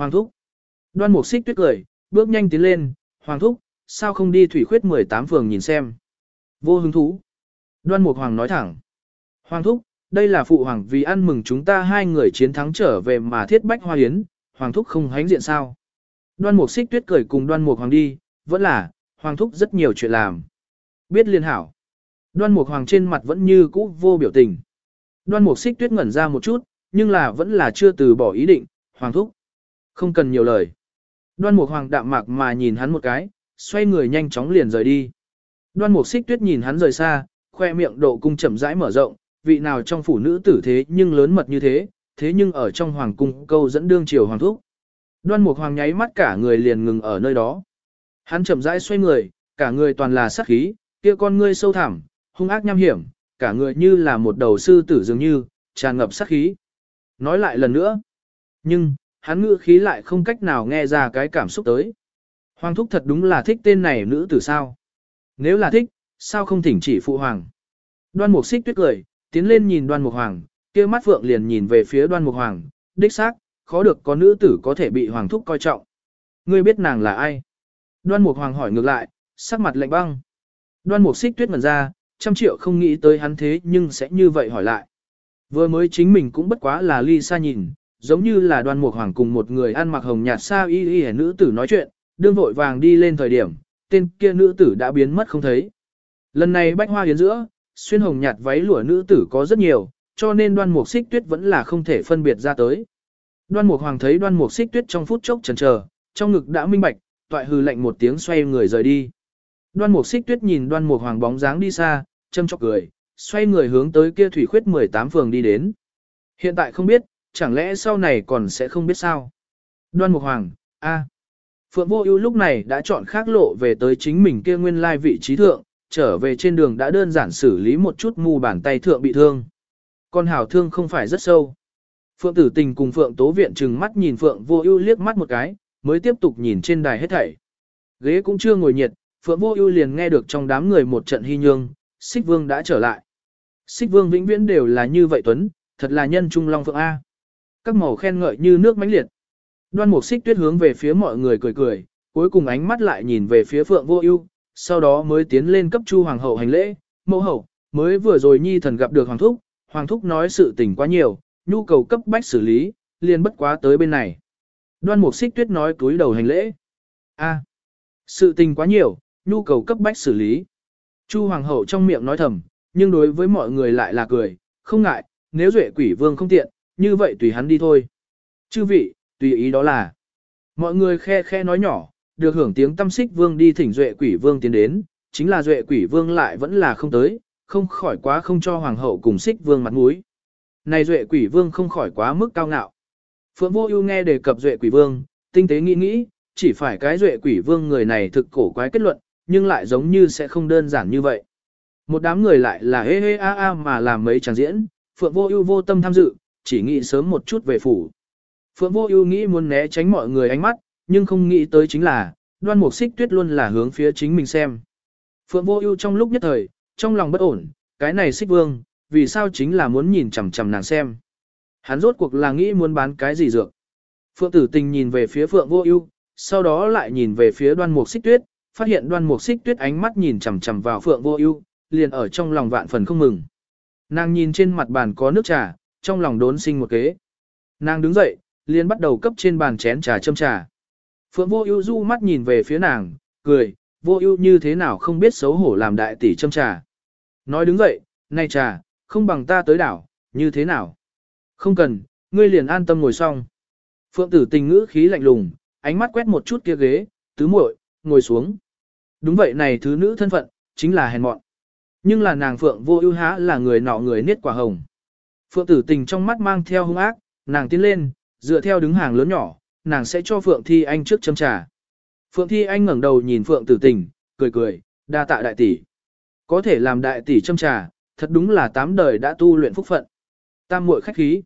Hoàng thúc. Đoan mục xích tuyết cười, bước nhanh tiến lên, Hoàng thúc, sao không đi thủy khuyết 18 phường nhìn xem. Vô hứng thú. Đoan mục hoàng nói thẳng. Hoàng thúc, đây là phụ hoàng vì ăn mừng chúng ta hai người chiến thắng trở về mà thiết bách hoa hiến, hoàng thúc không hánh diện sao. Đoan mục xích tuyết cười cùng đoan mục hoàng đi, vẫn là, hoàng thúc rất nhiều chuyện làm. Biết liên hảo. Đoan mục hoàng trên mặt vẫn như cũ vô biểu tình. Đoan mục xích tuyết ngẩn ra một chút, nhưng là vẫn là chưa từ bỏ ý định, hoàng thúc. Không cần nhiều lời. Đoan mục hoàng đạm mạc mà nhìn hắn một cái, xoay người nhanh chóng liền rời đi. Đoan mục xích tuyết nhìn hắn rời xa, khoe miệng độ cung chậm rãi mở rộng, vị nào trong phụ nữ tử thế nhưng lớn mật như thế, thế nhưng ở trong hoàng cung câu dẫn đương triều hoàng thúc. Đoan mục hoàng nháy mắt cả người liền ngừng ở nơi đó. Hắn chậm rãi xoay người, cả người toàn là sát khí, kia con ngươi sâu thẳm, hung ác nham hiểm, cả người như là một đầu sư tử dường như, tràn ngập sát khí. Nói lại lần nữa. Nhưng, hắn ngữ khí lại không cách nào nghe ra cái cảm xúc tới. Hoàng thúc thật đúng là thích tên này nữ tử sao. Nếu là thích, sao không thỉnh chỉ phụ hoàng. Đoan mục xích tuyết cười, tiến lên nhìn đoan mục hoàng, kia mắt phượng liền nhìn về phía đoan mục hoàng, đích xác, khó được có nữ tử có thể bị hoàng thúc coi trọng. Ngươi biết nàng là ai? Đoan mục hoàng hỏi ngược lại, sắc mặt lạnh băng. Đoan mục xích tuyết ngẩn ra, trăm triệu không nghĩ tới hắn thế nhưng sẽ như vậy hỏi lại. Vừa mới chính mình cũng bất quá là ly xa nhìn, giống như là đoan mục hoàng cùng một người ăn mặc hồng nhạt xa y y nữ tử nói chuyện, đương vội vàng đi lên thời điểm, tên kia nữ tử đã biến mất không thấy. Lần này bách hoa hiến giữa, xuyên hồng nhạt váy lụa nữ tử có rất nhiều, cho nên đoan mục xích tuyết vẫn là không thể phân biệt ra tới. Đoan mục hoàng thấy đoan mục xích tuyết trong phút chốc chần chờ, trong ngực đã minh bạch, toại hư lạnh một tiếng xoay người rời đi. Đoan mục xích tuyết nhìn đoan mục hoàng bóng dáng đi xa, châm chọc cười, xoay người hướng tới kia thủy khuyết 18 phường đi đến. Hiện tại không biết, chẳng lẽ sau này còn sẽ không biết sao. Đoan mục hoàng, a. Phượng Vô Ưu lúc này đã chọn khác lộ về tới chính mình kia nguyên lai vị trí thượng, trở về trên đường đã đơn giản xử lý một chút mu bàn tay thượng bị thương. Con hảo thương không phải rất sâu. Phượng Tử Tình cùng Phượng Tố Viện trừng mắt nhìn Phượng Vô Ưu liếc mắt một cái, mới tiếp tục nhìn trên đài hết thảy. Ghế cũng chưa ngồi nhiệt, Phượng Vô Ưu liền nghe được trong đám người một trận hy nhương, Sích Vương đã trở lại. Sích Vương vĩnh viễn đều là như vậy tuấn, thật là nhân trung long phượng a. Các màu khen ngợi như nước mãnh liệt. Đoan Mục Xích Tuyết hướng về phía mọi người cười cười, cuối cùng ánh mắt lại nhìn về phía Phượng Vô Ưu, sau đó mới tiến lên cấp Chu hoàng hậu hành lễ, "Mẫu hậu, mới vừa rồi nhi thần gặp được hoàng thúc, hoàng thúc nói sự tình quá nhiều, nhu cầu cấp bách xử lý, liền bất quá tới bên này." Đoan Mục Xích Tuyết nói cúi đầu hành lễ. "A, sự tình quá nhiều, nhu cầu cấp bách xử lý." Chu hoàng hậu trong miệng nói thầm, nhưng đối với mọi người lại là cười, "Không ngại, nếu Duệ Quỷ Vương không tiện, như vậy tùy hắn đi thôi." Chư vị, tùy ý đó là. Mọi người khe khe nói nhỏ, được hưởng tiếng tâm xích vương đi thỉnh duệ quỷ vương tiến đến, chính là duệ quỷ vương lại vẫn là không tới, không khỏi quá không cho hoàng hậu cùng xích vương mặt mũi. Này duệ quỷ vương không khỏi quá mức cao ngạo. Phượng vô ưu nghe đề cập duệ quỷ vương, tinh tế nghĩ nghĩ, chỉ phải cái duệ quỷ vương người này thực cổ quái kết luận, nhưng lại giống như sẽ không đơn giản như vậy. Một đám người lại là hê hê a a mà làm mấy chàng diễn, Phượng vô ưu vô tâm tham dự, chỉ nghĩ sớm một chút về phủ. Phượng Vô Ưu nghĩ muốn né tránh mọi người ánh mắt, nhưng không nghĩ tới chính là, Đoan Mục Xích Tuyết luôn là hướng phía chính mình xem. Phượng Vô Ưu trong lúc nhất thời, trong lòng bất ổn, cái này Xích Vương, vì sao chính là muốn nhìn chằm chằm nàng xem. Hắn rốt cuộc là nghĩ muốn bán cái gì dược. Phượng Tử Tình nhìn về phía Phượng Vô Ưu, sau đó lại nhìn về phía Đoan Mục Xích Tuyết, phát hiện Đoan Mục Xích Tuyết ánh mắt nhìn chằm chằm vào Phượng Vô Ưu, liền ở trong lòng vạn phần không mừng. Nàng nhìn trên mặt bàn có nước trà, trong lòng đốn sinh một kế. Nàng đứng dậy, liền bắt đầu cấp trên bàn chén trà châm trà. Phượng Vô Ưu du mắt nhìn về phía nàng, cười, Vô Ưu như thế nào không biết xấu hổ làm đại tỷ châm trà. Nói đứng dậy, "Này trà, không bằng ta tới đảo, như thế nào?" "Không cần, ngươi liền an tâm ngồi xong." Phượng Tử Tình ngữ khí lạnh lùng, ánh mắt quét một chút kia ghế, "Tứ muội, ngồi xuống." Đúng vậy này thứ nữ thân phận, chính là hèn mọn. Nhưng là nàng Phượng Vô Ưu há là người nọ người niết quả hồng. Phượng Tử Tình trong mắt mang theo hung ác, nàng tiến lên, dựa theo đứng hàng lớn nhỏ, nàng sẽ cho Phượng Thi Anh trước châm trà. Phượng Thi Anh ngẩng đầu nhìn Phượng Tử Tình, cười cười, đa tạ đại tỷ. Có thể làm đại tỷ châm trà, thật đúng là tám đời đã tu luyện phúc phận. Tam muội khách khí.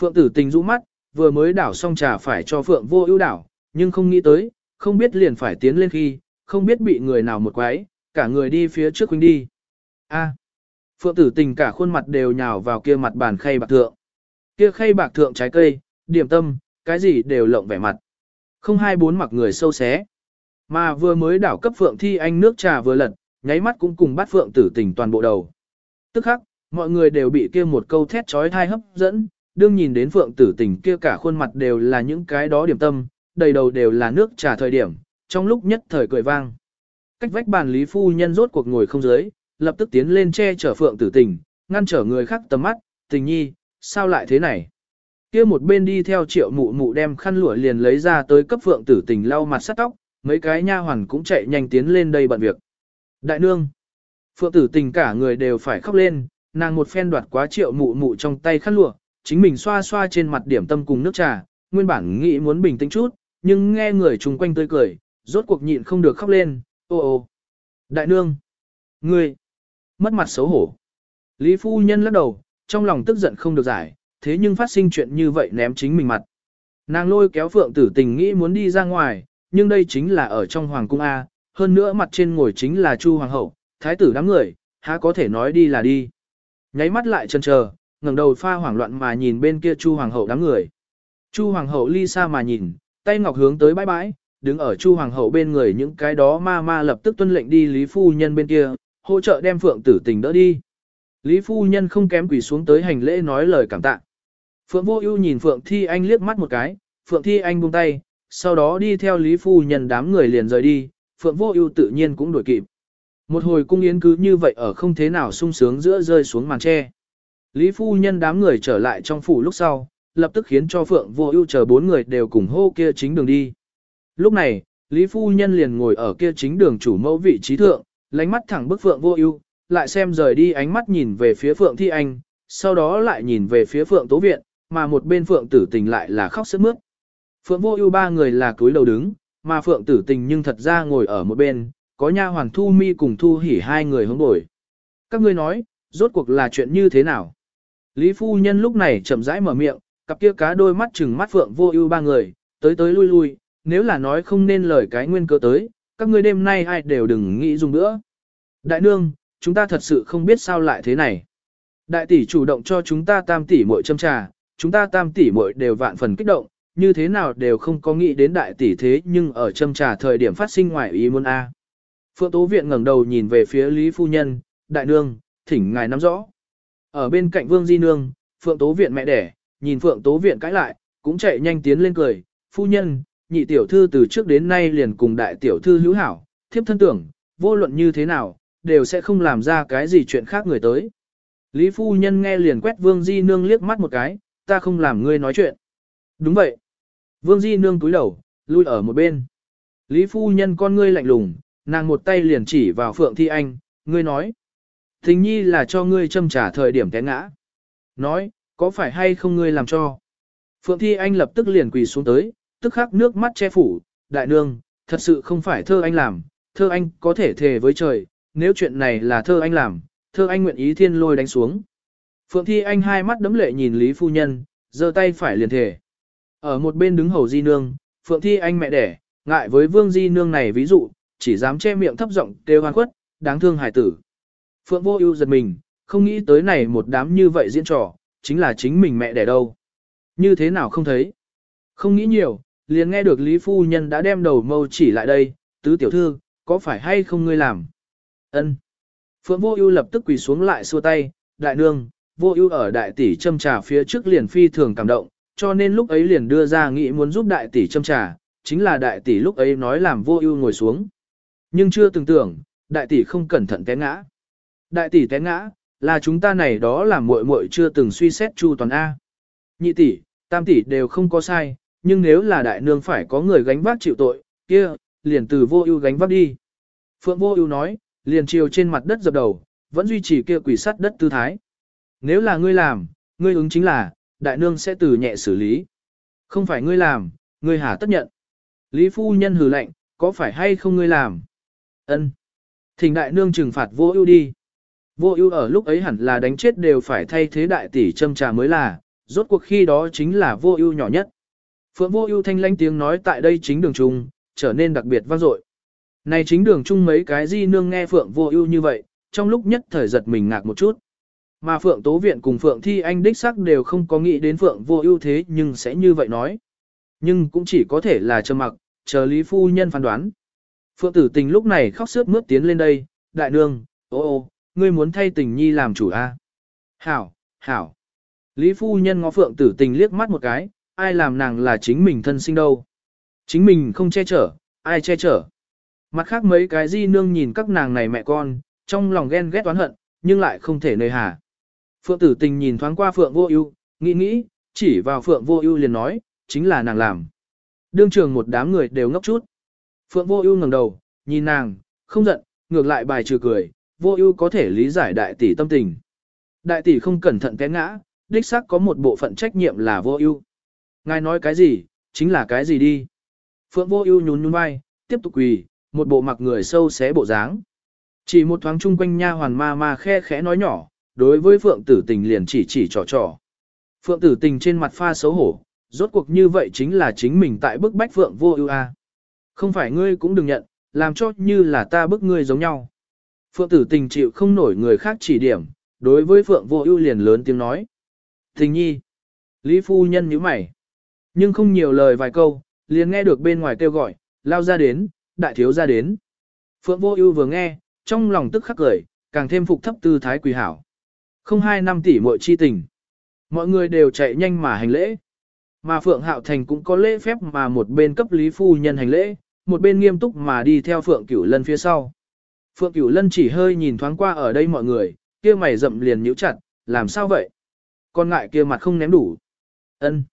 Phượng Tử Tình rũ mắt, vừa mới đảo xong trà phải cho Phượng Vô Ưu đảo, nhưng không nghĩ tới, không biết liền phải tiến lên khi, không biết bị người nào một quái, cả người đi phía trước huynh đi. A. Phượng Tử Tình cả khuôn mặt đều nhào vào kia mặt bàn khay bạc thượng. Kia khay bạc thượng trái cây, điểm tâm, cái gì đều lộng vẻ mặt. Không hai bốn mặc người sâu xé. Mà vừa mới đảo cấp Phượng Thi Anh nước trà vừa lật, nháy mắt cũng cùng bắt Phượng tử tình toàn bộ đầu. Tức khắc, mọi người đều bị kia một câu thét trói thai hấp dẫn, đương nhìn đến Phượng tử tình kia cả khuôn mặt đều là những cái đó điểm tâm, đầy đầu đều là nước trà thời điểm, trong lúc nhất thời cười vang. Cách vách bàn Lý Phu Nhân rốt cuộc ngồi không dưới, lập tức tiến lên che chở Phượng tử tình, ngăn trở người khác tầm mắt, tình nhi, sao lại thế này? kia một bên đi theo triệu mụ mụ đem khăn lụa liền lấy ra tới cấp Phượng tử tình lau mặt sát tóc, mấy cái nha hoàn cũng chạy nhanh tiến lên đây bận việc. Đại nương, Phượng tử tình cả người đều phải khóc lên, nàng một phen đoạt quá triệu mụ mụ trong tay khăn lụa, chính mình xoa xoa trên mặt điểm tâm cùng nước trà, nguyên bản nghĩ muốn bình tĩnh chút, nhưng nghe người chung quanh tươi cười, rốt cuộc nhịn không được khóc lên, ô ô. Đại nương, ngươi, mất mặt xấu hổ. Lý phu nhân lắc đầu, trong lòng tức giận không được giải, thế nhưng phát sinh chuyện như vậy ném chính mình mặt. Nàng lôi kéo phượng tử tình nghĩ muốn đi ra ngoài, nhưng đây chính là ở trong hoàng cung A, hơn nữa mặt trên ngồi chính là Chu hoàng hậu, thái tử đám người, há có thể nói đi là đi. Nháy mắt lại chân chờ, ngẩng đầu pha hoảng loạn mà nhìn bên kia Chu hoàng hậu đám người. Chu hoàng hậu ly xa mà nhìn, tay ngọc hướng tới bãi bãi, đứng ở Chu hoàng hậu bên người những cái đó ma ma lập tức tuân lệnh đi Lý phu nhân bên kia, hỗ trợ đem Phượng tử tình đỡ đi. Lý phu nhân không kém quỷ xuống tới hành lễ nói lời cảm tạ. Phượng vô ưu nhìn Phượng Thi Anh liếc mắt một cái, Phượng Thi Anh buông tay, sau đó đi theo Lý phu nhân đám người liền rời đi, Phượng vô ưu tự nhiên cũng đuổi kịp. Một hồi cung yến cứ như vậy ở không thế nào sung sướng giữa rơi xuống màn tre. Lý phu nhân đám người trở lại trong phủ lúc sau, lập tức khiến cho Phượng Vô Ưu chờ bốn người đều cùng hô kia chính đường đi. Lúc này, Lý phu nhân liền ngồi ở kia chính đường chủ mẫu vị trí thượng, lánh mắt thẳng bức Phượng Vô Ưu, lại xem rời đi ánh mắt nhìn về phía Phượng Thi Anh, sau đó lại nhìn về phía Phượng Tố Viện, mà một bên Phượng Tử Tình lại là khóc sướt mướt. Phượng Vô Ưu ba người là cúi đầu đứng, mà Phượng Tử Tình nhưng thật ra ngồi ở một bên, có nha hoàn Thu Mi cùng Thu Hỉ hai người hướng bồi. Các ngươi nói, rốt cuộc là chuyện như thế nào? Lý phu nhân lúc này chậm rãi mở miệng, cặp kia cá đôi mắt chừng mắt Phượng Vô Ưu ba người, tới tới lui lui, nếu là nói không nên lời cái nguyên cơ tới, các ngươi đêm nay ai đều đừng nghĩ dùng nữa. Đại nương, chúng ta thật sự không biết sao lại thế này. Đại tỷ chủ động cho chúng ta tam tỷ muội châm trà, chúng ta tam tỷ muội đều vạn phần kích động, như thế nào đều không có nghĩ đến đại tỷ thế nhưng ở châm trà thời điểm phát sinh ngoài ý muốn a. Phượng Tố Viện ngẩng đầu nhìn về phía Lý Phu Nhân, đại nương, thỉnh ngài nắm rõ. Ở bên cạnh Vương Di Nương, Phượng Tố Viện mẹ đẻ, nhìn Phượng Tố Viện cãi lại, cũng chạy nhanh tiến lên cười, Phu Nhân, nhị tiểu thư từ trước đến nay liền cùng đại tiểu thư hữu hảo, thiếp thân tưởng, vô luận như thế nào, đều sẽ không làm ra cái gì chuyện khác người tới. Lý Phu Nhân nghe liền quét Vương Di Nương liếc mắt một cái, ta không làm ngươi nói chuyện. Đúng vậy. Vương Di Nương túi đầu, lui ở một bên. Lý Phu Nhân con ngươi lạnh lùng, nàng một tay liền chỉ vào Phượng Thi Anh, ngươi nói. Thình nhi là cho ngươi châm trả thời điểm té ngã. Nói, có phải hay không ngươi làm cho? Phượng Thi Anh lập tức liền quỳ xuống tới, tức khắc nước mắt che phủ, đại nương, thật sự không phải thơ anh làm, thơ anh có thể thề với trời, nếu chuyện này là thơ anh làm, thơ anh nguyện ý thiên lôi đánh xuống. Phượng Thi Anh hai mắt đấm lệ nhìn Lý Phu Nhân, giơ tay phải liền thề. Ở một bên đứng hầu Di Nương, Phượng Thi Anh mẹ đẻ, ngại với Vương Di Nương này ví dụ, chỉ dám che miệng thấp giọng kêu hoan khuất, đáng thương hải tử. Phượng Vô Ưu giật mình, không nghĩ tới này một đám như vậy diễn trò, chính là chính mình mẹ đẻ đâu. Như thế nào không thấy? Không nghĩ nhiều, liền nghe được Lý Phu Nhân đã đem đầu mâu chỉ lại đây, tứ tiểu thư, có phải hay không ngươi làm? Ân. Phượng Vô Ưu lập tức quỳ xuống lại xua tay, đại nương, Vô Ưu ở đại tỷ châm trà phía trước liền phi thường cảm động, cho nên lúc ấy liền đưa ra nghị muốn giúp đại tỷ châm trà, chính là đại tỷ lúc ấy nói làm Vô Ưu ngồi xuống. Nhưng chưa từng tưởng, đại tỷ không cẩn thận té ngã. Đại tỷ té ngã, là chúng ta này đó là muội muội chưa từng suy xét chu toàn a. Nhị tỷ, tam tỷ đều không có sai, nhưng nếu là đại nương phải có người gánh vác chịu tội, kia, liền từ Vô Ưu gánh vác đi. Phượng Vô Ưu nói, liền chiều trên mặt đất dập đầu, vẫn duy trì kia quỷ sắt đất tư thái. Nếu là ngươi làm, ngươi ứng chính là, đại nương sẽ từ nhẹ xử lý. Không phải ngươi làm, ngươi hà tất nhận. Lý phu nhân hừ lạnh, có phải hay không ngươi làm? Ân. Thỉnh đại nương trừng phạt vô ưu đi. Vô ưu ở lúc ấy hẳn là đánh chết đều phải thay thế đại tỷ châm trà mới là, rốt cuộc khi đó chính là vô ưu nhỏ nhất. Phượng vô ưu thanh lãnh tiếng nói tại đây chính đường trung, trở nên đặc biệt vang dội. Này chính đường chung mấy cái di nương nghe Phượng vô ưu như vậy, trong lúc nhất thời giật mình ngạc một chút. Mà Phượng Tố Viện cùng Phượng Thi Anh đích xác đều không có nghĩ đến Phượng vô ưu thế nhưng sẽ như vậy nói. Nhưng cũng chỉ có thể là chờ mặc, chờ Lý Phu Nhân phán đoán. Phượng tử tình lúc này khóc sướt mướt tiến lên đây, đại nương, ô ô, ngươi muốn thay tình nhi làm chủ a? Hảo, hảo. Lý Phu Nhân ngó Phượng tử tình liếc mắt một cái, ai làm nàng là chính mình thân sinh đâu. Chính mình không che chở, ai che chở. Mặt khác mấy cái di nương nhìn các nàng này mẹ con, trong lòng ghen ghét oán hận, nhưng lại không thể nơi hà. Phượng tử tình nhìn thoáng qua Phượng vô ưu, nghĩ nghĩ, chỉ vào Phượng vô ưu liền nói, chính là nàng làm. Đương trường một đám người đều ngốc chút. Phượng vô ưu ngẩng đầu, nhìn nàng, không giận, ngược lại bài trừ cười, vô ưu có thể lý giải đại tỷ tâm tình. Đại tỷ không cẩn thận té ngã, đích xác có một bộ phận trách nhiệm là vô ưu. Ngài nói cái gì, chính là cái gì đi. Phượng vô ưu nhún nhún vai, tiếp tục quỳ, một bộ mặc người sâu xé bộ dáng. Chỉ một thoáng chung quanh nha hoàn ma ma khe khẽ nói nhỏ, đối với Phượng tử tình liền chỉ chỉ trò trò. Phượng tử tình trên mặt pha xấu hổ, rốt cuộc như vậy chính là chính mình tại bức bách Phượng vô ưu a. Không phải ngươi cũng đừng nhận, làm cho như là ta bức ngươi giống nhau. Phượng tử tình chịu không nổi người khác chỉ điểm, đối với Phượng vô ưu liền lớn tiếng nói. Tình nhi. Lý phu nhân nhíu mày. Nhưng không nhiều lời vài câu, liền nghe được bên ngoài kêu gọi, lao ra đến, đại thiếu ra đến. Phượng vô ưu vừa nghe, trong lòng tức khắc cười, càng thêm phục thấp tư thái quỳ hảo. Không hai năm tỷ muội chi tình. Mọi người đều chạy nhanh mà hành lễ. Mà Phượng Hạo Thành cũng có lễ phép mà một bên cấp Lý Phu Nhân hành lễ, một bên nghiêm túc mà đi theo Phượng Cửu Lân phía sau. Phượng Cửu Lân chỉ hơi nhìn thoáng qua ở đây mọi người, kia mày rậm liền nhíu chặt, làm sao vậy? Con ngại kia mặt không ném đủ. Ân.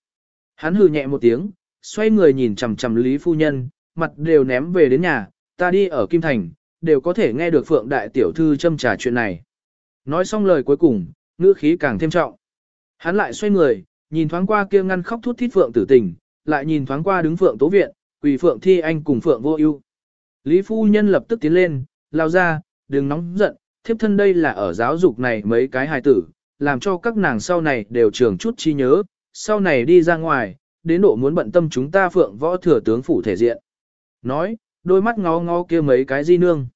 Hắn hừ nhẹ một tiếng, xoay người nhìn chằm chằm Lý Phu Nhân, mặt đều ném về đến nhà, ta đi ở Kim Thành, đều có thể nghe được Phượng Đại Tiểu Thư châm trà chuyện này. Nói xong lời cuối cùng, ngữ khí càng thêm trọng. Hắn lại xoay người, nhìn thoáng qua kia ngăn khóc thút thít Phượng tử tình, lại nhìn thoáng qua đứng Phượng tố viện, quỳ Phượng thi anh cùng Phượng vô ưu. Lý Phu Nhân lập tức tiến lên, lao ra, đừng nóng giận, thiếp thân đây là ở giáo dục này mấy cái hài tử, làm cho các nàng sau này đều trường chút chi nhớ, sau này đi ra ngoài, đến độ muốn bận tâm chúng ta Phượng võ thừa tướng phủ thể diện. Nói, đôi mắt ngó ngó kia mấy cái di nương.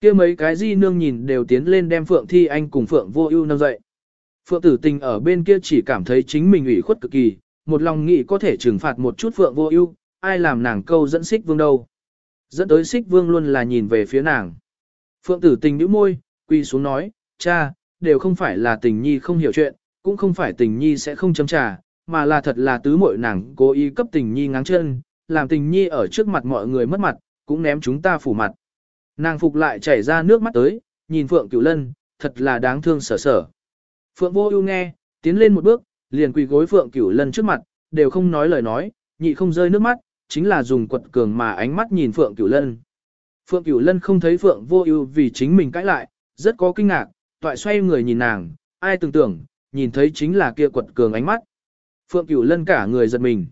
Kia mấy cái di nương nhìn đều tiến lên đem Phượng Thi Anh cùng Phượng Vô Ưu nâng dậy. Phượng Tử Tình ở bên kia chỉ cảm thấy chính mình ủy khuất cực kỳ, một lòng nghĩ có thể trừng phạt một chút Phượng Vô Ưu, ai làm nàng câu dẫn Xích Vương đâu. Dẫn tới Xích Vương luôn là nhìn về phía nàng. Phượng Tử Tình nhíu môi, quy xuống nói, "Cha, đều không phải là Tình Nhi không hiểu chuyện, cũng không phải Tình Nhi sẽ không chấm trà, mà là thật là tứ muội nàng cố ý cấp Tình Nhi ngáng chân, làm Tình Nhi ở trước mặt mọi người mất mặt, cũng ném chúng ta phủ mặt." Nàng phục lại chảy ra nước mắt tới, nhìn Phượng Cửu Lân, thật là đáng thương sở sở. Phượng Vô Ưu nghe, tiến lên một bước, liền quỳ gối Phượng Cửu Lân trước mặt, đều không nói lời nói, nhị không rơi nước mắt, chính là dùng quật cường mà ánh mắt nhìn Phượng Cửu Lân. Phượng Cửu Lân không thấy Phượng Vô Ưu vì chính mình cãi lại, rất có kinh ngạc, toại xoay người nhìn nàng, ai tưởng tưởng, nhìn thấy chính là kia quật cường ánh mắt. Phượng Cửu Lân cả người giật mình.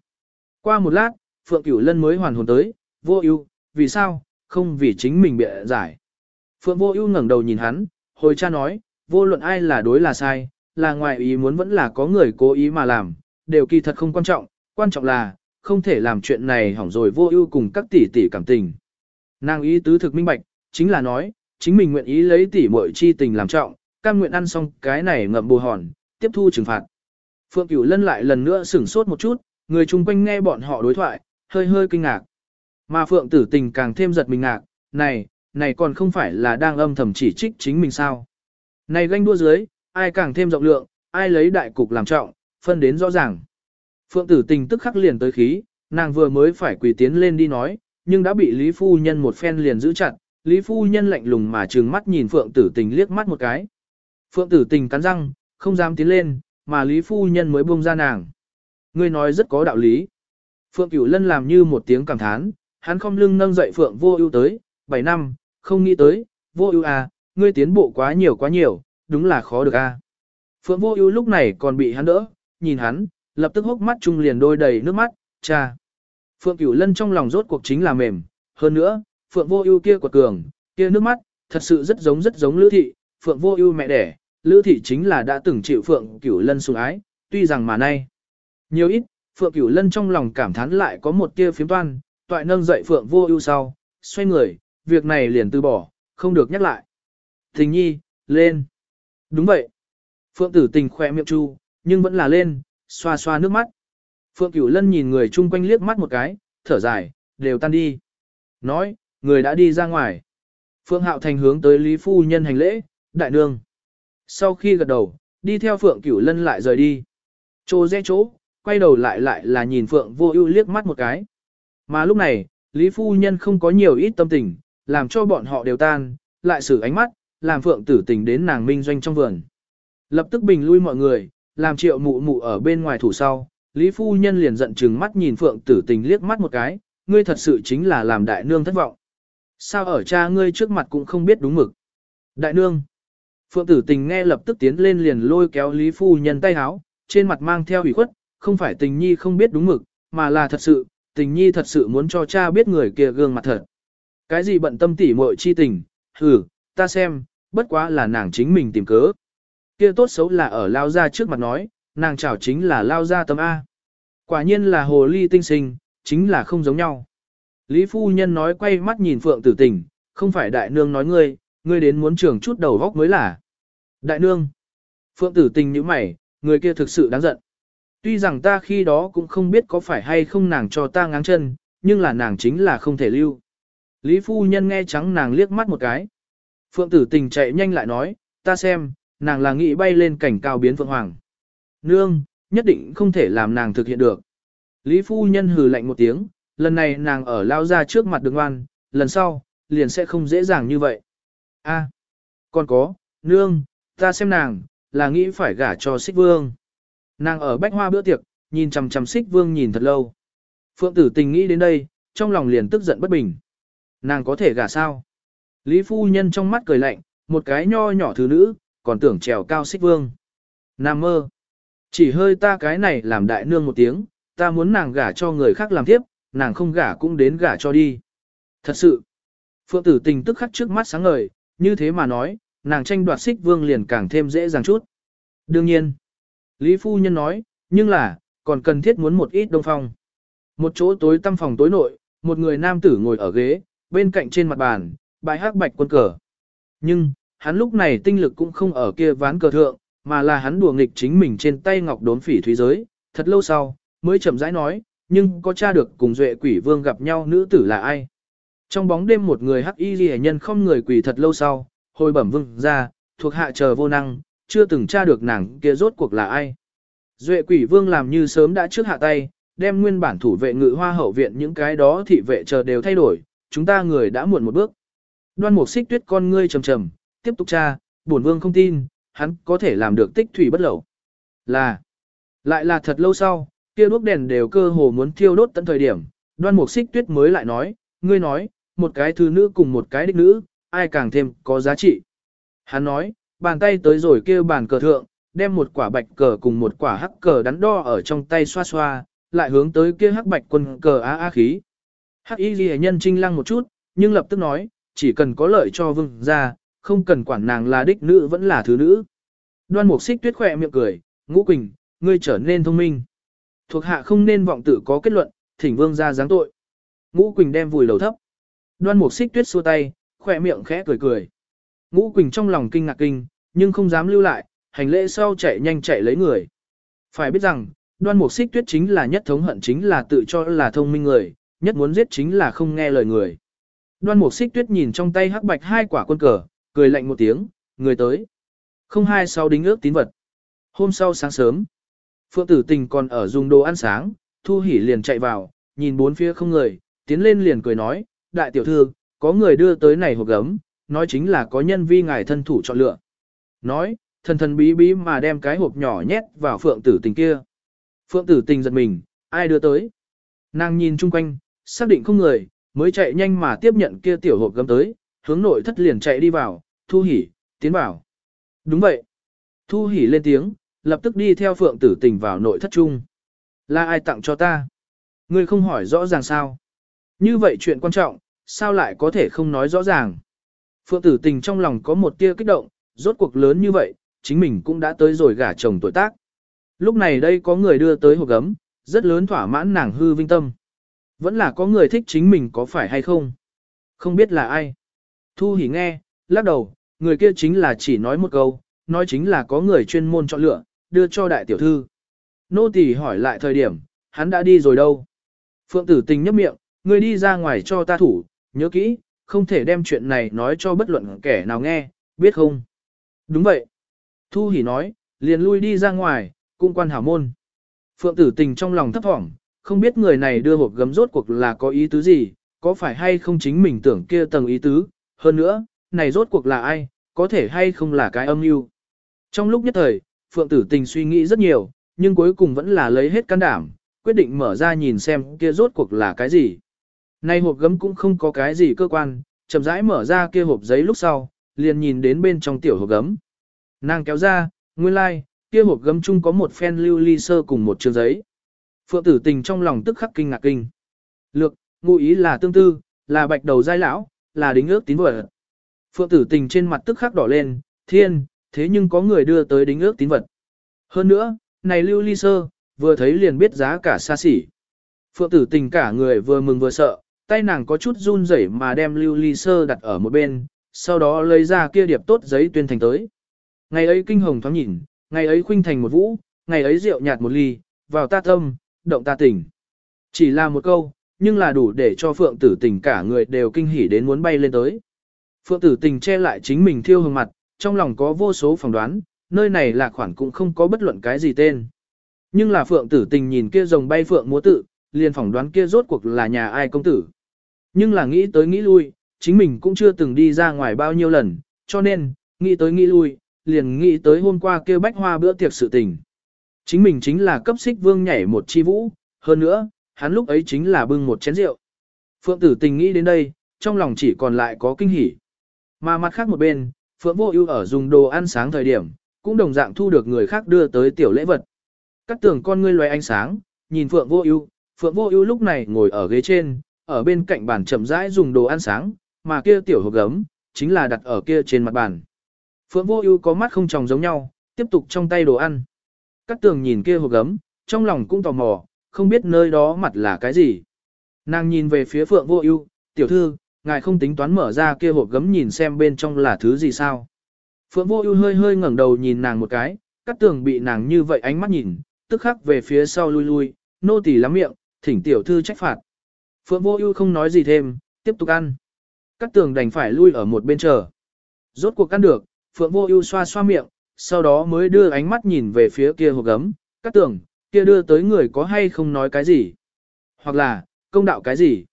Qua một lát, Phượng Cửu Lân mới hoàn hồn tới, Vô Ưu, vì sao, không vì chính mình bịa giải. Phượng Vô Ưu ngẩng đầu nhìn hắn, hồi cha nói, vô luận ai là đối là sai, là ngoài ý muốn vẫn là có người cố ý mà làm, đều kỳ thật không quan trọng, quan trọng là không thể làm chuyện này hỏng rồi Vô Ưu cùng các tỷ tỷ cảm tình. Nàng ý tứ thực minh bạch, chính là nói, chính mình nguyện ý lấy tỷ muội chi tình làm trọng, cam nguyện ăn xong cái này ngậm bù hòn, tiếp thu trừng phạt. Phượng Cửu Lân lại lần nữa sửng sốt một chút, người chung quanh nghe bọn họ đối thoại, hơi hơi kinh ngạc. Mà Phượng Tử Tình càng thêm giật mình ngạc, này, này còn không phải là đang âm thầm chỉ trích chính mình sao. Này ganh đua dưới, ai càng thêm rộng lượng, ai lấy đại cục làm trọng, phân đến rõ ràng. Phượng Tử Tình tức khắc liền tới khí, nàng vừa mới phải quỳ tiến lên đi nói, nhưng đã bị Lý Phu Nhân một phen liền giữ chặt, Lý Phu Nhân lạnh lùng mà trừng mắt nhìn Phượng Tử Tình liếc mắt một cái. Phượng Tử Tình cắn răng, không dám tiến lên, mà Lý Phu Nhân mới buông ra nàng. Ngươi nói rất có đạo lý. Phượng Cửu Lân làm như một tiếng cảm thán, hắn không lưng nâng dậy Phượng Vô Ưu tới, 7 năm, không nghĩ tới, Vô Ưu à, ngươi tiến bộ quá nhiều quá nhiều, đúng là khó được a. À. Phượng Vô Ưu lúc này còn bị hắn đỡ, nhìn hắn, lập tức hốc mắt trung liền đôi đầy nước mắt, "Cha." Phượng Cửu Lân trong lòng rốt cuộc chính là mềm, hơn nữa, Phượng Vô Ưu kia quật cường, kia nước mắt, thật sự rất giống rất giống Lữ thị, Phượng Vô Ưu mẹ đẻ, Lữ thị chính là đã từng chịu Phượng Cửu Lân sủng ái, tuy rằng mà nay, nhiều ít, Phượng Cửu Lân trong lòng cảm thán lại có một tia phiếm toan, toại nâng dậy Phượng Vô Ưu sau, xoay người, việc này liền từ bỏ, không được nhắc lại. Tình nhi, lên. Đúng vậy. Phượng tử tình khẽ miệng chu, nhưng vẫn là lên, xoa xoa nước mắt. Phượng Cửu Lân nhìn người chung quanh liếc mắt một cái, thở dài, đều tan đi. Nói, người đã đi ra ngoài. Phượng Hạo Thành hướng tới Lý Phu Nhân hành lễ, đại nương. Sau khi gật đầu, đi theo Phượng Cửu Lân lại rời đi. Chỗ rẽ chỗ, quay đầu lại lại là nhìn Phượng Vô Ưu liếc mắt một cái. Mà lúc này, Lý Phu Nhân không có nhiều ít tâm tình, làm cho bọn họ đều tan, lại sử ánh mắt, làm Phượng Tử Tình đến nàng minh doanh trong vườn. Lập tức bình lui mọi người, làm triệu mụ mụ ở bên ngoài thủ sau, Lý Phu Nhân liền giận chừng mắt nhìn Phượng Tử Tình liếc mắt một cái, ngươi thật sự chính là làm đại nương thất vọng. Sao ở cha ngươi trước mặt cũng không biết đúng mực. Đại nương. Phượng Tử Tình nghe lập tức tiến lên liền lôi kéo Lý Phu Nhân tay háo, trên mặt mang theo ủy khuất, không phải tình nhi không biết đúng mực, mà là thật sự, tình nhi thật sự muốn cho cha biết người kia gương mặt thật. Cái gì bận tâm tỉ muội chi tình, hừ, ta xem, bất quá là nàng chính mình tìm cớ. Kia tốt xấu là ở lao ra trước mặt nói, nàng chảo chính là lao ra tâm A. Quả nhiên là hồ ly tinh sinh, chính là không giống nhau. Lý phu nhân nói quay mắt nhìn phượng tử tình, không phải đại nương nói ngươi, ngươi đến muốn trưởng chút đầu góc mới là. Đại nương, phượng tử tình như mày, người kia thực sự đáng giận. Tuy rằng ta khi đó cũng không biết có phải hay không nàng cho ta ngáng chân, nhưng là nàng chính là không thể lưu. Lý phu nhân nghe trắng nàng liếc mắt một cái. Phượng tử tình chạy nhanh lại nói, ta xem, nàng là nghĩ bay lên cảnh cao biến phượng hoàng. Nương, nhất định không thể làm nàng thực hiện được. Lý phu nhân hừ lạnh một tiếng, lần này nàng ở lao ra trước mặt đường oan, lần sau, liền sẽ không dễ dàng như vậy. A, còn có, nương, ta xem nàng, là nghĩ phải gả cho xích vương. Nàng ở bách hoa bữa tiệc, nhìn chằm chằm xích vương nhìn thật lâu. Phượng tử tình nghĩ đến đây, trong lòng liền tức giận bất bình. Nàng có thể gả sao? Lý phu nhân trong mắt cười lạnh, một cái nho nhỏ thứ nữ, còn tưởng trèo cao xích vương. Nam mơ. Chỉ hơi ta cái này làm đại nương một tiếng, ta muốn nàng gả cho người khác làm tiếp, nàng không gả cũng đến gả cho đi. Thật sự. Phượng tử tình tức khắc trước mắt sáng ngời, như thế mà nói, nàng tranh đoạt xích vương liền càng thêm dễ dàng chút. Đương nhiên. Lý phu nhân nói, nhưng là, còn cần thiết muốn một ít đông phong. Một chỗ tối tăm phòng tối nội, một người nam tử ngồi ở ghế, bên cạnh trên mặt bàn, bài hắc bạch quân cờ. Nhưng, hắn lúc này tinh lực cũng không ở kia ván cờ thượng, mà là hắn đùa nghịch chính mình trên tay ngọc đốn phỉ thúy giới, thật lâu sau, mới chậm rãi nói, nhưng có tra được cùng duệ quỷ vương gặp nhau nữ tử là ai. Trong bóng đêm một người hắc y ghi nhân không người quỳ thật lâu sau, hồi bẩm vương ra, thuộc hạ chờ vô năng, chưa từng tra được nàng kia rốt cuộc là ai. Duệ quỷ vương làm như sớm đã trước hạ tay, đem nguyên bản thủ vệ ngự hoa hậu viện những cái đó thị vệ chờ đều thay đổi, chúng ta người đã muộn một bước. Đoan mục xích tuyết con ngươi trầm trầm, tiếp tục tra, bổn vương không tin, hắn có thể làm được tích thủy bất lẩu. Là, lại là thật lâu sau, kia đuốc đèn đều cơ hồ muốn thiêu đốt tận thời điểm, đoan mục xích tuyết mới lại nói, ngươi nói, một cái thứ nữ cùng một cái đích nữ, ai càng thêm có giá trị. Hắn nói, bàn tay tới rồi kêu bàn cờ thượng, đem một quả bạch cờ cùng một quả hắc cờ đắn đo ở trong tay xoa xoa, lại hướng tới kia hắc bạch quân cờ á á khí. Hắc y ghi nhân trinh lăng một chút, nhưng lập tức nói, chỉ cần có lợi cho vương ra, không cần quản nàng là đích nữ vẫn là thứ nữ. Đoan mục xích tuyết khỏe miệng cười, ngũ quỳnh, ngươi trở nên thông minh. Thuộc hạ không nên vọng tự có kết luận, thỉnh vương ra giáng tội. Ngũ quỳnh đem vùi đầu thấp. Đoan mục xích tuyết xua tay, khỏe miệng khẽ cười cười. Ngũ quỳnh trong lòng kinh ngạc kinh, nhưng không dám lưu lại, hành lễ sau chạy nhanh chạy lấy người. Phải biết rằng, đoan mục xích tuyết chính là nhất thống hận chính là tự cho là thông minh người, nhất muốn giết chính là không nghe lời người. Đoan mục xích tuyết nhìn trong tay hắc bạch hai quả quân cờ, cười lạnh một tiếng, người tới. Không hai sau đính ước tín vật. Hôm sau sáng sớm, Phượng tử tình còn ở dùng đồ ăn sáng, Thu hỉ liền chạy vào, nhìn bốn phía không người, tiến lên liền cười nói, đại tiểu thư, có người đưa tới này hộp gấm, nói chính là có nhân vi ngài thân thủ chọn lựa. Nói, thần thần bí bí mà đem cái hộp nhỏ nhét vào phượng tử tình kia. Phượng tử tình giật mình, ai đưa tới? Nàng nhìn chung quanh, xác định không người, mới chạy nhanh mà tiếp nhận kia tiểu hộp gấm tới, hướng nội thất liền chạy đi vào, thu hỉ, tiến vào. Đúng vậy. Thu hỉ lên tiếng, lập tức đi theo phượng tử tình vào nội thất trung. Là ai tặng cho ta? Ngươi không hỏi rõ ràng sao? Như vậy chuyện quan trọng, sao lại có thể không nói rõ ràng? Phượng tử tình trong lòng có một tia kích động, rốt cuộc lớn như vậy, chính mình cũng đã tới rồi gả chồng tuổi tác. Lúc này đây có người đưa tới hộp gấm, rất lớn thỏa mãn nàng hư vinh tâm. Vẫn là có người thích chính mình có phải hay không? Không biết là ai. Thu hỉ nghe, lắc đầu, người kia chính là chỉ nói một câu, nói chính là có người chuyên môn chọn lựa, đưa cho đại tiểu thư. Nô tỳ hỏi lại thời điểm, hắn đã đi rồi đâu. Phượng tử tình nhấp miệng, ngươi đi ra ngoài cho ta thủ, nhớ kỹ, không thể đem chuyện này nói cho bất luận kẻ nào nghe, biết không? Đúng vậy. Thu Hỷ nói, liền lui đi ra ngoài, cung quan hảo môn. Phượng tử tình trong lòng thấp thỏm, không biết người này đưa hộp gấm rốt cuộc là có ý tứ gì, có phải hay không chính mình tưởng kia tầng ý tứ, hơn nữa, này rốt cuộc là ai, có thể hay không là cái âm mưu. Trong lúc nhất thời, Phượng tử tình suy nghĩ rất nhiều, nhưng cuối cùng vẫn là lấy hết can đảm, quyết định mở ra nhìn xem kia rốt cuộc là cái gì. Này hộp gấm cũng không có cái gì cơ quan, chậm rãi mở ra kia hộp giấy lúc sau, liền nhìn đến bên trong tiểu hộp gấm. Nàng kéo ra, nguyên lai, like, kia hộp gấm chung có một phen lưu ly sơ cùng một trường giấy. Phượng tử tình trong lòng tức khắc kinh ngạc kinh. Lược, ngụ ý là tương tư, là bạch đầu giai lão, là đính ước tín vật. Phượng tử tình trên mặt tức khắc đỏ lên, thiên, thế nhưng có người đưa tới đính ước tín vật. Hơn nữa, này lưu ly sơ, vừa thấy liền biết giá cả xa xỉ. Phượng tử tình cả người vừa mừng vừa sợ, tay nàng có chút run rẩy mà đem lưu ly sơ đặt ở một bên, sau đó lấy ra kia điệp tốt giấy tuyên thành tới. Ngày ấy kinh hồng thoáng nhìn, ngày ấy khuynh thành một vũ, ngày ấy rượu nhạt một ly, vào ta tâm, động ta tình. Chỉ là một câu, nhưng là đủ để cho phượng tử tình cả người đều kinh hỉ đến muốn bay lên tới. Phượng tử tình che lại chính mình thiêu hương mặt, trong lòng có vô số phỏng đoán, nơi này là khoản cũng không có bất luận cái gì tên. Nhưng là phượng tử tình nhìn kia rồng bay phượng múa tự, liền phỏng đoán kia rốt cuộc là nhà ai công tử. Nhưng là nghĩ tới nghĩ lui, chính mình cũng chưa từng đi ra ngoài bao nhiêu lần, cho nên, nghĩ tới nghĩ lui, liền nghĩ tới hôm qua kia bách hoa bữa tiệc sự tình. Chính mình chính là cấp xích vương nhảy một chi vũ, hơn nữa, hắn lúc ấy chính là bưng một chén rượu. Phượng tử tình nghĩ đến đây, trong lòng chỉ còn lại có kinh hỉ. Mà mặt khác một bên, Phượng vô ưu ở dùng đồ ăn sáng thời điểm, cũng đồng dạng thu được người khác đưa tới tiểu lễ vật. Cắt tưởng con ngươi loài ánh sáng, nhìn Phượng vô ưu, Phượng vô ưu lúc này ngồi ở ghế trên, ở bên cạnh bàn chậm rãi dùng đồ ăn sáng, mà kia tiểu hộp gấm, chính là đặt ở kia trên mặt bàn. Phượng vô ưu có mắt không tròng giống nhau, tiếp tục trong tay đồ ăn. Cắt tường nhìn kia hộp gấm, trong lòng cũng tò mò, không biết nơi đó mặt là cái gì. Nàng nhìn về phía Phượng vô ưu, tiểu thư, ngài không tính toán mở ra kia hộp gấm nhìn xem bên trong là thứ gì sao. Phượng vô ưu hơi hơi ngẩng đầu nhìn nàng một cái, cắt tường bị nàng như vậy ánh mắt nhìn, tức khắc về phía sau lui lui, nô tỳ lắm miệng, thỉnh tiểu thư trách phạt. Phượng vô ưu không nói gì thêm, tiếp tục ăn. Cát tường đành phải lui ở một bên chờ. Rốt cuộc ăn được, Phượng vô ưu xoa xoa miệng, sau đó mới đưa ánh mắt nhìn về phía kia hộp gấm, Cát tường, kia đưa tới người có hay không nói cái gì. Hoặc là, công đạo cái gì.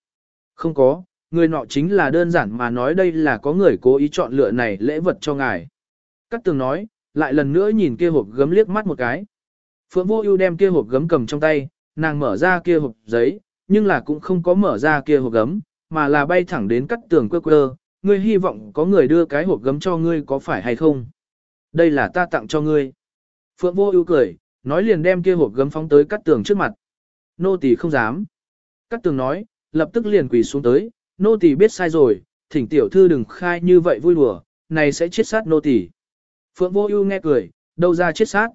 Không có, người nọ chính là đơn giản mà nói đây là có người cố ý chọn lựa này lễ vật cho ngài. Cát tường nói, lại lần nữa nhìn kia hộp gấm liếc mắt một cái. Phượng vô ưu đem kia hộp gấm cầm trong tay, nàng mở ra kia hộp giấy, nhưng là cũng không có mở ra kia hộp gấm, mà là bay thẳng đến cắt tường quơ quơ, ngươi hy vọng có người đưa cái hộp gấm cho ngươi có phải hay không? Đây là ta tặng cho ngươi. Phượng vô ưu cười, nói liền đem kia hộp gấm phóng tới cắt tường trước mặt. Nô tỳ không dám. Cắt tường nói, lập tức liền quỳ xuống tới, nô tỳ biết sai rồi, thỉnh tiểu thư đừng khai như vậy vui đùa, này sẽ chết sát nô tỳ. Phượng vô ưu nghe cười, đâu ra chết sát.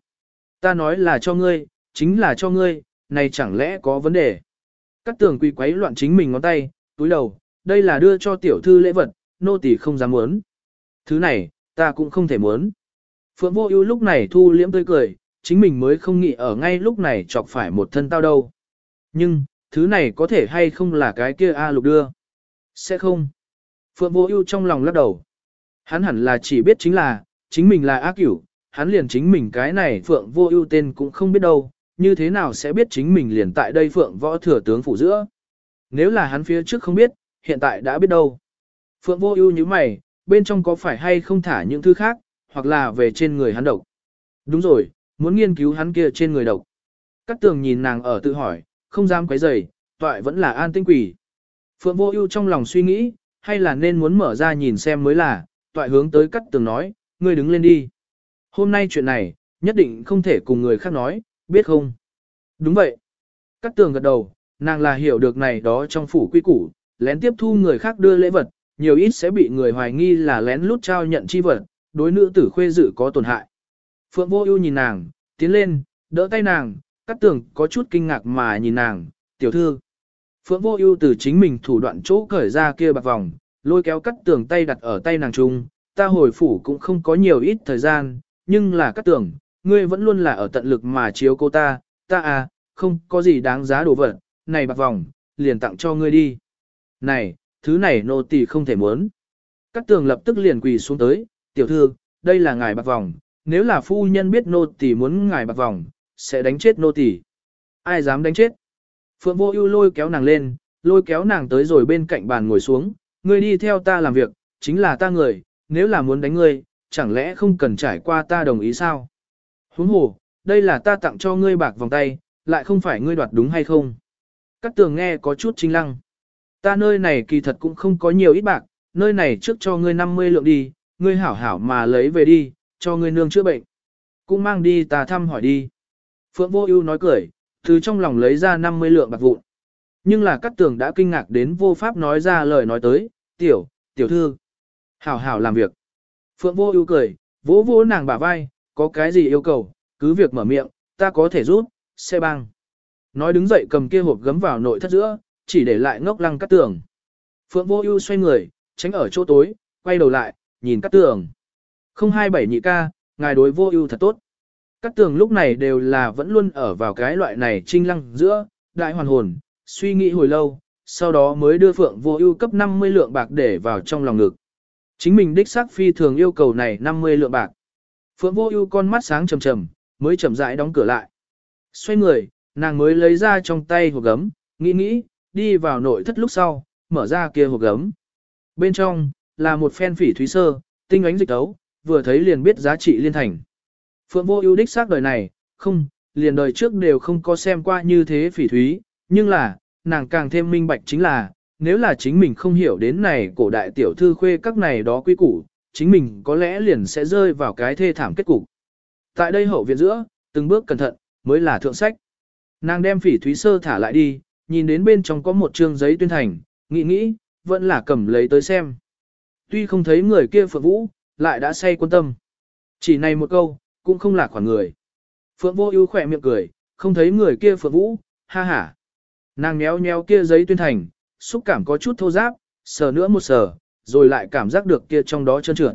Ta nói là cho ngươi, chính là cho ngươi, này chẳng lẽ có vấn đề. Cắt tường quỳ quấy loạn chính mình ngón tay, túi đầu, đây là đưa cho tiểu thư lễ vật, nô tỳ không dám muốn. Thứ này, ta cũng không thể muốn. Phượng vô ưu lúc này thu liễm tươi cười, chính mình mới không nghĩ ở ngay lúc này chọc phải một thân tao đâu. Nhưng, thứ này có thể hay không là cái kia A lục đưa? Sẽ không. Phượng vô ưu trong lòng lắc đầu. Hắn hẳn là chỉ biết chính là, chính mình là ác cửu, hắn liền chính mình cái này Phượng vô ưu tên cũng không biết đâu, như thế nào sẽ biết chính mình liền tại đây Phượng võ thừa tướng phủ giữa. Nếu là hắn phía trước không biết, hiện tại đã biết đâu. Phượng vô ưu như mày, bên trong có phải hay không thả những thứ khác, hoặc là về trên người hắn độc. Đúng rồi, muốn nghiên cứu hắn kia trên người độc. Cát tường nhìn nàng ở tự hỏi, không dám quấy rầy, toại vẫn là an tinh quỷ. Phượng vô ưu trong lòng suy nghĩ, hay là nên muốn mở ra nhìn xem mới là, toại hướng tới cát tường nói, ngươi đứng lên đi. Hôm nay chuyện này, nhất định không thể cùng người khác nói, biết không? Đúng vậy. Cắt tường gật đầu, nàng là hiểu được này đó trong phủ quy củ, lén tiếp thu người khác đưa lễ vật, nhiều ít sẽ bị người hoài nghi là lén lút trao nhận chi vật, đối nữ tử khuê dự có tổn hại. Phượng vô ưu nhìn nàng, tiến lên, đỡ tay nàng, cắt tường có chút kinh ngạc mà nhìn nàng, tiểu thư. Phượng vô ưu từ chính mình thủ đoạn chỗ cởi ra kia bạc vòng, lôi kéo cắt tường tay đặt ở tay nàng trung, ta hồi phủ cũng không có nhiều ít thời gian, nhưng là cắt tường, ngươi vẫn luôn là ở tận lực mà chiếu cô ta, ta à, không có gì đáng giá đồ vật, này bạc vòng, liền tặng cho ngươi đi. Này, thứ này nô tỳ không thể muốn. Cát tường lập tức liền quỳ xuống tới, tiểu thư, đây là ngài bạc vòng, nếu là phu nhân biết nô tỳ muốn ngài bạc vòng, sẽ đánh chết nô tỳ. Ai dám đánh chết? Phượng vô ưu lôi kéo nàng lên, lôi kéo nàng tới rồi bên cạnh bàn ngồi xuống, ngươi đi theo ta làm việc, chính là ta người, nếu là muốn đánh ngươi, chẳng lẽ không cần trải qua ta đồng ý sao? Huống hồ, đây là ta tặng cho ngươi bạc vòng tay, lại không phải ngươi đoạt đúng hay không? Cát tường nghe có chút chính lăng. Ta nơi này kỳ thật cũng không có nhiều ít bạc, nơi này trước cho ngươi 50 lượng đi, ngươi hảo hảo mà lấy về đi, cho ngươi nương chữa bệnh. Cũng mang đi ta thăm hỏi đi. Phượng Vô Ưu nói cười, từ trong lòng lấy ra 50 lượng bạc vụn. Nhưng là Cát Tường đã kinh ngạc đến vô pháp nói ra lời nói tới, "Tiểu, tiểu thư, hảo hảo làm việc." Phượng Vô Ưu cười, vỗ vỗ nàng bả vai, "Có cái gì yêu cầu, cứ việc mở miệng, ta có thể giúp." Xe băng. Nói đứng dậy cầm kia hộp gấm vào nội thất giữa, chỉ để lại ngốc lăng cắt Tường. Phượng Vô Ưu xoay người, tránh ở chỗ tối, quay đầu lại, nhìn cắt Tường. Không hai bảy nhị ca, ngài đối Vô Ưu thật tốt. cắt Tường lúc này đều là vẫn luôn ở vào cái loại này trinh lăng giữa, đại hoàn hồn, suy nghĩ hồi lâu, sau đó mới đưa Phượng Vô Ưu cấp 50 lượng bạc để vào trong lòng ngực. Chính mình đích xác phi thường yêu cầu này 50 lượng bạc. Phượng Vô Ưu con mắt sáng trầm trầm, mới chậm rãi đóng cửa lại. Xoay người, nàng mới lấy ra trong tay hộp gấm, nghĩ nghĩ, đi vào nội thất lúc sau, mở ra kia hộp gấm. Bên trong, là một phen phỉ thúy sơ, tinh ánh dịch tấu, vừa thấy liền biết giá trị liên thành. Phượng vô ưu đích xác đời này, không, liền đời trước đều không có xem qua như thế phỉ thúy, nhưng là, nàng càng thêm minh bạch chính là, nếu là chính mình không hiểu đến này cổ đại tiểu thư khuê các này đó quý củ, chính mình có lẽ liền sẽ rơi vào cái thê thảm kết cục. Tại đây hậu viện giữa, từng bước cẩn thận, mới là thượng sách. Nàng đem phỉ thúy sơ thả lại đi, nhìn đến bên trong có một trương giấy tuyên thành, nghĩ nghĩ, vẫn là cầm lấy tới xem. Tuy không thấy người kia phượng vũ, lại đã say quân tâm. Chỉ này một câu, cũng không là khoản người. Phượng vô ưu khỏe miệng cười, không thấy người kia phượng vũ, ha ha. Nàng méo nhéo kia giấy tuyên thành, xúc cảm có chút thô giáp, sờ nữa một sờ, rồi lại cảm giác được kia trong đó trơn trượt.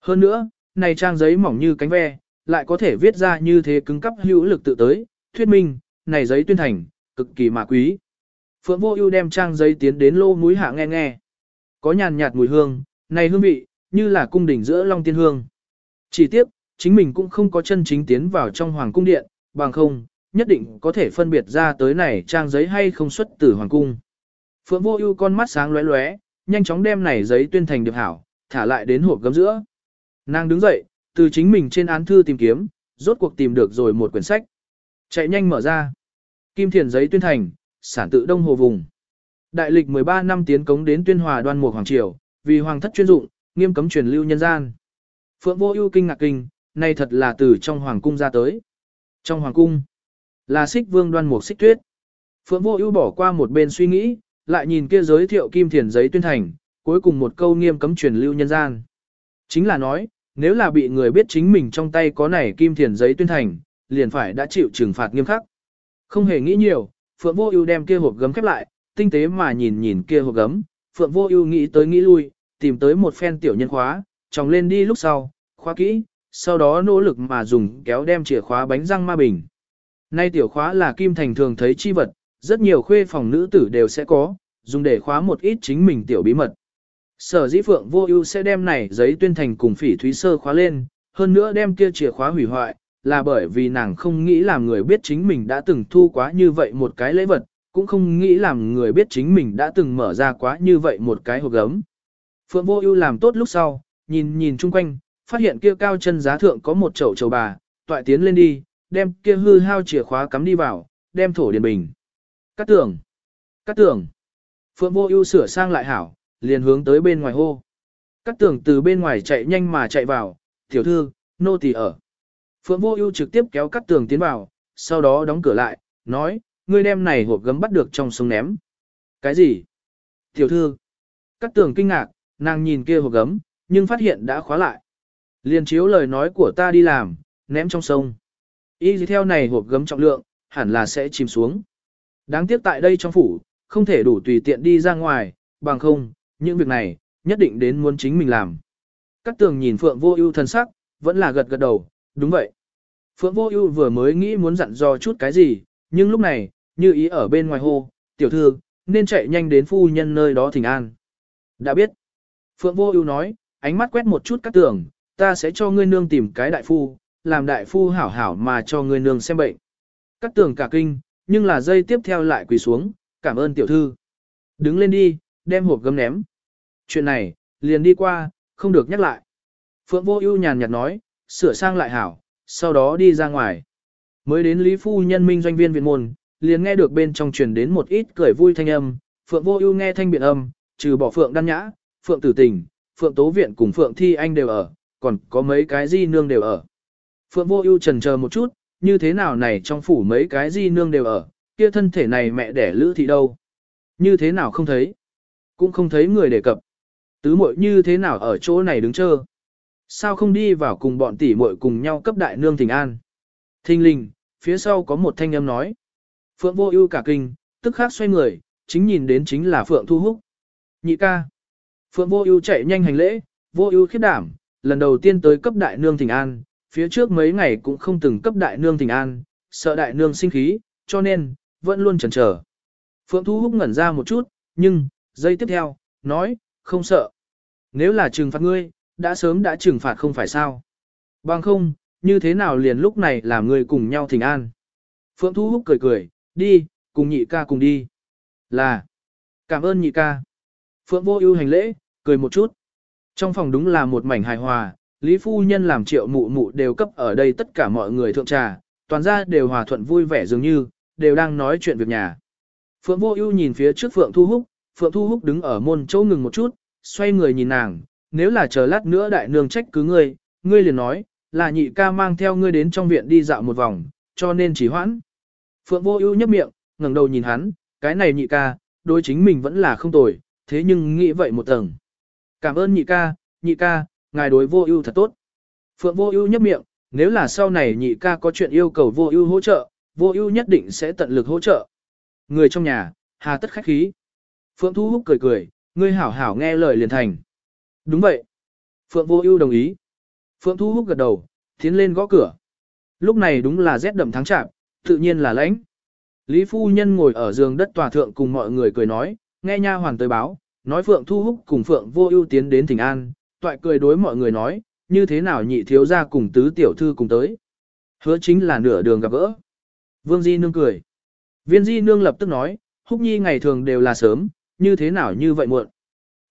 Hơn nữa, này trang giấy mỏng như cánh ve, lại có thể viết ra như thế cứng cắp hữu lực tự tới, thuyết minh, này giấy tuyên thành, cực kỳ mà quý. Phượng Vô Ưu đem trang giấy tiến đến lô núi hạ nghe nghe. Có nhàn nhạt mùi hương, này hương vị, như là cung đỉnh giữa Long Tiên hương. Chỉ tiếc, chính mình cũng không có chân chính tiến vào trong hoàng cung điện, bằng không, nhất định có thể phân biệt ra tới này trang giấy hay không xuất từ hoàng cung. Phượng Vô Ưu con mắt sáng lóe lóe, nhanh chóng đem này giấy tuyên thành điệp hảo, thả lại đến hộp gấm giữa. Nàng đứng dậy, từ chính mình trên án thư tìm kiếm, rốt cuộc tìm được rồi một quyển sách. Chạy nhanh mở ra. Kim thiền giấy tuyên thành, sản tự Đông Hồ vùng. Đại lịch 13 năm tiến cống đến tuyên hòa đoan mục hoàng triều, vì hoàng thất chuyên dụng, nghiêm cấm truyền lưu nhân gian. Phượng Vô Ưu kinh ngạc kinh, này thật là từ trong hoàng cung ra tới. Trong hoàng cung, là Xích Vương Đoan Mục Xích Tuyết. Phượng Vô Ưu bỏ qua một bên suy nghĩ, lại nhìn kia giới thiệu kim thiền giấy tuyên thành, cuối cùng một câu nghiêm cấm truyền lưu nhân gian. Chính là nói, nếu là bị người biết chính mình trong tay có này kim thiền giấy tuyên thành, liền phải đã chịu trừng phạt nghiêm khắc. Không hề nghĩ nhiều, Phượng Vô Ưu đem kia hộp gấm khép lại, tinh tế mà nhìn nhìn kia hộp gấm, Phượng Vô Ưu nghĩ tới nghĩ lui, tìm tới một phen tiểu nhân khóa, tròng lên đi lúc sau, khóa kỹ, sau đó nỗ lực mà dùng kéo đem chìa khóa bánh răng ma bình. Nay tiểu khóa là kim thành thường thấy chi vật, rất nhiều khuê phòng nữ tử đều sẽ có, dùng để khóa một ít chính mình tiểu bí mật. Sở dĩ Phượng Vô Ưu sẽ đem này giấy tuyên thành cùng phỉ thúy sơ khóa lên, hơn nữa đem kia chìa khóa hủy hoại, là bởi vì nàng không nghĩ làm người biết chính mình đã từng thu quá như vậy một cái lễ vật, cũng không nghĩ làm người biết chính mình đã từng mở ra quá như vậy một cái hộp gấm. Phượng Vô Ưu làm tốt lúc sau, nhìn nhìn chung quanh, phát hiện kia cao chân giá thượng có một chậu chầu bà, toại tiến lên đi, đem kia hư hao chìa khóa cắm đi vào, đem thổ điền bình. Cát tường, Cát tường. Phượng Vô Ưu sửa sang lại hảo, liền hướng tới bên ngoài hô. Cát tường từ bên ngoài chạy nhanh mà chạy vào, "Tiểu thư, nô tỳ ở." Phượng Vô Ưu trực tiếp kéo Cát tường tiến vào, sau đó đóng cửa lại, nói, "Ngươi đem này hộp gấm bắt được trong sông ném." "Cái gì?" "Tiểu thư." Cát tường kinh ngạc, nàng nhìn kia hộp gấm, nhưng phát hiện đã khóa lại. Liền chiếu lời nói của ta đi làm, ném trong sông. Y theo này hộp gấm trọng lượng, hẳn là sẽ chìm xuống. Đáng tiếc tại đây trong phủ, không thể đủ tùy tiện đi ra ngoài, bằng không, những việc này, nhất định đến muốn chính mình làm. Các tường nhìn Phượng Vô Ưu thân sắc, vẫn là gật gật đầu, đúng vậy. Phượng Vô Ưu vừa mới nghĩ muốn dặn dò chút cái gì, Nhưng lúc này, như ý ở bên ngoài hô, tiểu thư, nên chạy nhanh đến phu nhân nơi đó thỉnh an. Đã biết. Phượng Vô Ưu nói, ánh mắt quét một chút các Tường ta sẽ cho ngươi nương tìm cái đại phu, làm đại phu hảo hảo mà cho ngươi nương xem bệnh. Các Tường cả kinh, nhưng là dây tiếp theo lại quỳ xuống, cảm ơn tiểu thư. Đứng lên đi, đem hộp gấm ném. Chuyện này, liền đi qua, không được nhắc lại. Phượng Vô Ưu nhàn nhạt nói, sửa sang lại hảo, sau đó đi ra ngoài. Mới đến Lý Phu Nhân Minh doanh viên viện môn, liền nghe được bên trong truyền đến một ít cười vui thanh âm, Phượng Vô Ưu nghe thanh biện âm, trừ bỏ Phượng Đan Nhã, Phượng Tử Tình, Phượng Tố Viện cùng Phượng Thi Anh đều ở, còn có mấy cái di nương đều ở. Phượng Vô Ưu chần chờ một chút, như thế nào này trong phủ mấy cái di nương đều ở, kia thân thể này mẹ đẻ Lữ thị đâu? Như thế nào không thấy? Cũng không thấy người đề cập. Tứ muội như thế nào ở chỗ này đứng chờ? Sao không đi vào cùng bọn tỷ muội cùng nhau cấp đại nương thỉnh an? Thinh linh, phía sau có một thanh âm nói. Phượng vô ưu cả kinh, tức khắc xoay người, chính nhìn đến chính là Phượng Thu Húc. Nhị ca. Phượng vô ưu chạy nhanh hành lễ, vô ưu khiếp đảm, lần đầu tiên tới cấp đại nương thỉnh an, phía trước mấy ngày cũng không từng cấp đại nương thỉnh an, sợ đại nương sinh khí, cho nên, vẫn luôn chần chờ. Phượng Thu Húc ngẩn ra một chút, nhưng, giây tiếp theo, nói, không sợ. Nếu là trừng phạt ngươi, đã sớm đã trừng phạt không phải sao. Bằng không, như thế nào liền lúc này làm người cùng nhau thỉnh an. Phượng Thu Húc cười cười, đi, cùng nhị ca cùng đi. Là, cảm ơn nhị ca. Phượng Vô Ưu hành lễ, cười một chút. Trong phòng đúng là một mảnh hài hòa, Lý Phu Nhân làm triệu mụ mụ đều cấp ở đây tất cả mọi người thượng trà, toàn ra đều hòa thuận vui vẻ dường như, đều đang nói chuyện việc nhà. Phượng Vô Ưu nhìn phía trước Phượng Thu Húc, Phượng Thu Húc đứng ở môn chỗ ngừng một chút, xoay người nhìn nàng, nếu là chờ lát nữa đại nương trách cứ ngươi, ngươi liền nói, là nhị ca mang theo ngươi đến trong viện đi dạo một vòng, cho nên chỉ hoãn. Phượng Vô Ưu nhếch miệng, ngẩng đầu nhìn hắn, cái này nhị ca, đối chính mình vẫn là không tồi, thế nhưng nghĩ vậy một tầng. Cảm ơn nhị ca, nhị ca, ngài đối Vô Ưu thật tốt. Phượng Vô Ưu nhấp miệng, nếu là sau này nhị ca có chuyện yêu cầu Vô Ưu hỗ trợ, Vô Ưu nhất định sẽ tận lực hỗ trợ. Người trong nhà, hà tất khách khí. Phượng Thu Húc cười cười, ngươi hảo hảo nghe lời liền thành. Đúng vậy. Phượng Vô Ưu đồng ý. Phượng Thu Húc gật đầu, tiến lên gõ cửa. Lúc này đúng là rét đậm tháng chạp, tự nhiên là lãnh. Lý phu nhân ngồi ở giường đất tòa thượng cùng mọi người cười nói, nghe nha hoàn tới báo, nói Phượng Thu Húc cùng Phượng Vô Ưu tiến đến Thịnh An, toại cười đối mọi người nói, như thế nào nhị thiếu gia cùng tứ tiểu thư cùng tới. Hứa chính là nửa đường gặp gỡ. Vương Di nương cười. Viên Di nương lập tức nói, Húc Nhi ngày thường đều là sớm, như thế nào như vậy muộn.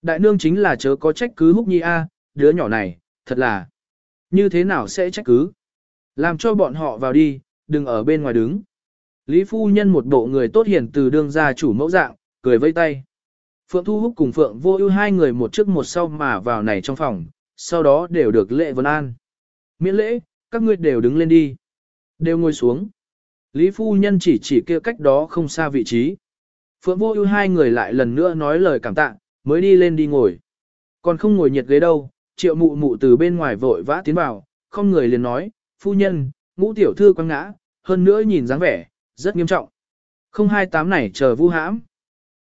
Đại nương chính là chớ có trách cứ Húc Nhi a, đứa nhỏ này, thật là như thế nào sẽ trách cứ. Làm cho bọn họ vào đi, đừng ở bên ngoài đứng. Lý phu nhân một bộ người tốt hiền từ đương gia chủ mẫu dạng, cười vây tay. Phượng Thu Húc cùng Phượng Vô Ưu hai người một trước một sau mà vào này trong phòng, sau đó đều được lễ vân an. Miễn lễ, các ngươi đều đứng lên đi. Đều ngồi xuống. Lý phu nhân chỉ chỉ kia cách đó không xa vị trí. Phượng Vô Ưu hai người lại lần nữa nói lời cảm tạ, mới đi lên đi ngồi. Còn không ngồi nhiệt ghế đâu, Triệu Mụ Mụ từ bên ngoài vội vã tiến vào, không người liền nói, "Phu nhân, ngũ tiểu thư quăng ngã, hơn nữa nhìn dáng vẻ, rất nghiêm trọng. Không hai tám này chờ vu hãm.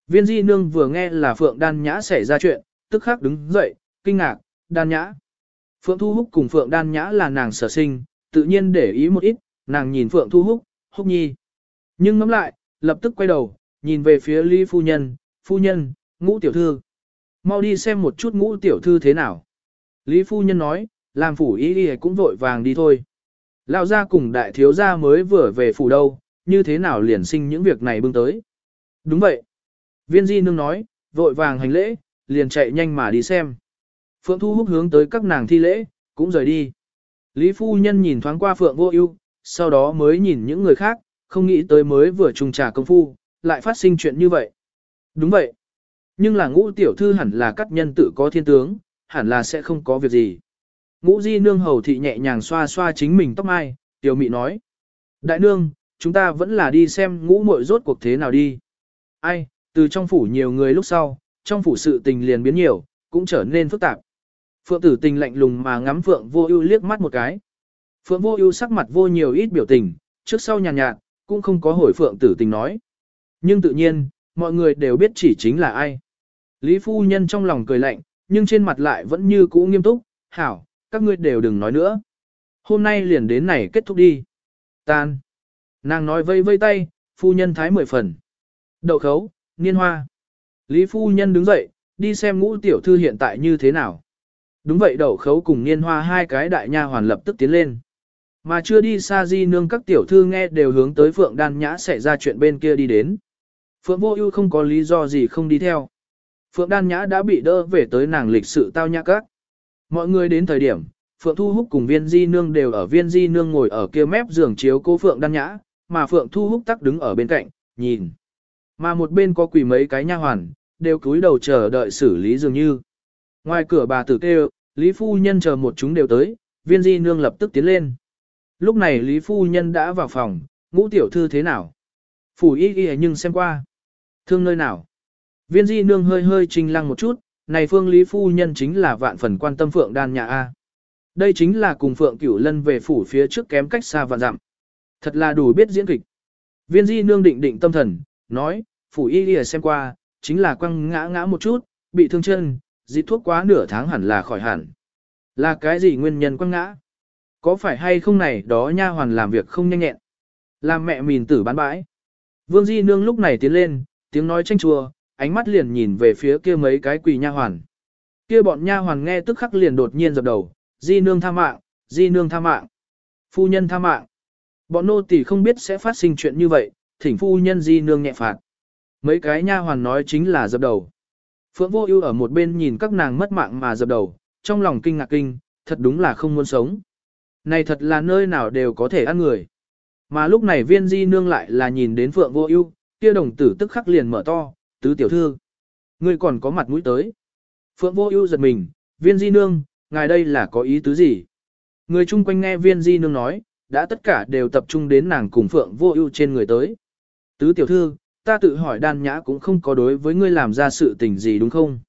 Viên di nương vừa nghe là Phượng Đan Nhã xảy ra chuyện, tức khắc đứng dậy, kinh ngạc, Đan Nhã. Phượng Thu Húc cùng Phượng Đan Nhã là nàng sở sinh, tự nhiên để ý một ít, nàng nhìn Phượng Thu Húc, Húc Nhi. Nhưng ngắm lại, lập tức quay đầu, nhìn về phía Lý Phu Nhân, Phu Nhân, ngũ tiểu thư. Mau đi xem một chút ngũ tiểu thư thế nào. Lý Phu Nhân nói, làm phủ ý đi cũng vội vàng đi thôi. Lão gia cùng đại thiếu gia mới vừa về phủ đâu, như thế nào liền sinh những việc này bưng tới. Đúng vậy. Viên di nương nói, vội vàng hành lễ, liền chạy nhanh mà đi xem. Phượng Thu Húc hướng tới các nàng thi lễ, cũng rời đi. Lý phu nhân nhìn thoáng qua Phượng Vô Ưu, sau đó mới nhìn những người khác, không nghĩ tới mới vừa trùng trà công phu, lại phát sinh chuyện như vậy. Đúng vậy. Nhưng là ngũ tiểu thư hẳn là các nhân tự có thiên tướng, hẳn là sẽ không có việc gì. Ngũ di nương hầu thị nhẹ nhàng xoa xoa chính mình tóc mai, tiểu mị nói. Đại nương, chúng ta vẫn là đi xem ngũ muội rốt cuộc thế nào đi. Ai, từ trong phủ nhiều người lúc sau, trong phủ sự tình liền biến nhiều, cũng trở nên phức tạp. Phượng tử tình lạnh lùng mà ngắm Phượng vô ưu liếc mắt một cái. Phượng vô ưu sắc mặt vô nhiều ít biểu tình, trước sau nhàn nhạt, nhạt, cũng không có hồi Phượng tử tình nói. Nhưng tự nhiên, mọi người đều biết chỉ chính là ai. Lý phu nhân trong lòng cười lạnh, nhưng trên mặt lại vẫn như cũ nghiêm túc, hảo, các ngươi đều đừng nói nữa. Hôm nay liền đến này kết thúc đi. Tan. Nàng nói vây vây tay, phu nhân thái mười phần. Đậu khấu, niên hoa. Lý phu nhân đứng dậy, đi xem ngũ tiểu thư hiện tại như thế nào. Đúng vậy đậu khấu cùng niên hoa hai cái đại nha hoàn lập tức tiến lên. Mà chưa đi xa di nương các tiểu thư nghe đều hướng tới Phượng Đan Nhã xảy ra chuyện bên kia đi đến. Phượng Vô Ưu không có lý do gì không đi theo. Phượng Đan Nhã đã bị đỡ về tới nàng lịch sự tao nhã các. Mọi người đến thời điểm, Phượng Thu Húc cùng Viên Di Nương đều ở Viên Di Nương ngồi ở kia mép giường chiếu cố Phượng Đan Nhã, mà Phượng Thu Húc tắc đứng ở bên cạnh, nhìn. Mà một bên có quỷ mấy cái nha hoàn, đều cúi đầu chờ đợi xử lý dường như. Ngoài cửa bà tử kêu, Lý Phu Nhân chờ một chúng đều tới, Viên Di Nương lập tức tiến lên. Lúc này Lý Phu Nhân đã vào phòng, ngũ tiểu thư thế nào? Phủ y y nhưng xem qua. Thương nơi nào? Viên Di Nương hơi hơi trình lăng một chút, này Phương Lý Phu Nhân chính là vạn phần quan tâm Phượng Đan nhà A. Đây chính là cùng Phượng Cửu Lân về phủ phía trước kém cách xa vạn dặm. Thật là đủ biết diễn kịch. Viên Di Nương định định tâm thần, nói, phủ y lìa xem qua, chính là quăng ngã ngã một chút, bị thương chân, dị thuốc quá nửa tháng hẳn là khỏi hẳn. Là cái gì nguyên nhân quăng ngã? Có phải hay không này đó nha hoàn làm việc không nhanh nhẹn? Làm mẹ mìn tử bán bãi. Vương Di Nương lúc này tiến lên, tiếng nói tranh chua, ánh mắt liền nhìn về phía kia mấy cái quỳ nha hoàn. Kia bọn nha hoàn nghe tức khắc liền đột nhiên dập đầu, Di Nương tha mạng, Di Nương tha mạng, phu nhân tha mạng. Bọn nô tỳ không biết sẽ phát sinh chuyện như vậy, thỉnh phu nhân Di Nương nhẹ phạt. Mấy cái nha hoàn nói chính là dập đầu. Phượng Vô Ưu ở một bên nhìn các nàng mất mạng mà dập đầu, trong lòng kinh ngạc kinh, thật đúng là không muốn sống. Này thật là nơi nào đều có thể ăn người. Mà lúc này viên di nương lại là nhìn đến Phượng Vô Ưu, kia đồng tử tức khắc liền mở to, tứ tiểu thư. Ngươi còn có mặt mũi tới. Phượng Vô Ưu giật mình, viên di nương, ngài đây là có ý tứ gì? Người chung quanh nghe viên di nương nói, đã tất cả đều tập trung đến nàng cùng Phượng Vô Ưu trên người tới. Tứ tiểu thư, ta tự hỏi đan nhã cũng không có đối với ngươi làm ra sự tình gì đúng không?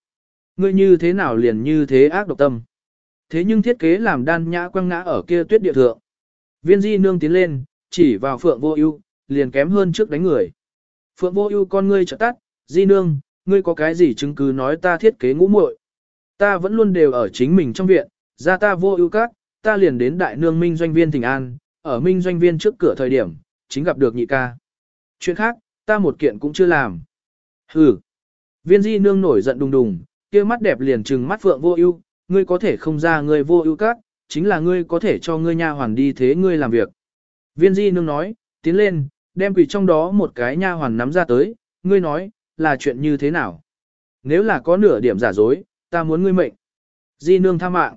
Ngươi như thế nào liền như thế ác độc tâm? Thế nhưng thiết kế làm đan nhã quăng ngã ở kia tuyết địa thượng. Viên di nương tiến lên, chỉ vào phượng vô ưu, liền kém hơn trước đánh người. Phượng vô ưu con ngươi trợ tắt, di nương, ngươi có cái gì chứng cứ nói ta thiết kế ngũ muội? Ta vẫn luôn đều ở chính mình trong viện, ra ta vô ưu các, ta liền đến đại nương minh doanh viên thỉnh an, ở minh doanh viên trước cửa thời điểm, chính gặp được nhị ca. Chuyện khác, ta một kiện cũng chưa làm. Hừ. Viên di nương nổi giận đùng đùng, kia mắt đẹp liền trừng mắt phượng vô ưu, ngươi có thể không ra ngươi vô ưu các, chính là ngươi có thể cho ngươi nha hoàn đi thế ngươi làm việc. Viên di nương nói, tiến lên, đem quỷ trong đó một cái nha hoàn nắm ra tới, ngươi nói, là chuyện như thế nào? Nếu là có nửa điểm giả dối, ta muốn ngươi mệnh. Di nương tha mạng.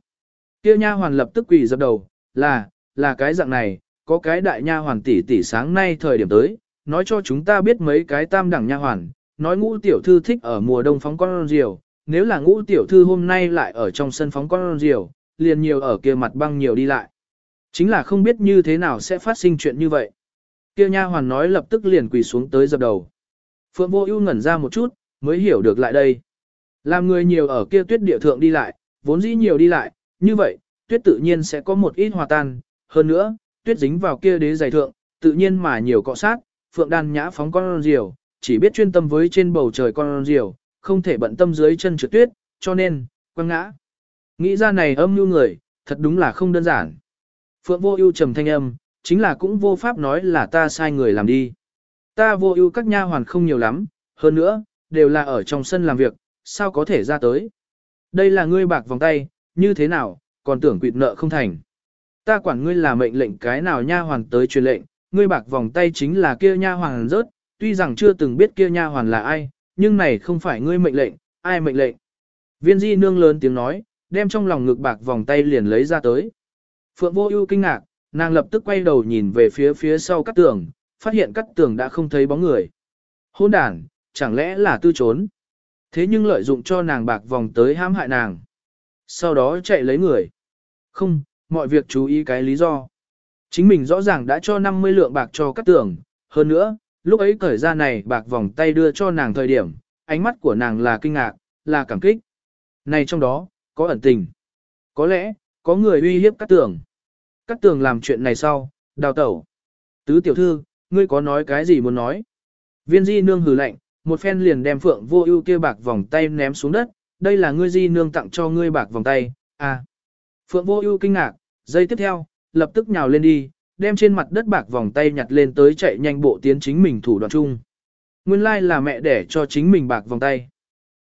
Kia nha hoàn lập tức quỳ dập đầu, là, là cái dạng này, có cái đại nha hoàn tỷ tỷ sáng nay thời điểm tới, nói cho chúng ta biết mấy cái tam đẳng nha hoàn, nói ngũ tiểu thư thích ở mùa đông phóng con diều, nếu là ngũ tiểu thư hôm nay lại ở trong sân phóng con diều, liền nhiều ở kia mặt băng nhiều đi lại. Chính là không biết như thế nào sẽ phát sinh chuyện như vậy. Kia nha hoàn nói lập tức liền quỳ xuống tới dập đầu. Phượng vô ưu ngẩn ra một chút, mới hiểu được lại đây. Làm người nhiều ở kia tuyết địa thượng đi lại, vốn dĩ nhiều đi lại, như vậy, tuyết tự nhiên sẽ có một ít hòa tan, hơn nữa, tuyết dính vào kia đế giày thượng, tự nhiên mà nhiều cọ sát, Phượng Đan nhã phóng con diều, chỉ biết chuyên tâm với trên bầu trời con diều, không thể bận tâm dưới chân trượt tuyết, cho nên, quăng ngã. Nghĩ ra này âm nhu người, thật đúng là không đơn giản. Phượng vô ưu trầm thanh âm, chính là cũng vô pháp nói là ta sai người làm đi. Ta vô ưu các nha hoàn không nhiều lắm, hơn nữa, đều là ở trong sân làm việc, sao có thể ra tới. Đây là ngươi bạc vòng tay, như thế nào, còn tưởng quỵt nợ không thành. Ta quản ngươi là mệnh lệnh cái nào nha hoàn tới truyền lệnh, ngươi bạc vòng tay chính là kia nha hoàn rớt, tuy rằng chưa từng biết kia nha hoàn là ai, nhưng này không phải ngươi mệnh lệnh, ai mệnh lệnh. Viên di nương lớn tiếng nói, đem trong lòng ngực bạc vòng tay liền lấy ra tới. Phượng vô ưu kinh ngạc, nàng lập tức quay đầu nhìn về phía phía sau cắt tường, phát hiện cắt tường đã không thấy bóng người. Hôn đàn, chẳng lẽ là tư trốn. Thế nhưng lợi dụng cho nàng bạc vòng tới hãm hại nàng. Sau đó chạy lấy người. Không, mọi việc chú ý cái lý do. Chính mình rõ ràng đã cho 50 lượng bạc cho cát tường, hơn nữa, lúc ấy cởi ra này bạc vòng tay đưa cho nàng thời điểm, ánh mắt của nàng là kinh ngạc, là cảm kích. Này trong đó, có ẩn tình. Có lẽ, có người uy hiếp cát tường. cát tường làm chuyện này sau, đào tẩu. Tứ tiểu thư, ngươi có nói cái gì muốn nói? Viên di nương hừ lạnh, một phen liền đem phượng vô ưu kia bạc vòng tay ném xuống đất. Đây là ngươi di nương tặng cho ngươi bạc vòng tay, à. Phượng vô ưu kinh ngạc, giây tiếp theo, lập tức nhào lên đi, đem trên mặt đất bạc vòng tay nhặt lên tới chạy nhanh bộ tiến chính mình thủ đoạn chung. Nguyên lai like là mẹ để cho chính mình bạc vòng tay.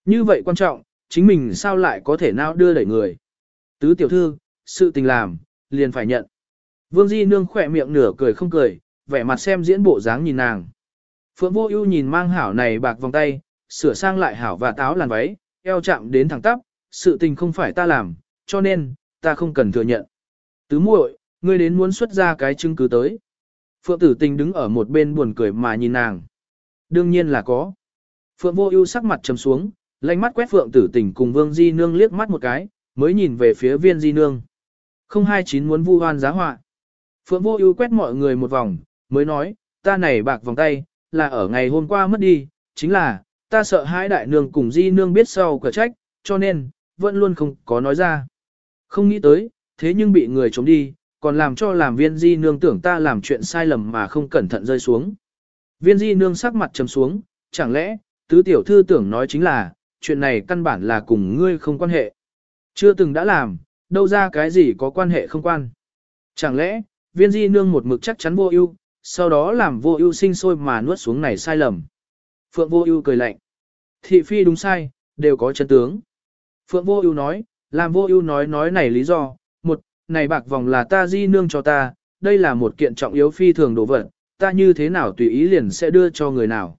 Như vậy quan trọng, chính mình sao lại có thể nào đưa đẩy người. Tứ tiểu thư, sự tình làm, liền phải nhận. Vương Di Nương khỏe miệng nửa cười không cười, vẻ mặt xem diễn bộ dáng nhìn nàng. Phượng Vô Ưu nhìn mang hảo này bạc vòng tay, sửa sang lại hảo và táo làn váy, eo chạm đến thẳng tắp, sự tình không phải ta làm, cho nên, ta không cần thừa nhận. Tứ muội, ngươi đến muốn xuất ra cái chứng cứ tới. Phượng Tử Tình đứng ở một bên buồn cười mà nhìn nàng. Đương nhiên là có. Phượng Vô Ưu sắc mặt trầm xuống, lạnh mắt quét Phượng Tử Tình cùng Vương Di Nương liếc mắt một cái, mới nhìn về phía Viên Di Nương. Không hai chín muốn vu hoan giá họa. Phượng Vô Ưu quét mọi người một vòng, mới nói, ta này bạc vòng tay, là ở ngày hôm qua mất đi, chính là, ta sợ hai đại nương cùng Di Nương biết sau cửa trách, cho nên, vẫn luôn không có nói ra. Không nghĩ tới, thế nhưng bị người trống đi, còn làm cho làm viên Di Nương tưởng ta làm chuyện sai lầm mà không cẩn thận rơi xuống. Viên Di Nương sắc mặt trầm xuống, chẳng lẽ, tứ tiểu thư tưởng nói chính là, chuyện này căn bản là cùng ngươi không quan hệ. Chưa từng đã làm, đâu ra cái gì có quan hệ không quan. Chẳng lẽ, viên di nương một mực chắc chắn vô ưu, sau đó làm vô ưu sinh sôi mà nuốt xuống này sai lầm. Phượng vô ưu cười lạnh. Thị phi đúng sai, đều có chân tướng. Phượng vô ưu nói, làm vô ưu nói nói này lý do, một, này bạc vòng là ta di nương cho ta, đây là một kiện trọng yếu phi thường đồ vật, ta như thế nào tùy ý liền sẽ đưa cho người nào.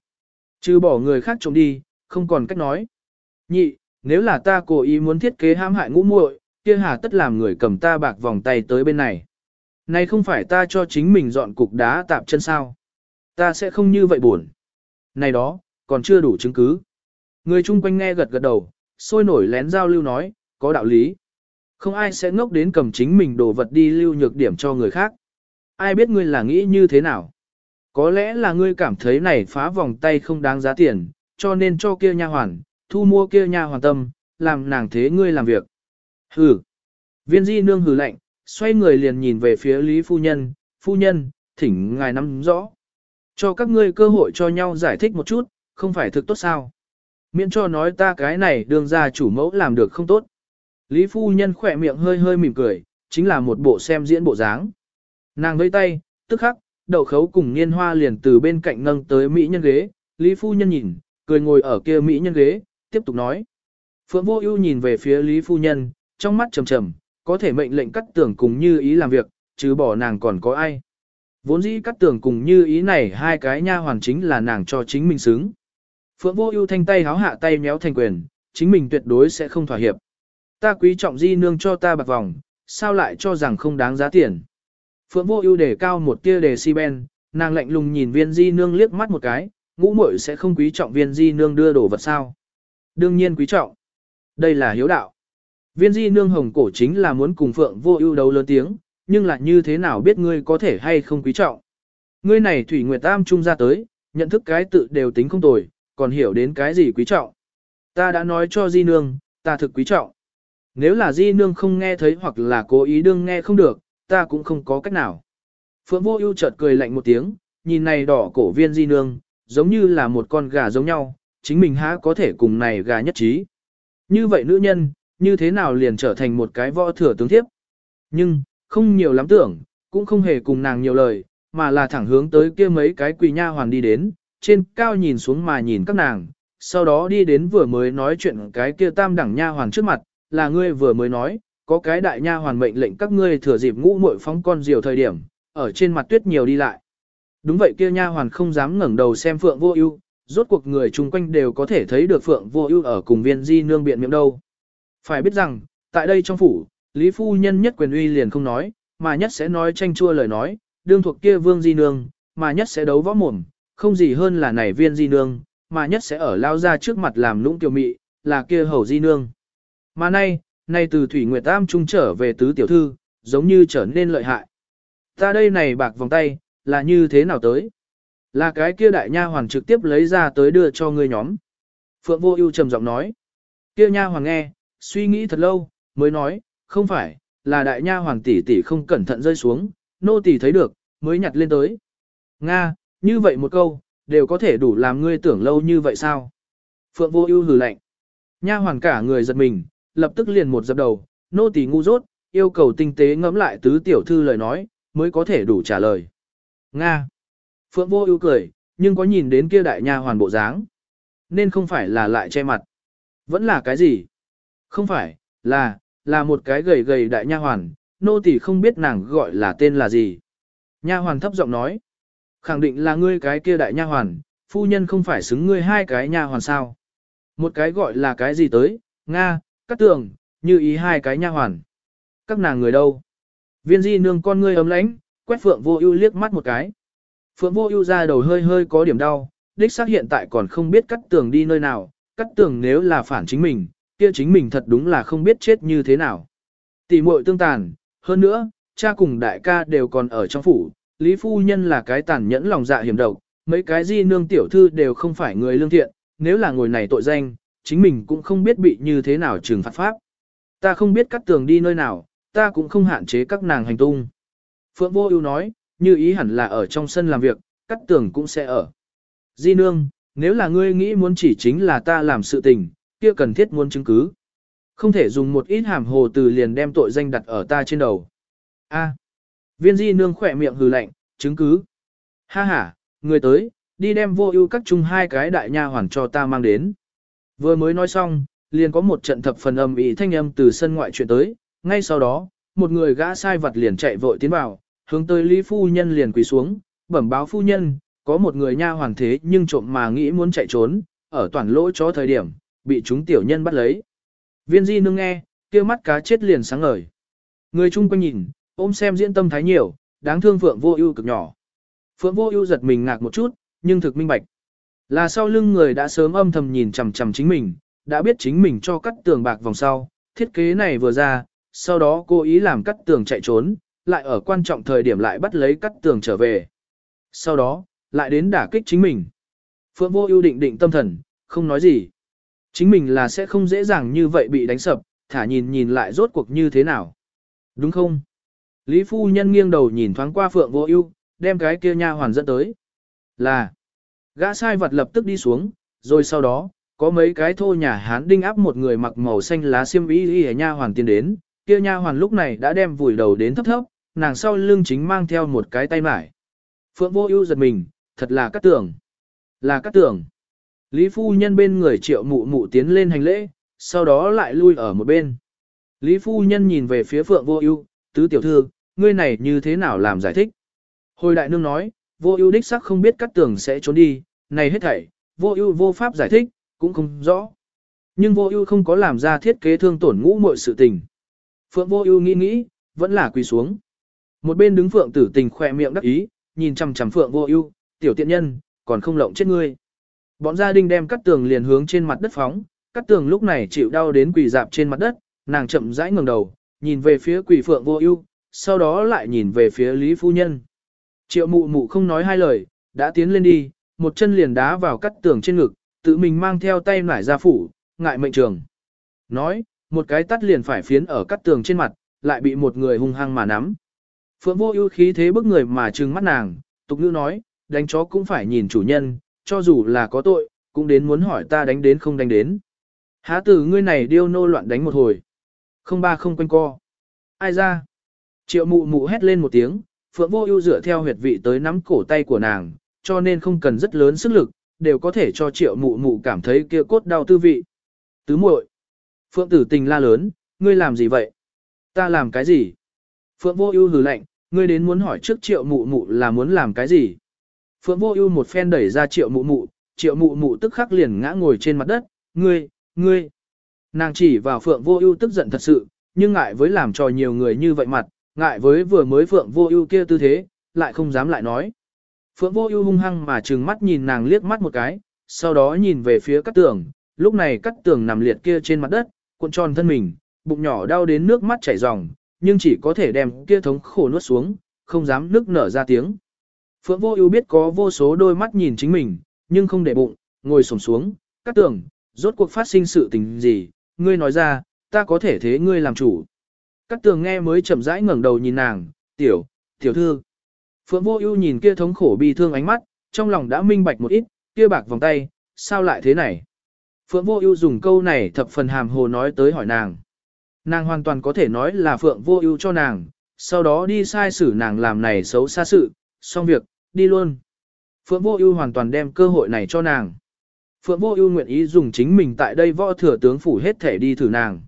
Chứ bỏ người khác trộm đi, không còn cách nói. Nhị, nếu là ta cố ý muốn thiết kế hãm hại ngũ muội, kia hà tất làm người cầm ta bạc vòng tay tới bên này. Này không phải ta cho chính mình dọn cục đá tạp chân sao. Ta sẽ không như vậy buồn. Này đó, còn chưa đủ chứng cứ. Người chung quanh nghe gật gật đầu, sôi nổi lén giao lưu nói, có đạo lý. Không ai sẽ ngốc đến cầm chính mình đồ vật đi lưu nhược điểm cho người khác. Ai biết ngươi là nghĩ như thế nào? Có lẽ là ngươi cảm thấy này phá vòng tay không đáng giá tiền, cho nên cho kia nha hoàn, thu mua kia nha hoàn tâm, làm nàng thế ngươi làm việc. Hừ. Viên di nương hừ lạnh, xoay người liền nhìn về phía Lý Phu Nhân, Phu Nhân, thỉnh ngài nắm rõ. Cho các ngươi cơ hội cho nhau giải thích một chút, không phải thực tốt sao. Miễn cho nói ta cái này đường ra chủ mẫu làm được không tốt. Lý Phu Nhân khỏe miệng hơi hơi mỉm cười, chính là một bộ xem diễn bộ dáng. Nàng vẫy tay, tức khắc, đậu khấu cùng niên hoa liền từ bên cạnh nâng tới Mỹ nhân ghế, Lý Phu Nhân nhìn, cười ngồi ở kia Mỹ nhân ghế, tiếp tục nói. Phượng Vô Ưu nhìn về phía Lý Phu Nhân, trong mắt trầm trầm, có thể mệnh lệnh cắt tưởng cùng như ý làm việc, chứ bỏ nàng còn có ai. Vốn dĩ cắt tưởng cùng như ý này hai cái nha hoàn chính là nàng cho chính mình xứng. Phượng Vô Ưu thanh tay háo hạ tay méo thành quyền, chính mình tuyệt đối sẽ không thỏa hiệp. Ta quý trọng di nương cho ta bạc vòng, sao lại cho rằng không đáng giá tiền. Phượng Vô Ưu đề cao một tia đề si ben, nàng lạnh lùng nhìn Viên Di nương liếc mắt một cái, ngũ muội sẽ không quý trọng Viên Di nương đưa đồ vật sao? Đương nhiên quý trọng. Đây là hiếu đạo. Viên di nương hồng cổ chính là muốn cùng phượng vô ưu đấu lớn tiếng, nhưng là như thế nào biết ngươi có thể hay không quý trọng. Ngươi này thủy nguyệt tam trung ra tới, nhận thức cái tự đều tính không tồi, còn hiểu đến cái gì quý trọng. Ta đã nói cho di nương, ta thực quý trọng. Nếu là di nương không nghe thấy hoặc là cố ý đương nghe không được, ta cũng không có cách nào. Phượng vô ưu chợt cười lạnh một tiếng, nhìn này đỏ cổ viên di nương, giống như là một con gà giống nhau, chính mình há có thể cùng này gà nhất trí. Như vậy nữ nhân, như thế nào liền trở thành một cái võ thừa tướng thiếp. Nhưng, không nhiều lắm tưởng, cũng không hề cùng nàng nhiều lời, mà là thẳng hướng tới kia mấy cái quỳ nha hoàn đi đến, trên cao nhìn xuống mà nhìn các nàng, sau đó đi đến vừa mới nói chuyện cái kia tam đẳng nha hoàn trước mặt, là ngươi vừa mới nói, có cái đại nha hoàn mệnh lệnh các ngươi thừa dịp ngũ muội phóng con diều thời điểm, ở trên mặt tuyết nhiều đi lại. Đúng vậy kia nha hoàn không dám ngẩng đầu xem Phượng Vô Ưu, rốt cuộc người chung quanh đều có thể thấy được Phượng Vô Ưu ở cùng Viên Di nương biện miệng đâu. Phải biết rằng, tại đây trong phủ, Lý phu nhân nhất quyền uy liền không nói, mà nhất sẽ nói tranh chua lời nói, đương thuộc kia Vương Di nương, mà nhất sẽ đấu võ mồm, không gì hơn là nảy Viên Di nương, mà nhất sẽ ở lao ra trước mặt làm lũng tiểu mị, là kia Hầu Di nương. Mà nay, nay từ Thủy Nguyệt Tam trung trở về tứ tiểu thư, giống như trở nên lợi hại. Ta đây này bạc vòng tay, là như thế nào tới? Là cái kia đại nha hoàng trực tiếp lấy ra tới đưa cho ngươi nhóm. Phượng Vô Ưu trầm giọng nói. Kia nha hoàng nghe, suy nghĩ thật lâu, mới nói, không phải, là đại nha hoàng tỷ tỷ không cẩn thận rơi xuống, nô tỷ thấy được, mới nhặt lên tới. Nga, như vậy một câu, đều có thể đủ làm ngươi tưởng lâu như vậy sao? Phượng Vô Ưu hừ lạnh. Nha hoàng cả người giật mình, lập tức liền một dập đầu, nô tỳ ngu dốt, yêu cầu tinh tế ngẫm lại tứ tiểu thư lời nói, mới có thể đủ trả lời. Nga. Phượng vô ưu cười, nhưng có nhìn đến kia đại nha hoàn bộ dáng. Nên không phải là lại che mặt. Vẫn là cái gì? Không phải, là, là một cái gầy gầy đại nha hoàn, nô tỳ không biết nàng gọi là tên là gì. Nha hoàn thấp giọng nói. Khẳng định là ngươi cái kia đại nha hoàn, phu nhân không phải xứng ngươi hai cái nha hoàn sao. Một cái gọi là cái gì tới, Nga, cắt tường, như ý hai cái nha hoàn. Các nàng người đâu? Viên di nương con ngươi ấm lãnh, quét phượng vô ưu liếc mắt một cái. Phượng vô ưu ra đầu hơi hơi có điểm đau, đích xác hiện tại còn không biết cắt tường đi nơi nào, cắt tường nếu là phản chính mình, kia chính mình thật đúng là không biết chết như thế nào. Tỷ muội tương tàn, hơn nữa, cha cùng đại ca đều còn ở trong phủ, Lý Phu Nhân là cái tàn nhẫn lòng dạ hiểm độc, mấy cái di nương tiểu thư đều không phải người lương thiện, nếu là ngồi này tội danh, chính mình cũng không biết bị như thế nào trừng phạt pháp. Ta không biết cắt tường đi nơi nào, ta cũng không hạn chế các nàng hành tung. Phượng Vô Ưu nói, như ý hẳn là ở trong sân làm việc, cắt tường cũng sẽ ở. Di nương, nếu là ngươi nghĩ muốn chỉ chính là ta làm sự tình, kia cần thiết muốn chứng cứ. Không thể dùng một ít hàm hồ từ liền đem tội danh đặt ở ta trên đầu. A. viên di nương khẽ miệng hừ lạnh, chứng cứ. Ha ha, người tới, đi đem vô ưu các chung hai cái đại nha hoàn cho ta mang đến. Vừa mới nói xong, liền có một trận thập phần âm ý thanh âm từ sân ngoại chuyển tới, ngay sau đó, một người gã sai vật liền chạy vội tiến vào, hướng tới Lý phu nhân liền quỳ xuống, bẩm báo phu nhân, có một người nha hoàn thế nhưng trộm mà nghĩ muốn chạy trốn, ở toàn lỗ chó thời điểm, bị chúng tiểu nhân bắt lấy. Viên di nương nghe, kia mắt cá chết liền sáng ngời. Người chung quanh nhìn, ôm xem diễn tâm thái nhiều, đáng thương Phượng Vô Ưu cực nhỏ. Phượng Vô Ưu giật mình ngạc một chút, nhưng thực minh bạch. Là sau lưng người đã sớm âm thầm nhìn chằm chằm chính mình, đã biết chính mình cho cắt tường bạc vòng sau, thiết kế này vừa ra, sau đó cố ý làm cắt tường chạy trốn, lại ở quan trọng thời điểm lại bắt lấy cắt tường trở về. Sau đó, lại đến đả kích chính mình. Phượng Vô Ưu định định tâm thần, không nói gì. Chính mình là sẽ không dễ dàng như vậy bị đánh sập, thả nhìn nhìn lại rốt cuộc như thế nào. Đúng không? Lý phu nhân nghiêng đầu nhìn thoáng qua Phượng Vô Ưu, đem cái kia nha hoàn dẫn tới. Là Gã sai vật lập tức đi xuống, rồi sau đó, có mấy cái thô nhà hán đinh áp một người mặc màu xanh lá xiêm y y nha hoàn tiến đến, kia nha hoàn lúc này đã đem vùi đầu đến thấp thấp, nàng sau lưng chính mang theo một cái tay mải. Phượng Vô Ưu giật mình, thật là cát tưởng. Là cát tưởng. Lý phu nhân bên người triệu mụ mụ tiến lên hành lễ, sau đó lại lui ở một bên. Lý phu nhân nhìn về phía phượng vô ưu, tứ tiểu thư, ngươi này như thế nào làm giải thích. Hồi đại nương nói, vô ưu đích sắc không biết cắt tưởng sẽ trốn đi, này hết thảy, vô ưu vô pháp giải thích, cũng không rõ. Nhưng vô ưu không có làm ra thiết kế thương tổn ngũ mọi sự tình. Phượng vô ưu nghĩ nghĩ, vẫn là quỳ xuống. Một bên đứng phượng tử tình khỏe miệng đắc ý, nhìn chằm chằm phượng vô ưu, tiểu tiện nhân, còn không lộng chết ngươi. Bọn gia đình đem cắt tường liền hướng trên mặt đất phóng, cắt tường lúc này chịu đau đến quỳ dạp trên mặt đất, nàng chậm rãi ngẩng đầu, nhìn về phía quỳ phượng vô ưu, sau đó lại nhìn về phía Lý Phu Nhân. Triệu mụ mụ không nói hai lời, đã tiến lên đi, một chân liền đá vào cắt tường trên ngực, tự mình mang theo tay nải ra phủ, ngại mệnh trường. Nói, một cái tắt liền phải phiến ở cắt tường trên mặt, lại bị một người hung hăng mà nắm. Phượng vô ưu khí thế bức người mà trừng mắt nàng, tục ngữ nói, đánh chó cũng phải nhìn chủ nhân, cho dù là có tội, cũng đến muốn hỏi ta đánh đến không đánh đến. Há tử ngươi này điêu nô loạn đánh một hồi. Không ba không quanh co. Ai ra? Triệu mụ mụ hét lên một tiếng, phượng vô ưu dựa theo huyệt vị tới nắm cổ tay của nàng, cho nên không cần rất lớn sức lực, đều có thể cho triệu mụ mụ cảm thấy kia cốt đau tư vị. Tứ muội, Phượng tử tình la lớn, ngươi làm gì vậy? Ta làm cái gì? Phượng vô ưu hừ lạnh, ngươi đến muốn hỏi trước triệu mụ mụ là muốn làm cái gì? Phượng Vô Ưu một phen đẩy ra Triệu Mụ Mụ, Triệu Mụ Mụ tức khắc liền ngã ngồi trên mặt đất, "Ngươi, ngươi!" Nàng chỉ vào Phượng Vô Ưu tức giận thật sự, nhưng ngại với làm trò nhiều người như vậy mặt, ngại với vừa mới Phượng Vô Ưu kia tư thế, lại không dám lại nói. Phượng Vô Ưu hung hăng mà trừng mắt nhìn nàng liếc mắt một cái, sau đó nhìn về phía Cát Tường, lúc này Cát Tường nằm liệt kia trên mặt đất, cuộn tròn thân mình, bụng nhỏ đau đến nước mắt chảy ròng, nhưng chỉ có thể đem kia thống khổ nuốt xuống, không dám nức nở ra tiếng. Phượng Vô Ưu biết có vô số đôi mắt nhìn chính mình, nhưng không để bụng, ngồi xổm xuống, Cát tưởng, rốt cuộc phát sinh sự tình gì, ngươi nói ra, ta có thể thế ngươi làm chủ." Cát tường nghe mới chậm rãi ngẩng đầu nhìn nàng, "Tiểu, tiểu thư." Phượng Vô Ưu nhìn kia thống khổ bi thương ánh mắt, trong lòng đã minh bạch một ít, kia bạc vòng tay, sao lại thế này? Phượng Vô Ưu dùng câu này thập phần hàm hồ nói tới hỏi nàng. Nàng hoàn toàn có thể nói là Phượng Vô Ưu cho nàng, sau đó đi sai xử nàng làm này xấu xa sự, xong việc, đi luôn. Phượng Vô Ưu hoàn toàn đem cơ hội này cho nàng. Phượng Vô Ưu nguyện ý dùng chính mình tại đây võ thừa tướng phủ hết thể đi thử nàng.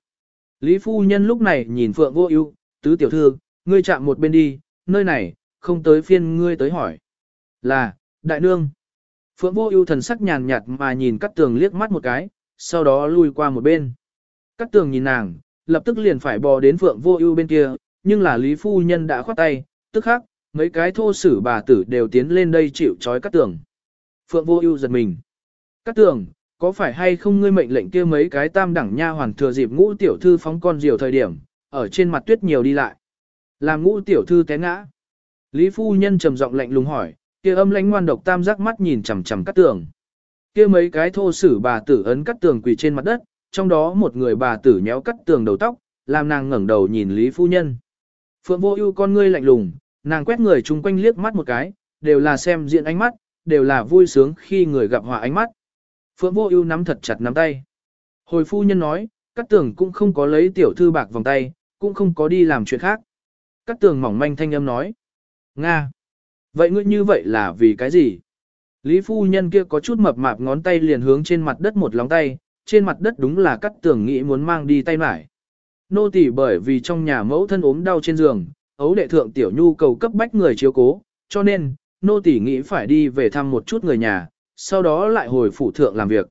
Lý phu nhân lúc này nhìn Phượng Vô Ưu, tứ tiểu thư, ngươi chạm một bên đi, nơi này, không tới phiên ngươi tới hỏi. Là, đại nương. Phượng Vô Ưu thần sắc nhàn nhạt mà nhìn Cát Tường liếc mắt một cái, sau đó lui qua một bên. Cát Tường nhìn nàng, lập tức liền phải bò đến Phượng Vô Ưu bên kia, nhưng là Lý phu nhân đã khoát tay, tức khắc, mấy cái thô sử bà tử đều tiến lên đây chịu trói Cát Tường. Phượng Vô Ưu giật mình. Cát Tường, có phải hay không ngươi mệnh lệnh kia mấy cái tam đẳng nha hoàn thừa dịp ngũ tiểu thư phóng con diều thời điểm, ở trên mặt tuyết nhiều đi lại. Làm ngũ tiểu thư té ngã. Lý phu nhân trầm giọng lạnh lùng hỏi, kia âm lãnh ngoan độc tam giác mắt nhìn chằm chằm cắt tường. Kia mấy cái thô sử bà tử ấn cắt tường quỳ trên mặt đất, trong đó một người bà tử nhéo cắt tường đầu tóc, làm nàng ngẩng đầu nhìn Lý phu nhân. Phượng vô ưu con ngươi lạnh lùng, nàng quét người chung quanh liếc mắt một cái, đều là xem diện ánh mắt, đều là vui sướng khi người gặp họa ánh mắt. Phượng vô ưu nắm thật chặt nắm tay. Hồi phu nhân nói, cắt tường cũng không có lấy tiểu thư bạc vòng tay, cũng không có đi làm chuyện khác. Cắt tường mỏng manh thanh âm nói. Nga. Vậy ngươi như vậy là vì cái gì? Lý phu nhân kia có chút mập mạp ngón tay liền hướng trên mặt đất một lóng tay, trên mặt đất đúng là cắt tưởng nghĩ muốn mang đi tay mải. Nô tỳ bởi vì trong nhà mẫu thân ốm đau trên giường, ấu đệ thượng tiểu nhu cầu cấp bách người chiếu cố, cho nên, nô tỳ nghĩ phải đi về thăm một chút người nhà, sau đó lại hồi phủ thượng làm việc.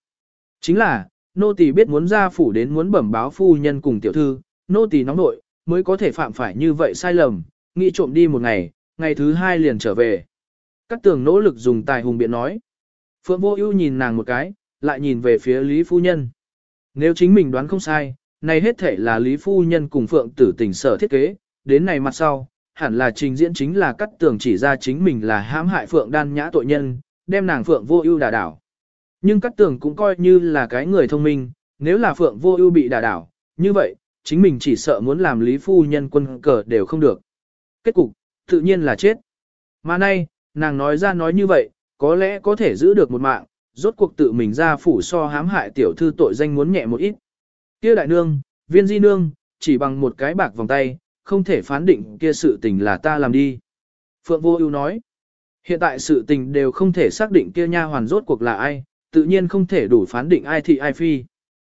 Chính là, nô tỳ biết muốn ra phủ đến muốn bẩm báo phu nhân cùng tiểu thư, nô tỳ nóng nội, mới có thể phạm phải như vậy sai lầm, nghĩ trộm đi một ngày, ngày thứ hai liền trở về. Cát tường nỗ lực dùng tài hùng biện nói. Phượng vô ưu nhìn nàng một cái, lại nhìn về phía Lý Phu Nhân. Nếu chính mình đoán không sai, này hết thể là Lý Phu Nhân cùng Phượng tử tỉnh sở thiết kế, đến này mặt sau, hẳn là trình diễn chính là cắt tường chỉ ra chính mình là hãm hại Phượng đan nhã tội nhân, đem nàng Phượng vô ưu đả đảo. Nhưng cắt tường cũng coi như là cái người thông minh, nếu là Phượng vô ưu bị đả đảo, như vậy, chính mình chỉ sợ muốn làm Lý Phu Nhân quân cờ đều không được. Kết cục, tự nhiên là chết. Mà nay, nàng nói ra nói như vậy, có lẽ có thể giữ được một mạng, rốt cuộc tự mình ra phủ so hãm hại tiểu thư tội danh muốn nhẹ một ít. Kia đại nương, viên di nương, chỉ bằng một cái bạc vòng tay, không thể phán định kia sự tình là ta làm đi. Phượng Vô Ưu nói, hiện tại sự tình đều không thể xác định kia nha hoàn rốt cuộc là ai, tự nhiên không thể đủ phán định ai thị ai phi.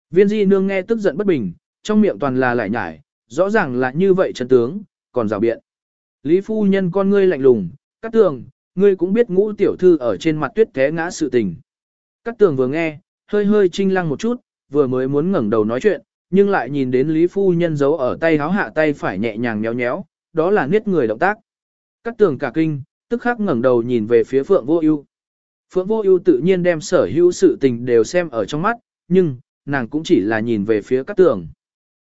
Viên di nương nghe tức giận bất bình, trong miệng toàn là lại nhải, rõ ràng là như vậy chân tướng, còn rào biện. Lý phu nhân con ngươi lạnh lùng, cắt tường, ngươi cũng biết ngũ tiểu thư ở trên mặt tuyết té ngã sự tình. Cắt tường vừa nghe, hơi hơi trinh lăng một chút, vừa mới muốn ngẩng đầu nói chuyện, nhưng lại nhìn đến Lý phu nhân giấu ở tay háo hạ tay phải nhẹ nhàng nhéo nhéo, đó là niết người động tác. Cắt tường cả kinh, tức khắc ngẩng đầu nhìn về phía Phượng Vô Ưu. Phượng Vô Ưu tự nhiên đem sở hữu sự tình đều xem ở trong mắt, nhưng nàng cũng chỉ là nhìn về phía Cát Tường.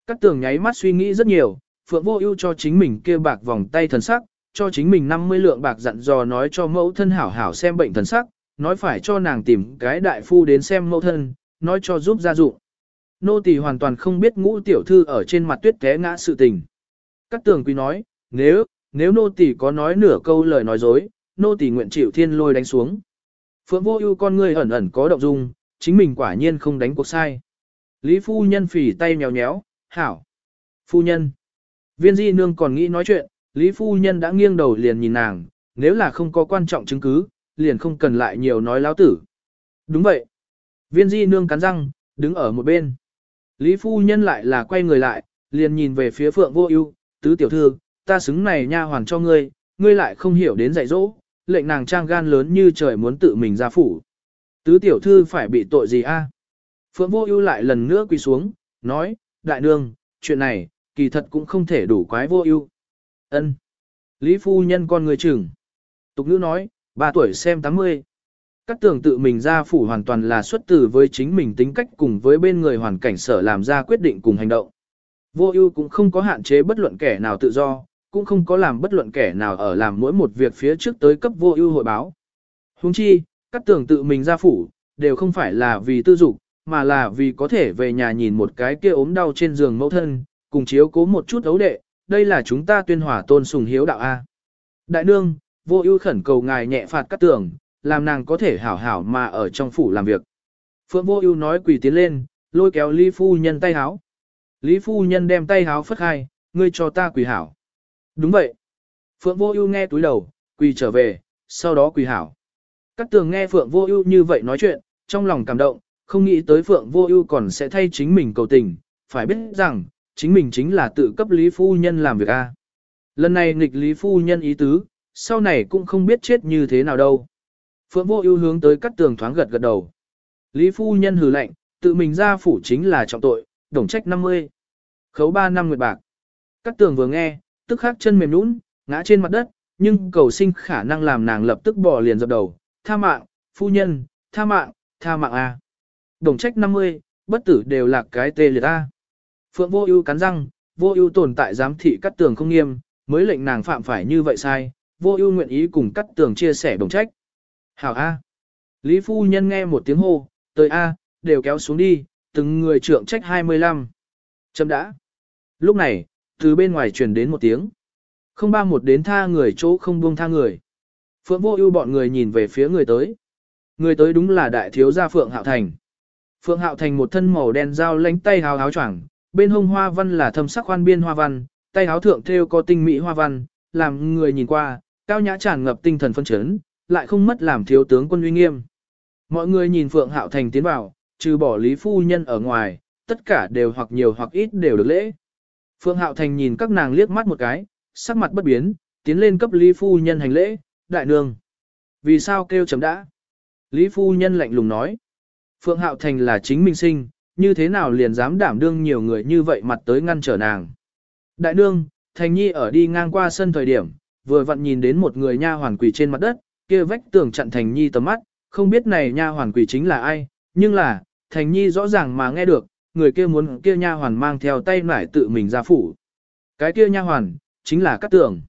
Cát Tường nháy mắt suy nghĩ rất nhiều, Phượng Vô Ưu cho chính mình kia bạc vòng tay thần sắc, cho chính mình 50 lượng bạc dặn dò nói cho mẫu thân hảo hảo xem bệnh thần sắc, nói phải cho nàng tìm cái đại phu đến xem mẫu thân, nói cho giúp gia dụng. Nô tỳ hoàn toàn không biết ngũ tiểu thư ở trên mặt tuyết té ngã sự tình. Cát tường quý nói, nếu, nếu nô tỳ có nói nửa câu lời nói dối, nô tỳ nguyện chịu thiên lôi đánh xuống. Phượng vô ưu con ngươi ẩn ẩn có động dung, chính mình quả nhiên không đánh cuộc sai. Lý phu nhân phỉ tay nhéo nhéo, hảo. Phu nhân. Viên di nương còn nghĩ nói chuyện, Lý phu nhân đã nghiêng đầu liền nhìn nàng, nếu là không có quan trọng chứng cứ, liền không cần lại nhiều nói láo tử. Đúng vậy. Viên di nương cắn răng, đứng ở một bên. Lý phu nhân lại là quay người lại, liền nhìn về phía phượng vô ưu, tứ tiểu thư, ta xứng này nha hoàn cho ngươi, ngươi lại không hiểu đến dạy dỗ, lệnh nàng trang gan lớn như trời muốn tự mình ra phủ. Tứ tiểu thư phải bị tội gì a? Phượng vô ưu lại lần nữa quỳ xuống, nói, đại nương, chuyện này, kỳ thật cũng không thể đủ quái vô ưu. Ân. Lý phu nhân con người chừng. Tục ngữ nói, ba tuổi xem 80. Các tưởng tự mình ra phủ hoàn toàn là xuất từ với chính mình tính cách cùng với bên người hoàn cảnh sở làm ra quyết định cùng hành động. Vô ưu cũng không có hạn chế bất luận kẻ nào tự do, cũng không có làm bất luận kẻ nào ở làm mỗi một việc phía trước tới cấp vô ưu hội báo. Huống chi, các tưởng tự mình ra phủ, đều không phải là vì tư dục, mà là vì có thể về nhà nhìn một cái kia ốm đau trên giường mẫu thân, cùng chiếu cố một chút ấu đệ, đây là chúng ta tuyên hỏa tôn sùng hiếu đạo A. Đại nương, vô ưu khẩn cầu ngài nhẹ phạt cắt tưởng, làm nàng có thể hảo hảo mà ở trong phủ làm việc. Phượng vô ưu nói quỳ tiến lên, lôi kéo Lý Phu Nhân tay háo. Lý Phu Nhân đem tay háo phất khai, ngươi cho ta quỳ hảo. Đúng vậy. Phượng Vô Ưu nghe túi đầu, quỳ trở về, sau đó quỳ hảo. Cát tường nghe Phượng Vô Ưu như vậy nói chuyện, trong lòng cảm động, không nghĩ tới Phượng Vô Ưu còn sẽ thay chính mình cầu tình, phải biết rằng, chính mình chính là tự cấp Lý Phu Nhân làm việc a. Lần này nghịch Lý Phu Nhân ý tứ, sau này cũng không biết chết như thế nào đâu. Phượng Vô Ưu hướng tới cắt tường thoáng gật gật đầu. Lý Phu Nhân hừ lạnh, tự mình ra phủ chính là trọng tội, đồng trách 50. Khấu 3 năm nguyệt bạc. cắt tường vừa nghe, tức khắc chân mềm nhũn, ngã trên mặt đất, nhưng cầu sinh khả năng làm nàng lập tức bỏ liền dập đầu, tha mạng, phu nhân, tha mạng, tha mạng a. Đồng trách 50, bất tử đều là cái tê liệt a. Phượng vô ưu cắn răng, vô ưu tồn tại giám thị cắt tường không nghiêm, mới lệnh nàng phạm phải như vậy sai, vô ưu nguyện ý cùng cắt tường chia sẻ đồng trách. Hảo a. Lý phu nhân nghe một tiếng hô, tới a, đều kéo xuống đi, từng người trưởng trách 25. Chấm đã. Lúc này, từ bên ngoài truyền đến một tiếng. Không ba một đến tha người chỗ không buông tha người. Phượng vô ưu bọn người nhìn về phía người tới. Người tới đúng là đại thiếu gia Phượng Hạo Thành. Phượng Hạo Thành một thân màu đen dao lánh tay háo áo choàng, bên hông hoa văn là thâm sắc khoan biên hoa văn, tay áo thượng thêu có tinh mỹ hoa văn, làm người nhìn qua, cao nhã tràn ngập tinh thần phân chấn, lại không mất làm thiếu tướng quân uy nghiêm. Mọi người nhìn Phượng Hạo Thành tiến vào, trừ bỏ Lý Phu Nhân ở ngoài, tất cả đều hoặc nhiều hoặc ít đều được lễ. Phượng Hạo Thành nhìn các nàng liếc mắt một cái, sắc mặt bất biến, tiến lên cấp Lý Phu Nhân hành lễ, đại nương. Vì sao kêu chấm đã? Lý Phu Nhân lạnh lùng nói. Phượng Hạo Thành là chính minh sinh, như thế nào liền dám đảm đương nhiều người như vậy mặt tới ngăn trở nàng. Đại nương, Thành Nhi ở đi ngang qua sân thời điểm, vừa vặn nhìn đến một người nha hoàn quỳ trên mặt đất, kia vách tường chặn Thành Nhi tầm mắt, không biết này nha hoàn quỳ chính là ai, nhưng là, Thành Nhi rõ ràng mà nghe được, người kia muốn kia nha hoàn mang theo tay nải tự mình ra phủ. Cái kia nha hoàn, chính là Cát Tường.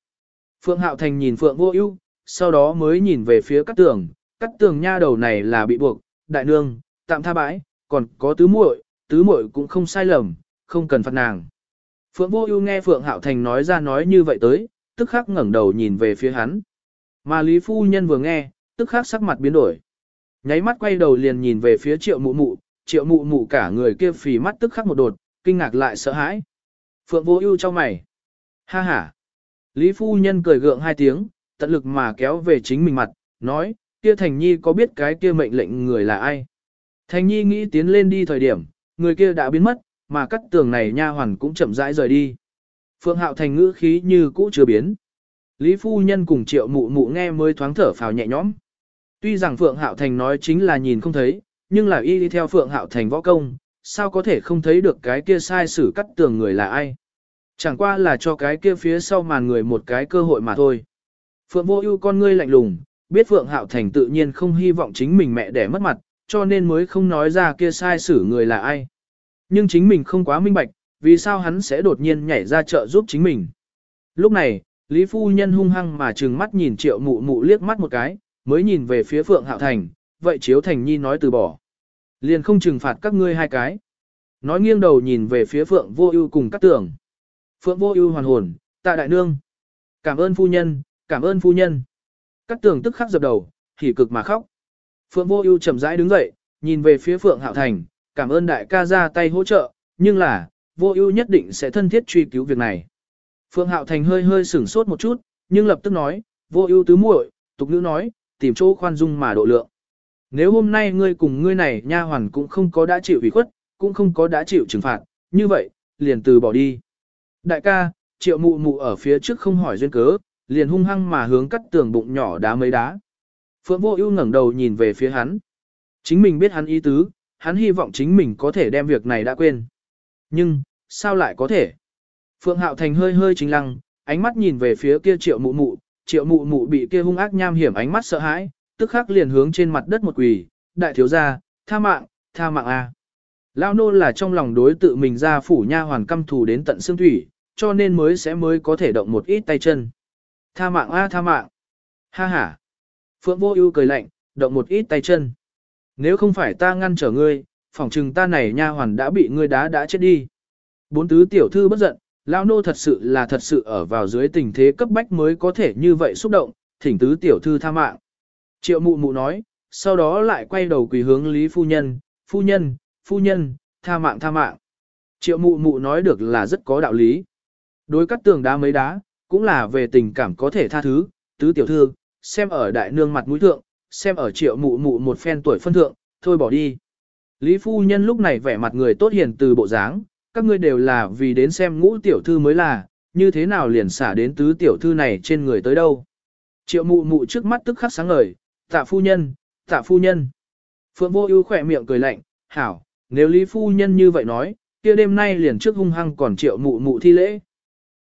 Phượng Hạo Thành nhìn Phượng Vô Ưu, sau đó mới nhìn về phía Cát Tường, Cát Tường nha đầu này là bị buộc, đại nương, tạm tha bãi, còn có tứ muội, tứ muội cũng không sai lầm, không cần phạt nàng. Phượng Vô Ưu nghe Phượng Hạo Thành nói ra nói như vậy tới, tức khắc ngẩng đầu nhìn về phía hắn. Mà Lý phu nhân vừa nghe, tức khắc sắc mặt biến đổi. Nháy mắt quay đầu liền nhìn về phía Triệu Mụ Mụ, Triệu Mụ Mụ cả người kia phì mắt tức khắc một đột, kinh ngạc lại sợ hãi. Phượng Vô Ưu chau mày. Ha ha. Lý phu nhân cười gượng hai tiếng, tận lực mà kéo về chính mình mặt, nói, kia Thành Nhi có biết cái kia mệnh lệnh người là ai? Thành Nhi nghĩ tiến lên đi thời điểm, người kia đã biến mất, mà cắt tường này nha hoàn cũng chậm rãi rời đi. Phượng Hạo Thành ngữ khí như cũ chưa biến. Lý phu nhân cùng Triệu Mụ Mụ nghe mới thoáng thở phào nhẹ nhõm. Tuy rằng Phượng Hạo Thành nói chính là nhìn không thấy, nhưng là y đi theo Phượng Hạo Thành võ công, sao có thể không thấy được cái kia sai sử cắt tường người là ai? Chẳng qua là cho cái kia phía sau màn người một cái cơ hội mà thôi. Phượng Vô Ưu con ngươi lạnh lùng, biết Phượng Hạo Thành tự nhiên không hy vọng chính mình mẹ đẻ mất mặt, cho nên mới không nói ra kia sai xử người là ai. Nhưng chính mình không quá minh bạch, vì sao hắn sẽ đột nhiên nhảy ra chợ giúp chính mình. Lúc này, Lý Phu Nhân hung hăng mà trừng mắt nhìn triệu mụ mụ liếc mắt một cái, mới nhìn về phía Phượng Hạo Thành, vậy Chiếu Thành Nhi nói từ bỏ. Liền không trừng phạt các ngươi hai cái. Nói nghiêng đầu nhìn về phía Phượng Vô Ưu cùng các tưởng. Phượng Vô Ưu hoàn hồn, tạ đại nương. Cảm ơn phu nhân, cảm ơn phu nhân. Các tưởng tức khắc dập đầu, hỉ cực mà khóc. Phượng Vô Ưu chậm rãi đứng dậy, nhìn về phía Phượng Hạo Thành, cảm ơn đại ca ra tay hỗ trợ, nhưng là, Vô Ưu nhất định sẽ thân thiết truy cứu việc này. Phượng Hạo Thành hơi hơi sửng sốt một chút, nhưng lập tức nói, Vô Ưu tứ muội, tục nữ nói, tìm chỗ khoan dung mà độ lượng. Nếu hôm nay ngươi cùng ngươi này nha hoàn cũng không có đã chịu ủy khuất, cũng không có đã chịu trừng phạt, như vậy, liền từ bỏ đi. Đại ca, Triệu Mụ Mụ ở phía trước không hỏi duyên cớ, liền hung hăng mà hướng cắt tường bụng nhỏ đá mấy đá. Phượng Vô Ưu ngẩng đầu nhìn về phía hắn. Chính mình biết hắn ý tứ, hắn hy vọng chính mình có thể đem việc này đã quên. Nhưng, sao lại có thể? Phượng Hạo Thành hơi hơi chính lăng, ánh mắt nhìn về phía kia Triệu Mụ Mụ, Triệu Mụ Mụ bị kia hung ác nham hiểm ánh mắt sợ hãi, tức khắc liền hướng trên mặt đất một quỳ, đại thiếu gia, tha mạng, tha mạng a. Lão nô là trong lòng đối tự mình ra phủ nha hoàn căm thù đến tận xương thủy, cho nên mới sẽ mới có thể động một ít tay chân. Tha mạng a tha mạng. Ha ha. Phượng Vô Ưu cười lạnh, động một ít tay chân. Nếu không phải ta ngăn trở ngươi, phỏng chừng ta này nha hoàn đã bị ngươi đá đã chết đi. Bốn tứ tiểu thư bất giận, lão nô thật sự là thật sự ở vào dưới tình thế cấp bách mới có thể như vậy xúc động, thỉnh tứ tiểu thư tha mạng. Triệu mụ mụ nói, sau đó lại quay đầu quỳ hướng Lý phu nhân, phu nhân, phu nhân, tha mạng tha mạng. Triệu mụ mụ nói được là rất có đạo lý. Đối cắt tường đá mấy đá, cũng là về tình cảm có thể tha thứ, tứ tiểu thư, xem ở đại nương mặt mũi thượng, xem ở triệu mụ mụ một phen tuổi phân thượng, thôi bỏ đi. Lý phu nhân lúc này vẻ mặt người tốt hiền từ bộ dáng, các ngươi đều là vì đến xem ngũ tiểu thư mới là, như thế nào liền xả đến tứ tiểu thư này trên người tới đâu. Triệu mụ mụ trước mắt tức khắc sáng ngời, tạ phu nhân, tạ phu nhân. Phượng vô ưu khỏe miệng cười lạnh, hảo, nếu Lý phu nhân như vậy nói, kia đêm nay liền trước hung hăng còn triệu mụ mụ thi lễ.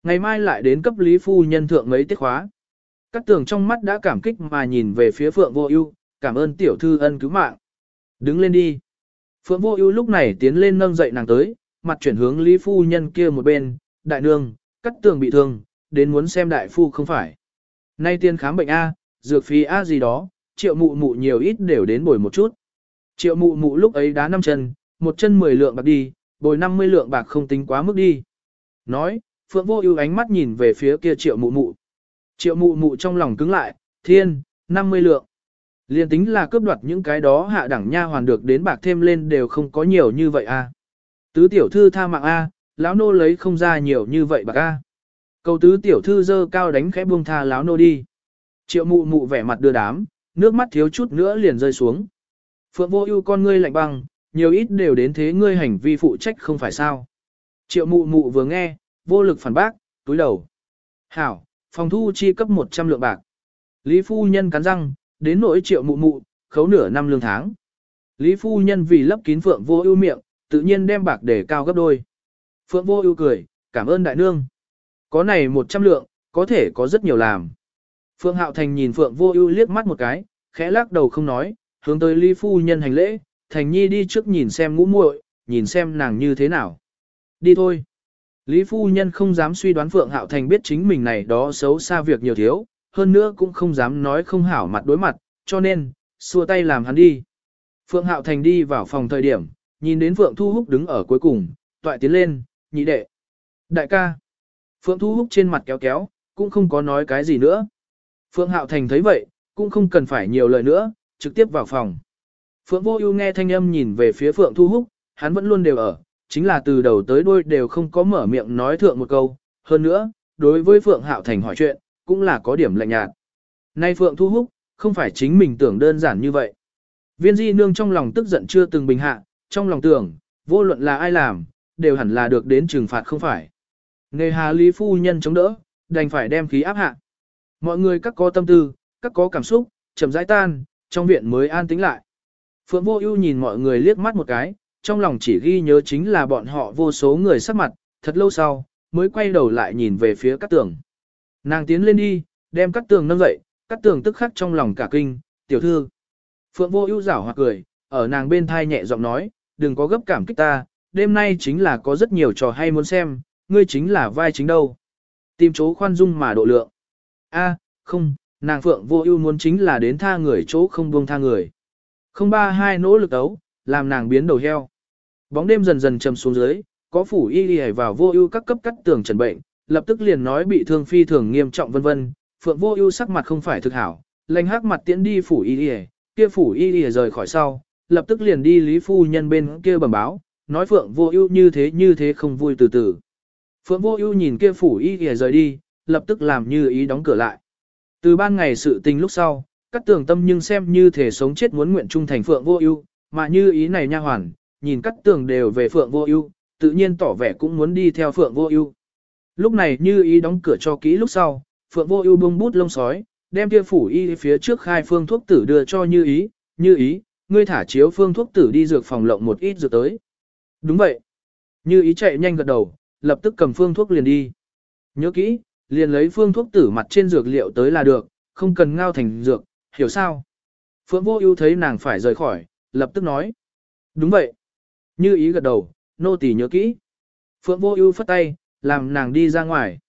Ngày mai lại đến cấp Lý phu nhân thượng mấy tiết khóa. Cát tường trong mắt đã cảm kích mà nhìn về phía Phượng vô ưu, cảm ơn tiểu thư ân cứu mạng. Đứng lên đi. Phượng vô ưu lúc này tiến lên nâng dậy nàng tới, mặt chuyển hướng Lý phu nhân kia một bên, đại nương, cắt tường bị thương, đến muốn xem đại phu không phải. Nay tiên khám bệnh A, dược phí A gì đó, triệu mụ mụ nhiều ít đều đến bồi một chút. Triệu mụ mụ lúc ấy đá năm chân, một chân 10 lượng bạc đi, bồi 50 lượng bạc không tính quá mức đi. Nói, Phượng vô ưu ánh mắt nhìn về phía kia triệu mụ mụ. Triệu mụ mụ trong lòng cứng lại, thiên, 50 lượng. Liên tính là cướp đoạt những cái đó hạ đẳng nha hoàn được đến bạc thêm lên đều không có nhiều như vậy a. Tứ tiểu thư tha mạng a, lão nô lấy không ra nhiều như vậy bạc a. Cầu tứ tiểu thư dơ cao đánh khẽ buông tha lão nô đi. Triệu mụ mụ vẻ mặt đưa đám, nước mắt thiếu chút nữa liền rơi xuống. Phượng vô ưu con ngươi lạnh băng, nhiều ít đều đến thế ngươi hành vi phụ trách không phải sao. Triệu mụ mụ vừa nghe, vô lực phản bác, túi đầu. Hảo, phòng thu chi cấp 100 lượng bạc. Lý phu nhân cắn răng, đến nỗi triệu mụ mụ, khấu nửa năm lương tháng. Lý phu nhân vì lấp kín Phượng vô ưu miệng, tự nhiên đem bạc để cao gấp đôi. Phượng vô ưu cười, cảm ơn đại nương. Có này 100 lượng, có thể có rất nhiều làm. Phượng Hạo Thành nhìn Phượng Vô Ưu liếc mắt một cái, khẽ lắc đầu không nói, hướng tới Lý phu nhân hành lễ, Thành Nhi đi trước nhìn xem ngũ muội, nhìn xem nàng như thế nào. Đi thôi. Lý phu nhân không dám suy đoán Phượng Hạo Thành biết chính mình này đó xấu xa việc nhiều thiếu, hơn nữa cũng không dám nói không hảo mặt đối mặt, cho nên, xua tay làm hắn đi. Phượng Hạo Thành đi vào phòng thời điểm, nhìn đến Phượng Thu Húc đứng ở cuối cùng, toại tiến lên, nhị đệ. Đại ca. Phượng Thu Húc trên mặt kéo kéo, cũng không có nói cái gì nữa. Phượng Hạo Thành thấy vậy, cũng không cần phải nhiều lời nữa, trực tiếp vào phòng. Phượng Vô Ưu nghe thanh âm nhìn về phía Phượng Thu Húc, hắn vẫn luôn đều ở, chính là từ đầu tới đuôi đều không có mở miệng nói thượng một câu, hơn nữa, đối với Phượng Hạo Thành hỏi chuyện, cũng là có điểm lạnh nhạt. Nay Phượng Thu Húc, không phải chính mình tưởng đơn giản như vậy. Viên Di nương trong lòng tức giận chưa từng bình hạ, trong lòng tưởng, vô luận là ai làm, đều hẳn là được đến trừng phạt không phải. Nghề hà lý phu nhân chống đỡ, đành phải đem khí áp hạ. Mọi người các có tâm tư, các có cảm xúc, chậm rãi tan, trong viện mới an tĩnh lại. Phượng Vô Ưu nhìn mọi người liếc mắt một cái, trong lòng chỉ ghi nhớ chính là bọn họ vô số người sắc mặt, thật lâu sau, mới quay đầu lại nhìn về phía các tường. Nàng tiến lên đi, đem các tường nâng dậy, các tường tức khắc trong lòng cả kinh, tiểu thư. Phượng Vô Ưu giảo hoặc cười, ở nàng bên thai nhẹ giọng nói, đừng có gấp cảm kích ta, đêm nay chính là có rất nhiều trò hay muốn xem, ngươi chính là vai chính đâu. Tìm chỗ khoan dung mà độ lượng. A, không, nàng Phượng vô ưu muốn chính là đến tha người chỗ không buông tha người. Không ba hai nỗ lực đấu, làm nàng biến đầu heo. Bóng đêm dần dần trầm xuống dưới, có phủ y đi vào vô ưu các cấp cắt tường trần bệnh, lập tức liền nói bị thương phi thường nghiêm trọng vân vân. Phượng vô ưu sắc mặt không phải thực hảo, lành hắc mặt tiễn đi phủ y y, kia phủ y y rời khỏi sau, lập tức liền đi lý phu nhân bên kia bẩm báo, nói Phượng vô ưu như thế như thế không vui từ từ. Phượng vô ưu nhìn kia phủ y y rời đi, lập tức làm như ý đóng cửa lại. Từ ban ngày sự tình lúc sau, các tường tâm nhưng xem như thể sống chết muốn nguyện trung thành phượng vô ưu, mà như ý này nha hoàn, nhìn cắt tường đều về phượng vô ưu, tự nhiên tỏ vẻ cũng muốn đi theo phượng vô ưu. Lúc này như ý đóng cửa cho kỹ lúc sau, phượng vô ưu buông bút lông sói, đem kia phủ y phía trước khai phương thuốc tử đưa cho như ý, như ý, ngươi thả chiếu phương thuốc tử đi dược phòng lộng một ít dược tới. Đúng vậy. Như ý chạy nhanh gật đầu, lập tức cầm phương thuốc liền đi. Nhớ kỹ, liền lấy phương thuốc tử mặt trên dược liệu tới là được, không cần ngao thành dược, hiểu sao? Phượng vô ưu thấy nàng phải rời khỏi, lập tức nói. Đúng vậy. Như ý gật đầu, nô tỳ nhớ kỹ. Phượng vô ưu phất tay, làm nàng đi ra ngoài.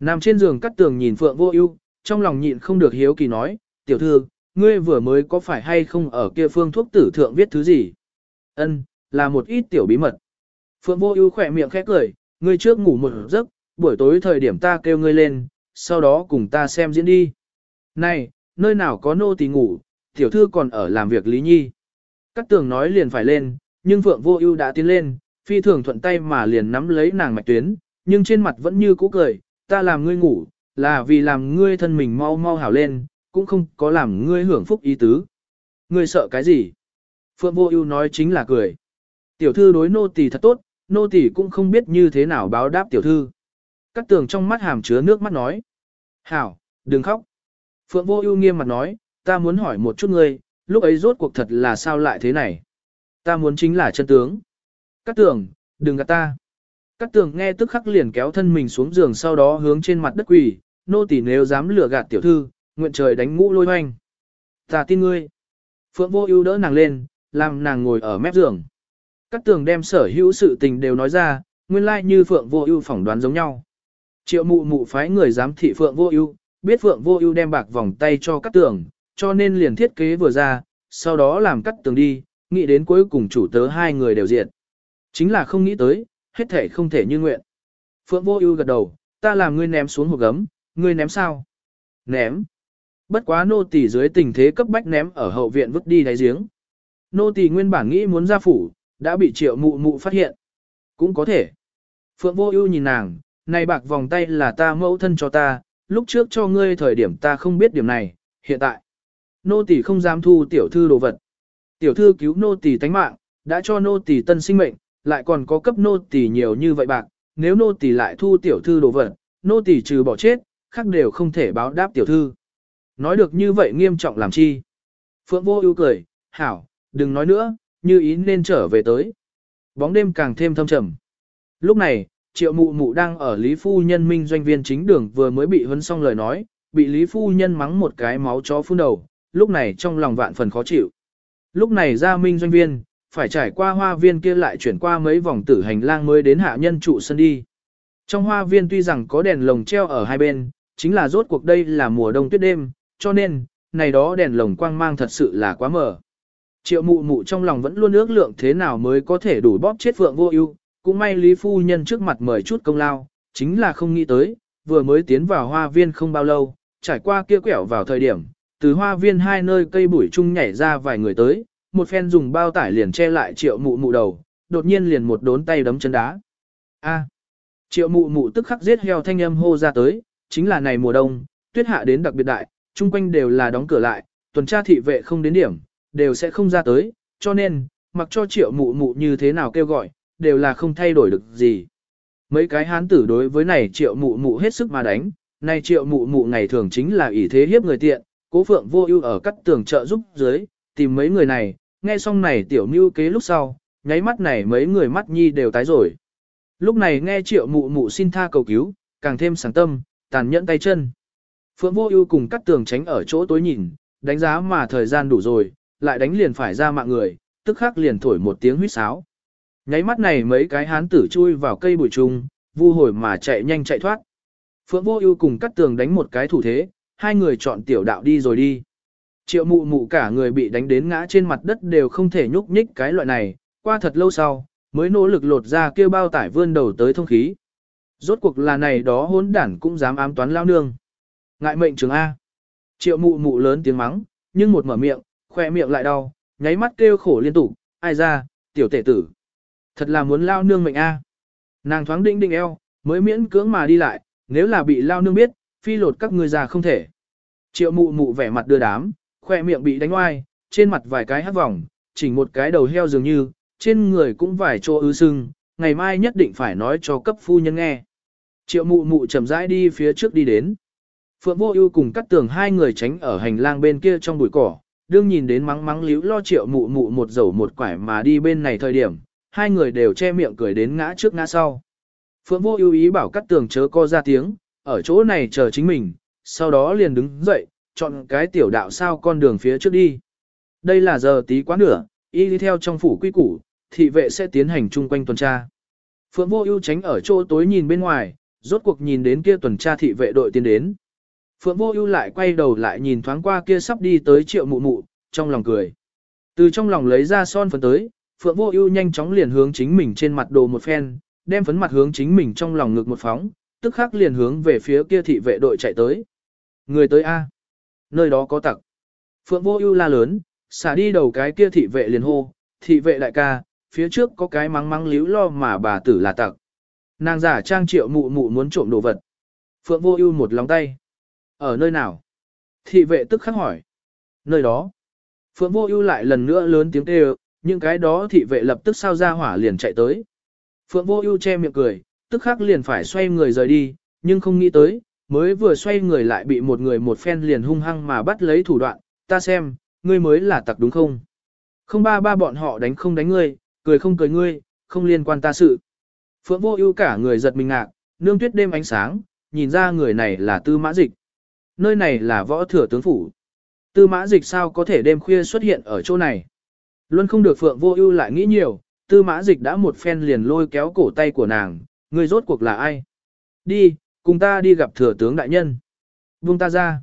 Nằm trên giường cắt tường nhìn Phượng vô ưu, trong lòng nhịn không được hiếu kỳ nói, tiểu thư, ngươi vừa mới có phải hay không ở kia phương thuốc tử thượng viết thứ gì? Ân, là một ít tiểu bí mật. Phượng vô ưu khỏe miệng khẽ cười, ngươi trước ngủ một giấc, buổi tối thời điểm ta kêu ngươi lên, sau đó cùng ta xem diễn đi. Này, nơi nào có nô tỳ ngủ, tiểu thư còn ở làm việc Lý Nhi. Các tường nói liền phải lên, nhưng Phượng Vô Ưu đã tiến lên, phi thường thuận tay mà liền nắm lấy nàng mạch tuyến, nhưng trên mặt vẫn như cũ cười, ta làm ngươi ngủ, là vì làm ngươi thân mình mau mau hảo lên, cũng không có làm ngươi hưởng phúc ý tứ. Ngươi sợ cái gì? Phượng Vô Ưu nói chính là cười. Tiểu thư đối nô tỳ thật tốt, nô tỳ cũng không biết như thế nào báo đáp tiểu thư. Cát tường trong mắt hàm chứa nước mắt nói. Hảo, đừng khóc. Phượng Vô Ưu nghiêm mặt nói, ta muốn hỏi một chút ngươi, lúc ấy rốt cuộc thật là sao lại thế này? Ta muốn chính là chân tướng. Cát tường, đừng gạt ta. Cát tường nghe tức khắc liền kéo thân mình xuống giường sau đó hướng trên mặt đất quỳ, nô tỳ nếu dám lừa gạt tiểu thư, nguyện trời đánh ngũ lôi hoanh. Ta tin ngươi. Phượng vô ưu đỡ nàng lên, làm nàng ngồi ở mép giường. Cát tường đem sở hữu sự tình đều nói ra, nguyên lai like như Phượng vô ưu phỏng đoán giống nhau. Triệu mụ mụ phái người giám thị Phượng vô ưu, biết Phượng vô ưu đem bạc vòng tay cho Cát tường, cho nên liền thiết kế vừa ra, sau đó làm cắt tường đi, nghĩ đến cuối cùng chủ tớ hai người đều diện. Chính là không nghĩ tới, hết thể không thể như nguyện. Phượng vô ưu gật đầu, ta làm ngươi ném xuống hộp gấm, ngươi ném sao? Ném. Bất quá nô tỳ dưới tình thế cấp bách ném ở hậu viện vứt đi đáy giếng. Nô tỳ nguyên bản nghĩ muốn ra phủ, đã bị triệu mụ mụ phát hiện. Cũng có thể. Phượng vô ưu nhìn nàng, này bạc vòng tay là ta mẫu thân cho ta, lúc trước cho ngươi thời điểm ta không biết điểm này, hiện tại. Nô tỳ không dám thu tiểu thư đồ vật. Tiểu thư cứu nô tỳ tánh mạng, đã cho nô tỳ tân sinh mệnh, lại còn có cấp nô tỳ nhiều như vậy bạc, nếu nô tỳ lại thu tiểu thư đồ vật, nô tỳ trừ bỏ chết, khác đều không thể báo đáp tiểu thư. Nói được như vậy nghiêm trọng làm chi? Phượng vô ưu cười, hảo, đừng nói nữa, như ý nên trở về tới. Bóng đêm càng thêm thâm trầm. Lúc này, triệu mụ mụ đang ở Lý Phu Nhân Minh doanh viên chính đường vừa mới bị huấn xong lời nói, bị Lý Phu Nhân mắng một cái máu chó phun đầu, lúc này trong lòng vạn phần khó chịu. Lúc này ra Minh doanh viên, phải trải qua hoa viên kia lại chuyển qua mấy vòng tử hành lang mới đến hạ nhân trụ sân đi. Trong hoa viên tuy rằng có đèn lồng treo ở hai bên, chính là rốt cuộc đây là mùa đông tuyết đêm, cho nên, này đó đèn lồng quang mang thật sự là quá mờ. Triệu mụ mụ trong lòng vẫn luôn ước lượng thế nào mới có thể đủ bóp chết phượng vô ưu, cũng may Lý Phu Nhân trước mặt mời chút công lao, chính là không nghĩ tới, vừa mới tiến vào hoa viên không bao lâu, trải qua kia quẹo vào thời điểm, từ hoa viên hai nơi cây bụi chung nhảy ra vài người tới, một phen dùng bao tải liền che lại triệu mụ mụ đầu, đột nhiên liền một đốn tay đấm chân đá. A. triệu mụ mụ tức khắc giết heo thanh âm hô ra tới, chính là này mùa đông, tuyết hạ đến đặc biệt đại, chung quanh đều là đóng cửa lại, tuần tra thị vệ không đến điểm, đều sẽ không ra tới, cho nên, mặc cho triệu mụ mụ như thế nào kêu gọi, đều là không thay đổi được gì. Mấy cái hán tử đối với này triệu mụ mụ hết sức mà đánh, này triệu mụ mụ ngày thường chính là ỷ thế hiếp người tiện, cố phượng vô ưu ở cắt tường trợ giúp dưới, tìm mấy người này, nghe xong này tiểu mưu kế lúc sau, nháy mắt này mấy người mắt nhi đều tái rồi. Lúc này nghe triệu mụ mụ xin tha cầu cứu, càng thêm sáng tâm, tàn nhẫn tay chân. Phượng vô ưu cùng cắt tường tránh ở chỗ tối nhìn, đánh giá mà thời gian đủ rồi, lại đánh liền phải ra mạng người, tức khắc liền thổi một tiếng huýt sáo. Nháy mắt này mấy cái hán tử chui vào cây bụi trùng, vu hồi mà chạy nhanh chạy thoát. Phượng vô ưu cùng cắt tường đánh một cái thủ thế, hai người chọn tiểu đạo đi rồi đi. Triệu mụ mụ cả người bị đánh đến ngã trên mặt đất đều không thể nhúc nhích cái loại này, qua thật lâu sau, mới nỗ lực lột ra kêu bao tải vươn đầu tới thông khí. Rốt cuộc là này đó hỗn đản cũng dám ám toán lao nương. Ngại mệnh trường A. Triệu mụ mụ lớn tiếng mắng, nhưng một mở miệng, khoe miệng lại đau, nháy mắt kêu khổ liên tục, ai ra, tiểu tể tử. Thật là muốn lao nương mệnh A. Nàng thoáng định định eo, mới miễn cưỡng mà đi lại, nếu là bị lao nương biết, phi lột các người già không thể. Triệu mụ mụ vẻ mặt đưa đám, khoe miệng bị đánh oai, trên mặt vài cái hát vòng, chỉnh một cái đầu heo dường như, trên người cũng vài chỗ ứ sưng, ngày mai nhất định phải nói cho cấp phu nhân nghe. Triệu mụ mụ chậm rãi đi phía trước đi đến. Phượng vô ưu cùng cắt tường hai người tránh ở hành lang bên kia trong bụi cỏ, đương nhìn đến mắng mắng liễu lo triệu mụ mụ một dầu một quải mà đi bên này thời điểm, hai người đều che miệng cười đến ngã trước ngã sau. Phượng vô ưu ý bảo cắt tường chớ co ra tiếng, ở chỗ này chờ chính mình, sau đó liền đứng dậy, chọn cái tiểu đạo sao con đường phía trước đi. Đây là giờ tí quá nửa, y đi theo trong phủ quy củ, thị vệ sẽ tiến hành chung quanh tuần tra. Phượng vô ưu tránh ở chỗ tối nhìn bên ngoài, rốt cuộc nhìn đến kia tuần tra thị vệ đội tiến đến. Phượng vô ưu lại quay đầu lại nhìn thoáng qua kia sắp đi tới triệu mụ mụ, trong lòng cười. Từ trong lòng lấy ra son phấn tới, Phượng vô ưu nhanh chóng liền hướng chính mình trên mặt đồ một phen, đem phấn mặt hướng chính mình trong lòng ngực một phóng, tức khắc liền hướng về phía kia thị vệ đội chạy tới. Người tới A nơi đó có tặc. Phượng vô ưu la lớn, xả đi đầu cái kia thị vệ liền hô, thị vệ đại ca, phía trước có cái mắng mắng líu lo mà bà tử là tặc. Nàng giả trang triệu mụ mụ muốn trộm đồ vật. Phượng vô ưu một lòng tay. Ở nơi nào? Thị vệ tức khắc hỏi. Nơi đó. Phượng vô ưu lại lần nữa lớn tiếng kêu, những cái đó thị vệ lập tức sao ra hỏa liền chạy tới. Phượng vô ưu che miệng cười, tức khắc liền phải xoay người rời đi, nhưng không nghĩ tới, mới vừa xoay người lại bị một người một phen liền hung hăng mà bắt lấy thủ đoạn, ta xem, ngươi mới là tặc đúng không? Không ba ba bọn họ đánh không đánh ngươi, cười không cười ngươi, không liên quan ta sự. Phượng vô ưu cả người giật mình ngạc, nương tuyết đêm ánh sáng, nhìn ra người này là tư mã dịch. Nơi này là võ thừa tướng phủ. Tư mã dịch sao có thể đêm khuya xuất hiện ở chỗ này? Luôn không được Phượng vô ưu lại nghĩ nhiều, tư mã dịch đã một phen liền lôi kéo cổ tay của nàng, người rốt cuộc là ai? Đi, cùng ta đi gặp thừa tướng đại nhân. Buông ta ra.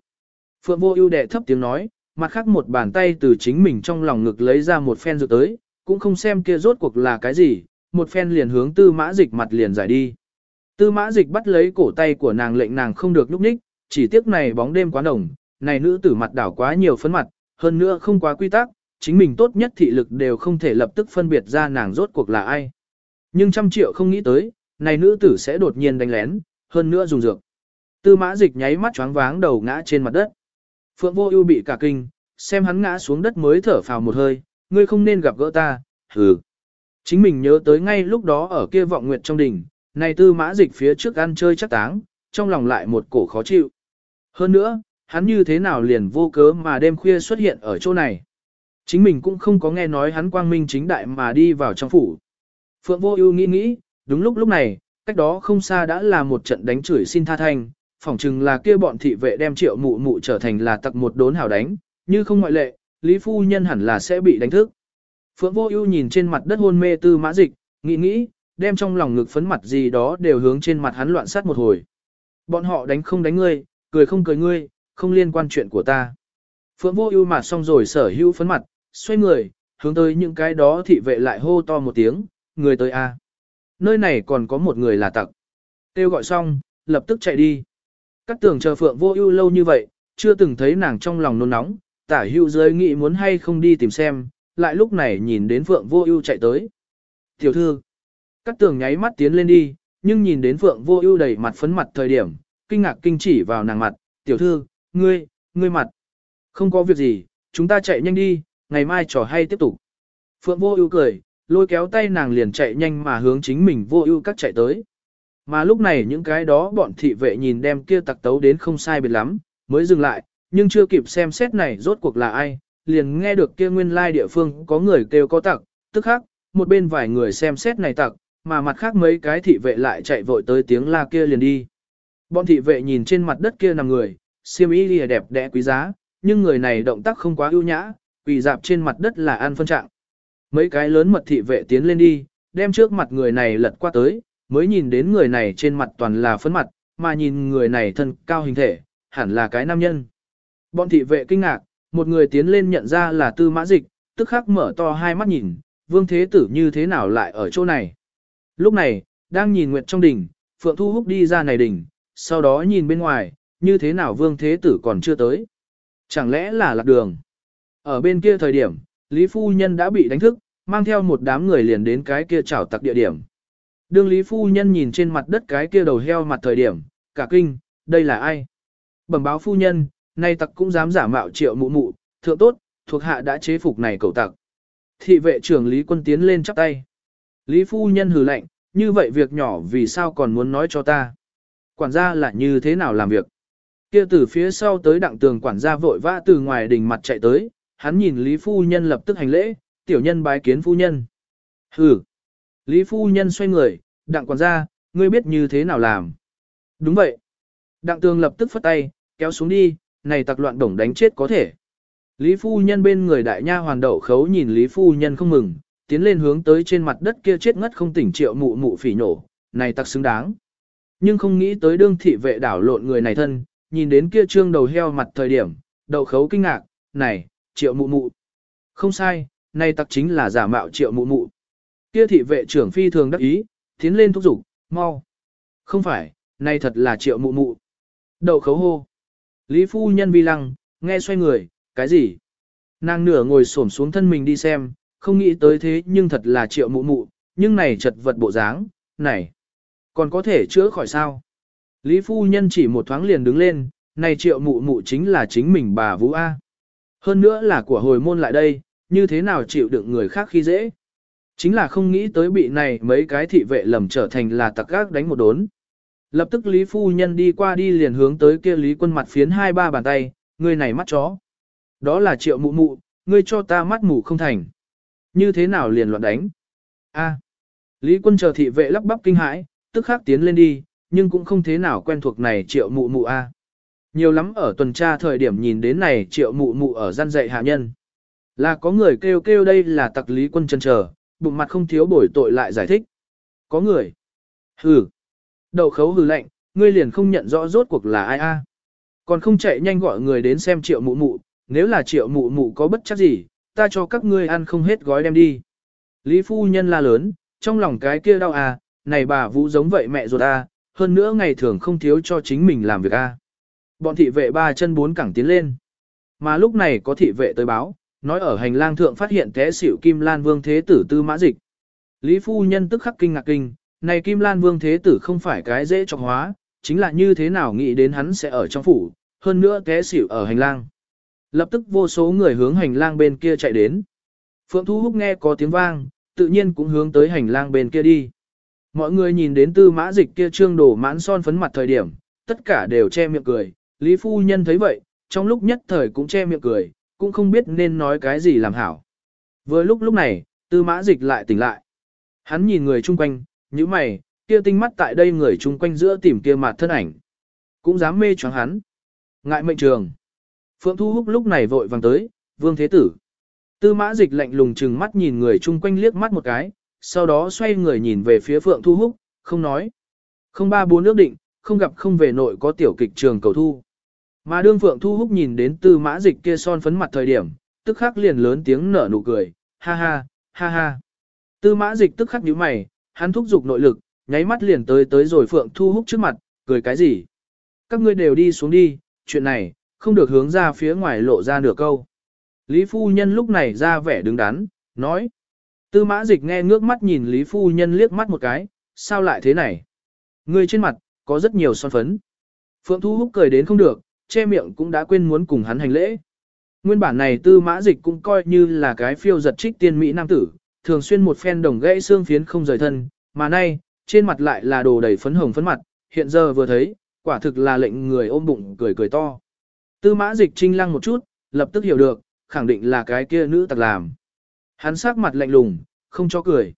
Phượng vô ưu đệ thấp tiếng nói, mặt khác một bàn tay từ chính mình trong lòng ngực lấy ra một phen rượt tới, cũng không xem kia rốt cuộc là cái gì, một phen liền hướng tư mã dịch mặt liền giải đi. Tư mã dịch bắt lấy cổ tay của nàng lệnh nàng không được núp ních, chỉ tiếc này bóng đêm quá đồng, này nữ tử mặt đảo quá nhiều phấn mặt, hơn nữa không quá quy tắc, chính mình tốt nhất thị lực đều không thể lập tức phân biệt ra nàng rốt cuộc là ai. Nhưng trăm triệu không nghĩ tới, này nữ tử sẽ đột nhiên đánh lén, hơn nữa dùng dược. Tư mã dịch nháy mắt choáng váng đầu ngã trên mặt đất. Phượng vô ưu bị cả kinh, xem hắn ngã xuống đất mới thở phào một hơi, ngươi không nên gặp gỡ ta, hừ. Chính mình nhớ tới ngay lúc đó ở kia vọng nguyệt trong đỉnh, này tư mã dịch phía trước ăn chơi chắc táng, trong lòng lại một cổ khó chịu. Hơn nữa, hắn như thế nào liền vô cớ mà đêm khuya xuất hiện ở chỗ này. Chính mình cũng không có nghe nói hắn quang minh chính đại mà đi vào trong phủ. Phượng vô ưu nghĩ nghĩ, đúng lúc lúc này, cách đó không xa đã là một trận đánh chửi xin tha thanh, phỏng chừng là kia bọn thị vệ đem triệu mụ mụ trở thành là tặc một đốn hảo đánh, như không ngoại lệ, Lý Phu Nhân hẳn là sẽ bị đánh thức. Phượng Vô Ưu nhìn trên mặt đất hôn mê tư mã dịch, nghĩ nghĩ, đem trong lòng ngực phấn mặt gì đó đều hướng trên mặt hắn loạn sát một hồi. Bọn họ đánh không đánh ngươi, cười không cười ngươi, không liên quan chuyện của ta. Phượng Vô Ưu mà xong rồi sở hữu phấn mặt, xoay người, hướng tới những cái đó thị vệ lại hô to một tiếng, người tới a. Nơi này còn có một người là tặc. Kêu gọi xong, lập tức chạy đi. Cát tưởng chờ Phượng Vô Ưu lâu như vậy, chưa từng thấy nàng trong lòng nôn nóng, tả hưu dưới nghĩ muốn hay không đi tìm xem, lại lúc này nhìn đến Phượng Vô Ưu chạy tới. "Tiểu thư." Cát tường nháy mắt tiến lên đi, nhưng nhìn đến Phượng Vô Ưu đầy mặt phấn mặt thời điểm, kinh ngạc kinh chỉ vào nàng mặt, "Tiểu thư, ngươi, ngươi mặt." "Không có việc gì, chúng ta chạy nhanh đi, ngày mai trò hay tiếp tục." Phượng Vô Ưu cười, lôi kéo tay nàng liền chạy nhanh mà hướng chính mình Vô Ưu các chạy tới. Mà lúc này những cái đó bọn thị vệ nhìn đem kia tặc tấu đến không sai biệt lắm, mới dừng lại, nhưng chưa kịp xem xét này rốt cuộc là ai, liền nghe được kia nguyên lai địa phương có người kêu có tặc, tức khắc, một bên vài người xem xét này tặc, mà mặt khác mấy cái thị vệ lại chạy vội tới tiếng la kia liền đi. Bọn thị vệ nhìn trên mặt đất kia nằm người, siêm ý lìa đẹp đẽ quý giá, nhưng người này động tác không quá ưu nhã, quỳ dạp trên mặt đất là ăn phân trạng. Mấy cái lớn mật thị vệ tiến lên đi, đem trước mặt người này lật qua tới, mới nhìn đến người này trên mặt toàn là phấn mặt, mà nhìn người này thân cao hình thể, hẳn là cái nam nhân. Bọn thị vệ kinh ngạc, một người tiến lên nhận ra là tư mã dịch, tức khắc mở to hai mắt nhìn, vương thế tử như thế nào lại ở chỗ này. Lúc này, đang nhìn Nguyệt trong đỉnh, Phượng Thu Húc đi ra này đỉnh, sau đó nhìn bên ngoài, như thế nào vương thế tử còn chưa tới. Chẳng lẽ là lạc đường. Ở bên kia thời điểm, Lý Phu Nhân đã bị đánh thức, mang theo một đám người liền đến cái kia chảo tặc địa điểm. Đương Lý Phu Nhân nhìn trên mặt đất cái kia đầu heo mặt thời điểm, cả kinh, đây là ai? Bẩm báo Phu Nhân, nay tặc cũng dám giả mạo triệu mụ mụ, thượng tốt, thuộc hạ đã chế phục này cậu tặc. Thị vệ trưởng Lý Quân tiến lên chắp tay. Lý Phu Nhân hừ lạnh, như vậy việc nhỏ vì sao còn muốn nói cho ta? Quản gia là như thế nào làm việc? Kia từ phía sau tới đặng tường quản gia vội vã từ ngoài đình mặt chạy tới, hắn nhìn Lý Phu Nhân lập tức hành lễ, tiểu nhân bái kiến Phu Nhân. Hừ. Lý Phu Nhân xoay người, đặng quản gia, ngươi biết như thế nào làm? Đúng vậy. Đặng tường lập tức phất tay, kéo xuống đi, này tặc loạn đổng đánh chết có thể. Lý phu nhân bên người đại nha hoàn đậu khấu nhìn Lý phu nhân không mừng, tiến lên hướng tới trên mặt đất kia chết ngất không tỉnh triệu mụ mụ phỉ nổ, này tặc xứng đáng. Nhưng không nghĩ tới đương thị vệ đảo lộn người này thân, nhìn đến kia trương đầu heo mặt thời điểm, đậu khấu kinh ngạc, này, triệu mụ mụ. Không sai, nay tặc chính là giả mạo triệu mụ mụ. Kia thị vệ trưởng phi thường đắc ý, tiến lên thúc giục, mau. Không phải, nay thật là triệu mụ mụ. Đậu khấu hô. Lý phu nhân vi lăng, nghe xoay người, cái gì? Nàng nửa ngồi xổm xuống thân mình đi xem, không nghĩ tới thế nhưng thật là triệu mụ mụ, nhưng này chật vật bộ dáng, này, còn có thể chữa khỏi sao? Lý phu nhân chỉ một thoáng liền đứng lên, này triệu mụ mụ chính là chính mình bà Vũ A. Hơn nữa là của hồi môn lại đây, như thế nào chịu đựng người khác khi dễ. Chính là không nghĩ tới bị này mấy cái thị vệ lầm trở thành là tặc gác đánh một đốn. Lập tức Lý Phu Nhân đi qua đi liền hướng tới kia Lý quân mặt phiến hai ba bàn tay, người này mắt chó. Đó là triệu mụ mụ, ngươi cho ta mắt mù không thành. Như thế nào liền loạn đánh? A. Lý quân chờ thị vệ lắp bắp kinh hãi, tức khắc tiến lên đi, nhưng cũng không thế nào quen thuộc này triệu mụ mụ A. Nhiều lắm ở tuần tra thời điểm nhìn đến này triệu mụ mụ ở gian dạy hạ nhân. Là có người kêu kêu đây là tặc lý quân chân chờ, bụng mặt không thiếu bổi tội lại giải thích. Có người. Hừ. Đậu khấu hừ lạnh, ngươi liền không nhận rõ rốt cuộc là ai a? Còn không chạy nhanh gọi người đến xem triệu mụ mụ, nếu là triệu mụ mụ có bất chắc gì, ta cho các ngươi ăn không hết gói đem đi. Lý phu nhân la lớn, trong lòng cái kia đau à, này bà vũ giống vậy mẹ ruột à, hơn nữa ngày thường không thiếu cho chính mình làm việc a. Bọn thị vệ ba chân bốn cẳng tiến lên. Mà lúc này có thị vệ tới báo, nói ở hành lang thượng phát hiện té xỉu Kim Lan Vương Thế Tử tư mã dịch. Lý phu nhân tức khắc kinh ngạc kinh, này Kim Lan Vương Thế Tử không phải cái dễ trọng hóa, chính là như thế nào nghĩ đến hắn sẽ ở trong phủ, hơn nữa té xỉu ở hành lang. Lập tức vô số người hướng hành lang bên kia chạy đến. Phượng Thu Húc nghe có tiếng vang, tự nhiên cũng hướng tới hành lang bên kia đi. Mọi người nhìn đến tư mã dịch kia trương đổ mãn son phấn mặt thời điểm, tất cả đều che miệng cười. Lý phu nhân thấy vậy, trong lúc nhất thời cũng che miệng cười, cũng không biết nên nói cái gì làm hảo. Vừa lúc lúc này, tư mã dịch lại tỉnh lại. Hắn nhìn người chung quanh, như mày, kia tinh mắt tại đây người chung quanh giữa tìm kia mặt thân ảnh. Cũng dám mê choáng hắn. Ngại mệnh trường. Phượng Thu Húc lúc này vội vàng tới, vương thế tử. Tư mã dịch lạnh lùng chừng mắt nhìn người chung quanh liếc mắt một cái, sau đó xoay người nhìn về phía Phượng Thu Húc, không nói. Không ba bốn nước định, không gặp không về nội có tiểu kịch trường cầu thu. Mà đương Phượng Thu Húc nhìn đến tư mã dịch kia son phấn mặt thời điểm, tức khắc liền lớn tiếng nở nụ cười, ha ha, ha ha. Tư mã dịch tức khắc nhíu mày, hắn thúc giục nội lực, nháy mắt liền tới tới rồi Phượng Thu Húc trước mặt, cười cái gì? Các ngươi đều đi xuống đi, chuyện này, không được hướng ra phía ngoài lộ ra nửa câu. Lý Phu Nhân lúc này ra vẻ đứng đắn, nói. Tư mã dịch nghe ngước mắt nhìn Lý Phu Nhân liếc mắt một cái, sao lại thế này? Người trên mặt, có rất nhiều son phấn. Phượng Thu Húc cười đến không được, che miệng cũng đã quên muốn cùng hắn hành lễ. Nguyên bản này tư mã dịch cũng coi như là cái phiêu giật trích tiên Mỹ nam tử, thường xuyên một phen đồng gãy xương phiến không rời thân, mà nay, trên mặt lại là đồ đầy phấn hồng phấn mặt, hiện giờ vừa thấy, quả thực là lệnh người ôm bụng cười cười to. Tư mã dịch trinh lăng một chút, lập tức hiểu được, khẳng định là cái kia nữ tặc làm. Hắn sắc mặt lạnh lùng, không cho cười.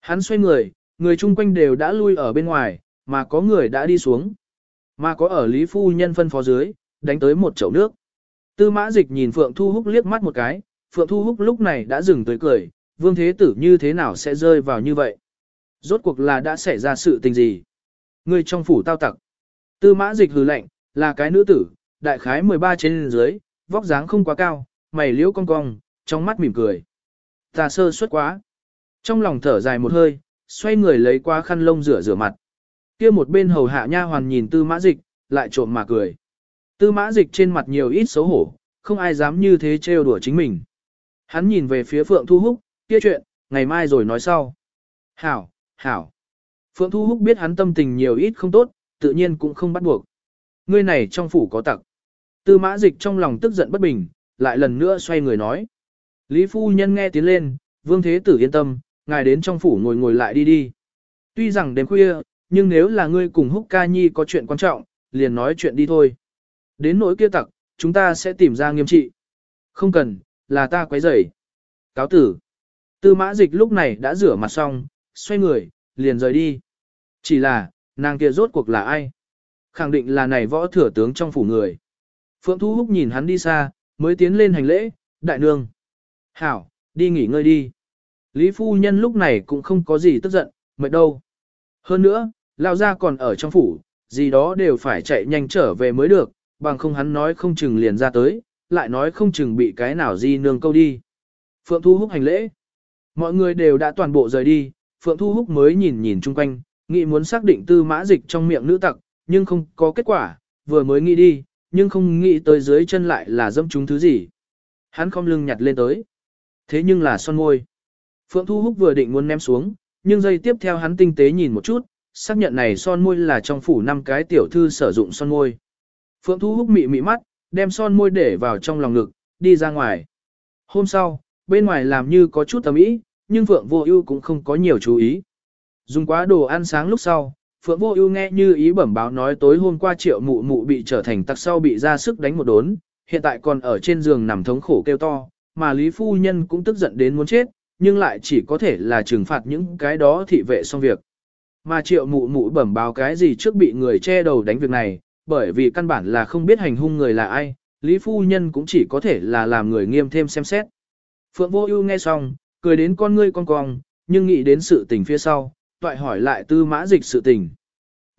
Hắn xoay người, người chung quanh đều đã lui ở bên ngoài, mà có người đã đi xuống. Mà có ở Lý Phu Nhân phân phó dưới, đánh tới một chậu nước. Tư mã dịch nhìn Phượng Thu Húc liếc mắt một cái, Phượng Thu Húc lúc này đã dừng tới cười, vương thế tử như thế nào sẽ rơi vào như vậy? Rốt cuộc là đã xảy ra sự tình gì? Người trong phủ tao tặc. Tư mã dịch hừ lạnh, là cái nữ tử, đại khái 13 trên dưới, vóc dáng không quá cao, mày liễu cong cong, trong mắt mỉm cười. Ta sơ suất quá. Trong lòng thở dài một hơi, xoay người lấy qua khăn lông rửa rửa mặt. kia một bên hầu hạ nha hoàn nhìn tư mã dịch, lại trộm mà cười. Tư mã dịch trên mặt nhiều ít xấu hổ, không ai dám như thế trêu đùa chính mình. Hắn nhìn về phía Phượng Thu Húc, kia chuyện, ngày mai rồi nói sau. Hảo, hảo. Phượng Thu Húc biết hắn tâm tình nhiều ít không tốt, tự nhiên cũng không bắt buộc. Ngươi này trong phủ có tặc. Tư mã dịch trong lòng tức giận bất bình, lại lần nữa xoay người nói. Lý phu nhân nghe tiếng lên, vương thế tử yên tâm, ngài đến trong phủ ngồi ngồi lại đi đi. Tuy rằng đêm khuya, nhưng nếu là ngươi cùng húc ca nhi có chuyện quan trọng, liền nói chuyện đi thôi. Đến nỗi kia tặc, chúng ta sẽ tìm ra nghiêm trị. Không cần, là ta quấy rầy. Cáo tử. Tư mã dịch lúc này đã rửa mặt xong, xoay người, liền rời đi. Chỉ là, nàng kia rốt cuộc là ai? Khẳng định là này võ thừa tướng trong phủ người. Phượng Thu Húc nhìn hắn đi xa, mới tiến lên hành lễ, đại nương. Hảo, đi nghỉ ngơi đi. Lý phu nhân lúc này cũng không có gì tức giận, mệt đâu. Hơn nữa, lao ra còn ở trong phủ, gì đó đều phải chạy nhanh trở về mới được, bằng không hắn nói không chừng liền ra tới, lại nói không chừng bị cái nào di nương câu đi. Phượng Thu Húc hành lễ. Mọi người đều đã toàn bộ rời đi, Phượng Thu Húc mới nhìn nhìn chung quanh, nghĩ muốn xác định tư mã dịch trong miệng nữ tặc, nhưng không có kết quả, vừa mới nghĩ đi, nhưng không nghĩ tới dưới chân lại là dâm chúng thứ gì. Hắn không lưng nhặt lên tới. Thế nhưng là son môi. Phượng Thu Húc vừa định muốn ném xuống, nhưng giây tiếp theo hắn tinh tế nhìn một chút, xác nhận này son môi là trong phủ năm cái tiểu thư sử dụng son môi. Phượng Thu Húc mị mị mắt, đem son môi để vào trong lòng ngực, đi ra ngoài. Hôm sau, bên ngoài làm như có chút tầm ý, nhưng Phượng Vô Ưu cũng không có nhiều chú ý. Dùng quá đồ ăn sáng lúc sau, Phượng Vô Ưu nghe như ý bẩm báo nói tối hôm qua Triệu Mụ Mụ bị trở thành tặc sau bị ra sức đánh một đốn, hiện tại còn ở trên giường nằm thống khổ kêu to, mà Lý phu nhân cũng tức giận đến muốn chết, nhưng lại chỉ có thể là trừng phạt những cái đó thị vệ xong việc. Mà Triệu Mụ Mụ bẩm báo cái gì trước bị người che đầu đánh việc này, bởi vì căn bản là không biết hành hung người là ai, Lý phu nhân cũng chỉ có thể là làm người nghiêm thêm xem xét. Phượng Vô Ưu nghe xong, cười đến con ngươi con cong, nhưng nghĩ đến sự tình phía sau, toại hỏi lại tư mã dịch sự tình.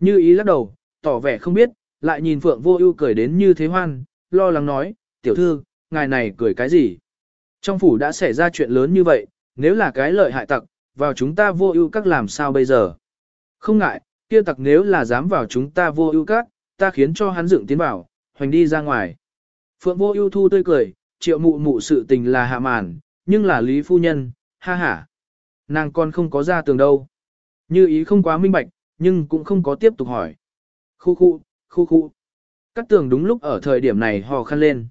Như ý lắc đầu, tỏ vẻ không biết, lại nhìn Phượng Vô Ưu cười đến như thế hoan, lo lắng nói, tiểu thư, ngài này cười cái gì? Trong phủ đã xảy ra chuyện lớn như vậy, nếu là cái lợi hại tặc, vào chúng ta vô ưu các làm sao bây giờ? Không ngại, kia tặc nếu là dám vào chúng ta vô ưu các, ta khiến cho hắn dựng tiến vào, hoành đi ra ngoài. Phượng vô ưu thu tươi cười, triệu mụ mụ sự tình là hạ màn, nhưng là lý phu nhân, ha ha. Nàng còn không có ra tường đâu. Như ý không quá minh bạch, nhưng cũng không có tiếp tục hỏi. Khu khu, khu khu. Cắt tường đúng lúc ở thời điểm này hò khăn lên.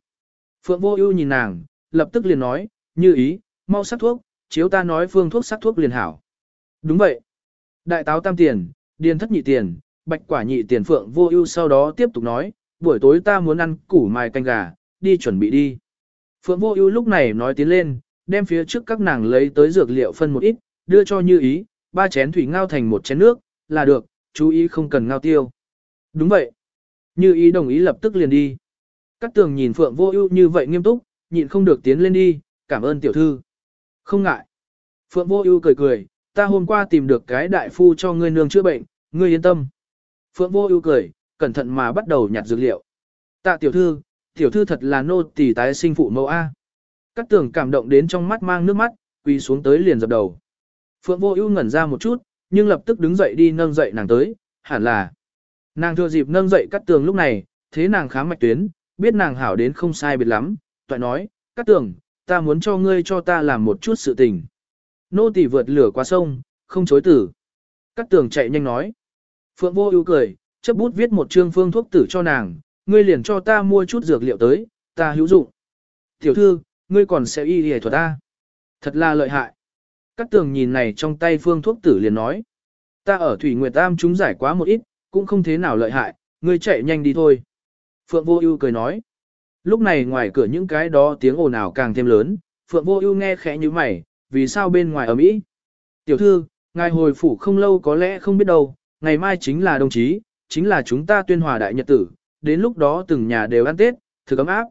Phượng vô ưu nhìn nàng, lập tức liền nói, như ý, mau sắc thuốc, chiếu ta nói phương thuốc sắc thuốc liền hảo. Đúng vậy. Đại táo tam tiền, điền thất nhị tiền, bạch quả nhị tiền phượng vô ưu sau đó tiếp tục nói, buổi tối ta muốn ăn củ mài canh gà, đi chuẩn bị đi. Phượng vô ưu lúc này nói tiến lên, đem phía trước các nàng lấy tới dược liệu phân một ít, đưa cho như ý, ba chén thủy ngao thành một chén nước, là được, chú ý không cần ngao tiêu. Đúng vậy. Như ý đồng ý lập tức liền đi. Các tường nhìn Phượng vô ưu như vậy nghiêm túc, nhịn không được tiến lên đi, cảm ơn tiểu thư. Không ngại. Phượng vô ưu cười cười, ta hôm qua tìm được cái đại phu cho ngươi nương chữa bệnh, ngươi yên tâm. Phượng vô ưu cười, cẩn thận mà bắt đầu nhặt dược liệu. Tạ tiểu thư, tiểu thư thật là nô tỳ tái sinh phụ mẫu A. Các tường cảm động đến trong mắt mang nước mắt, quỳ xuống tới liền dập đầu. Phượng vô ưu ngẩn ra một chút, nhưng lập tức đứng dậy đi nâng dậy nàng tới, hẳn là. Nàng thừa dịp nâng dậy Cát tường lúc này, thế nàng khám mạch tuyến, biết nàng hảo đến không sai biệt lắm, toại nói, Cát tường, ta muốn cho ngươi cho ta làm một chút sự tình. Nô tỳ vượt lửa qua sông, không chối từ. Cát tường chạy nhanh nói. Phượng vô ưu cười, chấp bút viết một chương phương thuốc tử cho nàng, ngươi liền cho ta mua chút dược liệu tới, ta hữu dụng. Tiểu thư, ngươi còn sẽ y y thuật ta. Thật là lợi hại. Cát tường nhìn này trong tay phương thuốc tử liền nói. Ta ở Thủy Nguyệt Tam chúng giải quá một ít, cũng không thế nào lợi hại, ngươi chạy nhanh đi thôi. Phượng Vô Ưu cười nói. Lúc này ngoài cửa những cái đó tiếng ồn ào càng thêm lớn, Phượng Vô Ưu nghe khẽ như mày, vì sao bên ngoài ầm ĩ? Tiểu thư, ngài hồi phủ không lâu có lẽ không biết đâu, ngày mai chính là đồng chí, chính là chúng ta tuyên hòa đại nhật tử, đến lúc đó từng nhà đều ăn Tết, thực ấm áp.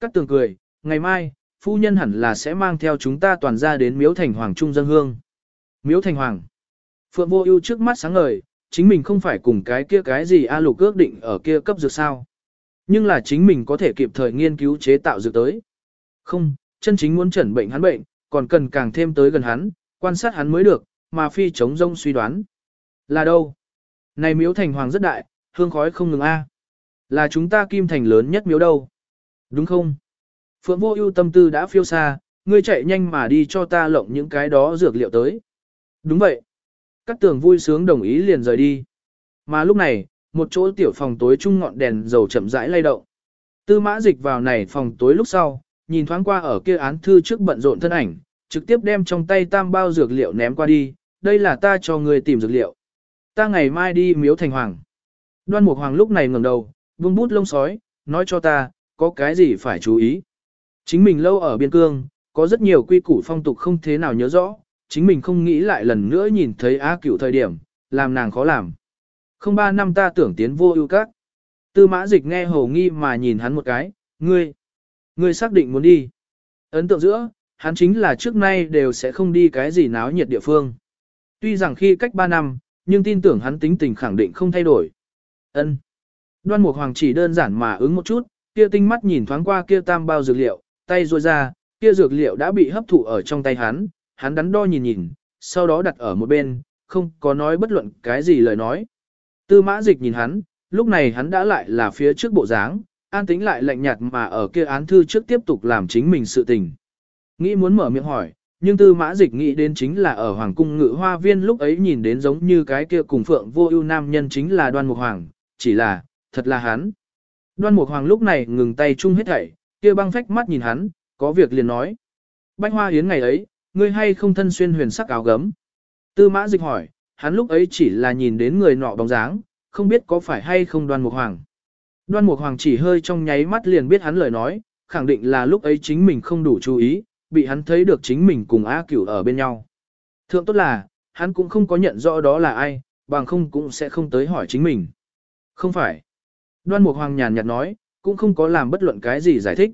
Cắt tường cười, ngày mai, phu nhân hẳn là sẽ mang theo chúng ta toàn ra đến miếu thành hoàng trung dân hương. Miếu thành hoàng. Phượng vô ưu trước mắt sáng ngời, chính mình không phải cùng cái kia cái gì A lục ước định ở kia cấp dược sao. Nhưng là chính mình có thể kịp thời nghiên cứu chế tạo dược tới. Không, chân chính muốn chẩn bệnh hắn bệnh, còn cần càng thêm tới gần hắn, quan sát hắn mới được, mà phi chống rông suy đoán. Là đâu? Này miếu thành hoàng rất đại, hương khói không ngừng A. Là chúng ta kim thành lớn nhất miếu đâu. Đúng không? Phượng vô ưu tâm tư đã phiêu xa, ngươi chạy nhanh mà đi cho ta lộng những cái đó dược liệu tới. Đúng vậy. Các tường vui sướng đồng ý liền rời đi. Mà lúc này, một chỗ tiểu phòng tối trung ngọn đèn dầu chậm rãi lay động. Tư mã dịch vào này phòng tối lúc sau, nhìn thoáng qua ở kia án thư trước bận rộn thân ảnh, trực tiếp đem trong tay tam bao dược liệu ném qua đi, đây là ta cho ngươi tìm dược liệu. Ta ngày mai đi miếu thành hoàng. Đoan Mục Hoàng lúc này ngẩng đầu, buông bút lông sói, nói cho ta, có cái gì phải chú ý. Chính mình lâu ở biên cương, có rất nhiều quy củ phong tục không thế nào nhớ rõ, chính mình không nghĩ lại lần nữa nhìn thấy á cửu thời điểm, làm nàng khó làm. Không ba năm ta tưởng tiến vô ưu các. Tư mã dịch nghe hồ nghi mà nhìn hắn một cái, ngươi, ngươi xác định muốn đi. Ấn tượng giữa, hắn chính là trước nay đều sẽ không đi cái gì náo nhiệt địa phương. Tuy rằng khi cách ba năm, nhưng tin tưởng hắn tính tình khẳng định không thay đổi. Ân. Đoan Mục Hoàng chỉ đơn giản mà ứng một chút, kia tinh mắt nhìn thoáng qua kia tam bao dược liệu, tay ruôi ra, kia dược liệu đã bị hấp thụ ở trong tay hắn, hắn đắn đo nhìn nhìn, sau đó đặt ở một bên, không có nói bất luận cái gì lời nói. Tư mã dịch nhìn hắn, lúc này hắn đã lại là phía trước bộ dáng, an tính lại lạnh nhạt mà ở kia án thư trước tiếp tục làm chính mình sự tình. Nghĩ muốn mở miệng hỏi, nhưng tư mã dịch nghĩ đến chính là ở Hoàng cung ngự hoa viên lúc ấy nhìn đến giống như cái kia cùng phượng vô ưu nam nhân chính là đoan mục hoàng, chỉ là, thật là hắn. Đoan mục hoàng lúc này ngừng tay chung hết thảy, kia băng phách mắt nhìn hắn, có việc liền nói. Bách hoa yến ngày ấy, ngươi hay không thân xuyên huyền sắc áo gấm? Tư mã dịch hỏi, hắn lúc ấy chỉ là nhìn đến người nọ bóng dáng, không biết có phải hay không đoan mục hoàng. Đoan mục hoàng chỉ hơi trong nháy mắt liền biết hắn lời nói, khẳng định là lúc ấy chính mình không đủ chú ý, bị hắn thấy được chính mình cùng A cửu ở bên nhau. Thượng tốt là, hắn cũng không có nhận rõ đó là ai, bằng không cũng sẽ không tới hỏi chính mình. Không phải. Đoan mục hoàng nhàn nhạt nói, cũng không có làm bất luận cái gì giải thích.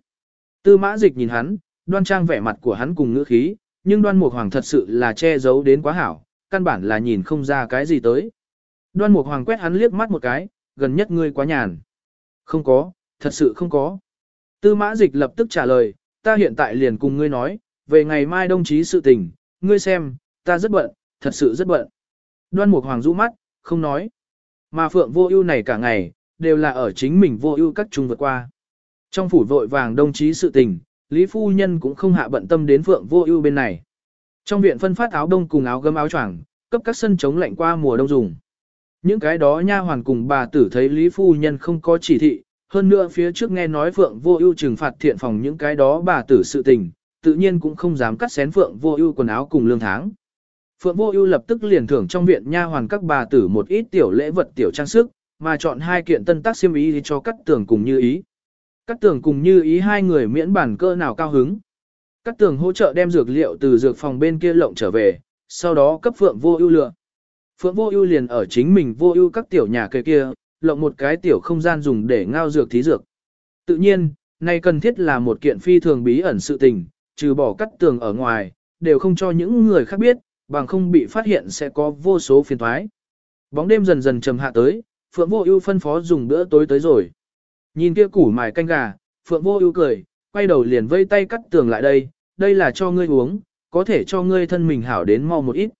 Tư mã dịch nhìn hắn, đoan trang vẻ mặt của hắn cùng ngữ khí, nhưng đoan mục hoàng thật sự là che giấu đến quá hảo, căn bản là nhìn không ra cái gì tới. Đoan mục hoàng quét hắn liếc mắt một cái, gần nhất ngươi quá nhàn. Không có, thật sự không có. Tư mã dịch lập tức trả lời, ta hiện tại liền cùng ngươi nói, về ngày mai đồng chí sự tình, ngươi xem, ta rất bận, thật sự rất bận. Đoan mục hoàng rũ mắt, không nói. Mà phượng vô ưu này cả ngày, đều là ở chính mình vô ưu các trung vượt qua. Trong phủ vội vàng đồng chí sự tình, Lý Phu Nhân cũng không hạ bận tâm đến phượng vô ưu bên này. Trong viện phân phát áo đông cùng áo gấm áo choàng, cấp các sân chống lạnh qua mùa đông dùng. Những cái đó nha hoàn cùng bà tử thấy Lý Phu Nhân không có chỉ thị, hơn nữa phía trước nghe nói Phượng Vô Ưu trừng phạt thiện phòng những cái đó bà tử sự tình, tự nhiên cũng không dám cắt xén Phượng Vô Ưu quần áo cùng lương tháng. Phượng Vô Ưu lập tức liền thưởng trong viện nha hoàn các bà tử một ít tiểu lễ vật tiểu trang sức, mà chọn hai kiện tân tác xiêm y cho Cát Tường cùng Như Ý. Cát Tường cùng Như Ý hai người miễn bản cơ nào cao hứng. Cát Tường hỗ trợ đem dược liệu từ dược phòng bên kia lộng trở về, sau đó cấp Phượng Vô Ưu lựa. Phượng Vô Ưu liền ở chính mình Vô Ưu các tiểu nhà cây kia, lộng một cái tiểu không gian dùng để ngao dược thí dược. Tự nhiên, này cần thiết là một kiện phi thường bí ẩn sự tình, trừ bỏ cắt tường ở ngoài, đều không cho những người khác biết, bằng không bị phát hiện sẽ có vô số phiền toái. Bóng đêm dần dần trầm hạ tới, Phượng Vô Ưu phân phó dùng bữa tối tới rồi. Nhìn kia củ mài canh gà, Phượng Vô Ưu cười, quay đầu liền vây tay cắt tường lại đây, đây là cho ngươi uống, có thể cho ngươi thân mình hảo đến mau một ít.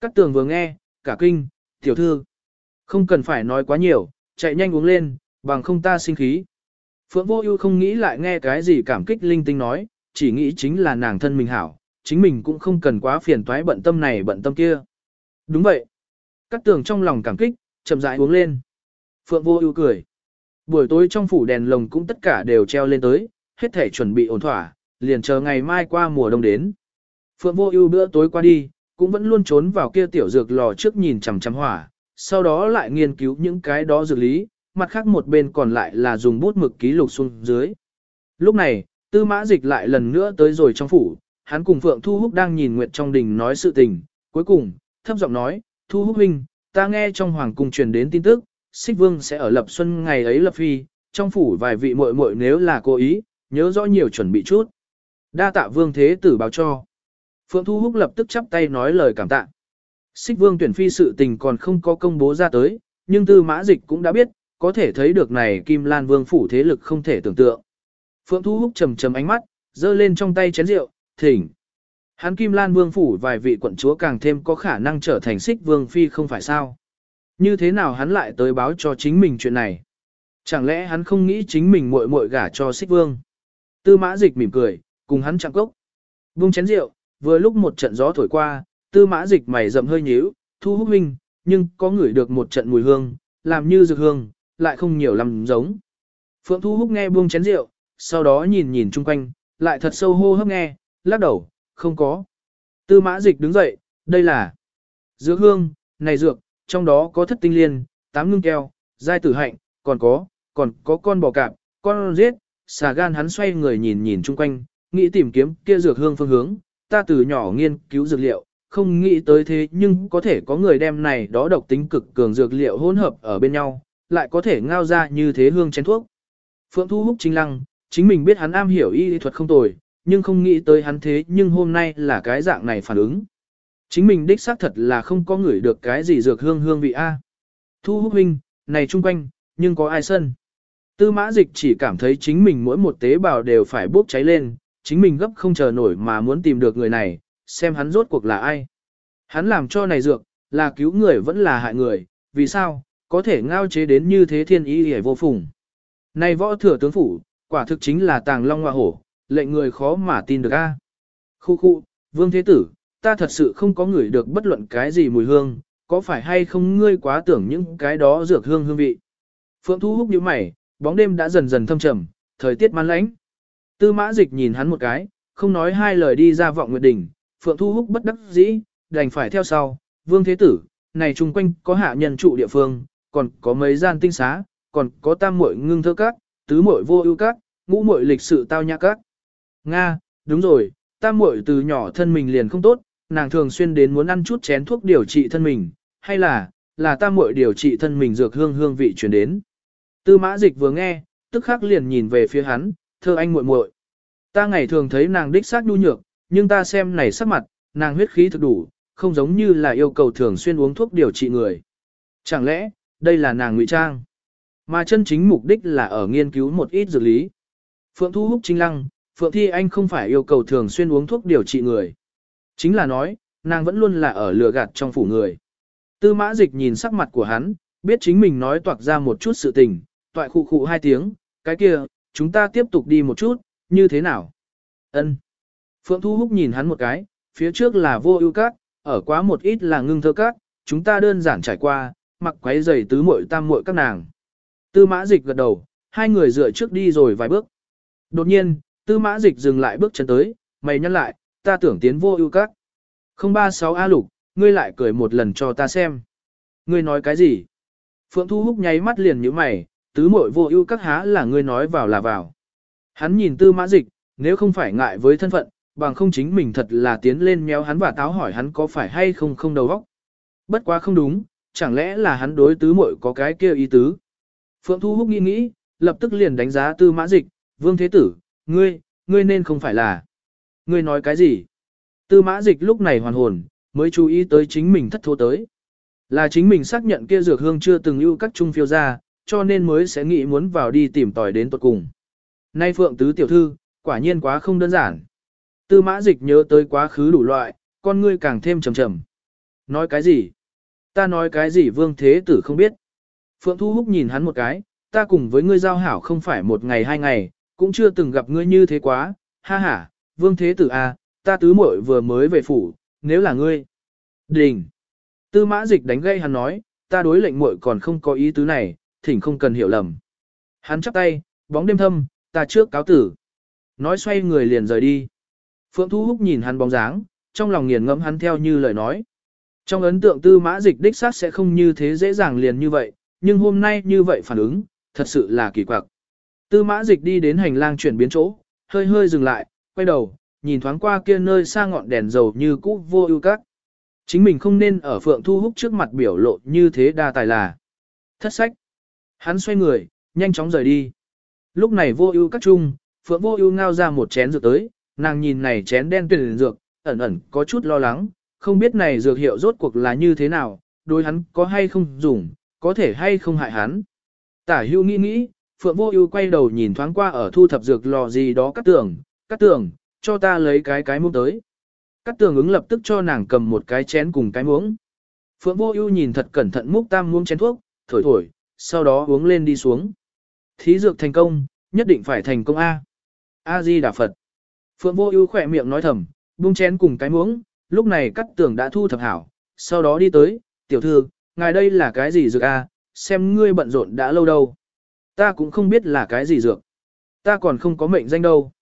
Cắt tường vừa nghe, cả kinh, tiểu thư. Không cần phải nói quá nhiều, chạy nhanh uống lên, bằng không ta sinh khí. Phượng Vô Ưu không nghĩ lại nghe cái gì cảm kích linh tinh nói, chỉ nghĩ chính là nàng thân mình hảo, chính mình cũng không cần quá phiền toái bận tâm này bận tâm kia. Đúng vậy. Cát tường trong lòng cảm kích, chậm rãi uống lên. Phượng Vô Ưu cười. Buổi tối trong phủ đèn lồng cũng tất cả đều treo lên tới, hết thảy chuẩn bị ổn thỏa, liền chờ ngày mai qua mùa đông đến. Phượng Vô Ưu bữa tối qua đi, cũng vẫn luôn trốn vào kia tiểu dược lò trước nhìn chằm chằm hỏa, sau đó lại nghiên cứu những cái đó dược lý, mặt khác một bên còn lại là dùng bút mực ký lục xuống dưới. Lúc này, tư mã dịch lại lần nữa tới rồi trong phủ, hắn cùng Phượng Thu Húc đang nhìn Nguyệt trong đình nói sự tình, cuối cùng, thấp giọng nói, Thu Húc huynh, ta nghe trong hoàng cung truyền đến tin tức, Xích Vương sẽ ở lập xuân ngày ấy lập phi, trong phủ vài vị muội muội nếu là cố ý, nhớ rõ nhiều chuẩn bị chút. Đa tạ Vương Thế Tử báo cho. Phượng Thu Húc lập tức chắp tay nói lời cảm tạ. Xích vương tuyển phi sự tình còn không có công bố ra tới, nhưng tư mã dịch cũng đã biết, có thể thấy được này Kim Lan Vương phủ thế lực không thể tưởng tượng. Phượng Thu Húc trầm trầm ánh mắt, giơ lên trong tay chén rượu, thỉnh. Hắn Kim Lan Vương phủ vài vị quận chúa càng thêm có khả năng trở thành xích vương phi không phải sao. Như thế nào hắn lại tới báo cho chính mình chuyện này? Chẳng lẽ hắn không nghĩ chính mình muội muội gả cho xích vương? Tư mã dịch mỉm cười, cùng hắn chạm cốc. Vung chén rượu, vừa lúc một trận gió thổi qua, tư mã dịch mày rậm hơi nhíu, thu hút huynh, nhưng có ngửi được một trận mùi hương, làm như dược hương, lại không nhiều lắm giống. Phượng thu hút nghe buông chén rượu, sau đó nhìn nhìn chung quanh, lại thật sâu hô hấp nghe, lắc đầu, không có. Tư mã dịch đứng dậy, đây là dược hương, này dược, trong đó có thất tinh liên, tám ngưng keo, giai tử hạnh, còn có, còn có con bò cạp, con giết, xà gan hắn xoay người nhìn nhìn chung quanh, nghĩ tìm kiếm kia dược hương phương hướng, ta từ nhỏ nghiên cứu dược liệu, không nghĩ tới thế nhưng có thể có người đem này đó độc tính cực cường dược liệu hỗn hợp ở bên nhau, lại có thể ngao ra như thế hương chén thuốc. Phượng Thu Húc chính lăng, chính mình biết hắn am hiểu y thuật không tồi, nhưng không nghĩ tới hắn thế nhưng hôm nay là cái dạng này phản ứng. Chính mình đích xác thật là không có người được cái gì dược hương hương vị A. Thu Húc huynh, này chung quanh, nhưng có ai sân. Tư mã dịch chỉ cảm thấy chính mình mỗi một tế bào đều phải bốc cháy lên, chính mình gấp không chờ nổi mà muốn tìm được người này, xem hắn rốt cuộc là ai. Hắn làm cho này dược, là cứu người vẫn là hại người, vì sao, có thể ngao chế đến như thế thiên ý hề vô phùng. Này võ thừa tướng phủ, quả thực chính là tàng long hoa hổ, lệnh người khó mà tin được a. Khu khu, vương thế tử, ta thật sự không có ngửi được bất luận cái gì mùi hương, có phải hay không ngươi quá tưởng những cái đó dược hương hương vị. Phượng Thu Húc như mày, bóng đêm đã dần dần thâm trầm, thời tiết man lãnh. Tư mã dịch nhìn hắn một cái, không nói hai lời đi ra vọng nguyệt đỉnh, Phượng Thu Húc bất đắc dĩ, đành phải theo sau, vương thế tử, này chung quanh có hạ nhân trụ địa phương, còn có mấy gian tinh xá, còn có tam muội ngưng thơ các, tứ muội vô ưu các, ngũ muội lịch sự tao nhã các. Nga, đúng rồi, tam muội từ nhỏ thân mình liền không tốt, nàng thường xuyên đến muốn ăn chút chén thuốc điều trị thân mình, hay là, là tam muội điều trị thân mình dược hương hương vị truyền đến. Tư mã dịch vừa nghe, tức khắc liền nhìn về phía hắn, thơ anh muội muội. Ta ngày thường thấy nàng đích xác nhu nhược, nhưng ta xem này sắc mặt, nàng huyết khí thực đủ, không giống như là yêu cầu thường xuyên uống thuốc điều trị người. Chẳng lẽ, đây là nàng ngụy trang? Mà chân chính mục đích là ở nghiên cứu một ít dược lý. Phượng Thu Húc chính lăng, Phượng Thi Anh không phải yêu cầu thường xuyên uống thuốc điều trị người. Chính là nói, nàng vẫn luôn là ở lừa gạt trong phủ người. Tư mã dịch nhìn sắc mặt của hắn, biết chính mình nói toạc ra một chút sự tình, toại khụ khụ hai tiếng, cái kia, chúng ta tiếp tục đi một chút, như thế nào? Ân. Phượng Thu Húc nhìn hắn một cái, phía trước là vô ưu cát, ở quá một ít là ngưng thơ cát, chúng ta đơn giản trải qua, mặc quấy giày tứ muội tam muội các nàng. Tư mã dịch gật đầu, hai người dựa trước đi rồi vài bước. Đột nhiên, tư mã dịch dừng lại bước chân tới, mày nhăn lại, ta tưởng tiến vô ưu cát. 036 A lục, ngươi lại cười một lần cho ta xem. Ngươi nói cái gì? Phượng Thu Húc nháy mắt liền như mày, tứ muội vô ưu các há là ngươi nói vào là vào. Hắn nhìn tư mã dịch, nếu không phải ngại với thân phận, bằng không chính mình thật là tiến lên méo hắn và táo hỏi hắn có phải hay không không đầu óc. Bất quá không đúng, chẳng lẽ là hắn đối tứ muội có cái kia ý tứ. Phượng Thu Húc nghĩ nghĩ, lập tức liền đánh giá tư mã dịch, vương thế tử, ngươi, ngươi nên không phải là. Ngươi nói cái gì? Tư mã dịch lúc này hoàn hồn, mới chú ý tới chính mình thất thố tới. Là chính mình xác nhận kia dược hương chưa từng ưu các trung phiêu ra, cho nên mới sẽ nghĩ muốn vào đi tìm tòi đến tuật cùng. Nay Phượng Tứ tiểu thư, quả nhiên quá không đơn giản. Tư mã dịch nhớ tới quá khứ đủ loại, con ngươi càng thêm trầm trầm. Nói cái gì? Ta nói cái gì vương thế tử không biết. Phượng Thu Húc nhìn hắn một cái, ta cùng với ngươi giao hảo không phải một ngày hai ngày, cũng chưa từng gặp ngươi như thế quá, ha ha, vương thế tử a, à, ta tứ muội vừa mới về phủ, nếu là ngươi. Đình. Tư mã dịch đánh gây hắn nói, ta đối lệnh muội còn không có ý tứ này, thỉnh không cần hiểu lầm. Hắn chắp tay, bóng đêm thâm, ta trước cáo tử. Nói xoay người liền rời đi. Phượng Thu Húc nhìn hắn bóng dáng, trong lòng nghiền ngẫm hắn theo như lời nói. Trong ấn tượng tư mã dịch đích xác sẽ không như thế dễ dàng liền như vậy, nhưng hôm nay như vậy phản ứng, thật sự là kỳ quặc. Tư mã dịch đi đến hành lang chuyển biến chỗ, hơi hơi dừng lại, quay đầu, nhìn thoáng qua kia nơi xa ngọn đèn dầu như cũ vô ưu các. Chính mình không nên ở Phượng Thu Húc trước mặt biểu lộ như thế đa tài là. Thất sách. Hắn xoay người, nhanh chóng rời đi. Lúc này vô ưu các chung, Phượng vô ưu ngao ra một chén rượu tới, nàng nhìn này chén đen tuyển dược, ẩn ẩn có chút lo lắng, không biết này dược hiệu rốt cuộc là như thế nào, đối hắn có hay không dùng, có thể hay không hại hắn. Tả hưu nghĩ nghĩ, Phượng vô ưu quay đầu nhìn thoáng qua ở thu thập dược lò gì đó cắt tường, cắt tường, cho ta lấy cái cái muỗng tới. Cắt tường ứng lập tức cho nàng cầm một cái chén cùng cái muỗng. Phượng vô ưu nhìn thật cẩn thận múc tam muỗng chén thuốc, thổi thổi, sau đó uống lên đi xuống. Thí dược thành công, nhất định phải thành công A. A-di Đà Phật. Phượng vô ưu khẽ miệng nói thầm, buông chén cùng cái muỗng, lúc này Cát tường đã thu thập hảo, sau đó đi tới, tiểu thư, ngài đây là cái gì dược A, xem ngươi bận rộn đã lâu đâu. Ta cũng không biết là cái gì dược. Ta còn không có mệnh danh đâu.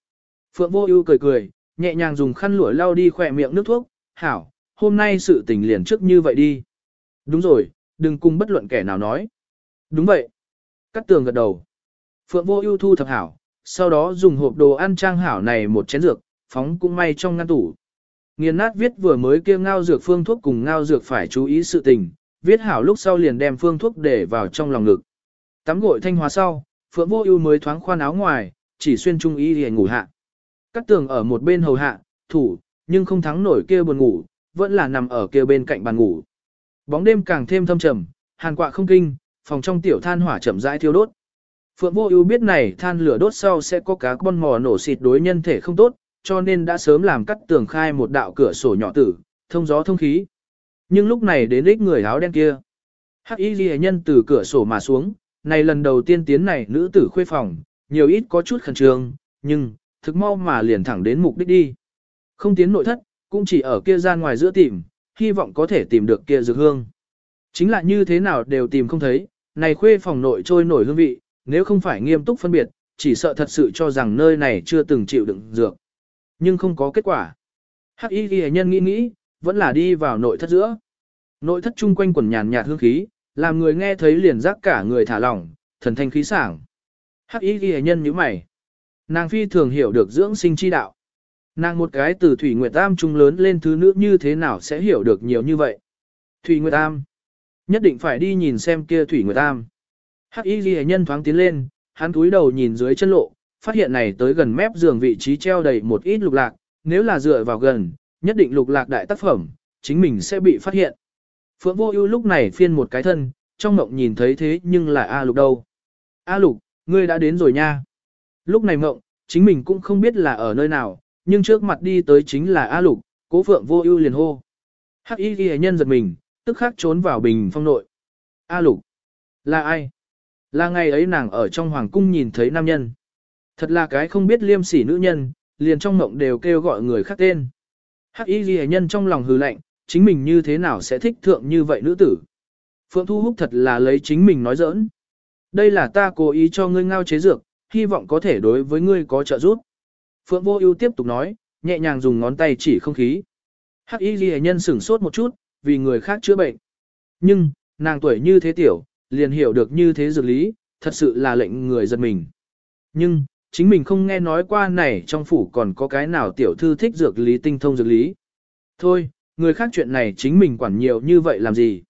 Phượng vô ưu cười cười, nhẹ nhàng dùng khăn lụa lau đi khóe miệng nước thuốc, hảo, hôm nay sự tình liền trước như vậy đi. Đúng rồi, đừng cùng bất luận kẻ nào nói. Đúng vậy. Cát tường gật đầu. Phượng vô ưu thu thập hảo, sau đó dùng hộp đồ ăn trang hảo này một chén dược, phóng cũng may trong ngăn tủ. Nghiền nát viết vừa mới kia ngao dược phương thuốc cùng ngao dược phải chú ý sự tình, viết hảo lúc sau liền đem phương thuốc để vào trong lòng ngực. Tắm gội thanh hóa sau, Phượng Vô Ưu mới thoáng khoan áo ngoài, chỉ xuyên trung y để ngủ hạ. Cát tường ở một bên hầu hạ, thủ, nhưng không thắng nổi kia buồn ngủ, vẫn là nằm ở kia bên cạnh bàn ngủ. Bóng đêm càng thêm thâm trầm, hàn quạ không kinh, phòng trong tiểu than hỏa chậm rãi thiêu đốt. Phượng Vô Ưu biết này than lửa đốt sau sẽ có cá con mò nổ xịt đối nhân thể không tốt, cho nên đã sớm làm cắt tường khai một đạo cửa sổ nhỏ tử, thông gió thông khí. Nhưng lúc này đến ít người áo đen kia. Hắc Y Liễu nhân từ cửa sổ mà xuống, này lần đầu tiên tiến này nữ tử khuê phòng, nhiều ít có chút khẩn trương, nhưng thực mau mà liền thẳng đến mục đích đi. Không tiến nội thất, cũng chỉ ở kia gian ngoài giữa tìm, hy vọng có thể tìm được kia dược hương. Chính là như thế nào đều tìm không thấy, này khuê phòng nội trôi nổi hương vị, nếu không phải nghiêm túc phân biệt, chỉ sợ thật sự cho rằng nơi này chưa từng chịu đựng dược. Nhưng không có kết quả. Hắc y ghi nhân nghĩ nghĩ, vẫn là đi vào nội thất giữa. Nội thất chung quanh quần nhàn nhạt hương khí, làm người nghe thấy liền giác cả người thả lỏng, thần thanh khí sảng. Hắc y ghi nhân như mày. Nàng phi thường hiểu được dưỡng sinh chi đạo. Nàng một cái từ Thủy Nguyệt Tam trung lớn lên thứ nữ như thế nào sẽ hiểu được nhiều như vậy. Thủy Nguyệt Tam. Nhất định phải đi nhìn xem kia Thủy Nguyệt Tam. Hắc y ghi nhân thoáng tiến lên, hắn cúi đầu nhìn dưới chân lộ, phát hiện này tới gần mép giường vị trí treo đầy một ít lục lạc, nếu là dựa vào gần, nhất định lục lạc đại tác phẩm, chính mình sẽ bị phát hiện. Phượng Vô Ưu lúc này phiên một cái thân, trong mộng nhìn thấy thế nhưng là A Lục đâu. A Lục, ngươi đã đến rồi nha. Lúc này mộng, chính mình cũng không biết là ở nơi nào, nhưng trước mặt đi tới chính là A Lục, cố Phượng Vô Ưu liền hô. Hắc Y Ghi nhân giật mình, tức khắc trốn vào bình phong nội. A Lục, là ai? Là ngày ấy nàng ở trong hoàng cung nhìn thấy nam nhân. Thật là cái không biết liêm sỉ nữ nhân, liền trong mộng đều kêu gọi người khác tên. Hắc y ghi nhân trong lòng hừ lạnh, chính mình như thế nào sẽ thích thượng như vậy nữ tử. Phượng Thu Húc thật là lấy chính mình nói giỡn. Đây là ta cố ý cho ngươi ngao chế dược, hy vọng có thể đối với ngươi có trợ giúp. Phượng Vô Ưu tiếp tục nói, nhẹ nhàng dùng ngón tay chỉ không khí. Hắc Y Liễu nhân sửng sốt một chút, vì người khác chữa bệnh. Nhưng, nàng tuổi như thế tiểu, liền hiểu được như thế dược lý, thật sự là lệnh người giật mình. Nhưng, chính mình không nghe nói qua này trong phủ còn có cái nào tiểu thư thích dược lý tinh thông dược lý. Thôi, người khác chuyện này chính mình quản nhiều như vậy làm gì.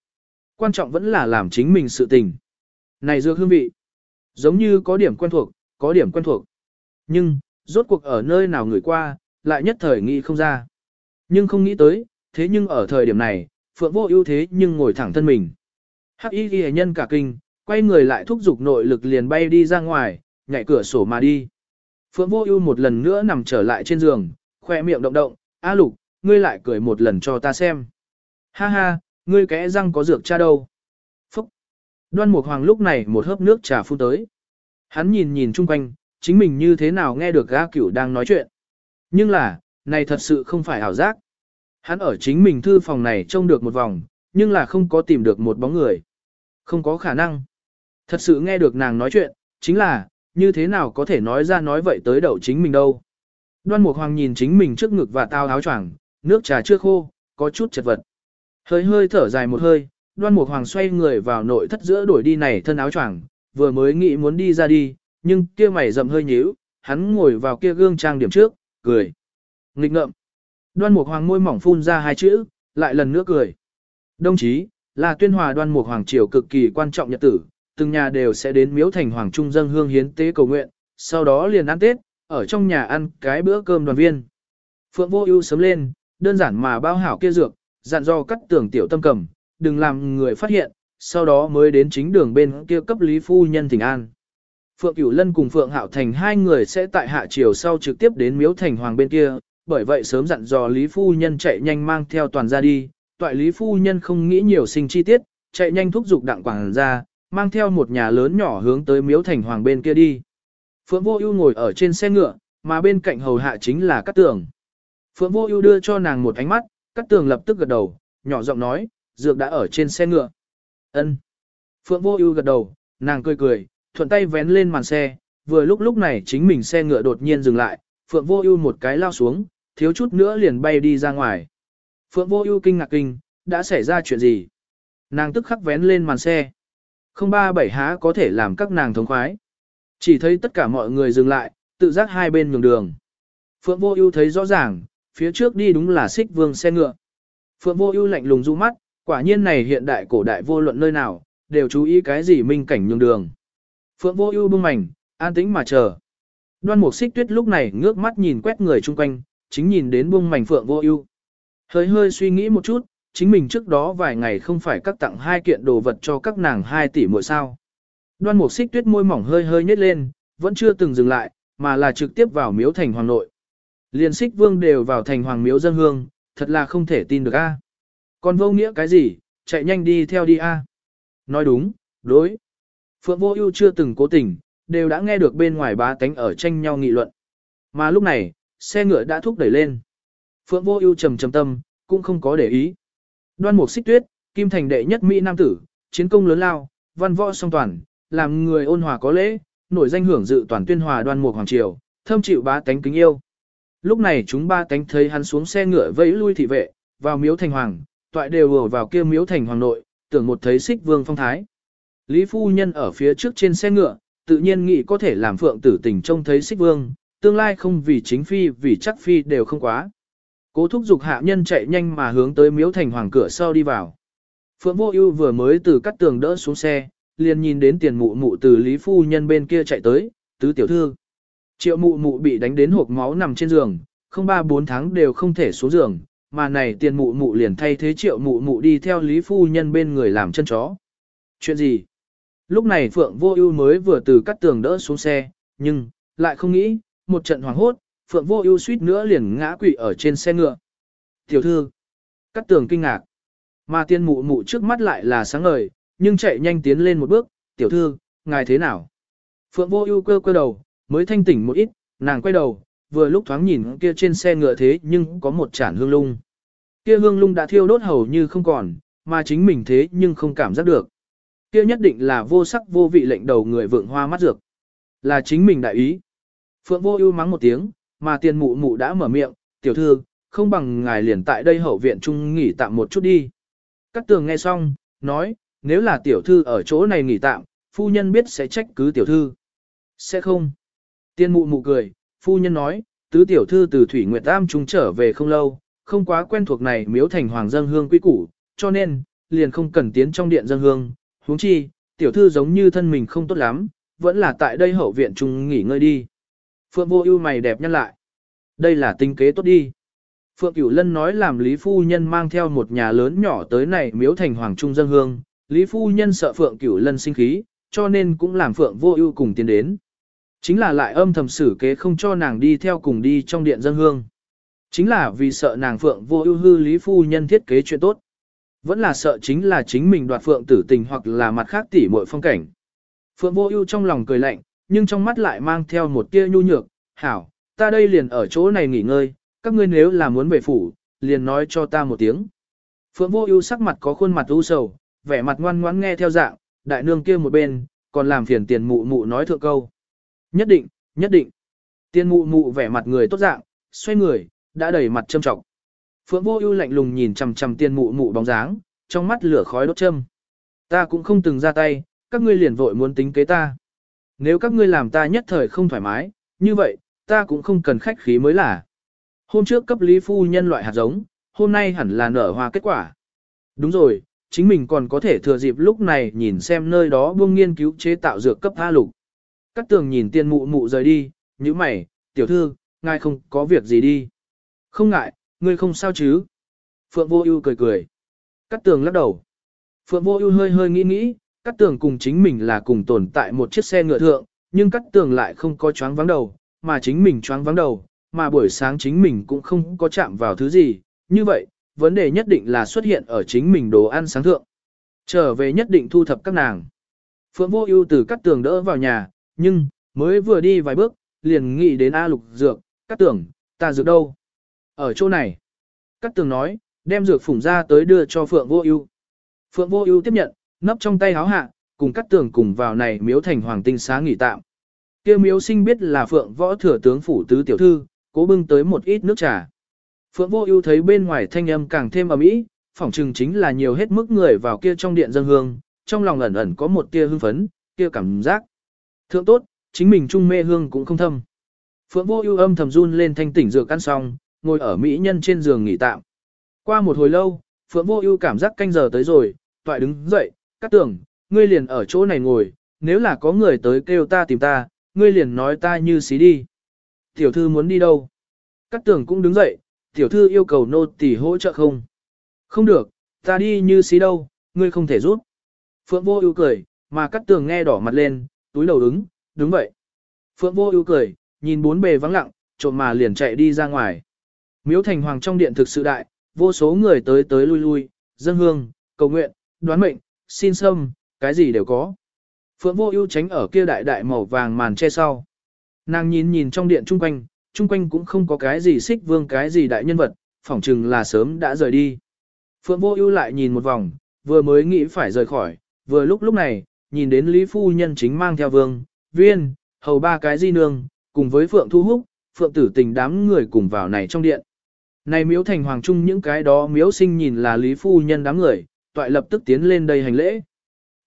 Quan trọng vẫn là làm chính mình sự tình. Này dược hương vị, giống như có điểm quen thuộc, có điểm quen thuộc. Nhưng, rốt cuộc ở nơi nào người qua, lại nhất thời nghĩ không ra. Nhưng không nghĩ tới, thế nhưng ở thời điểm này, Phượng vô ưu thế nhưng ngồi thẳng thân mình. Hắc y ghi nhân cả kinh, quay người lại thúc giục nội lực liền bay đi ra ngoài, nhảy cửa sổ mà đi. Phượng vô ưu một lần nữa nằm trở lại trên giường, khoe miệng động động, A lục, ngươi lại cười một lần cho ta xem. Ha ha, ngươi kẽ răng có dược cha đâu. Phúc. Đoan Mục Hoàng lúc này một hớp nước trà phun tới. Hắn nhìn nhìn chung quanh, chính mình như thế nào nghe được gã Cửu đang nói chuyện. Nhưng là, này thật sự không phải ảo giác. Hắn ở chính mình thư phòng này trông được một vòng, nhưng là không có tìm được một bóng người. Không có khả năng. Thật sự nghe được nàng nói chuyện, chính là, như thế nào có thể nói ra nói vậy tới đậu chính mình đâu. Đoan Mục Hoàng nhìn chính mình trước ngực và tao áo choàng, nước trà chưa khô, có chút chật vật. Hơi hơi thở dài một hơi, Đoan Mục Hoàng xoay người vào nội thất giữa đổi đi này thân áo choàng, vừa mới nghĩ muốn đi ra đi, nhưng kia mày rậm hơi nhíu, hắn ngồi vào kia gương trang điểm trước, cười. Nghịch ngợm. Đoan Mục Hoàng môi mỏng phun ra hai chữ, lại lần nữa cười. Đồng chí, là tuyên hòa đoan mục hoàng triều cực kỳ quan trọng nhật tử, từng nhà đều sẽ đến miếu thành hoàng trung dân hương hiến tế cầu nguyện, sau đó liền ăn Tết, ở trong nhà ăn cái bữa cơm đoàn viên. Phượng vô ưu sớm lên, đơn giản mà bao hảo kia dược, dặn dò cắt tưởng tiểu tâm cầm, đừng làm người phát hiện, sau đó mới đến chính đường bên kia cấp lý phu nhân thỉnh an. Phượng Cửu Lân cùng Phượng Hạo Thành hai người sẽ tại hạ triều sau trực tiếp đến miếu thành hoàng bên kia, bởi vậy sớm dặn dò Lý Phu Nhân chạy nhanh mang theo toàn gia đi, toại lý phu nhân không nghĩ nhiều sinh chi tiết, chạy nhanh thúc giục đặng quảng ra, mang theo một nhà lớn nhỏ hướng tới miếu thành hoàng bên kia đi. Phượng Vô Ưu ngồi ở trên xe ngựa, mà bên cạnh hầu hạ chính là Cát Tường. Phượng Vô Ưu đưa cho nàng một ánh mắt, Cát Tường lập tức gật đầu, nhỏ giọng nói, dược đã ở trên xe ngựa. Ân. Phượng Vô Ưu gật đầu, nàng cười cười, thuận tay vén lên màn xe, vừa lúc lúc này chính mình xe ngựa đột nhiên dừng lại, Phượng Vô Ưu một cái lao xuống, thiếu chút nữa liền bay đi ra ngoài. Phượng vô ưu kinh ngạc kinh, đã xảy ra chuyện gì? Nàng tức khắc vén lên màn xe. Không ba bảy há có thể làm các nàng thống khoái. Chỉ thấy tất cả mọi người dừng lại, tự giác hai bên nhường đường. Phượng vô ưu thấy rõ ràng, phía trước đi đúng là Sích vương xe ngựa. Phượng vô ưu lạnh lùng du mắt, quả nhiên này hiện đại cổ đại vô luận nơi nào, đều chú ý cái gì minh cảnh nhường đường. Phượng vô ưu bưng mảnh, an tĩnh mà chờ. Đoan mục Sích tuyết lúc này ngước mắt nhìn quét người chung quanh, chính nhìn đến bưng mảnh Phượng vô ưu. Hơi hơi suy nghĩ một chút, chính mình trước đó vài ngày không phải cắt tặng hai kiện đồ vật cho các nàng hai tỷ mỗi sao. Đoan mục xích tuyết môi mỏng hơi hơi nhếch lên, vẫn chưa từng dừng lại, mà là trực tiếp vào miếu thành hoàng nội. Liên xích vương đều vào thành hoàng miếu dân hương, thật là không thể tin được a. Còn vô nghĩa cái gì, chạy nhanh đi theo đi a. Nói đúng, đối. Phượng vô ưu chưa từng cố tình, đều đã nghe được bên ngoài bá tánh ở tranh nhau nghị luận. Mà lúc này, xe ngựa đã thúc đẩy lên. Phượng Vô Ưu trầm trầm tâm, cũng không có để ý. Đoan Mục Xích Tuyết, Kim Thành đệ nhất mỹ nam tử, chiến công lớn lao, văn võ song toàn, làm người ôn hòa có lễ, nổi danh hưởng dự toàn tuyên hòa Đoan Mục hoàng triều, thâm chịu ba tánh kính yêu. Lúc này chúng ba tánh thấy hắn xuống xe ngựa vẫy lui thị vệ, vào miếu thành hoàng, toại đều ùa vào kia miếu thành hoàng nội, tưởng một thấy xích vương phong thái. Lý phu nhân ở phía trước trên xe ngựa, tự nhiên nghĩ có thể làm phượng tử tình trông thấy xích vương, tương lai không vì chính phi vì chắc phi đều không quá. Cố thúc giục hạ nhân chạy nhanh mà hướng tới miếu thành hoàng cửa sau đi vào. Phượng vô ưu vừa mới từ cắt tường đỡ xuống xe, liền nhìn đến tiền mụ mụ từ Lý phu nhân bên kia chạy tới, tứ tiểu thư. Triệu mụ mụ bị đánh đến hộp máu nằm trên giường, không ba bốn tháng đều không thể xuống giường, mà này tiền mụ mụ liền thay thế triệu mụ mụ đi theo Lý phu nhân bên người làm chân chó. Chuyện gì? Lúc này Phượng Vô Ưu mới vừa từ cắt tường đỡ xuống xe, nhưng lại không nghĩ, một trận hoảng hốt, Phượng Vô Ưu suýt nữa liền ngã quỵ ở trên xe ngựa. "Tiểu thư." Cắt tường kinh ngạc. Mà tiên mụ mụ trước mắt lại là sáng ngời, nhưng chạy nhanh tiến lên một bước, "Tiểu thư, ngài thế nào?" Phượng Vô Ưu cơ cơ đầu, mới thanh tỉnh một ít, nàng quay đầu, vừa lúc thoáng nhìn kia trên xe ngựa thế nhưng có một chản hương lung. Kia hương lung đã thiêu đốt hầu như không còn, mà chính mình thế nhưng không cảm giác được. Kia nhất định là vô sắc vô vị lệnh đầu người vượng hoa mắt dược. Là chính mình đại ý. Phượng vô ưu mắng một tiếng, mà tiền mụ mụ đã mở miệng, tiểu thư, không bằng ngài liền tại đây hậu viện trung nghỉ tạm một chút đi. Cát tường nghe xong, nói, nếu là tiểu thư ở chỗ này nghỉ tạm, phu nhân biết sẽ trách cứ tiểu thư. Sẽ không. Tiên mụ mụ cười, phu nhân nói, tứ tiểu thư từ Thủy Nguyệt Tam chúng trở về không lâu, không quá quen thuộc này miếu thành hoàng dân hương quý củ, cho nên, liền không cần tiến trong điện dân hương, huống chi, tiểu thư giống như thân mình không tốt lắm, vẫn là tại đây hậu viện trung nghỉ ngơi đi. Phượng vô ưu mày đẹp nhăn lại. Đây là tinh kế tốt đi. Phượng Cửu Lân nói làm Lý Phu Nhân mang theo một nhà lớn nhỏ tới này miếu thành hoàng trung dân hương. Lý Phu Nhân sợ Phượng Cửu Lân sinh khí, cho nên cũng làm Phượng vô ưu cùng tiến đến. Chính là lại âm thầm xử kế không cho nàng đi theo cùng đi trong điện dân hương. Chính là vì sợ nàng Phượng vô ưu hư Lý Phu Nhân thiết kế chuyện tốt. Vẫn là sợ chính là chính mình đoạt Phượng tử tình hoặc là mặt khác tỉ muội phong cảnh. Phượng vô ưu trong lòng cười lạnh, nhưng trong mắt lại mang theo một tia nhu nhược, hảo, ta đây liền ở chỗ này nghỉ ngơi, các ngươi nếu là muốn về phủ, liền nói cho ta một tiếng. Phượng vô ưu sắc mặt có khuôn mặt u sầu, vẻ mặt ngoan ngoãn nghe theo dạng, đại nương kia một bên, còn làm phiền tiền mụ mụ nói thượng câu. Nhất định, nhất định. Tiền mụ mụ vẻ mặt người tốt dạng, xoay người, đã đầy mặt châm trọng. Phượng vô ưu lạnh lùng nhìn chằm chằm tiền mụ mụ bóng dáng, trong mắt lửa khói đốt châm. Ta cũng không từng ra tay, các ngươi liền vội muốn tính kế ta. Nếu các ngươi làm ta nhất thời không thoải mái, như vậy, ta cũng không cần khách khí mới là. Hôm trước cấp lý phu nhân loại hạt giống, hôm nay hẳn là nở hoa kết quả. Đúng rồi, chính mình còn có thể thừa dịp lúc này nhìn xem nơi đó buông nghiên cứu chế tạo dược cấp A lục. Các tường nhìn tiên mụ mụ rời đi, như mày, tiểu thư, ngài không có việc gì đi. Không ngại, ngươi không sao chứ. Phượng vô ưu cười cười. Cát tường lắc đầu. Phượng vô ưu hơi hơi nghĩ nghĩ, Cát tường cùng chính mình là cùng tồn tại một chiếc xe ngựa thượng, nhưng Cát tường lại không có choáng vắng đầu, mà chính mình choáng vắng đầu, mà buổi sáng chính mình cũng không có chạm vào thứ gì. Như vậy, vấn đề nhất định là xuất hiện ở chính mình đồ ăn sáng thượng. Trở về nhất định thu thập các nàng. Phượng vô ưu từ Cát tường đỡ vào nhà, nhưng, mới vừa đi vài bước, liền nghĩ đến A lục dược, Cát tường, ta dược đâu? Ở chỗ này, Cát tường nói, đem dược phủng ra tới đưa cho Phượng Vô Ưu. Phượng Vô Ưu tiếp nhận, nấp trong tay háo hạ, cùng cắt tường cùng vào này miếu thành hoàng tinh xá nghỉ tạm. Kia miếu sinh biết là Phượng Võ thừa tướng phủ tứ tiểu thư, cố bưng tới một ít nước trà. Phượng Vô Ưu thấy bên ngoài thanh âm càng thêm ầm ĩ, phỏng chừng chính là nhiều hết mức người vào kia trong điện dân hương, trong lòng ẩn ẩn có một tia hưng phấn, kia cảm giác. Thượng tốt, chính mình trung mê hương cũng không thâm. Phượng Vô Ưu âm thầm run lên thanh tỉnh dược ăn xong, ngồi ở mỹ nhân trên giường nghỉ tạm. Qua một hồi lâu, Phượng Vô Ưu cảm giác canh giờ tới rồi, toại đứng dậy, "Cát Tường, ngươi liền ở chỗ này ngồi, nếu là có người tới kêu ta tìm ta, ngươi liền nói ta như xí đi." "Tiểu thư muốn đi đâu?" Cát Tường cũng đứng dậy, "Tiểu thư yêu cầu nô tỳ hỗ trợ không?" "Không được, ta đi như xí đâu, ngươi không thể giúp." Phượng Vô Ưu cười, mà Cát Tường nghe đỏ mặt lên, túi đầu ứng, "Đúng vậy." Phượng Vô Ưu cười, nhìn bốn bề vắng lặng, trộm mà liền chạy đi ra ngoài. Miếu thành hoàng trong điện thực sự đại, vô số người tới tới lui lui, dân hương, cầu nguyện, đoán mệnh, xin sâm, cái gì đều có. Phượng vô ưu tránh ở kia đại đại màu vàng màn che sau. Nàng nhìn nhìn trong điện chung quanh, chung quanh cũng không có cái gì xích vương cái gì đại nhân vật, phỏng chừng là sớm đã rời đi. Phượng Vô Ưu lại nhìn một vòng, vừa mới nghĩ phải rời khỏi, vừa lúc lúc này, nhìn đến Lý phu nhân chính mang theo Vương, Viên, hầu ba cái di nương, cùng với Phượng Thu Húc, Phượng Tử Tình đám người cùng vào này trong điện. Này miếu thành hoàng trung những cái đó miếu sinh nhìn là Lý phu nhân đám người, toại lập tức tiến lên đây hành lễ.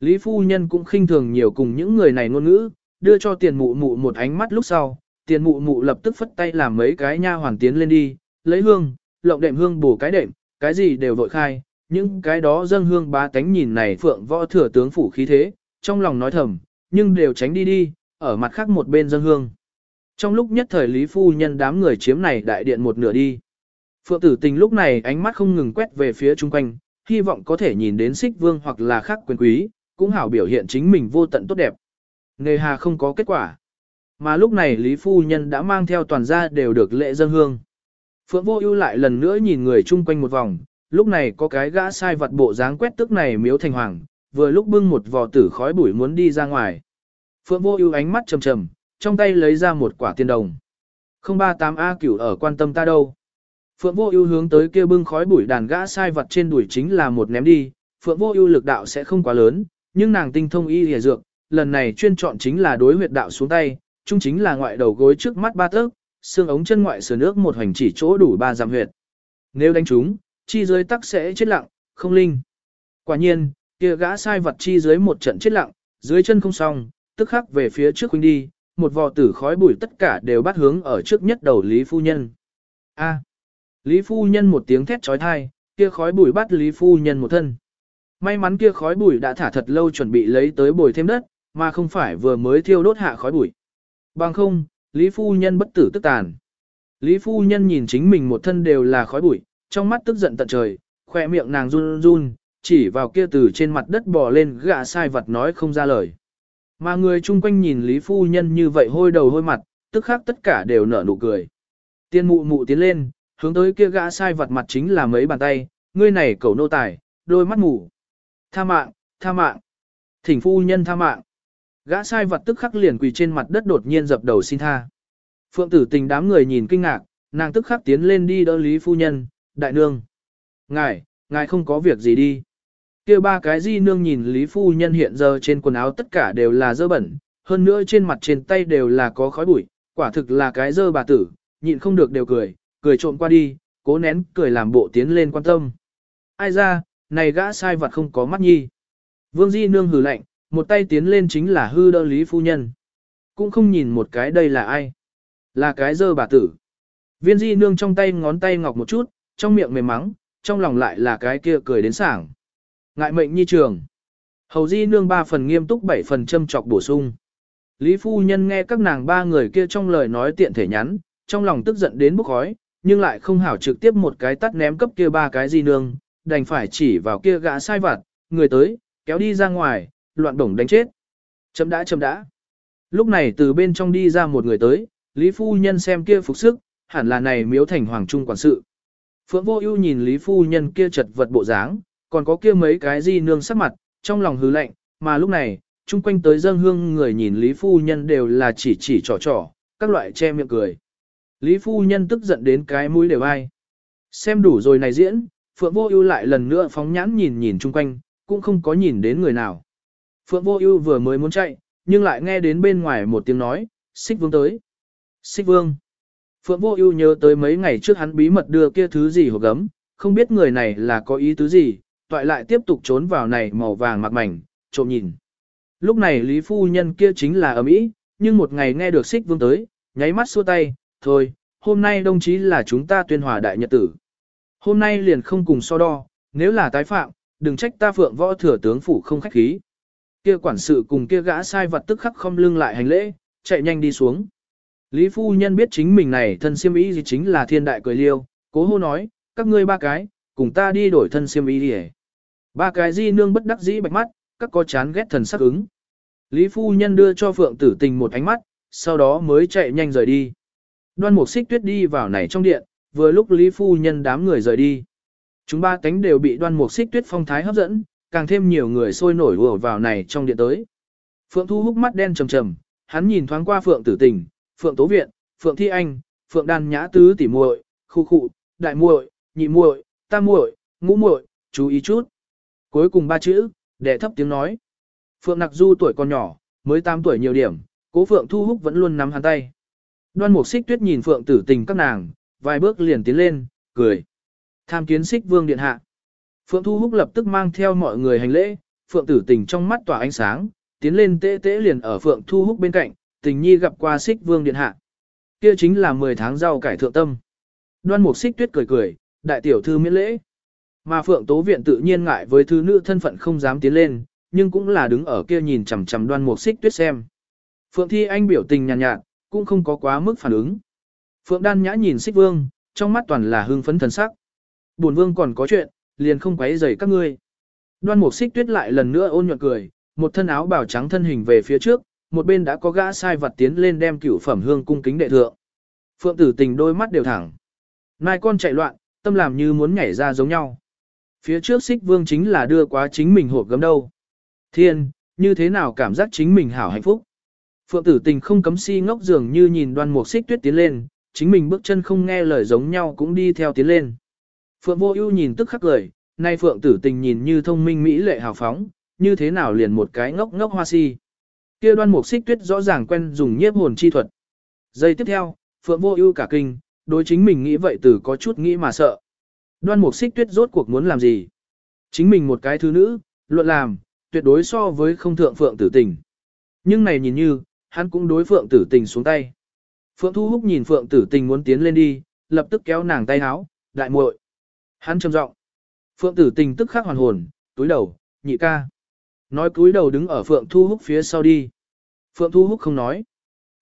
Lý phu nhân cũng khinh thường nhiều cùng những người này ngôn ngữ, đưa cho tiền mụ mụ một ánh mắt lúc sau, tiền mụ mụ lập tức phất tay làm mấy cái nha hoàn tiến lên đi, lấy hương, lộng đệm hương bổ cái đệm, cái gì đều vội khai, những cái đó dâng hương bá tánh nhìn này phượng võ thừa tướng phủ khí thế, trong lòng nói thầm, nhưng đều tránh đi đi, ở mặt khác một bên dâng hương. Trong lúc nhất thời Lý Phu Nhân đám người chiếm này đại điện một nửa đi. Phượng tử tình lúc này ánh mắt không ngừng quét về phía chung quanh, hy vọng có thể nhìn đến xích vương hoặc là khác quyền quý, cũng hảo biểu hiện chính mình vô tận tốt đẹp. Nghề hà không có kết quả. Mà lúc này Lý Phu Nhân đã mang theo toàn gia đều được lễ dân hương. Phượng Vô Ưu lại lần nữa nhìn người chung quanh một vòng, lúc này có cái gã sai vật bộ dáng quét tức này miếu thành hoàng, vừa lúc bưng một vò tử khói bụi muốn đi ra ngoài. Phượng Vô Ưu ánh mắt trầm trầm, trong tay lấy ra một quả tiền đồng. 038A cửu ở quan tâm ta đâu. Phượng Vô Ưu hướng tới kia bưng khói bụi đàn gã sai vật trên đùi chính là một ném đi, Phượng Vô Ưu lực đạo sẽ không quá lớn, nhưng nàng tinh thông y y dược, lần này chuyên chọn chính là đối huyệt đạo xuống tay, chung chính là ngoại đầu gối trước mắt ba tấc, xương ống chân ngoại sườn nước một hành chỉ chỗ đủ ba giảm huyệt. Nếu đánh trúng, chi dưới tắc sẽ chết lặng, không linh. Quả nhiên, kia gã sai vật chi dưới một trận chết lặng, dưới chân không xong, tức khắc về phía trước huynh đi, một vò tử khói bụi tất cả đều bắt hướng ở trước nhất đầu Lý Phu Nhân. A. Lý Phu Nhân một tiếng thét trói thai, kia khói bụi bắt Lý Phu Nhân một thân. May mắn kia khói bụi đã thả thật lâu chuẩn bị lấy tới bồi thêm đất, mà không phải vừa mới thiêu đốt hạ khói bụi. Bằng không, Lý Phu Nhân bất tử tức tàn. Lý Phu Nhân nhìn chính mình một thân đều là khói bụi, trong mắt tức giận tận trời, khỏe miệng nàng run run, chỉ vào kia từ trên mặt đất bò lên gạ sai vật nói không ra lời. Mà người chung quanh nhìn Lý Phu Nhân như vậy hôi đầu hôi mặt, tức khác tất cả đều nở nụ cười. Tiên mụ mụ tiến lên, hướng tới kia gã sai vật mặt chính là mấy bàn tay, ngươi này cẩu nô tài, đôi mắt mù. Tha mạng, tha mạng. Thỉnh phu nhân tha mạng. Gã sai vật tức khắc liền quỳ trên mặt đất đột nhiên dập đầu xin tha. Phượng tử tình đám người nhìn kinh ngạc, nàng tức khắc tiến lên đi đỡ Lý phu nhân, đại nương. Ngài, ngài không có việc gì đi. kia ba cái di nương nhìn Lý phu nhân hiện giờ trên quần áo tất cả đều là dơ bẩn, hơn nữa trên mặt trên tay đều là có khói bụi, quả thực là cái dơ bà tử, nhịn không được đều cười, cười trộm qua đi, cố nén cười làm bộ tiến lên quan tâm. Ai ra, này gã sai vật không có mắt nhi. Vương Di nương hừ lạnh, một tay tiến lên chính là hư đỡ Lý Phu Nhân. Cũng không nhìn một cái đây là ai. Là cái dơ bà tử. Viên Di nương trong tay ngón tay ngọc một chút, trong miệng mềm mắng, trong lòng lại là cái kia cười đến sảng. Ngại mệnh nhi trường. Hầu Di nương ba phần nghiêm túc bảy phần châm chọc bổ sung. Lý Phu Nhân nghe các nàng ba người kia trong lời nói tiện thể nhắn, trong lòng tức giận đến bốc khói, nhưng lại không hảo trực tiếp một cái tắt ném cấp kia ba cái Di nương, đành phải chỉ vào kia gã sai vặt, người tới, kéo đi ra ngoài, loạn bổng đánh chết. Chấm đã chấm đã. Lúc này từ bên trong đi ra một người tới, Lý Phu Nhân xem kia phục sức, hẳn là này miếu thành hoàng trung quản sự. Phượng Vô Ưu nhìn Lý Phu Nhân kia chật vật bộ dáng, còn có kia mấy cái di nương sắc mặt, trong lòng hứ lạnh, mà lúc này, chung quanh tới dâng hương người nhìn Lý Phu Nhân đều là chỉ chỉ trò trò, các loại che miệng cười. Lý Phu Nhân tức giận đến cái mũi đều ai. Xem đủ rồi này diễn, Phượng Vô Ưu lại lần nữa phóng nhãn nhìn nhìn chung quanh, cũng không có nhìn đến người nào. Phượng Vô Ưu vừa mới muốn chạy, nhưng lại nghe đến bên ngoài một tiếng nói, "Xích Vương tới." "Xích Vương?" Phượng Vô Ưu nhớ tới mấy ngày trước hắn bí mật đưa kia thứ gì hộp gấm, không biết người này là có ý tứ gì, toại lại tiếp tục trốn vào này màu vàng mặc mảnh, trộm nhìn. Lúc này Lý phu nhân kia chính là ầm ĩ, nhưng một ngày nghe được Xích Vương tới, nháy mắt xua tay, "Thôi, hôm nay đồng chí là chúng ta tuyên hòa đại nhật tử. Hôm nay liền không cùng so đo, nếu là tái phạm, đừng trách ta Phượng Võ thừa tướng phủ không khách khí." Kia quản sự cùng kia gã sai vật tức khắc không lưng lại hành lễ, chạy nhanh đi xuống. Lý phu nhân biết chính mình này thân siêm ý gì chính là thiên đại cười liêu, cố hô nói, các ngươi ba cái, cùng ta đi đổi thân siêm ý đi Ba cái di nương bất đắc dĩ bạch mắt, các có chán ghét thần sắc ứng. Lý phu nhân đưa cho phượng tử tình một ánh mắt, sau đó mới chạy nhanh rời đi. Đoan mục xích tuyết đi vào này trong điện, vừa lúc Lý phu nhân đám người rời đi. Chúng ba cánh đều bị đoan mục xích tuyết phong thái hấp dẫn, càng thêm nhiều người sôi nổi ùa vào này trong điện tới. Phượng Thu hút mắt đen trầm trầm, hắn nhìn thoáng qua Phượng Tử Tình, Phượng Tố Viện, Phượng Thi Anh, Phượng Đan Nhã Tứ tỷ muội, khu khụ, đại muội, nhị muội, tam muội, ngũ muội, chú ý chút. Cuối cùng ba chữ, đệ thấp tiếng nói. Phượng Nặc Du tuổi còn nhỏ, mới 8 tuổi nhiều điểm, cố Phượng Thu Húc vẫn luôn nắm hắn tay. Đoan Mục Xích Tuyết nhìn Phượng Tử Tình các nàng, vài bước liền tiến lên, cười. Tham kiến Xích Vương điện hạ. Phượng Thu Húc lập tức mang theo mọi người hành lễ, Phượng Tử Tình trong mắt tỏa ánh sáng, tiến lên tế tế liền ở Phượng Thu Húc bên cạnh, Tình Nhi gặp qua Xích Vương điện hạ. Kia chính là 10 tháng rau cải thượng tâm. Đoan Mục Xích Tuyết cười cười, đại tiểu thư miễn lễ. Mà Phượng Tố viện tự nhiên ngại với thư nữ thân phận không dám tiến lên, nhưng cũng là đứng ở kia nhìn chằm chằm Đoan Mục Xích Tuyết xem. Phượng Thi Anh biểu tình nhàn nhạt, nhạt, cũng không có quá mức phản ứng. Phượng Đan Nhã nhìn Sích Vương, trong mắt toàn là hưng phấn thần sắc. Bổn Vương còn có chuyện, liền không quấy rầy các ngươi. Đoan Mục Sích Tuyết lại lần nữa ôn nhuận cười, một thân áo bào trắng thân hình về phía trước, một bên đã có gã sai vật tiến lên đem cửu phẩm hương cung kính đệ thượng. Phượng Tử Tình đôi mắt đều thẳng. Mai con chạy loạn, tâm làm như muốn nhảy ra giống nhau. Phía trước Sích Vương chính là đưa quá chính mình hộp gấm đâu. Thiên, như thế nào cảm giác chính mình hảo hạnh phúc. Phượng tử tình không cấm si ngốc dường như nhìn đoan mục xích tuyết tiến lên, chính mình bước chân không nghe lời giống nhau cũng đi theo tiến lên. Phượng vô ưu nhìn tức khắc cười, nay phượng tử tình nhìn như thông minh mỹ lệ hào phóng, như thế nào liền một cái ngốc ngốc hoa si. Kia đoan mục xích tuyết rõ ràng quen dùng nhiếp hồn chi thuật. Giây tiếp theo, phượng vô ưu cả kinh, đối chính mình nghĩ vậy từ có chút nghĩ mà sợ. Đoan mục xích tuyết rốt cuộc muốn làm gì? Chính mình một cái thứ nữ, luận làm, tuyệt đối so với không thượng phượng tử tình. Nhưng này nhìn như, hắn cũng đối phượng tử tình xuống tay. Phượng Thu Húc nhìn phượng tử tình muốn tiến lên đi, lập tức kéo nàng tay háo, đại muội. Hắn trầm giọng. Phượng tử tình tức khắc hoàn hồn, túi đầu, nhị ca. Nói cúi đầu đứng ở Phượng Thu Húc phía sau đi. Phượng Thu Húc không nói.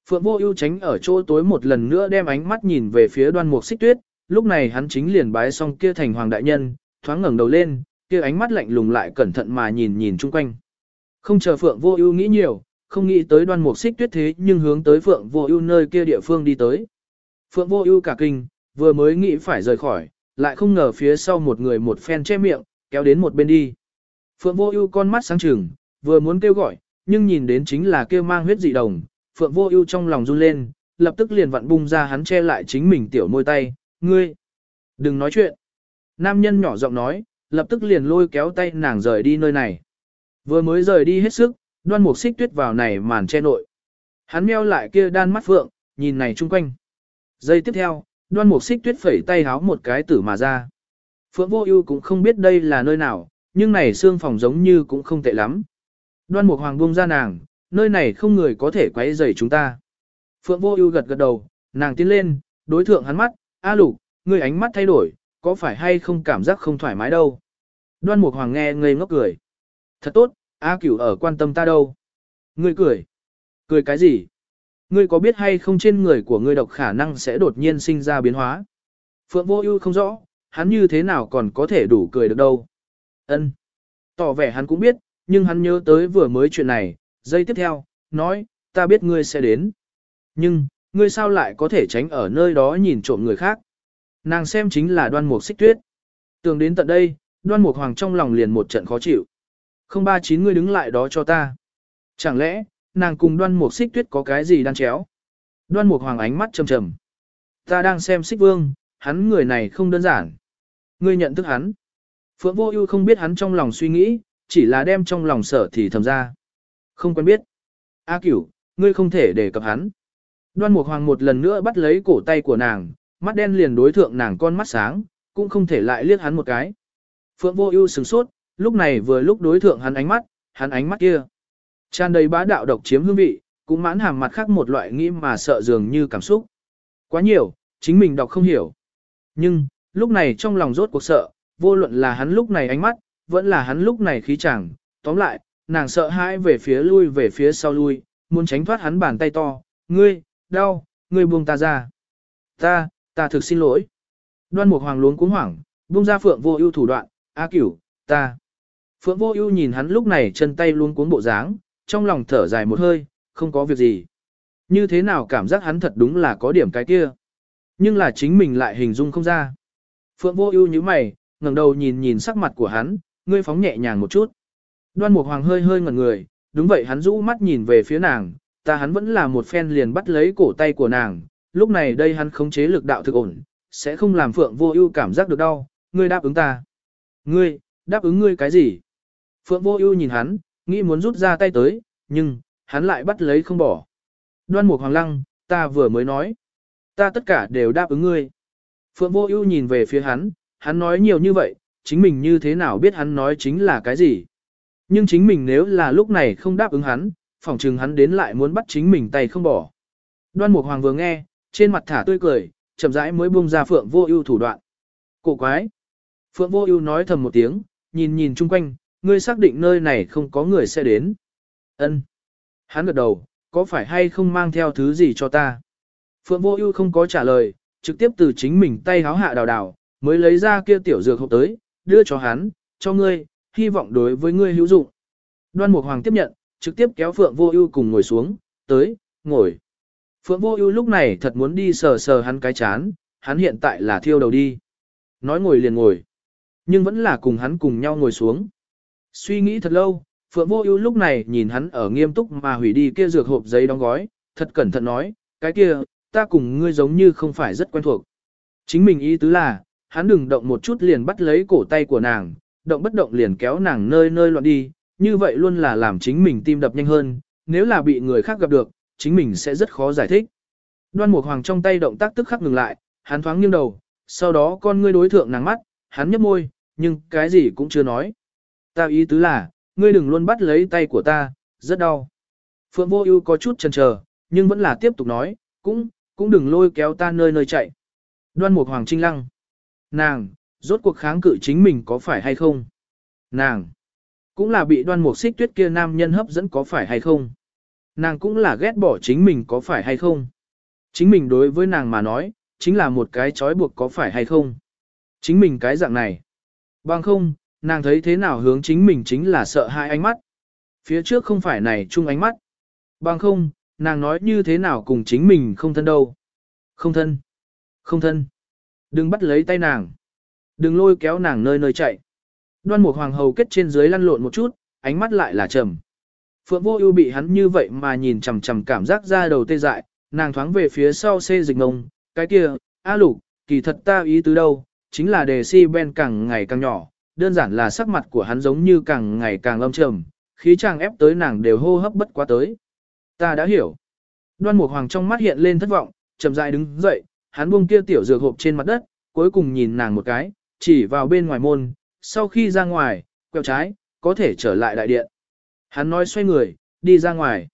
Phượng Vô Ưu tránh ở chỗ tối một lần nữa đem ánh mắt nhìn về phía Đoan Mục Xích Tuyết, lúc này hắn chính liền bái xong kia thành hoàng đại nhân, thoáng ngẩng đầu lên, kia ánh mắt lạnh lùng lại cẩn thận mà nhìn nhìn chung quanh. Không chờ Phượng Vô Ưu nghĩ nhiều, không nghĩ tới đoan mục xích tuyết thế nhưng hướng tới Phượng Vô Ưu nơi kia địa phương đi tới. Phượng Vô Ưu cả kinh, vừa mới nghĩ phải rời khỏi, lại không ngờ phía sau một người một phen che miệng, kéo đến một bên đi. Phượng Vô Ưu con mắt sáng trừng, vừa muốn kêu gọi, nhưng nhìn đến chính là kia mang huyết dị đồng, Phượng Vô Ưu trong lòng run lên, lập tức liền vặn bung ra hắn che lại chính mình tiểu môi tay, "Ngươi, đừng nói chuyện." Nam nhân nhỏ giọng nói, lập tức liền lôi kéo tay nàng rời đi nơi này. Vừa mới rời đi hết sức, đoan mục xích tuyết vào này màn che nội. Hắn meo lại kia đan mắt phượng, nhìn này chung quanh. Giây tiếp theo, đoan mục xích tuyết phẩy tay háo một cái tử mà ra. Phượng vô ưu cũng không biết đây là nơi nào, nhưng này xương phòng giống như cũng không tệ lắm. Đoan mục hoàng buông ra nàng, nơi này không người có thể quấy rầy chúng ta. Phượng vô ưu gật gật đầu, nàng tiến lên, đối thượng hắn mắt, A lục, người ánh mắt thay đổi, có phải hay không cảm giác không thoải mái đâu. Đoan mục hoàng nghe ngây ngốc cười. Thật tốt, A cửu ở quan tâm ta đâu. Ngươi cười. Cười cái gì? Ngươi có biết hay không trên người của ngươi độc khả năng sẽ đột nhiên sinh ra biến hóa? Phượng vô ưu không rõ, hắn như thế nào còn có thể đủ cười được đâu. Ân, Tỏ vẻ hắn cũng biết, nhưng hắn nhớ tới vừa mới chuyện này, giây tiếp theo, nói, ta biết ngươi sẽ đến. Nhưng, ngươi sao lại có thể tránh ở nơi đó nhìn trộm người khác? Nàng xem chính là đoan mục xích tuyết. Tưởng đến tận đây, đoan mục hoàng trong lòng liền một trận khó chịu. Không ba chín ngươi đứng lại đó cho ta. Chẳng lẽ, nàng cùng đoan mục xích tuyết có cái gì đang chéo? Đoan mục hoàng ánh mắt trầm trầm. Ta đang xem xích vương, hắn người này không đơn giản. Ngươi nhận thức hắn. Phượng vô ưu không biết hắn trong lòng suy nghĩ, chỉ là đem trong lòng sở thì thầm ra. Không quen biết. A cửu, ngươi không thể để cập hắn. Đoan mục hoàng một lần nữa bắt lấy cổ tay của nàng, mắt đen liền đối thượng nàng con mắt sáng, cũng không thể lại liếc hắn một cái. Phượng vô ưu sừng sốt, lúc này vừa lúc đối thượng hắn ánh mắt, hắn ánh mắt kia. Tràn đầy bá đạo độc chiếm hương vị, cũng mãn hàm mặt khác một loại nghĩ mà sợ dường như cảm xúc. Quá nhiều, chính mình đọc không hiểu. Nhưng, lúc này trong lòng rốt cuộc sợ, vô luận là hắn lúc này ánh mắt, vẫn là hắn lúc này khí chẳng. Tóm lại, nàng sợ hãi về phía lui về phía sau lui, muốn tránh thoát hắn bàn tay to. Ngươi, đau, ngươi buông ta ra. Ta, ta thực xin lỗi. Đoan Mục Hoàng luống cuống hoảng, buông ra Phượng Vô Ưu thủ đoạn, "A Cửu, ta." Phượng Vô Ưu nhìn hắn lúc này chân tay luống cuống bộ dáng, trong lòng thở dài một hơi, không có việc gì. Như thế nào cảm giác hắn thật đúng là có điểm cái kia. Nhưng là chính mình lại hình dung không ra. Phượng Vô Ưu nhíu mày, ngẩng đầu nhìn nhìn sắc mặt của hắn, ngươi phóng nhẹ nhàng một chút. Đoan Mục Hoàng hơi hơi ngẩn người, đúng vậy hắn rũ mắt nhìn về phía nàng, ta hắn vẫn là một phen liền bắt lấy cổ tay của nàng, lúc này đây hắn khống chế lực đạo thực ổn, sẽ không làm Phượng Vô Ưu cảm giác được đau, ngươi đáp ứng ta. Ngươi, đáp ứng ngươi cái gì? Phượng Vô Ưu nhìn hắn, nghĩ muốn rút ra tay tới, nhưng hắn lại bắt lấy không bỏ. Đoan Mục Hoàng Lăng, ta vừa mới nói, ta tất cả đều đáp ứng ngươi. Phượng Vô Ưu nhìn về phía hắn, hắn nói nhiều như vậy, chính mình như thế nào biết hắn nói chính là cái gì? Nhưng chính mình nếu là lúc này không đáp ứng hắn, phỏng chừng hắn đến lại muốn bắt chính mình tay không bỏ. Đoan Mục Hoàng vừa nghe, trên mặt thả tươi cười, chậm rãi mới buông ra Phượng Vô Ưu thủ đoạn. Cổ quái. Phượng Vô Ưu nói thầm một tiếng, nhìn nhìn xung quanh, ngươi xác định nơi này không có người sẽ đến. Ân. Hắn gật đầu, có phải hay không mang theo thứ gì cho ta? Phượng Vô Ưu không có trả lời, trực tiếp từ chính mình tay háo hạ đào đào, mới lấy ra kia tiểu dược hộp tới, đưa cho hắn, cho ngươi, hy vọng đối với ngươi hữu dụng. Đoan Mục Hoàng tiếp nhận, trực tiếp kéo Phượng Vô Ưu cùng ngồi xuống, tới, ngồi. Phượng Vô Ưu lúc này thật muốn đi sờ sờ hắn cái chán, hắn hiện tại là thiêu đầu đi. Nói ngồi liền ngồi, nhưng vẫn là cùng hắn cùng nhau ngồi xuống. Suy nghĩ thật lâu, Phượng Vô Ưu lúc này nhìn hắn ở nghiêm túc mà hủy đi kia dược hộp giấy đóng gói, thật cẩn thận nói, cái kia, ta cùng ngươi giống như không phải rất quen thuộc. Chính mình ý tứ là, hắn đừng động một chút liền bắt lấy cổ tay của nàng, động bất động liền kéo nàng nơi nơi loạn đi, như vậy luôn là làm chính mình tim đập nhanh hơn, nếu là bị người khác gặp được, chính mình sẽ rất khó giải thích. Đoan Mục Hoàng trong tay động tác tức khắc ngừng lại, hắn thoáng nghiêng đầu, sau đó con ngươi đối thượng nàng mắt, hắn nhếch môi, nhưng cái gì cũng chưa nói. Ta ý tứ là, ngươi đừng luôn bắt lấy tay của ta, rất đau. Phượng Vô Ưu có chút chần chờ, nhưng vẫn là tiếp tục nói, cũng, cũng đừng lôi kéo ta nơi nơi chạy. Đoan Mục Hoàng Trinh Lăng. Nàng, rốt cuộc kháng cự chính mình có phải hay không? Nàng, cũng là bị đoan mục xích tuyết kia nam nhân hấp dẫn có phải hay không? Nàng cũng là ghét bỏ chính mình có phải hay không? Chính mình đối với nàng mà nói, chính là một cái trói buộc có phải hay không? Chính mình cái dạng này. Bằng không, nàng thấy thế nào hướng chính mình chính là sợ hai ánh mắt. Phía trước không phải này chung ánh mắt. Bằng không, nàng nói như thế nào cùng chính mình không thân đâu. Không thân. Không thân. Đừng bắt lấy tay nàng. Đừng lôi kéo nàng nơi nơi chạy. Đoan một Hoàng hầu kết trên dưới lăn lộn một chút, ánh mắt lại là trầm. Phượng Vô Ưu bị hắn như vậy mà nhìn chằm chằm cảm giác ra đầu tê dại, nàng thoáng về phía sau xê dịch ngông, cái kia, A Lục, kỳ thật ta ý tứ đâu, chính là đề si ben càng ngày càng nhỏ, đơn giản là sắc mặt của hắn giống như càng ngày càng âm trầm, khí chàng ép tới nàng đều hô hấp bất quá tới. Ta đã hiểu. Đoan Mục Hoàng trong mắt hiện lên thất vọng, chậm rãi đứng dậy, hắn buông kia tiểu dược hộp trên mặt đất, cuối cùng nhìn nàng một cái, chỉ vào bên ngoài môn, sau khi ra ngoài, quẹo trái, có thể trở lại đại điện. Hắn nói xoay người, đi ra ngoài.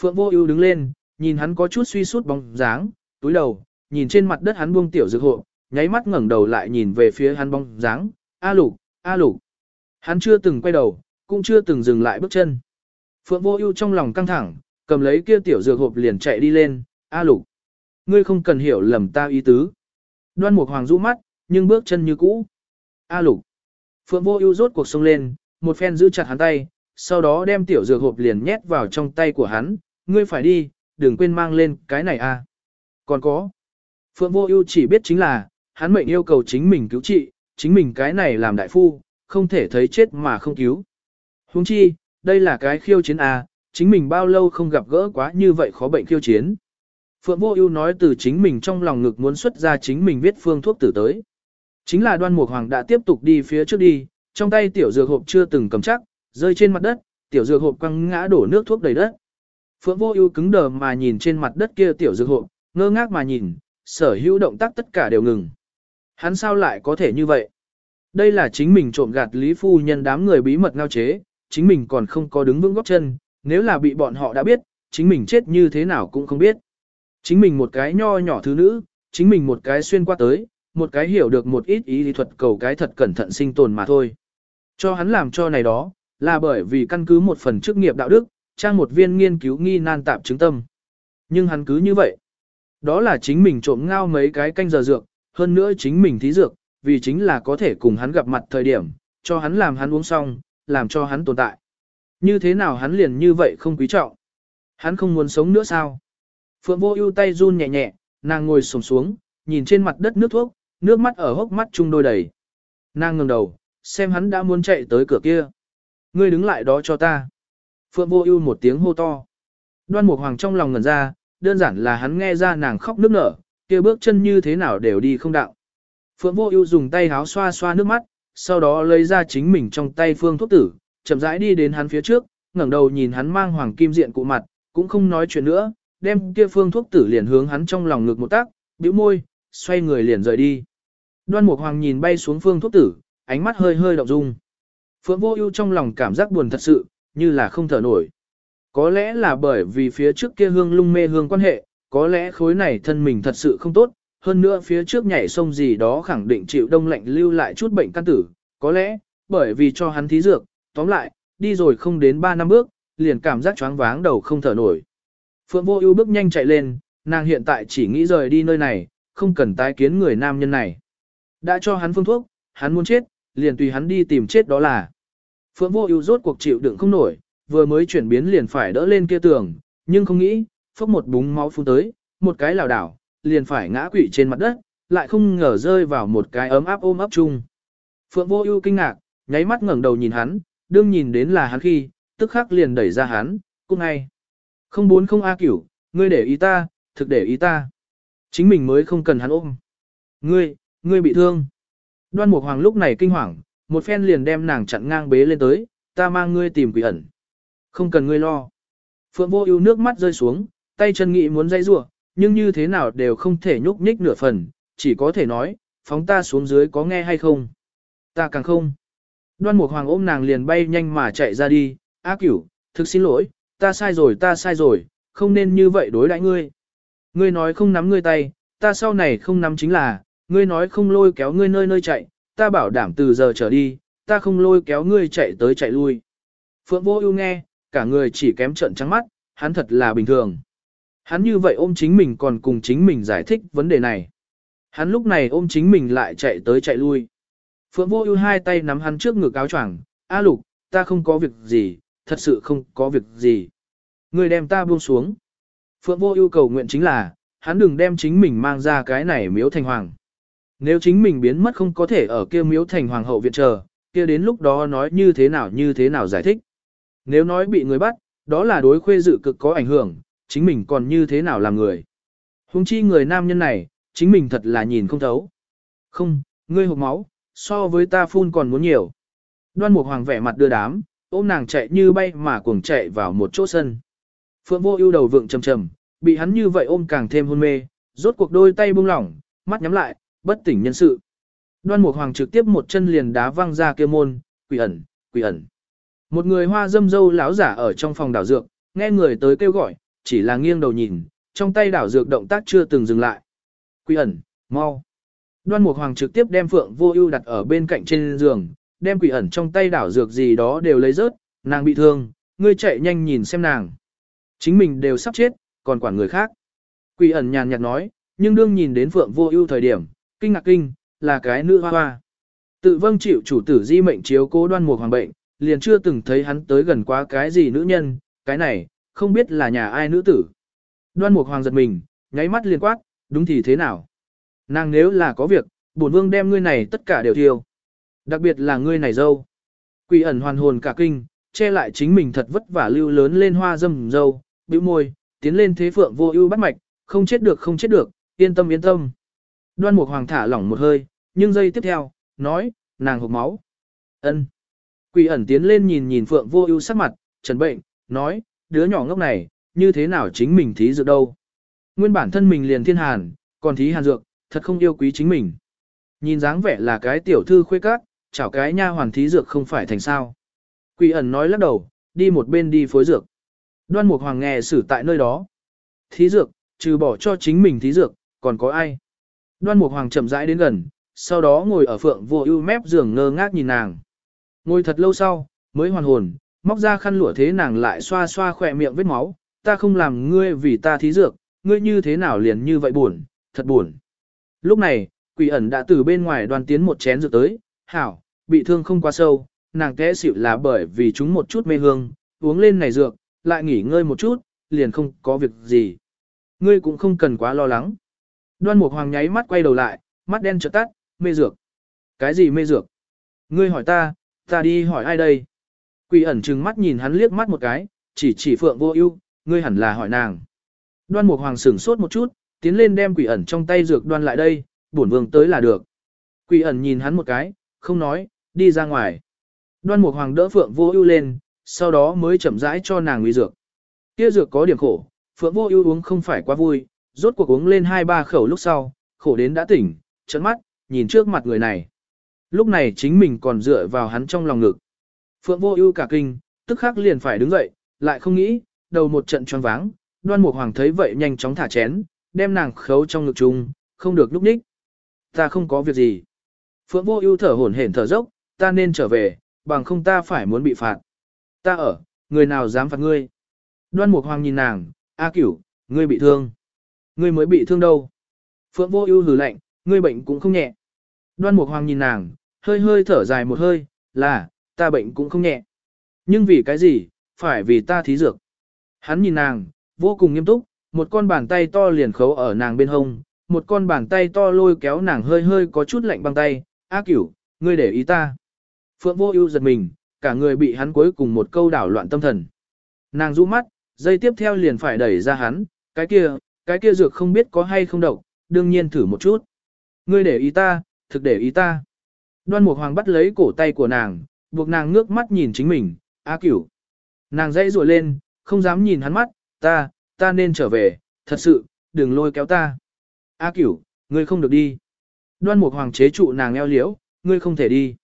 Phượng Vô Ưu đứng lên, nhìn hắn có chút suy sút bóng dáng, túi đầu, nhìn trên mặt đất hắn buông tiểu dược hộp, nháy mắt ngẩng đầu lại nhìn về phía hắn bóng dáng, "A Lục, A Lục." Hắn chưa từng quay đầu, cũng chưa từng dừng lại bước chân. Phượng Vô Ưu trong lòng căng thẳng, cầm lấy kia tiểu dược hộp liền chạy đi lên, "A Lục." Ngươi không cần hiểu lầm ta ý tứ. Đoan Mục Hoàng rũ mắt, nhưng bước chân như cũ. A lục. Phượng vô ưu rốt cuộc sông lên, một phen giữ chặt hắn tay, sau đó đem tiểu dược hộp liền nhét vào trong tay của hắn. Ngươi phải đi, đừng quên mang lên cái này a. Còn có. Phượng vô ưu chỉ biết chính là, hắn mệnh yêu cầu chính mình cứu trị, chính mình cái này làm đại phu, không thể thấy chết mà không cứu. Huống chi, đây là cái khiêu chiến à chính mình bao lâu không gặp gỡ quá như vậy khó bệnh khiêu chiến. Phượng Vô Ưu nói từ chính mình trong lòng ngực muốn xuất ra chính mình viết phương thuốc tử tới. Chính là Đoan Mục Hoàng đã tiếp tục đi phía trước đi, trong tay tiểu dược hộp chưa từng cầm chắc, rơi trên mặt đất, tiểu dược hộp quăng ngã đổ nước thuốc đầy đất. Phượng Vô Ưu cứng đờ mà nhìn trên mặt đất kia tiểu dược hộp, ngơ ngác mà nhìn, sở hữu động tác tất cả đều ngừng. Hắn sao lại có thể như vậy? Đây là chính mình trộm gạt Lý phu nhân đám người bí mật ngao chế, chính mình còn không có đứng vững góc chân, nếu là bị bọn họ đã biết, chính mình chết như thế nào cũng không biết. Chính mình một cái nho nhỏ thứ nữ, chính mình một cái xuyên qua tới, một cái hiểu được một ít ý lý thuật cầu cái thật cẩn thận sinh tồn mà thôi. Cho hắn làm cho này đó, là bởi vì căn cứ một phần chức nghiệp đạo đức, trang một viên nghiên cứu nghi nan tạp chứng tâm. Nhưng hắn cứ như vậy. Đó là chính mình trộm ngao mấy cái canh giờ dược, hơn nữa chính mình thí dược, vì chính là có thể cùng hắn gặp mặt thời điểm, cho hắn làm hắn uống xong, làm cho hắn tồn tại. Như thế nào hắn liền như vậy không quý trọng? Hắn không muốn sống nữa sao? Phượng vô ưu tay run nhẹ nhẹ, nàng ngồi sổng xuống, nhìn trên mặt đất nước thuốc, nước mắt ở hốc mắt chung đôi đầy. Nàng ngẩng đầu, xem hắn đã muốn chạy tới cửa kia. Ngươi đứng lại đó cho ta. Phượng vô ưu một tiếng hô to. Đoan Mục Hoàng trong lòng ngẩn ra, đơn giản là hắn nghe ra nàng khóc nức nở, kia bước chân như thế nào đều đi không đạo. Phượng Vô Ưu dùng tay háo xoa xoa nước mắt, sau đó lấy ra chính mình trong tay phương thuốc tử, chậm rãi đi đến hắn phía trước, ngẩng đầu nhìn hắn mang hoàng kim diện cụ mặt, cũng không nói chuyện nữa, đem kia phương thuốc tử liền hướng hắn trong lòng ngực một tác, bĩu môi, xoay người liền rời đi. Đoan Mục Hoàng nhìn bay xuống phương thuốc tử, ánh mắt hơi hơi động dung. Phượng Vô Ưu trong lòng cảm giác buồn thật sự, như là không thở nổi. Có lẽ là bởi vì phía trước kia hương lung mê hương quan hệ, có lẽ khối này thân mình thật sự không tốt, hơn nữa phía trước nhảy sông gì đó khẳng định chịu đông lạnh lưu lại chút bệnh căn tử, có lẽ, bởi vì cho hắn thí dược, tóm lại, đi rồi không đến 3 năm bước, liền cảm giác choáng váng đầu không thở nổi. Phượng Vô Ưu bước nhanh chạy lên, nàng hiện tại chỉ nghĩ rời đi nơi này, không cần tái kiến người nam nhân này. Đã cho hắn phương thuốc, hắn muốn chết, liền tùy hắn đi tìm chết đó là. Phượng Vô Ưu rốt cuộc chịu đựng không nổi, vừa mới chuyển biến liền phải đỡ lên kia tường, nhưng không nghĩ, phốc một búng máu phun tới, một cái lảo đảo, liền phải ngã quỵ trên mặt đất, lại không ngờ rơi vào một cái ấm áp ôm ấp chung. Phượng Vô Ưu kinh ngạc, nháy mắt ngẩng đầu nhìn hắn, đương nhìn đến là hắn khi, tức khắc liền đẩy ra hắn, cung ngay. Không bốn không A cửu, ngươi để ý ta, thực để ý ta. Chính mình mới không cần hắn ôm. Ngươi, ngươi bị thương. Đoan Mục Hoàng lúc này kinh hoàng, một phen liền đem nàng chặn ngang bế lên tới, ta mang ngươi tìm quỷ ẩn. Không cần ngươi lo. Phượng Vô Ưu nước mắt rơi xuống, tay chân nghĩ muốn dãy rủa, nhưng như thế nào đều không thể nhúc nhích nửa phần, chỉ có thể nói, phóng ta xuống dưới có nghe hay không. Ta càng không. Đoan Mục Hoàng ôm nàng liền bay nhanh mà chạy ra đi, "A Cửu, thực xin lỗi, ta sai rồi, ta sai rồi, không nên như vậy đối đãi ngươi. Ngươi nói không nắm ngươi tay, ta sau này không nắm chính là, ngươi nói không lôi kéo ngươi nơi nơi chạy, ta bảo đảm từ giờ trở đi, ta không lôi kéo ngươi chạy tới chạy lui." Phượng Vô Ưu nghe, cả người chỉ kém trợn trắng mắt, hắn thật là bình thường. Hắn như vậy ôm chính mình còn cùng chính mình giải thích vấn đề này. Hắn lúc này ôm chính mình lại chạy tới chạy lui. Phượng vô ưu hai tay nắm hắn trước ngực áo choàng, A lục, ta không có việc gì, thật sự không có việc gì. Người đem ta buông xuống. Phượng vô ưu cầu nguyện chính là, hắn đừng đem chính mình mang ra cái này miếu thành hoàng. Nếu chính mình biến mất không có thể ở kia miếu thành hoàng hậu viện chờ, kia đến lúc đó nói như thế nào như thế nào giải thích. Nếu nói bị người bắt, đó là đối khuê dự cực có ảnh hưởng, chính mình còn như thế nào làm người. Hùng chi người nam nhân này, chính mình thật là nhìn không thấu. Không, ngươi hộp máu, so với ta phun còn muốn nhiều. Đoan Mục Hoàng vẻ mặt đưa đám, ôm nàng chạy như bay mà cuồng chạy vào một chỗ sân. Phượng Vô Ưu đầu vượng trầm trầm, bị hắn như vậy ôm càng thêm hôn mê, rốt cuộc đôi tay buông lỏng, mắt nhắm lại, bất tỉnh nhân sự. Đoan Mục Hoàng trực tiếp một chân liền đá văng ra kia môn, quỷ ẩn, quỷ ẩn. Một người hoa dâm dâu lão giả ở trong phòng đảo dược, nghe người tới kêu gọi, chỉ là nghiêng đầu nhìn, trong tay đảo dược động tác chưa từng dừng lại. Quỷ ẩn, mau. Đoan Mục Hoàng trực tiếp đem Phượng Vô Ưu đặt ở bên cạnh trên giường, đem quỷ ẩn trong tay đảo dược gì đó đều lấy rớt, nàng bị thương, ngươi chạy nhanh nhìn xem nàng. Chính mình đều sắp chết, còn quản người khác. Quỷ ẩn nhàn nhạt nói, nhưng đương nhìn đến Phượng Vô Ưu thời điểm, kinh ngạc kinh, là cái nữ hoa hoa. Tự vâng chịu chủ tử di mệnh chiếu cố Đoan Mục Hoàng bệnh, liền chưa từng thấy hắn tới gần quá cái gì nữ nhân, cái này, không biết là nhà ai nữ tử. Đoan Mục Hoàng giật mình, nháy mắt liền quát, đúng thì thế nào? Nàng nếu là có việc, bổn vương đem ngươi này tất cả đều thiêu. Đặc biệt là ngươi này dâu. Quỷ ẩn hoàn hồn cả kinh, che lại chính mình thật vất vả lưu lớn lên hoa dâm dâu, bĩu môi, tiến lên thế phượng vô ưu bắt mạch, không chết được không chết được, yên tâm yên tâm. Đoan Mục Hoàng thả lỏng một hơi, nhưng giây tiếp theo, nói, nàng hộc máu. Ân. Quỷ ẩn tiến lên nhìn nhìn phượng vô ưu sắc mặt, trần bệnh, nói, đứa nhỏ ngốc này, như thế nào chính mình thí dược đâu. Nguyên bản thân mình liền thiên hàn, còn thí hàn dược, thật không yêu quý chính mình. Nhìn dáng vẻ là cái tiểu thư khuê các, chảo cái nha hoàn thí dược không phải thành sao. Quỷ ẩn nói lắc đầu, đi một bên đi phối dược. Đoan Mục Hoàng nghe xử tại nơi đó. Thí dược, trừ bỏ cho chính mình thí dược, còn có ai? Đoan Mục Hoàng chậm rãi đến gần, sau đó ngồi ở phượng vô ưu mép giường ngơ ngác nhìn nàng. Ngồi thật lâu sau, mới hoàn hồn, móc ra khăn lụa thế nàng lại xoa xoa khỏe miệng vết máu, ta không làm ngươi vì ta thí dược, ngươi như thế nào liền như vậy buồn, thật buồn. Lúc này, quỷ ẩn đã từ bên ngoài đoàn tiến một chén rượu tới, hảo, bị thương không quá sâu, nàng té xỉu là bởi vì chúng một chút mê hương, uống lên này dược, lại nghỉ ngơi một chút, liền không có việc gì. Ngươi cũng không cần quá lo lắng. Đoan Mục Hoàng nháy mắt quay đầu lại, mắt đen trợn tắt, mê dược. Cái gì mê dược? Ngươi hỏi ta, ta đi hỏi ai đây? Quỷ ẩn trừng mắt nhìn hắn liếc mắt một cái, chỉ chỉ Phượng Vô Ưu, ngươi hẳn là hỏi nàng. Đoan Mục Hoàng sửng sốt một chút, tiến lên đem quỷ ẩn trong tay dược đoan lại đây, bổn vương tới là được. Quỷ ẩn nhìn hắn một cái, không nói, đi ra ngoài. Đoan Mục Hoàng đỡ Phượng Vô Ưu lên, sau đó mới chậm rãi cho nàng uy dược. Kia dược có điểm khổ, Phượng Vô Ưu uống không phải quá vui, rốt cuộc uống lên hai ba khẩu lúc sau, khổ đến đã tỉnh, chớp mắt, nhìn trước mặt người này. Lúc này chính mình còn dựa vào hắn trong lòng ngực. Phượng Vô Ưu cả kinh, tức khắc liền phải đứng dậy, lại không nghĩ, đầu một trận choáng váng, Đoan Mục Hoàng thấy vậy nhanh chóng thả chén, đem nàng khấu trong ngực chung, không được lúc ních. Ta không có việc gì. Phượng Vô Ưu thở hổn hển thở dốc, ta nên trở về, bằng không ta phải muốn bị phạt. Ta ở, người nào dám phạt ngươi? Đoan Mục Hoàng nhìn nàng, A Cửu, ngươi bị thương. Ngươi mới bị thương đâu? Phượng Vô Ưu hừ lạnh, ngươi bệnh cũng không nhẹ. Đoan Mục Hoàng nhìn nàng, hơi hơi thở dài một hơi, là, ta bệnh cũng không nhẹ. Nhưng vì cái gì, phải vì ta thí dược. Hắn nhìn nàng, vô cùng nghiêm túc, một con bàn tay to liền khấu ở nàng bên hông, một con bàn tay to lôi kéo nàng hơi hơi có chút lạnh băng tay, A Cửu, ngươi để ý ta. Phượng Vô Ưu giật mình, cả người bị hắn cuối cùng một câu đảo loạn tâm thần. Nàng rũ mắt, dây tiếp theo liền phải đẩy ra hắn, cái kia, cái kia dược không biết có hay không độc, đương nhiên thử một chút. Ngươi để ý ta, thực để ý ta. Đoan Mục Hoàng bắt lấy cổ tay của nàng, buộc nàng ngước mắt nhìn chính mình, A Cửu. Nàng dãy rùa lên, không dám nhìn hắn mắt, ta, ta nên trở về, thật sự, đừng lôi kéo ta. A Cửu, ngươi không được đi. Đoan Mục Hoàng chế trụ nàng eo liễu, ngươi không thể đi.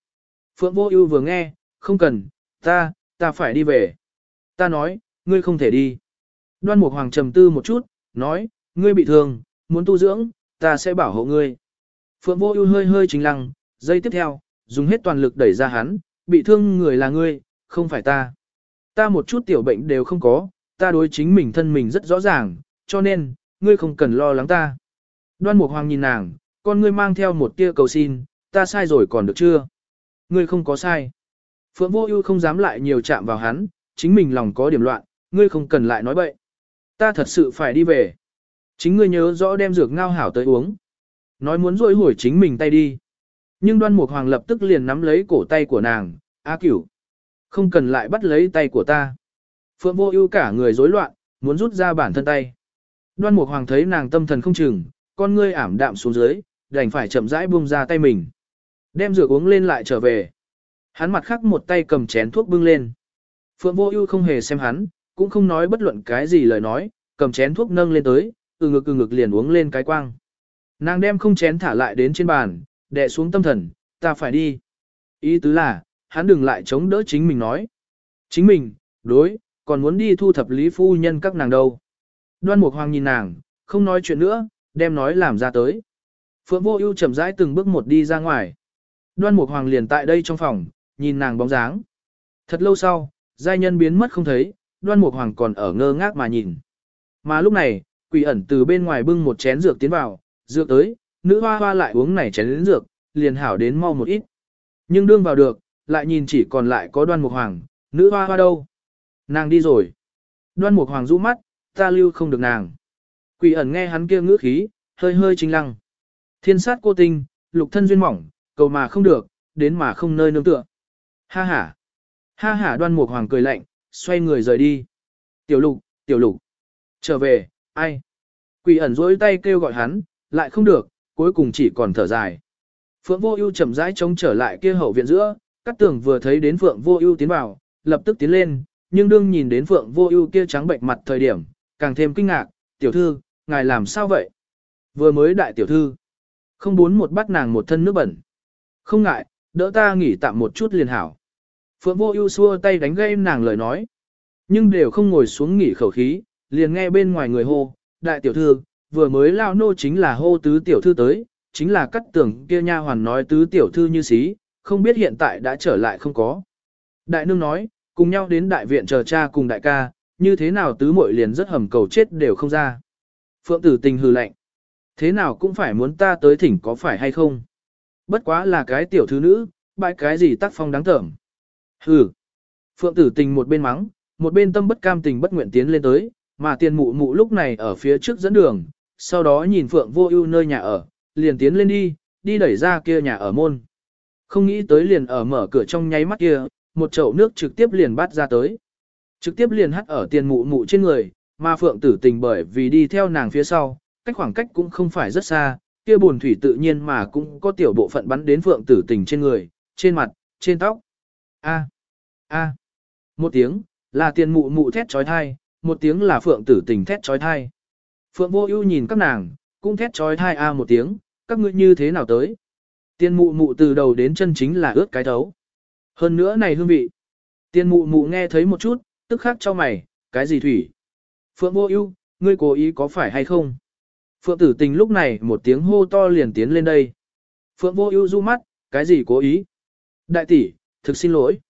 Phượng Vô Ưu vừa nghe, không cần, ta, ta phải đi về. Ta nói, ngươi không thể đi. Đoan Mục Hoàng trầm tư một chút, nói, ngươi bị thương, muốn tu dưỡng, ta sẽ bảo hộ ngươi. Phượng Vô Ưu hơi hơi chính lăng, giây tiếp theo, dùng hết toàn lực đẩy ra hắn, bị thương người là ngươi, không phải ta. Ta một chút tiểu bệnh đều không có, ta đối chính mình thân mình rất rõ ràng, cho nên, ngươi không cần lo lắng ta. Đoan Mục Hoàng nhìn nàng, con ngươi mang theo một tia cầu xin, ta sai rồi còn được chưa? Ngươi không có sai. Phượng Vô Ưu không dám lại nhiều chạm vào hắn, chính mình lòng có điểm loạn, ngươi không cần lại nói bậy. Ta thật sự phải đi về. Chính ngươi nhớ rõ đem dược ngao hảo tới uống. Nói muốn rôi hồi chính mình tay đi. Nhưng đoan mục hoàng lập tức liền nắm lấy cổ tay của nàng, A cửu. Không cần lại bắt lấy tay của ta. Phượng vô ưu cả người rối loạn, muốn rút ra bản thân tay. Đoan mục hoàng thấy nàng tâm thần không chừng, con ngươi ảm đạm xuống dưới, đành phải chậm rãi buông ra tay mình. Đem rượu uống lên lại trở về. Hắn mặt khắc một tay cầm chén thuốc bưng lên. Phượng vô ưu không hề xem hắn, cũng không nói bất luận cái gì lời nói, cầm chén thuốc nâng lên tới, từ ngực từ ngực liền uống lên cái quang. Nàng đem không chén thả lại đến trên bàn, đè xuống tâm thần, ta phải đi. Ý tứ là, hắn đừng lại chống đỡ chính mình nói. Chính mình, đối, còn muốn đi thu thập lý phu nhân các nàng đâu. Đoan Mục Hoàng nhìn nàng, không nói chuyện nữa, đem nói làm ra tới. Phượng Vô Ưu chậm rãi từng bước một đi ra ngoài. Đoan Mục Hoàng liền tại đây trong phòng, nhìn nàng bóng dáng. Thật lâu sau, giai nhân biến mất không thấy, Đoan Mục Hoàng còn ở ngơ ngác mà nhìn. Mà lúc này, Quỷ ẩn từ bên ngoài bưng một chén dược tiến vào, dược tới, nữ hoa hoa lại uống này chén lĩnh dược, liền hảo đến mau một ít. Nhưng đương vào được, lại nhìn chỉ còn lại có đoan mục hoàng, nữ hoa hoa đâu? Nàng đi rồi. Đoan mục hoàng rũ mắt, ta lưu không được nàng. Quỷ ẩn nghe hắn kia ngữ khí, hơi hơi chính lăng. Thiên sát cô tinh, lục thân duyên mỏng, cầu mà không được, đến mà không nơi nương tựa. Ha ha. Ha ha đoan mục hoàng cười lạnh, xoay người rời đi. Tiểu lục, tiểu lục. Trở về, ai? Quỷ ẩn dối tay kêu gọi hắn, lại không được, cuối cùng chỉ còn thở dài. Phượng Vô Ưu chậm rãi chống trở lại kia hậu viện giữa, Cát Tường vừa thấy đến Phượng Vô Ưu tiến vào, lập tức tiến lên, nhưng đương nhìn đến Phượng Vô Ưu kia trắng bệnh mặt thời điểm, càng thêm kinh ngạc, "Tiểu thư, ngài làm sao vậy?" Vừa mới đại tiểu thư, không muốn một bắt nàng một thân nước bẩn. "Không ngại, đỡ ta nghỉ tạm một chút liền hảo." Phượng Vô Ưu xua tay đánh gây nàng lời nói, nhưng đều không ngồi xuống nghỉ khẩu khí, liền nghe bên ngoài người hô, "Đại tiểu thư, vừa mới lao nô chính là hô tứ tiểu thư tới, chính là cắt tưởng kia nha hoàn nói tứ tiểu thư như xí, không biết hiện tại đã trở lại không có. Đại nương nói, cùng nhau đến đại viện chờ cha cùng đại ca, như thế nào tứ muội liền rất hầm cầu chết đều không ra. Phượng tử tình hừ lạnh. Thế nào cũng phải muốn ta tới thỉnh có phải hay không? Bất quá là cái tiểu thư nữ, bãi cái gì tác phong đáng tởm. Hừ. Phượng tử tình một bên mắng, một bên tâm bất cam tình bất nguyện tiến lên tới, mà tiền mụ mụ lúc này ở phía trước dẫn đường, sau đó nhìn Phượng Vô Ưu nơi nhà ở, liền tiến lên đi, đi đẩy ra kia nhà ở môn. Không nghĩ tới liền ở mở cửa trong nháy mắt kia, một chậu nước trực tiếp liền bắt ra tới. Trực tiếp liền hắt ở tiền mụ mụ trên người, mà Phượng Tử Tình bởi vì đi theo nàng phía sau, cách khoảng cách cũng không phải rất xa, kia buồn thủy tự nhiên mà cũng có tiểu bộ phận bắn đến phượng tử tình trên người, trên mặt, trên tóc. A. A. Một tiếng, là tiền mụ mụ thét chói tai một tiếng là phượng tử tình thét chói tai Phượng vô ưu nhìn các nàng, cũng thét trói thai a một tiếng, các ngươi như thế nào tới. Tiên mụ mụ từ đầu đến chân chính là ướt cái thấu. Hơn nữa này hương vị. Tiên mụ mụ nghe thấy một chút, tức khắc cho mày, cái gì thủy. Phượng vô ưu, ngươi cố ý có phải hay không? Phượng tử tình lúc này một tiếng hô to liền tiến lên đây. Phượng vô ưu du mắt, cái gì cố ý? Đại tỷ, thực xin lỗi.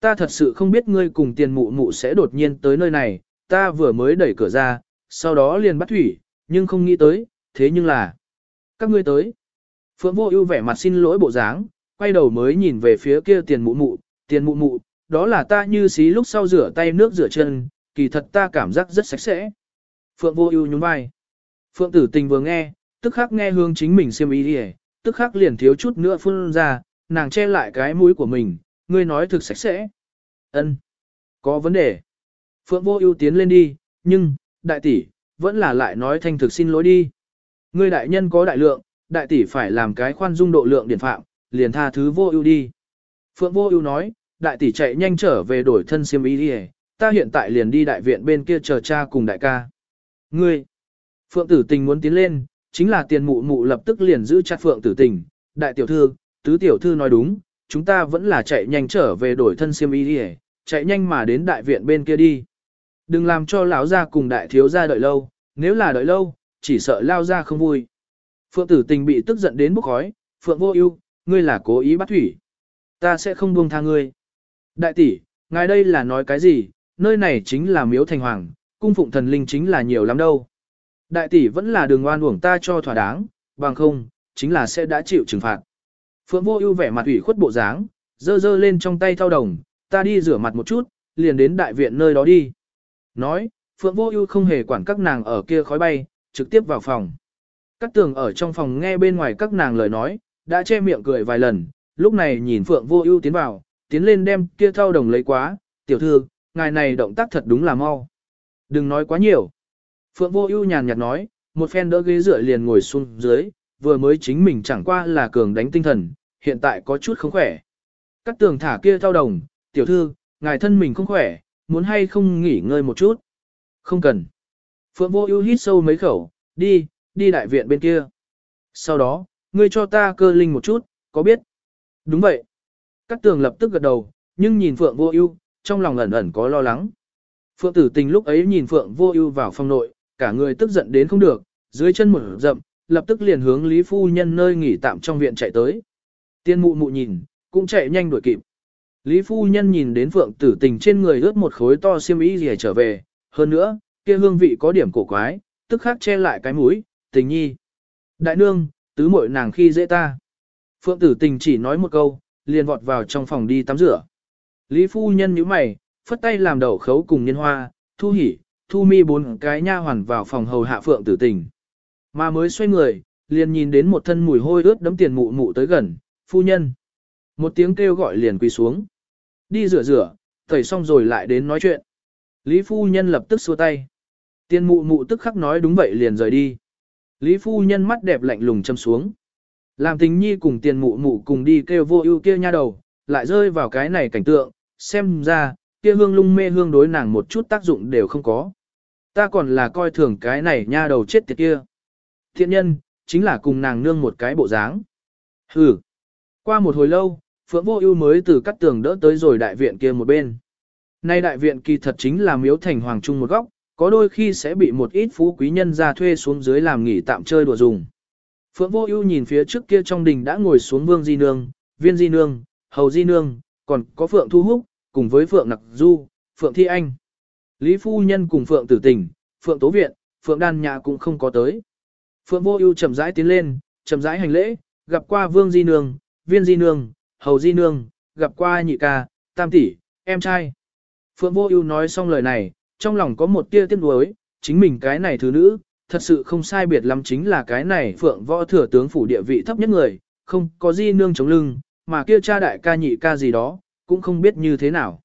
Ta thật sự không biết ngươi cùng tiền mụ mụ sẽ đột nhiên tới nơi này, ta vừa mới đẩy cửa ra, sau đó liền bắt thủy, nhưng không nghĩ tới, thế nhưng là... Các ngươi tới. Phượng vô ưu vẻ mặt xin lỗi bộ dáng, quay đầu mới nhìn về phía kia tiền mụ mụ, tiền mụ mụ, đó là ta như xí lúc sau rửa tay nước rửa chân, kỳ thật ta cảm giác rất sạch sẽ. Phượng vô ưu nhún vai. Phượng tử tình vừa nghe, tức khắc nghe hương chính mình xiêm ý đi tức khắc liền thiếu chút nữa phun ra, nàng che lại cái mũi của mình, ngươi nói thực sạch sẽ. Ân, Có vấn đề. Phượng vô ưu tiến lên đi, nhưng, đại tỷ, vẫn là lại nói thanh thực xin lỗi đi. Ngươi đại nhân có đại lượng, đại tỷ phải làm cái khoan dung độ lượng điển phạm, liền tha thứ vô ưu đi. Phượng vô ưu nói, đại tỷ chạy nhanh trở về đổi thân xiêm ý đi ta hiện tại liền đi đại viện bên kia chờ cha cùng đại ca. Ngươi, Phượng tử tình muốn tiến lên, chính là tiền mụ mụ lập tức liền giữ chặt Phượng tử tình, đại tiểu thư, tứ tiểu thư nói đúng, chúng ta vẫn là chạy nhanh trở về đổi thân xiêm y đi chạy nhanh mà đến đại viện bên kia đi. Đừng làm cho lão gia cùng đại thiếu gia đợi lâu, nếu là đợi lâu, chỉ sợ lao gia không vui. Phượng tử tình bị tức giận đến bốc khói, Phượng vô ưu, ngươi là cố ý bắt thủy. Ta sẽ không buông tha ngươi. Đại tỷ, ngài đây là nói cái gì, nơi này chính là miếu thành hoàng, cung phụng thần linh chính là nhiều lắm đâu. Đại tỷ vẫn là đường oan uổng ta cho thỏa đáng, bằng không, chính là sẽ đã chịu trừng phạt. Phượng vô ưu vẻ mặt ủy khuất bộ dáng, dơ dơ lên trong tay thao đồng, ta đi rửa mặt một chút, liền đến đại viện nơi đó đi. Nói, Phượng vô ưu không hề quản các nàng ở kia khói bay, trực tiếp vào phòng. Các tường ở trong phòng nghe bên ngoài các nàng lời nói, đã che miệng cười vài lần, lúc này nhìn Phượng vô ưu tiến vào, tiến lên đem kia thao đồng lấy quá, tiểu thư, ngài này động tác thật đúng là mau. Đừng nói quá nhiều. Phượng vô ưu nhàn nhạt nói, một phen đỡ ghế dựa liền ngồi xuống dưới, vừa mới chính mình chẳng qua là cường đánh tinh thần, hiện tại có chút không khỏe. Các tường thả kia thao đồng, tiểu thư, ngài thân mình không khỏe, muốn hay không nghỉ ngơi một chút. Không cần. Phượng vô ưu hít sâu mấy khẩu, đi, đi đại viện bên kia. Sau đó, ngươi cho ta cơ linh một chút, có biết? Đúng vậy. Các tường lập tức gật đầu, nhưng nhìn Phượng vô ưu, trong lòng ẩn ẩn có lo lắng. Phượng tử tình lúc ấy nhìn Phượng vô ưu vào phòng nội, cả người tức giận đến không được, dưới chân một rậm, lập tức liền hướng Lý Phu Nhân nơi nghỉ tạm trong viện chạy tới. Tiên mụ mụ nhìn, cũng chạy nhanh đuổi kịp. Lý Phu Nhân nhìn đến Phượng tử tình trên người ướt một khối to xiêm y gì trở về, hơn nữa, kia hương vị có điểm cổ quái, tức khắc che lại cái mũi, tình nhi. Đại nương, tứ muội nàng khi dễ ta. Phượng tử tình chỉ nói một câu, liền vọt vào trong phòng đi tắm rửa. Lý Phu Nhân nhíu mày, phất tay làm đầu khấu cùng nhân hoa, thu hỉ, thu mi bốn cái nha hoàn vào phòng hầu hạ Phượng tử tình. Mà mới xoay người, liền nhìn đến một thân mùi hôi ướt đấm tiền mụ mụ tới gần, phu nhân. Một tiếng kêu gọi liền quỳ xuống. Đi rửa rửa, tẩy xong rồi lại đến nói chuyện. Lý phu nhân lập tức xua tay. Tiên mụ mụ tức khắc nói đúng vậy liền rời đi. Lý phu nhân mắt đẹp lạnh lùng châm xuống. Làm tình nhi cùng tiền mụ mụ cùng đi kêu vô ưu kia nha đầu, lại rơi vào cái này cảnh tượng, xem ra, kia hương lung mê hương đối nàng một chút tác dụng đều không có. Ta còn là coi thường cái này nha đầu chết tiệt kia. Thiện nhân, chính là cùng nàng nương một cái bộ dáng. Hừ. Qua một hồi lâu, Phượng Vô Ưu mới từ cắt tường đỡ tới rồi đại viện kia một bên. Nay đại viện kỳ thật chính là miếu thành hoàng trung một góc, có đôi khi sẽ bị một ít phú quý nhân ra thuê xuống dưới làm nghỉ tạm chơi đùa dùng. Phượng Vô Ưu nhìn phía trước kia trong đình đã ngồi xuống Vương Di Nương, Viên Di Nương, Hầu Di Nương, còn có Phượng Thu Húc, cùng với Phượng Nặc Du, Phượng Thi Anh. Lý Phu Nhân cùng Phượng Tử Tình, Phượng Tố Viện, Phượng Đan Nhã cũng không có tới. Phượng Vô Ưu chậm rãi tiến lên, chậm rãi hành lễ, gặp qua Vương Di Nương, Viên Di Nương, Hầu Di Nương, gặp qua nhị ca, tam tỷ, em trai. Phượng Vô Ưu nói xong lời này, trong lòng có một tia tiếc nuối, chính mình cái này thứ nữ, thật sự không sai biệt lắm chính là cái này Phượng Võ thừa tướng phủ địa vị thấp nhất người, không có Di Nương chống lưng, mà kia cha đại ca nhị ca gì đó, cũng không biết như thế nào.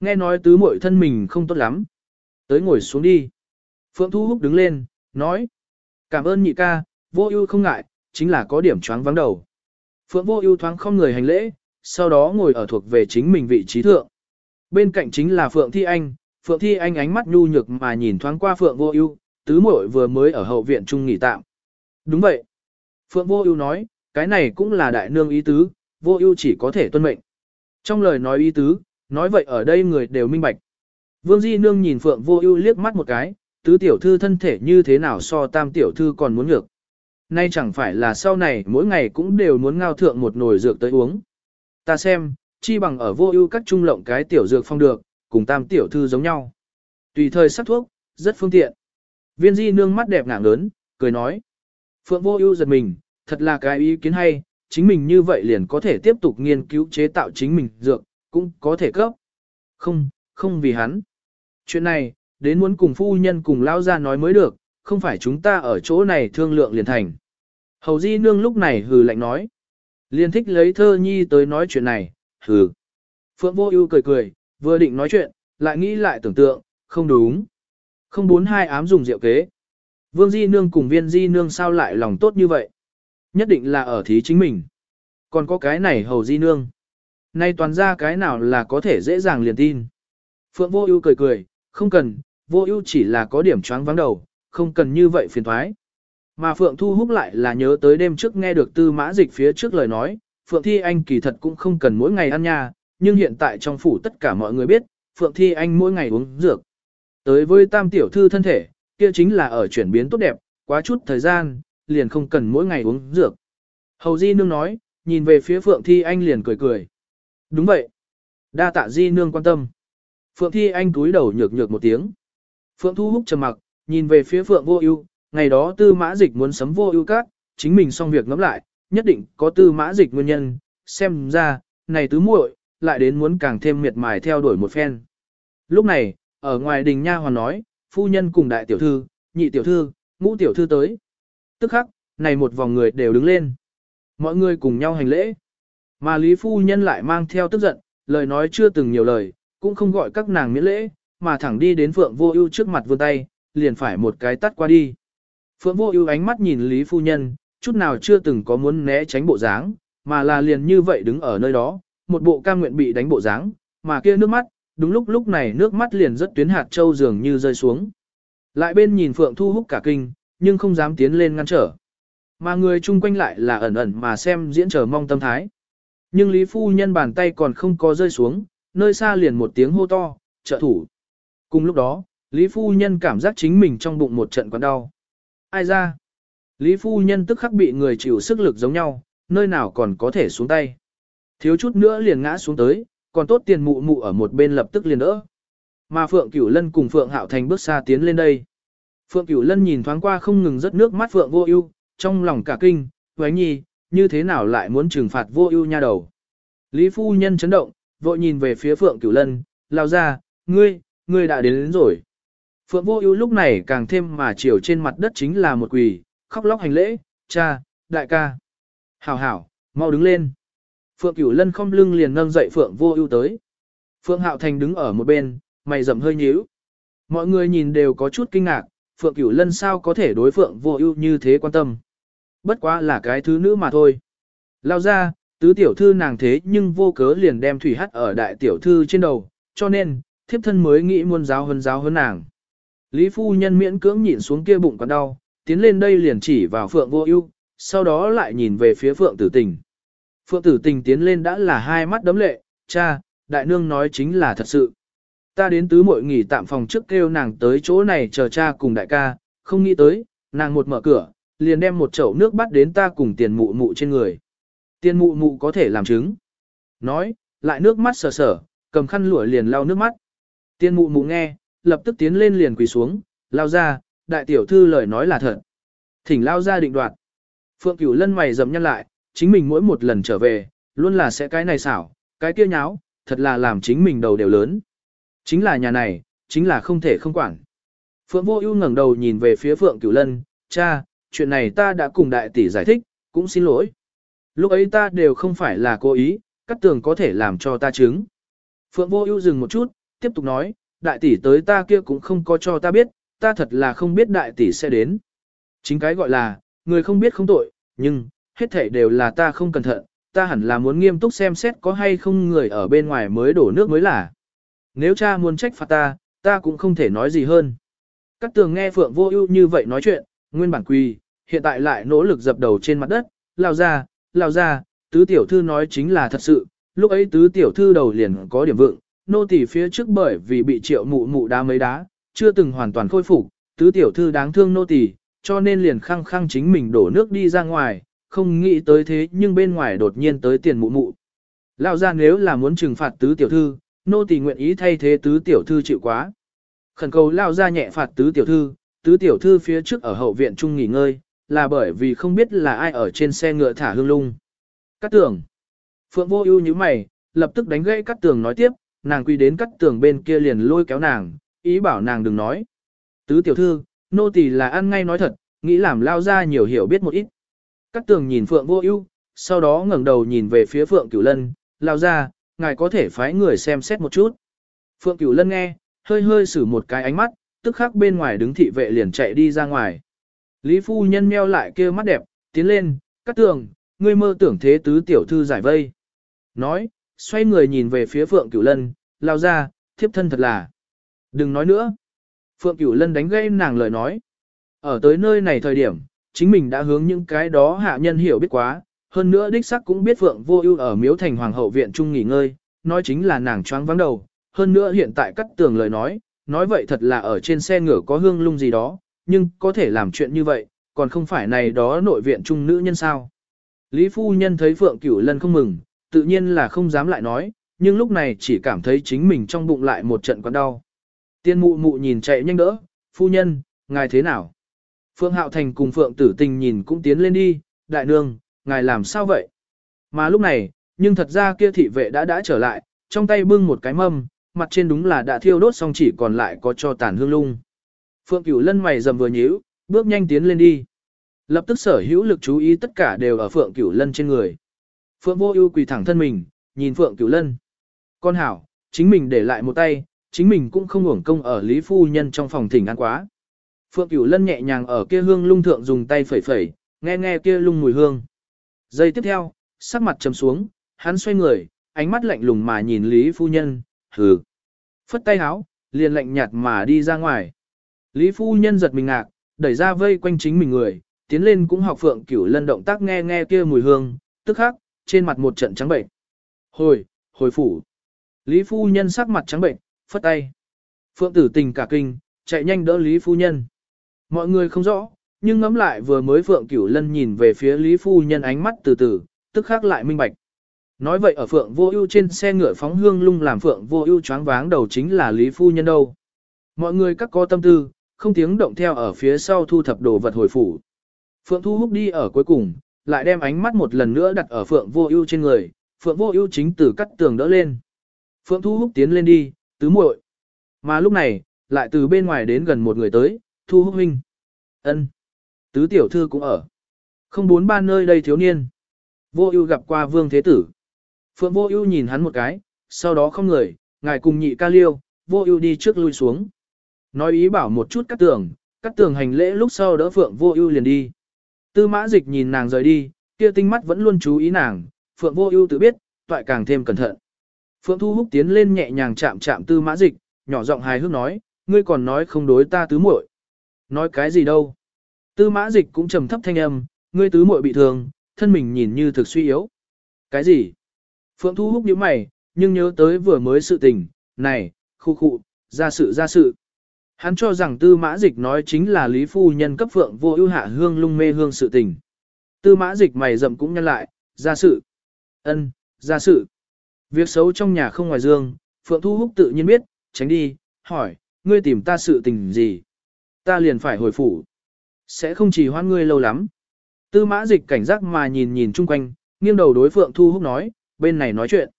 Nghe nói tứ muội thân mình không tốt lắm. Tới ngồi xuống đi. Phượng Thu Húc đứng lên, nói. Cảm ơn nhị ca, vô ưu không ngại, chính là có điểm choáng vắng đầu. Phượng vô ưu thoáng không người hành lễ, sau đó ngồi ở thuộc về chính mình vị trí thượng. Bên cạnh chính là Phượng Thi Anh, Phượng Thi Anh ánh mắt nhu nhược mà nhìn thoáng qua Phượng vô ưu, tứ muội vừa mới ở hậu viện trung nghỉ tạm. Đúng vậy. Phượng vô ưu nói, cái này cũng là đại nương ý tứ, vô ưu chỉ có thể tuân mệnh. Trong lời nói ý tứ, nói vậy ở đây người đều minh bạch. Vương Di Nương nhìn Phượng Vô Ưu liếc mắt một cái, tứ tiểu thư thân thể như thế nào so tam tiểu thư còn muốn nhược. Nay chẳng phải là sau này mỗi ngày cũng đều muốn ngao thượng một nồi dược tới uống. Ta xem, chi bằng ở Vô Ưu các trung lộng cái tiểu dược phong được, cùng tam tiểu thư giống nhau. Tùy thời sắc thuốc, rất phương tiện. Viên Di Nương mắt đẹp ngạng lớn, cười nói. Phượng Vô Ưu giật mình, thật là cái ý kiến hay, chính mình như vậy liền có thể tiếp tục nghiên cứu chế tạo chính mình dược, cũng có thể cấp. Không, không vì hắn. Chuyện này, đến muốn cùng phu nhân cùng lao ra nói mới được, không phải chúng ta ở chỗ này thương lượng liền thành. Hầu Di Nương lúc này hừ lạnh nói. liền thích lấy thơ nhi tới nói chuyện này, hừ. Phượng Vô Ưu cười cười, vừa định nói chuyện, lại nghĩ lại tưởng tượng, không đúng. Không bốn hai ám dùng rượu kế. Vương Di Nương cùng Viên Di Nương sao lại lòng tốt như vậy? Nhất định là ở thí chính mình. Còn có cái này Hầu Di Nương. Nay toàn ra cái nào là có thể dễ dàng liền tin. Phượng Vô Ưu cười cười, không cần, Vô Ưu chỉ là có điểm choáng váng đầu, không cần như vậy phiền toái. Mà Phượng Thu Húc lại là nhớ tới đêm trước nghe được Tư Mã Dịch phía trước lời nói, Phượng Thi Anh kỳ thật cũng không cần mỗi ngày ăn nha, nhưng hiện tại trong phủ tất cả mọi người biết, Phượng Thi Anh mỗi ngày uống dược. Tới với Tam tiểu thư thân thể, kia chính là ở chuyển biến tốt đẹp, quá chút thời gian, liền không cần mỗi ngày uống dược. Hầu Di nương nói, nhìn về phía Phượng Thi Anh liền cười cười. Đúng vậy. Đa tạ Di nương quan tâm. Phượng Thi Anh túi đầu nhược nhược một tiếng. Phượng Thu Húc trầm mặc, nhìn về phía Phượng Vô Ưu, ngày đó Tư Mã Dịch muốn sấm Vô Ưu các, chính mình xong việc ngẫm lại, nhất định có Tư Mã Dịch nguyên nhân, xem ra, này tứ muội, lại đến muốn càng thêm miệt mài theo đuổi một phen. Lúc này, ở ngoài đình nha hoàn nói, phu nhân cùng đại tiểu thư, nhị tiểu thư, ngũ tiểu thư tới. Tức khắc, này một vòng người đều đứng lên. Mọi người cùng nhau hành lễ. Mà Lý phu nhân lại mang theo tức giận, lời nói chưa từng nhiều lời, cũng không gọi các nàng miễn lễ, mà thẳng đi đến Phượng Vô Ưu trước mặt vươn tay, liền phải một cái tắt qua đi. Phượng Vô Ưu ánh mắt nhìn Lý phu nhân, chút nào chưa từng có muốn né tránh bộ dáng, mà là liền như vậy đứng ở nơi đó, một bộ cam nguyện bị đánh bộ dáng, mà kia nước mắt, đúng lúc lúc này nước mắt liền rất tuyến hạt châu dường như rơi xuống. Lại bên nhìn Phượng Thu hút cả kinh, nhưng không dám tiến lên ngăn trở. Mà người chung quanh lại là ẩn ẩn mà xem diễn trở mong tâm thái. Nhưng Lý Phu Nhân bàn tay còn không có rơi xuống, nơi xa liền một tiếng hô to, trợ thủ. Cùng lúc đó, Lý Phu Nhân cảm giác chính mình trong bụng một trận quặn đau. Ai ra? Lý Phu Nhân tức khắc bị người chịu sức lực giống nhau, nơi nào còn có thể xuống tay. Thiếu chút nữa liền ngã xuống tới, còn tốt tiền mụ mụ ở một bên lập tức liền đỡ. Mà Phượng Cửu Lân cùng Phượng Hạo Thành bước xa tiến lên đây. Phượng Cửu Lân nhìn thoáng qua không ngừng rớt nước mắt Phượng Vô Ưu, trong lòng cả kinh, "Hoánh Nhi, như thế nào lại muốn trừng phạt Vô Ưu nha đầu?" Lý phu nhân chấn động, vội nhìn về phía Phượng Cửu Lân, lao ra, "Ngươi, ngươi đã đến, đến rồi." Phượng Vô Ưu lúc này càng thêm mà chiều trên mặt đất chính là một quỳ, khóc lóc hành lễ, "Cha, đại ca." "Hảo hảo, mau đứng lên." Phượng Cửu Lân không lưng liền nâng dậy Phượng Vô Ưu tới. Phượng Hạo Thành đứng ở một bên, mày rậm hơi nhíu. Mọi người nhìn đều có chút kinh ngạc, Phượng Cửu Lân sao có thể đối Phượng Vô Ưu như thế quan tâm. Bất quá là cái thứ nữ mà thôi. Lao ra, tứ tiểu thư nàng thế nhưng vô cớ liền đem thủy hắt ở đại tiểu thư trên đầu, cho nên, thiếp thân mới nghĩ muôn giáo hơn giáo hơn nàng. Lý phu nhân miễn cưỡng nhịn xuống kia bụng còn đau, tiến lên đây liền chỉ vào Phượng Vô Ưu, sau đó lại nhìn về phía Phượng Tử Tình. Phượng Tử Tình tiến lên đã là hai mắt đấm lệ, "Cha, đại nương nói chính là thật sự." Ta đến tứ muội nghỉ tạm phòng trước kêu nàng tới chỗ này chờ cha cùng đại ca, không nghĩ tới, nàng một mở cửa, liền đem một chậu nước bắt đến ta cùng tiền mụ mụ trên người. Tiền mụ mụ có thể làm chứng. Nói, lại nước mắt sờ sờ, cầm khăn lụa liền lau nước mắt. Tiền mụ mụ nghe, lập tức tiến lên liền quỳ xuống, lao ra, đại tiểu thư lời nói là thật. Thỉnh lao ra định đoạt. Phượng cửu lân mày dầm nhăn lại, chính mình mỗi một lần trở về, luôn là sẽ cái này xảo, cái kia nháo, thật là làm chính mình đầu đều lớn. Chính là nhà này, chính là không thể không quản. Phượng Vô Ưu ngẩng đầu nhìn về phía Phượng Cửu Lân, "Cha, chuyện này ta đã cùng đại tỷ giải thích, cũng xin lỗi. Lúc ấy ta đều không phải là cố ý, cắt tường có thể làm cho ta chứng." Phượng Vô Ưu dừng một chút, tiếp tục nói, "Đại tỷ tới ta kia cũng không có cho ta biết, ta thật là không biết đại tỷ sẽ đến. Chính cái gọi là, người không biết không tội, nhưng, hết thảy đều là ta không cẩn thận, ta hẳn là muốn nghiêm túc xem xét có hay không người ở bên ngoài mới đổ nước mới là. Nếu cha muốn trách phạt ta, ta cũng không thể nói gì hơn. Các tường nghe Phượng Vô Ưu như vậy nói chuyện, nguyên bản quỳ, hiện tại lại nỗ lực dập đầu trên mặt đất, lao ra, lao ra, tứ tiểu thư nói chính là thật sự, lúc ấy tứ tiểu thư đầu liền có điểm vượng, nô tỳ phía trước bởi vì bị triệu mụ mụ đá mấy đá, chưa từng hoàn toàn khôi phục, tứ tiểu thư đáng thương nô tỳ, cho nên liền khăng khăng chính mình đổ nước đi ra ngoài, không nghĩ tới thế nhưng bên ngoài đột nhiên tới tiền mụ mụ. Lão gia nếu là muốn trừng phạt tứ tiểu thư, nô tỳ nguyện ý thay thế tứ tiểu thư chịu quá. Khẩn cầu lão gia nhẹ phạt tứ tiểu thư, tứ tiểu thư phía trước ở hậu viện trung nghỉ ngơi, là bởi vì không biết là ai ở trên xe ngựa thả hương lung. Cát tường. Phượng vô ưu như mày, lập tức đánh gãy cát tường nói tiếp, nàng quy đến cắt tường bên kia liền lôi kéo nàng, ý bảo nàng đừng nói. Tứ tiểu thư, nô tỳ là ăn ngay nói thật, nghĩ làm lao ra nhiều hiểu biết một ít. Cắt tường nhìn Phượng vô ưu, sau đó ngẩng đầu nhìn về phía Phượng Cửu Lân, lao ra, ngài có thể phái người xem xét một chút. Phượng Cửu Lân nghe, hơi hơi sử một cái ánh mắt, tức khắc bên ngoài đứng thị vệ liền chạy đi ra ngoài. Lý phu nhân meo lại kia mắt đẹp, tiến lên, cắt tường, ngươi mơ tưởng thế tứ tiểu thư giải vây. Nói, xoay người nhìn về phía Phượng Cửu Lân, lao ra, thiếp thân thật là. Đừng nói nữa. Phượng Cửu Lân đánh gây nàng lời nói. Ở tới nơi này thời điểm, chính mình đã hướng những cái đó hạ nhân hiểu biết quá, hơn nữa đích sắc cũng biết Phượng Vô Ưu ở Miếu Thành Hoàng hậu viện trung nghỉ ngơi, nói chính là nàng choáng vắng đầu, hơn nữa hiện tại cắt tường lời nói, nói vậy thật là ở trên xe ngựa có hương lung gì đó, nhưng có thể làm chuyện như vậy, còn không phải này đó nội viện trung nữ nhân sao. Lý phu nhân thấy Phượng Cửu Lân không mừng, tự nhiên là không dám lại nói, nhưng lúc này chỉ cảm thấy chính mình trong bụng lại một trận quặn đau. Tiên mụ mụ nhìn chạy nhanh đỡ, phu nhân, ngài thế nào? Phượng Hạo Thành cùng Phượng Tử Tình nhìn cũng tiến lên đi, đại nương, ngài làm sao vậy? Mà lúc này, nhưng thật ra kia thị vệ đã đã trở lại, trong tay bưng một cái mâm, mặt trên đúng là đã thiêu đốt xong chỉ còn lại có cho tàn hương lung. Phượng Cửu Lân mày rầm vừa nhíu, bước nhanh tiến lên đi. Lập tức sở hữu lực chú ý tất cả đều ở Phượng Cửu Lân trên người. Phượng Vô Ưu quỳ thẳng thân mình, nhìn Phượng Cửu Lân. Con hảo, chính mình để lại một tay, chính mình cũng không uổng công ở Lý phu nhân trong phòng thỉnh ăn quá. Phượng Cửu Lân nhẹ nhàng ở kia hương lung thượng dùng tay phẩy phẩy, nghe nghe kia lung mùi hương. Giây tiếp theo, sắc mặt trầm xuống, hắn xoay người, ánh mắt lạnh lùng mà nhìn Lý phu nhân, hừ. Phất tay háo, liền lạnh nhạt mà đi ra ngoài. Lý phu nhân giật mình ngạc, đẩy ra vây quanh chính mình người, tiến lên cũng học Phượng Cửu Lân động tác nghe nghe kia mùi hương, tức khắc, trên mặt một trận trắng bệnh. Hồi, hồi phủ. Lý phu nhân sắc mặt trắng bệnh, phất tay. Phượng tử tình cả kinh, chạy nhanh đỡ Lý phu nhân. Mọi người không rõ, nhưng ngẫm lại vừa mới Phượng Cửu Lân nhìn về phía Lý phu nhân ánh mắt từ từ, tức khắc lại minh bạch. Nói vậy ở Phượng Vô Ưu trên xe ngựa phóng hương lung làm Phượng Vô Ưu choáng váng đầu chính là Lý phu nhân đâu. Mọi người các có tâm tư, không tiếng động theo ở phía sau thu thập đồ vật hồi phủ. Phượng Thu Húc đi ở cuối cùng, lại đem ánh mắt một lần nữa đặt ở Phượng Vô Ưu trên người, Phượng Vô Ưu chính từ cắt tường đỡ lên. Phượng Thu Húc tiến lên đi, tứ muội. Mà lúc này, lại từ bên ngoài đến gần một người tới, Thu Húc huynh. Ân. Tứ tiểu thư cũng ở. Không bốn ba nơi đây thiếu niên. Vô Ưu gặp qua Vương Thế Tử. Phượng Vô Ưu nhìn hắn một cái, sau đó không người, ngài cùng nhị ca liêu, Vô Ưu đi trước lui xuống. Nói ý bảo một chút cắt tường, cắt tường hành lễ lúc sau đỡ Phượng Vô Ưu liền đi. Tư Mã Dịch nhìn nàng rời đi, kia tinh mắt vẫn luôn chú ý nàng, Phượng Vô Ưu tự biết, toại càng thêm cẩn thận. Phượng Thu Húc tiến lên nhẹ nhàng chạm chạm Tư Mã Dịch, nhỏ giọng hài hước nói, ngươi còn nói không đối ta tứ muội. Nói cái gì đâu? Tư Mã Dịch cũng trầm thấp thanh âm, ngươi tứ muội bị thương, thân mình nhìn như thực suy yếu. Cái gì? Phượng Thu Húc nhíu mày, nhưng nhớ tới vừa mới sự tình, này, khu khu, ra sự ra sự. Hắn cho rằng tư mã dịch nói chính là Lý Phu Nhân cấp phượng vô ưu hạ hương lung mê hương sự tình. Tư mã dịch mày rậm cũng nhân lại, ra sự. ân, ra sự. Việc xấu trong nhà không ngoài dương, Phượng Thu Húc tự nhiên biết, tránh đi, hỏi, ngươi tìm ta sự tình gì? Ta liền phải hồi phủ. Sẽ không chỉ hoan ngươi lâu lắm. Tư mã dịch cảnh giác mà nhìn nhìn chung quanh, nghiêng đầu đối Phượng Thu Húc nói, bên này nói chuyện.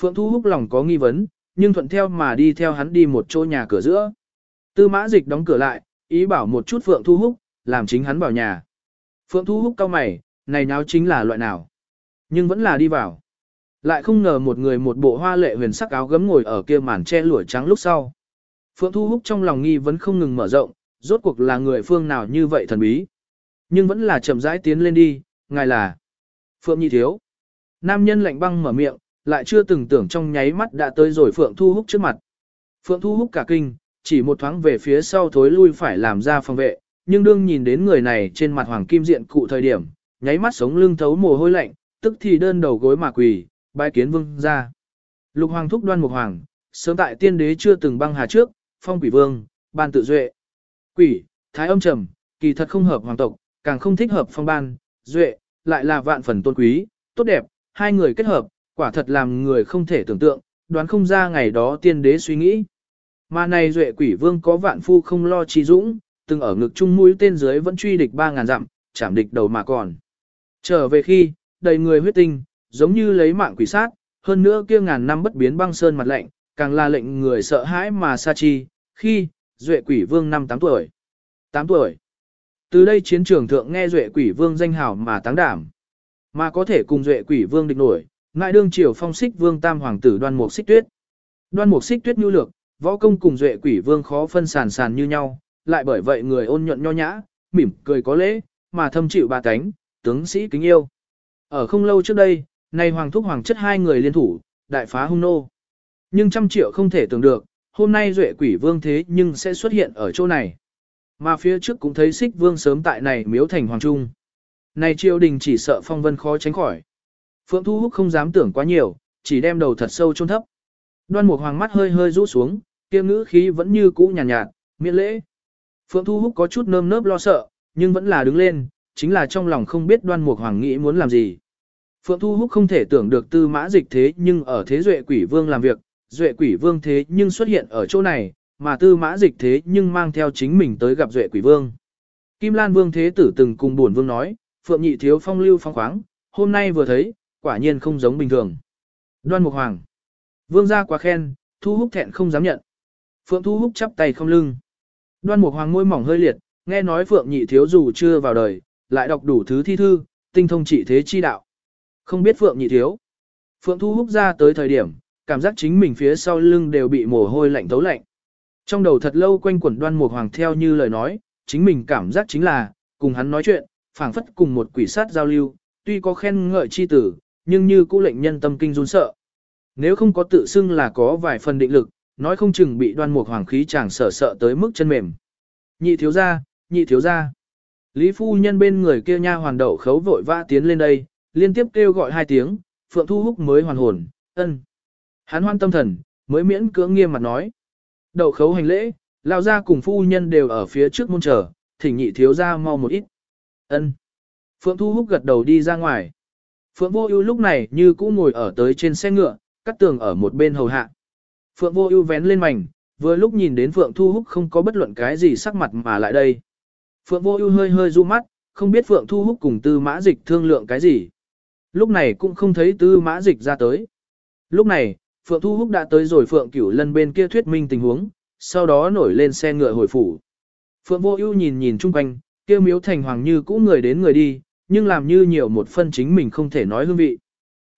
Phượng Thu Húc lòng có nghi vấn, nhưng thuận theo mà đi theo hắn đi một chỗ nhà cửa giữa. Tư mã dịch đóng cửa lại, ý bảo một chút Phượng Thu Húc, làm chính hắn vào nhà. Phượng Thu Húc cao mày, này nháo chính là loại nào? Nhưng vẫn là đi vào. Lại không ngờ một người một bộ hoa lệ huyền sắc áo gấm ngồi ở kia màn che lụa trắng lúc sau. Phượng Thu Húc trong lòng nghi vẫn không ngừng mở rộng, rốt cuộc là người phương nào như vậy thần bí. Nhưng vẫn là chậm rãi tiến lên đi, ngài là Phượng Nhi Thiếu. Nam nhân lạnh băng mở miệng, lại chưa từng tưởng trong nháy mắt đã tới rồi Phượng Thu Húc trước mặt. Phượng Thu Húc cả kinh, chỉ một thoáng về phía sau thối lui phải làm ra phòng vệ, nhưng đương nhìn đến người này trên mặt hoàng kim diện cụ thời điểm, nháy mắt sống lưng thấu mồ hôi lạnh, tức thì đơn đầu gối mà quỳ, bái kiến vương ra. Lục hoàng thúc đoan mục hoàng, sớm tại tiên đế chưa từng băng hà trước, phong quỷ vương, ban tự duệ. Quỷ, thái âm trầm, kỳ thật không hợp hoàng tộc, càng không thích hợp phong ban, duệ, lại là vạn phần tôn quý, tốt đẹp, hai người kết hợp, quả thật làm người không thể tưởng tượng, đoán không ra ngày đó tiên đế suy nghĩ. Mà này duệ quỷ vương có vạn phu không lo chi dũng, từng ở ngực trung mũi tên dưới vẫn truy địch ba ngàn dặm, chạm địch đầu mà còn. Trở về khi, đầy người huyết tinh, giống như lấy mạng quỷ sát, hơn nữa kia ngàn năm bất biến băng sơn mặt lạnh, càng là lệnh người sợ hãi mà sa chi, khi, duệ quỷ vương năm 8 tuổi. 8 tuổi. Từ đây chiến trường thượng nghe duệ quỷ vương danh hào mà táng đảm. Mà có thể cùng duệ quỷ vương địch nổi, ngại đương triều phong xích vương tam hoàng tử đoan mục xích tuyết. Đoan mục xích tuyết nhu lược, võ công cùng duệ quỷ vương khó phân sàn sàn như nhau, lại bởi vậy người ôn nhuận nho nhã, mỉm cười có lễ, mà thâm chịu ba cánh, tướng sĩ kính yêu. Ở không lâu trước đây, nay hoàng thúc hoàng chất hai người liên thủ, đại phá hung nô. Nhưng trăm triệu không thể tưởng được, hôm nay duệ quỷ vương thế nhưng sẽ xuất hiện ở chỗ này. Mà phía trước cũng thấy xích vương sớm tại này miếu thành hoàng trung. Này triều đình chỉ sợ phong vân khó tránh khỏi. Phượng Thu Húc không dám tưởng quá nhiều, chỉ đem đầu thật sâu chôn thấp. Đoan Mục Hoàng mắt hơi hơi rũ xuống, kia ngữ khí vẫn như cũ nhàn nhạt, nhạt, miễn lễ. Phượng Thu Húc có chút nơm nớp lo sợ, nhưng vẫn là đứng lên, chính là trong lòng không biết Đoan Mục Hoàng nghĩ muốn làm gì. Phượng Thu Húc không thể tưởng được tư mã dịch thế nhưng ở thế duệ quỷ vương làm việc, duệ quỷ vương thế nhưng xuất hiện ở chỗ này, mà tư mã dịch thế nhưng mang theo chính mình tới gặp duệ quỷ vương. Kim Lan vương thế tử từng cùng buồn vương nói, Phượng nhị thiếu phong lưu phong khoáng, hôm nay vừa thấy, quả nhiên không giống bình thường. Đoan Mục Hoàng. Vương gia quá khen, Thu Húc thẹn không dám nhận. Phượng Thu Húc chắp tay không lưng. Đoan Mục Hoàng môi mỏng hơi liệt, nghe nói Phượng nhị thiếu dù chưa vào đời, lại đọc đủ thứ thi thư, tinh thông trị thế chi đạo. Không biết Phượng nhị thiếu. Phượng Thu Húc ra tới thời điểm, cảm giác chính mình phía sau lưng đều bị mồ hôi lạnh tấu lạnh. Trong đầu thật lâu quanh quẩn đoan mục hoàng theo như lời nói, chính mình cảm giác chính là, cùng hắn nói chuyện, phảng phất cùng một quỷ sát giao lưu, tuy có khen ngợi chi tử, nhưng như cũ lệnh nhân tâm kinh run sợ. Nếu không có tự xưng là có vài phần định lực, nói không chừng bị đoan mục hoàng khí chàng sợ sợ tới mức chân mềm. Nhị thiếu gia, nhị thiếu gia. Lý phu nhân bên người kia nha hoàn đậu khấu vội vã tiến lên đây, liên tiếp kêu gọi hai tiếng, Phượng Thu Húc mới hoàn hồn, ân. Hắn hoan tâm thần, mới miễn cưỡng nghiêm mặt nói. Đậu khấu hành lễ, lao ra cùng phu nhân đều ở phía trước môn chờ, thỉnh nhị thiếu ra mau một ít. ân. Phượng Thu Húc gật đầu đi ra ngoài. Phượng Vô Ưu lúc này như cũ ngồi ở tới trên xe ngựa, cắt tường ở một bên hầu hạ. Phượng Vô Ưu vén lên mảnh, vừa lúc nhìn đến Phượng Thu Húc không có bất luận cái gì sắc mặt mà lại đây. Phượng Vô Ưu hơi hơi du mắt, không biết Phượng Thu Húc cùng Tư Mã Dịch thương lượng cái gì. Lúc này cũng không thấy Tư Mã Dịch ra tới. Lúc này, Phượng Thu Húc đã tới rồi Phượng Cửu Lân bên kia thuyết minh tình huống, sau đó nổi lên xe ngựa hồi phủ. Phượng Vô Ưu nhìn nhìn chung quanh, kia miếu thành hoàng như cũ người đến người đi, nhưng làm như nhiều một phân chính mình không thể nói hương vị.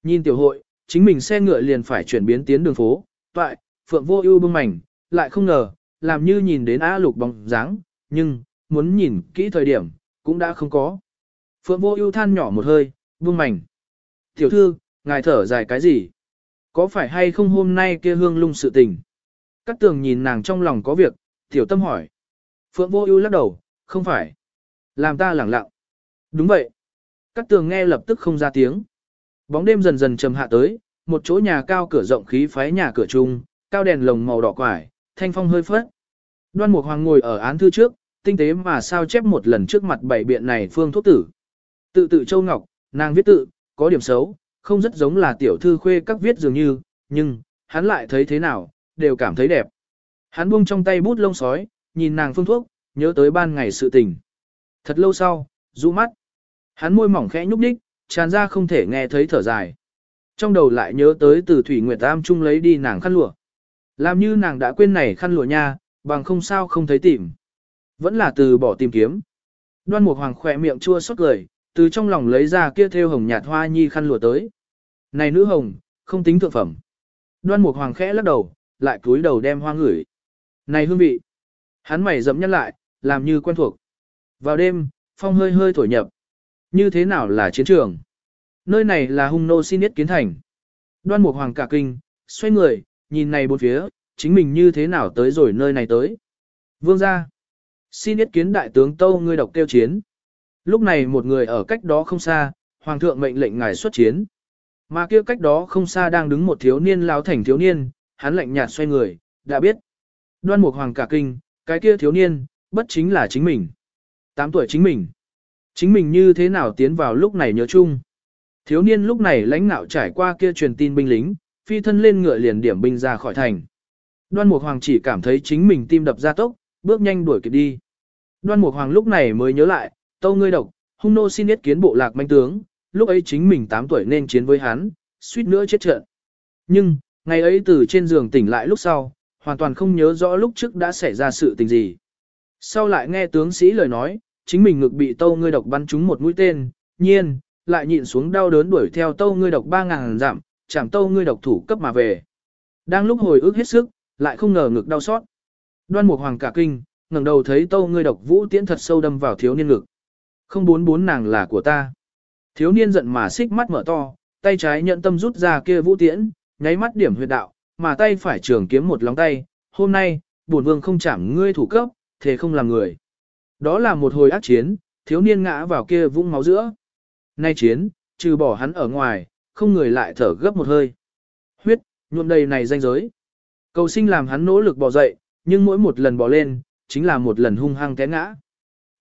Nhìn tiểu hội, chính mình xe ngựa liền phải chuyển biến tiến đường phố, toại, Phượng Vô Ưu bưng mảnh, lại không ngờ, làm như nhìn đến A Lục bóng dáng, nhưng muốn nhìn kỹ thời điểm, cũng đã không có. Phượng Vô Ưu than nhỏ một hơi, buông mảnh. "Tiểu thư, ngài thở dài cái gì?" Có phải hay không hôm nay kia hương lung sự tình? Các tường nhìn nàng trong lòng có việc, tiểu tâm hỏi. Phượng vô ưu lắc đầu, không phải. Làm ta lẳng lặng. Đúng vậy. Các tường nghe lập tức không ra tiếng. Bóng đêm dần dần trầm hạ tới, một chỗ nhà cao cửa rộng khí phái nhà cửa chung, cao đèn lồng màu đỏ quải, thanh phong hơi phất. Đoan Mục Hoàng ngồi ở án thư trước, tinh tế mà sao chép một lần trước mặt bảy biện này phương thuốc tử. Tự tự châu ngọc, nàng viết tự, có điểm xấu, không rất giống là tiểu thư khuê các viết dường như, nhưng, hắn lại thấy thế nào, đều cảm thấy đẹp. Hắn buông trong tay bút lông sói, nhìn nàng phương thuốc, nhớ tới ban ngày sự tình. Thật lâu sau, rũ mắt. Hắn môi mỏng khẽ nhúc đích, tràn ra không thể nghe thấy thở dài. Trong đầu lại nhớ tới từ Thủy Nguyệt Tam Trung lấy đi nàng khăn lụa. Làm như nàng đã quên này khăn lụa nha, bằng không sao không thấy tìm. Vẫn là từ bỏ tìm kiếm. Đoan Mục Hoàng khỏe miệng chua xót cười, từ trong lòng lấy ra kia thêu hồng nhạt hoa nhi khăn lụa tới. Này nữ hồng, không tính thượng phẩm. Đoan Mục Hoàng khẽ lắc đầu, lại cúi đầu đem hoa ngửi. Này hương vị. Hắn mày dẫm nhăn lại, làm như quen thuộc. Vào đêm, phong hơi hơi thổi nhập. Như thế nào là chiến trường? Nơi này là hung nô xin yết kiến thành. Đoan Mục Hoàng cả kinh, xoay người, nhìn này bốn phía, chính mình như thế nào tới rồi nơi này tới. Vương gia, xin ý kiến đại tướng Tâu ngươi độc tiêu chiến. Lúc này một người ở cách đó không xa, Hoàng thượng mệnh lệnh ngài xuất chiến. Mà kia cách đó không xa đang đứng một thiếu niên lao thành thiếu niên, hắn lạnh nhạt xoay người, đã biết. Đoan Mục Hoàng cả kinh, cái kia thiếu niên, bất chính là chính mình. Tám tuổi chính mình. Chính mình như thế nào tiến vào lúc này nhớ chung. Thiếu niên lúc này lãnh nạo trải qua kia truyền tin binh lính, phi thân lên ngựa liền điểm binh ra khỏi thành. Đoan Mục Hoàng chỉ cảm thấy chính mình tim đập ra tốc, bước nhanh đuổi kịp đi. Đoan Mục Hoàng lúc này mới nhớ lại, tâu ngươi độc, hung nô xin yết kiến bộ lạc manh tướng, lúc ấy chính mình 8 tuổi nên chiến với hắn, suýt nữa chết trận. Nhưng, ngày ấy từ trên giường tỉnh lại lúc sau, hoàn toàn không nhớ rõ lúc trước đã xảy ra sự tình gì. Sau lại nghe tướng sĩ lời nói, chính mình ngực bị tâu ngươi độc bắn trúng một mũi tên, nhiên, lại nhịn xuống đau đớn đuổi theo tâu ngươi độc 3.000 dặm, chẳng tâu ngươi độc thủ cấp mà về. Đang lúc hồi ức hết sức, lại không ngờ ngực đau xót. Đoan Mục Hoàng cả kinh, ngẩng đầu thấy tâu ngươi độc vũ tiễn thật sâu đâm vào thiếu niên ngực. Không bốn bốn nàng là của ta. Thiếu niên giận mà xích mắt mở to, tay trái nhận tâm rút ra kia vũ tiễn, nháy mắt điểm huyệt đạo, mà tay phải trường kiếm một lóng tay. Hôm nay, bổn vương không chạm ngươi thủ cấp, thế không làm người. Đó là một hồi ác chiến, thiếu niên ngã vào kia vũng máu giữa. Nay chiến, trừ bỏ hắn ở ngoài, không người lại thở gấp một hơi. Huyết, nhuộm đầy này danh giới. Cầu sinh làm hắn nỗ lực bò dậy, nhưng mỗi một lần bò lên, chính là một lần hung hăng té ngã.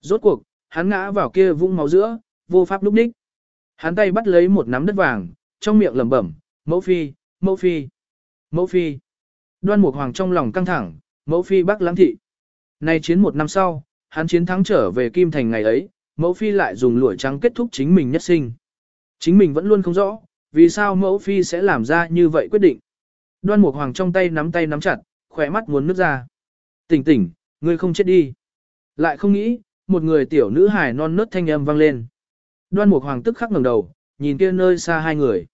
Rốt cuộc, hắn ngã vào kia vũng máu giữa, vô pháp lúc đích. Hắn tay bắt lấy một nắm đất vàng, trong miệng lẩm bẩm, mẫu phi, mẫu phi, mẫu phi. Đoan Mục Hoàng trong lòng căng thẳng, mẫu phi bắc lãng thị. Nay chiến một năm sau, hắn chiến thắng trở về Kim Thành ngày ấy, mẫu phi lại dùng lụa trắng kết thúc chính mình nhất sinh. Chính mình vẫn luôn không rõ, vì sao mẫu phi sẽ làm ra như vậy quyết định. Đoan Mục Hoàng trong tay nắm tay nắm chặt, khỏe mắt muốn nước ra. Tỉnh tỉnh, ngươi không chết đi. Lại không nghĩ, một người tiểu nữ hài non nớt thanh âm vang lên. Đoan Mục Hoàng tức khắc ngẩng đầu, nhìn kia nơi xa hai người.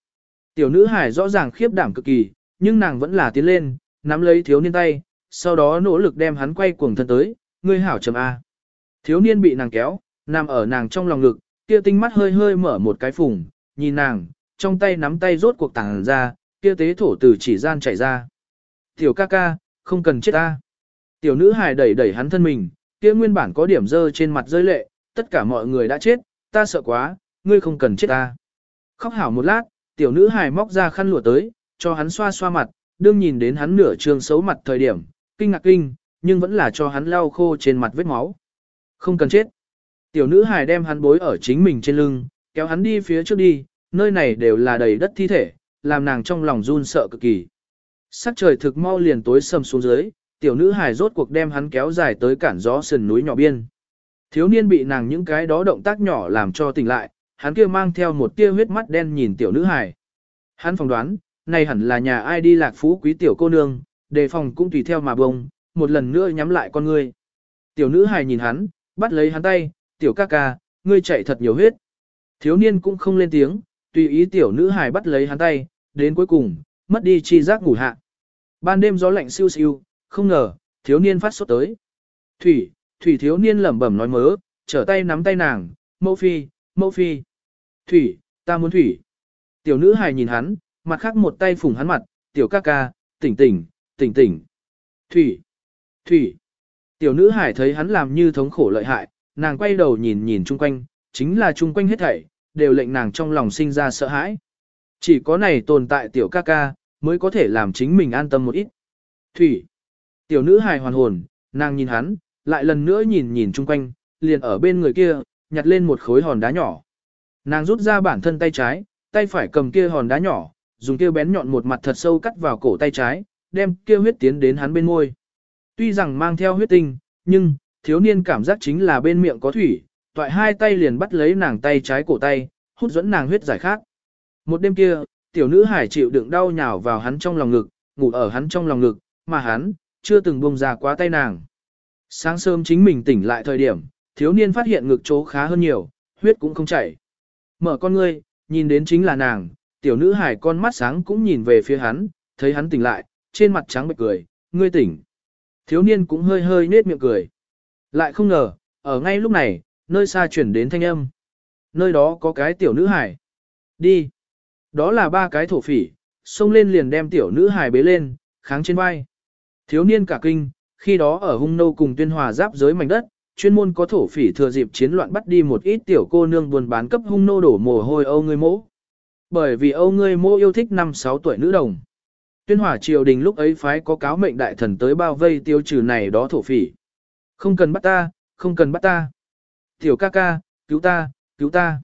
Tiểu nữ hài rõ ràng khiếp đảm cực kỳ, nhưng nàng vẫn là tiến lên, nắm lấy thiếu niên tay, sau đó nỗ lực đem hắn quay cuồng thân tới, ngươi hảo trầm A. Thiếu niên bị nàng kéo, nằm ở nàng trong lòng ngực, kia tinh mắt hơi hơi mở một cái phùng, nhìn nàng, trong tay nắm tay rốt cuộc tàng ra, kia tế thổ từ chỉ gian chảy ra. Tiểu ca ca, không cần chết ta. Tiểu nữ hài đẩy đẩy hắn thân mình, kia nguyên bản có điểm dơ trên mặt rơi lệ, tất cả mọi người đã chết, ta sợ quá, ngươi không cần chết ta. Khóc hảo một lát, tiểu nữ hài móc ra khăn lụa tới, cho hắn xoa xoa mặt, đương nhìn đến hắn nửa trường xấu mặt thời điểm, kinh ngạc kinh, nhưng vẫn là cho hắn lau khô trên mặt vết máu. Không cần chết. Tiểu nữ hài đem hắn bối ở chính mình trên lưng, kéo hắn đi phía trước đi, nơi này đều là đầy đất thi thể, làm nàng trong lòng run sợ cực kỳ. Sắc trời thực mau liền tối sầm xuống dưới, tiểu nữ hài rốt cuộc đem hắn kéo dài tới cản gió sườn núi nhỏ biên. Thiếu niên bị nàng những cái đó động tác nhỏ làm cho tỉnh lại, hắn kia mang theo một tia huyết mắt đen nhìn tiểu nữ hài. Hắn phỏng đoán, này hẳn là nhà ai đi lạc phú quý tiểu cô nương, đề phòng cũng tùy theo mà bông, một lần nữa nhắm lại con ngươi. Tiểu nữ hài nhìn hắn, bắt lấy hắn tay, tiểu ca ca, ngươi chạy thật nhiều huyết. Thiếu niên cũng không lên tiếng, tùy ý tiểu nữ hài bắt lấy hắn tay, đến cuối cùng, mất đi chi giác ngủ hạ. Ban đêm gió lạnh siêu siêu, không ngờ, thiếu niên phát sốt tới. Thủy, thủy thiếu niên lẩm bẩm nói mớ, trở tay nắm tay nàng, mẫu phi, mẫu phi. Thủy, ta muốn thủy. Tiểu nữ hài nhìn hắn, mặt khác một tay phủng hắn mặt, tiểu ca ca, tỉnh tỉnh, tỉnh tỉnh. Thủy, thủy. Tiểu nữ hải thấy hắn làm như thống khổ lợi hại, nàng quay đầu nhìn nhìn chung quanh, chính là chung quanh hết thảy, đều lệnh nàng trong lòng sinh ra sợ hãi. Chỉ có này tồn tại tiểu ca ca, mới có thể làm chính mình an tâm một ít. Thủy. Tiểu nữ hài hoàn hồn, nàng nhìn hắn, lại lần nữa nhìn nhìn chung quanh, liền ở bên người kia, nhặt lên một khối hòn đá nhỏ. Nàng rút ra bản thân tay trái, tay phải cầm kia hòn đá nhỏ, dùng kia bén nhọn một mặt thật sâu cắt vào cổ tay trái, đem kia huyết tiến đến hắn bên môi. Tuy rằng mang theo huyết tinh, nhưng, thiếu niên cảm giác chính là bên miệng có thủy, toại hai tay liền bắt lấy nàng tay trái cổ tay, hút dẫn nàng huyết giải khát. Một đêm kia, tiểu nữ hải chịu đựng đau nhào vào hắn trong lòng ngực, ngủ ở hắn trong lòng ngực, mà hắn, chưa từng buông ra quá tay nàng. Sáng sớm chính mình tỉnh lại thời điểm, thiếu niên phát hiện ngực chỗ khá hơn nhiều, huyết cũng không chảy. Mở con ngươi, nhìn đến chính là nàng, tiểu nữ hải con mắt sáng cũng nhìn về phía hắn, thấy hắn tỉnh lại, trên mặt trắng bệch cười, ngươi tỉnh. Thiếu niên cũng hơi hơi nết miệng cười. Lại không ngờ, ở ngay lúc này, nơi xa chuyển đến thanh âm. Nơi đó có cái tiểu nữ hải. Đi. Đó là ba cái thổ phỉ, xông lên liền đem tiểu nữ hải bế lên, kháng trên vai. Thiếu niên cả kinh, khi đó ở hung nô cùng tuyên hòa giáp giới mảnh đất, chuyên môn có thổ phỉ thừa dịp chiến loạn bắt đi một ít tiểu cô nương buồn bán cấp hung nô đổ mồ hôi âu người mỗ. Bởi vì âu người mỗ yêu thích 5-6 tuổi nữ đồng. Tuyên hòa triều đình lúc ấy phái có cáo mệnh đại thần tới bao vây tiêu trừ này đó thổ phỉ. Không cần bắt ta, không cần bắt ta. Tiểu ca ca, cứu ta, cứu ta.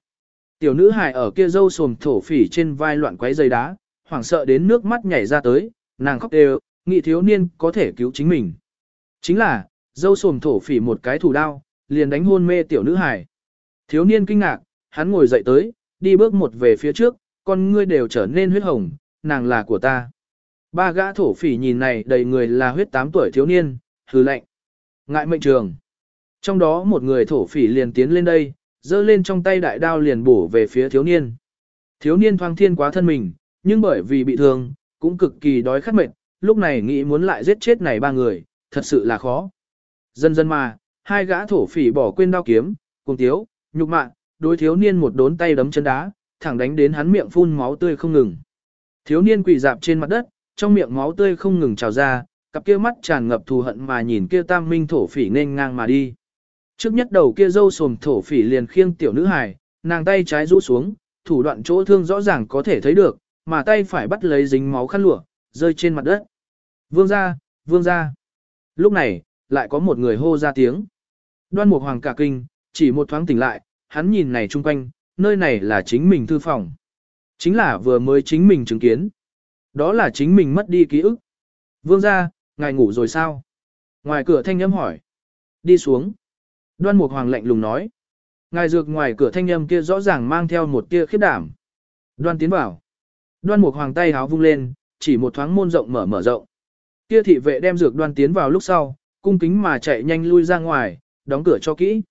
Tiểu nữ hài ở kia dâu sồm thổ phỉ trên vai loạn quấy dây đá, hoảng sợ đến nước mắt nhảy ra tới, nàng khóc đều, nghị thiếu niên có thể cứu chính mình. Chính là, dâu sồm thổ phỉ một cái thủ đao, liền đánh hôn mê tiểu nữ hài. Thiếu niên kinh ngạc, hắn ngồi dậy tới, đi bước một về phía trước, con ngươi đều trở nên huyết hồng, nàng là của ta. Ba gã thổ phỉ nhìn này đầy người là huyết tám tuổi thiếu niên, hừ lạnh. Ngại mệnh trường. Trong đó một người thổ phỉ liền tiến lên đây, giơ lên trong tay đại đao liền bổ về phía thiếu niên. Thiếu niên thoang thiên quá thân mình, nhưng bởi vì bị thương, cũng cực kỳ đói khát mệt, lúc này nghĩ muốn lại giết chết này ba người, thật sự là khó. Dần dần mà, hai gã thổ phỉ bỏ quên đao kiếm, cùng tiếu, nhục mạ, đối thiếu niên một đốn tay đấm chân đá, thẳng đánh đến hắn miệng phun máu tươi không ngừng. Thiếu niên quỳ dạp trên mặt đất, trong miệng máu tươi không ngừng trào ra, cặp kia mắt tràn ngập thù hận mà nhìn kia tam minh thổ phỉ nên ngang mà đi. Trước nhất đầu kia dâu sồm thổ phỉ liền khiêng tiểu nữ hài, nàng tay trái rũ xuống, thủ đoạn chỗ thương rõ ràng có thể thấy được, mà tay phải bắt lấy dính máu khăn lụa, rơi trên mặt đất. Vương ra, vương ra. Lúc này, lại có một người hô ra tiếng. Đoan Mục Hoàng cả kinh, chỉ một thoáng tỉnh lại, hắn nhìn này chung quanh, nơi này là chính mình thư phòng. Chính là vừa mới chính mình chứng kiến. Đó là chính mình mất đi ký ức. Vương ra, ngài ngủ rồi sao? Ngoài cửa thanh âm hỏi. Đi xuống. Đoan Mục Hoàng lạnh lùng nói. Ngài dược ngoài cửa thanh âm kia rõ ràng mang theo một tia khiếp đảm. Đoan tiến vào. Đoan Mục Hoàng tay háo vung lên, chỉ một thoáng môn rộng mở mở rộng. Kia thị vệ đem dược đoan tiến vào lúc sau, cung kính mà chạy nhanh lui ra ngoài, đóng cửa cho kỹ.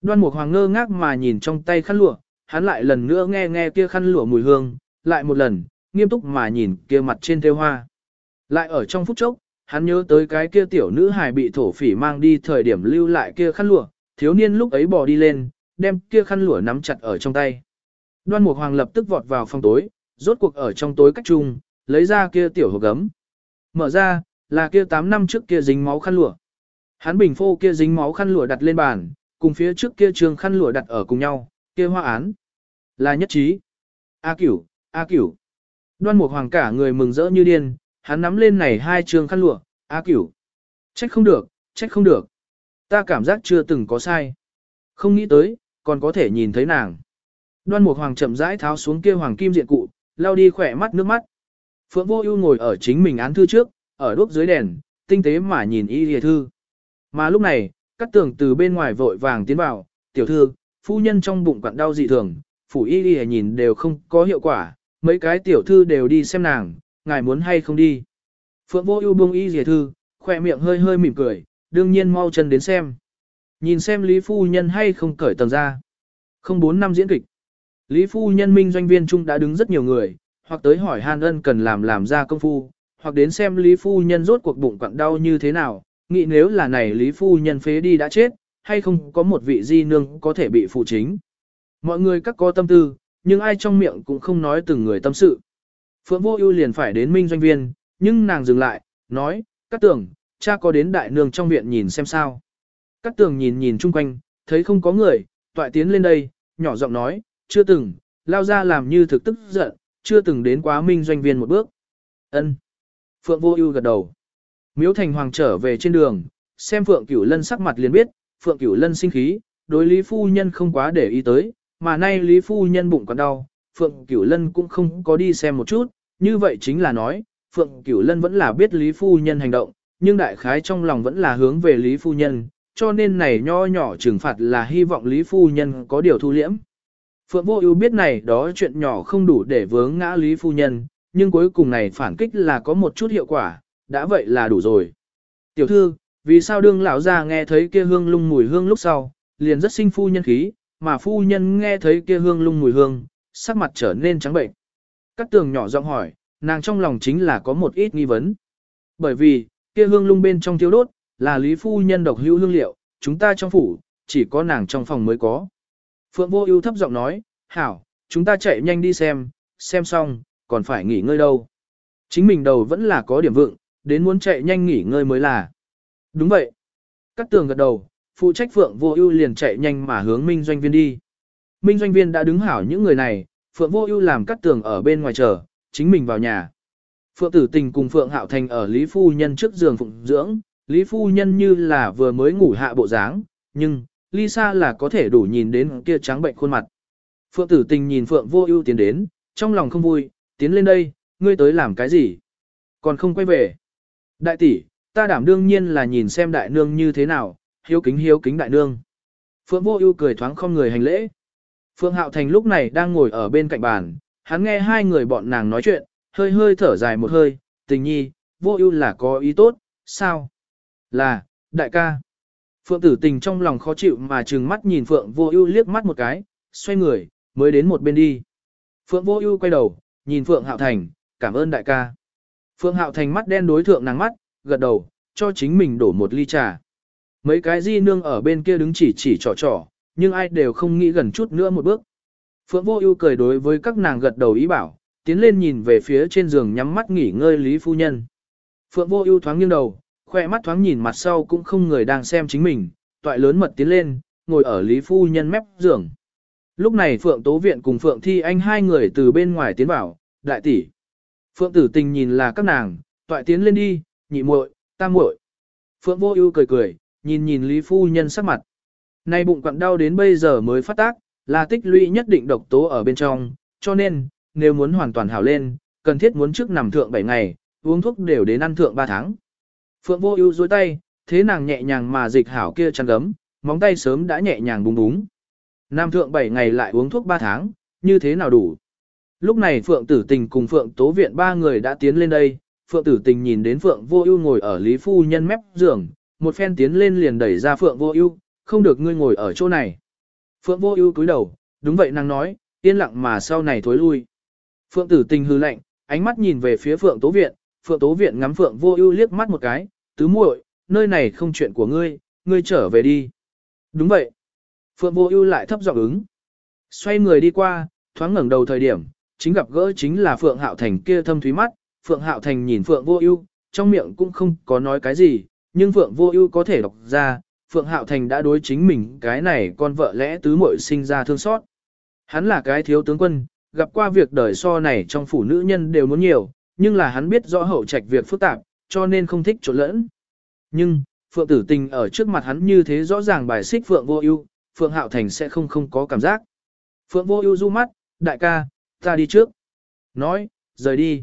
Đoan Mục Hoàng ngơ ngác mà nhìn trong tay khăn lụa, hắn lại lần nữa nghe nghe kia khăn lụa mùi hương, lại một lần, nghiêm túc mà nhìn kia mặt trên thêu hoa. Lại ở trong phút chốc, hắn nhớ tới cái kia tiểu nữ hài bị thổ phỉ mang đi thời điểm lưu lại kia khăn lụa, thiếu niên lúc ấy bò đi lên, đem kia khăn lụa nắm chặt ở trong tay. Đoan Mục Hoàng lập tức vọt vào phòng tối, rốt cuộc ở trong tối cách chung, lấy ra kia tiểu hộp gấm. Mở ra, là kia 8 năm trước kia dính máu khăn lụa. Hắn bình phô kia dính máu khăn lụa đặt lên bàn, cùng phía trước kia trường khăn lụa đặt ở cùng nhau, kia hoa án. Là nhất trí. A cửu, A cửu. Đoan Mục Hoàng cả người mừng rỡ như điên, hắn nắm lên này hai trường khăn lụa, A cửu. Trách không được, trách không được. Ta cảm giác chưa từng có sai. Không nghĩ tới, còn có thể nhìn thấy nàng. Đoan Mục Hoàng chậm rãi tháo xuống kia hoàng kim diện cụ, lau đi khỏe mắt nước mắt. Phượng Vô Ưu ngồi ở chính mình án thư trước, ở đuốc dưới đèn, tinh tế mà nhìn y lìa thư. Mà lúc này, các tường từ bên ngoài vội vàng tiến vào, tiểu thư, phu nhân trong bụng quặn đau dị thường, phủ y lìa nhìn đều không có hiệu quả, mấy cái tiểu thư đều đi xem nàng, ngài muốn hay không đi. Phượng Vô Ưu buông y lìa thư, khóe miệng hơi hơi mỉm cười, đương nhiên mau chân đến xem. Nhìn xem Lý phu nhân hay không cởi tầng ra. Không bốn năm diễn kịch. Lý phu nhân minh doanh viên trung đã đứng rất nhiều người, hoặc tới hỏi Hàn Ân cần làm làm ra công phu, hoặc đến xem Lý Phu Nhân rốt cuộc bụng quặn đau như thế nào, nghĩ nếu là này Lý Phu Nhân phế đi đã chết, hay không có một vị di nương có thể bị phụ chính. Mọi người các có tâm tư, nhưng ai trong miệng cũng không nói từng người tâm sự. Phượng Vô Ưu liền phải đến Minh Doanh Viên, nhưng nàng dừng lại, nói, các tưởng cha có đến đại nương trong viện nhìn xem sao. Cát Tường nhìn nhìn chung quanh, thấy không có người, toại tiến lên đây, nhỏ giọng nói, chưa từng, lao ra làm như thực tức giận, chưa từng đến quá Minh Doanh Viên một bước. Ân. Phượng Vô Ưu gật đầu. Miếu Thành Hoàng trở về trên đường, xem Phượng Cửu Lân sắc mặt liền biết, Phượng Cửu Lân sinh khí, đối Lý phu nhân không quá để ý tới, mà nay Lý phu nhân bụng còn đau, Phượng Cửu Lân cũng không có đi xem một chút, như vậy chính là nói, Phượng Cửu Lân vẫn là biết Lý phu nhân hành động, nhưng đại khái trong lòng vẫn là hướng về Lý phu nhân, cho nên này nho nhỏ trừng phạt là hy vọng Lý phu nhân có điều thu liễm. Phượng Vô Ưu biết này đó chuyện nhỏ không đủ để vướng ngã Lý phu nhân, nhưng cuối cùng này phản kích là có một chút hiệu quả, đã vậy là đủ rồi. Tiểu thư, vì sao đương lão gia nghe thấy kia hương lung mùi hương lúc sau, liền rất sinh phu nhân khí, mà phu nhân nghe thấy kia hương lung mùi hương, sắc mặt trở nên trắng bệnh. Cát tường nhỏ giọng hỏi, nàng trong lòng chính là có một ít nghi vấn. Bởi vì, kia hương lung bên trong thiếu đốt, là lý phu nhân độc hữu hương liệu, chúng ta trong phủ, chỉ có nàng trong phòng mới có. Phượng Vô Ưu thấp giọng nói, "Hảo, chúng ta chạy nhanh đi xem, xem xong, còn phải nghỉ ngơi đâu." Chính mình đầu vẫn là có điểm vượng, đến muốn chạy nhanh nghỉ ngơi mới là. Đúng vậy. Cắt tường gật đầu, phụ trách Phượng Vô Ưu liền chạy nhanh mà hướng Minh Doanh Viên đi. Minh Doanh Viên đã đứng hảo những người này, Phượng Vô Ưu làm cắt tường ở bên ngoài chờ, chính mình vào nhà. Phượng Tử Tình cùng Phượng Hạo Thành ở Lý phu nhân trước giường phụng dưỡng, Lý phu nhân như là vừa mới ngủ hạ bộ dáng, nhưng Lisa là có thể đủ nhìn đến kia trắng bệnh khuôn mặt. Phượng Tử Tình nhìn Phượng Vô Ưu tiến đến, trong lòng không vui, tiến lên đây, ngươi tới làm cái gì? Còn không quay về. Đại tỷ, ta đảm đương nhiên là nhìn xem đại nương như thế nào, hiếu kính hiếu kính đại nương. Phượng Vô Ưu cười thoáng không người hành lễ. Phượng Hạo Thành lúc này đang ngồi ở bên cạnh bàn, hắn nghe hai người bọn nàng nói chuyện, hơi hơi thở dài một hơi, tình nhi, Vô Ưu là có ý tốt, sao? Là, đại ca. Phượng Tử Tình trong lòng khó chịu mà trừng mắt nhìn Phượng Vô Ưu liếc mắt một cái, xoay người, mới đến một bên đi. Phượng Vô Ưu quay đầu, nhìn Phượng Hạo Thành, cảm ơn đại ca. Phượng Hạo Thành mắt đen đối thượng nàng mắt, gật đầu, cho chính mình đổ một ly trà. Mấy cái di nương ở bên kia đứng chỉ chỉ trò trò, nhưng ai đều không nghĩ gần chút nữa một bước. Phượng Vô Ưu cười đối với các nàng gật đầu ý bảo, tiến lên nhìn về phía trên giường nhắm mắt nghỉ ngơi Lý phu nhân. Phượng Vô Ưu thoáng nghiêng đầu, khoe mắt thoáng nhìn mặt sau cũng không người đang xem chính mình, toại lớn mật tiến lên, ngồi ở Lý phu nhân mép giường. Lúc này Phượng Tố Viện cùng Phượng Thi Anh hai người từ bên ngoài tiến vào, đại tỷ. Phượng Tử Tình nhìn là các nàng, toại tiến lên đi, nhị muội, tam muội. Phượng Vô Ưu cười cười, nhìn nhìn Lý phu nhân sắc mặt. Nay bụng quặn đau đến bây giờ mới phát tác, là tích lũy nhất định độc tố ở bên trong, cho nên, nếu muốn hoàn toàn hảo lên, cần thiết muốn trước nằm thượng 7 ngày, uống thuốc đều đến ăn thượng 3 tháng. Phượng Vô Ưu duỗi tay, thế nàng nhẹ nhàng mà dịch hảo kia chăn gấm, móng tay sớm đã nhẹ nhàng búng búng. Nam thượng 7 ngày lại uống thuốc 3 tháng, như thế nào đủ? Lúc này Phượng Tử Tình cùng Phượng Tố Viện ba người đã tiến lên đây, Phượng Tử Tình nhìn đến Phượng Vô Ưu ngồi ở Lý phu nhân mép giường, một phen tiến lên liền đẩy ra Phượng Vô Ưu, "Không được ngươi ngồi ở chỗ này." Phượng Vô Ưu cúi đầu, "Đúng vậy nàng nói, yên lặng mà sau này thối lui." Phượng Tử Tình hư lạnh, ánh mắt nhìn về phía Phượng Tố Viện, Phượng Tố Viện ngắm Phượng Vô Ưu liếc mắt một cái, "Tứ muội, nơi này không chuyện của ngươi, ngươi trở về đi." "Đúng vậy." Phượng Vô Ưu lại thấp giọng ứng. Xoay người đi qua, thoáng ngẩng đầu thời điểm, chính gặp gỡ chính là Phượng Hạo Thành kia thâm thúy mắt, Phượng Hạo Thành nhìn Phượng Vô Ưu, trong miệng cũng không có nói cái gì, nhưng Phượng Vô Ưu có thể đọc ra, Phượng Hạo Thành đã đối chính mình cái này con vợ lẽ tứ muội sinh ra thương xót. Hắn là cái thiếu tướng quân, gặp qua việc đời so này trong phủ nữ nhân đều muốn nhiều, nhưng là hắn biết rõ hậu trạch việc phức tạp, cho nên không thích trộn lẫn. Nhưng, Phượng Tử Tình ở trước mặt hắn như thế rõ ràng bài xích Phượng Vô Ưu, Phượng Hạo Thành sẽ không không có cảm giác. Phượng Vô Ưu du mắt, "Đại ca, ta đi trước." Nói, rời đi.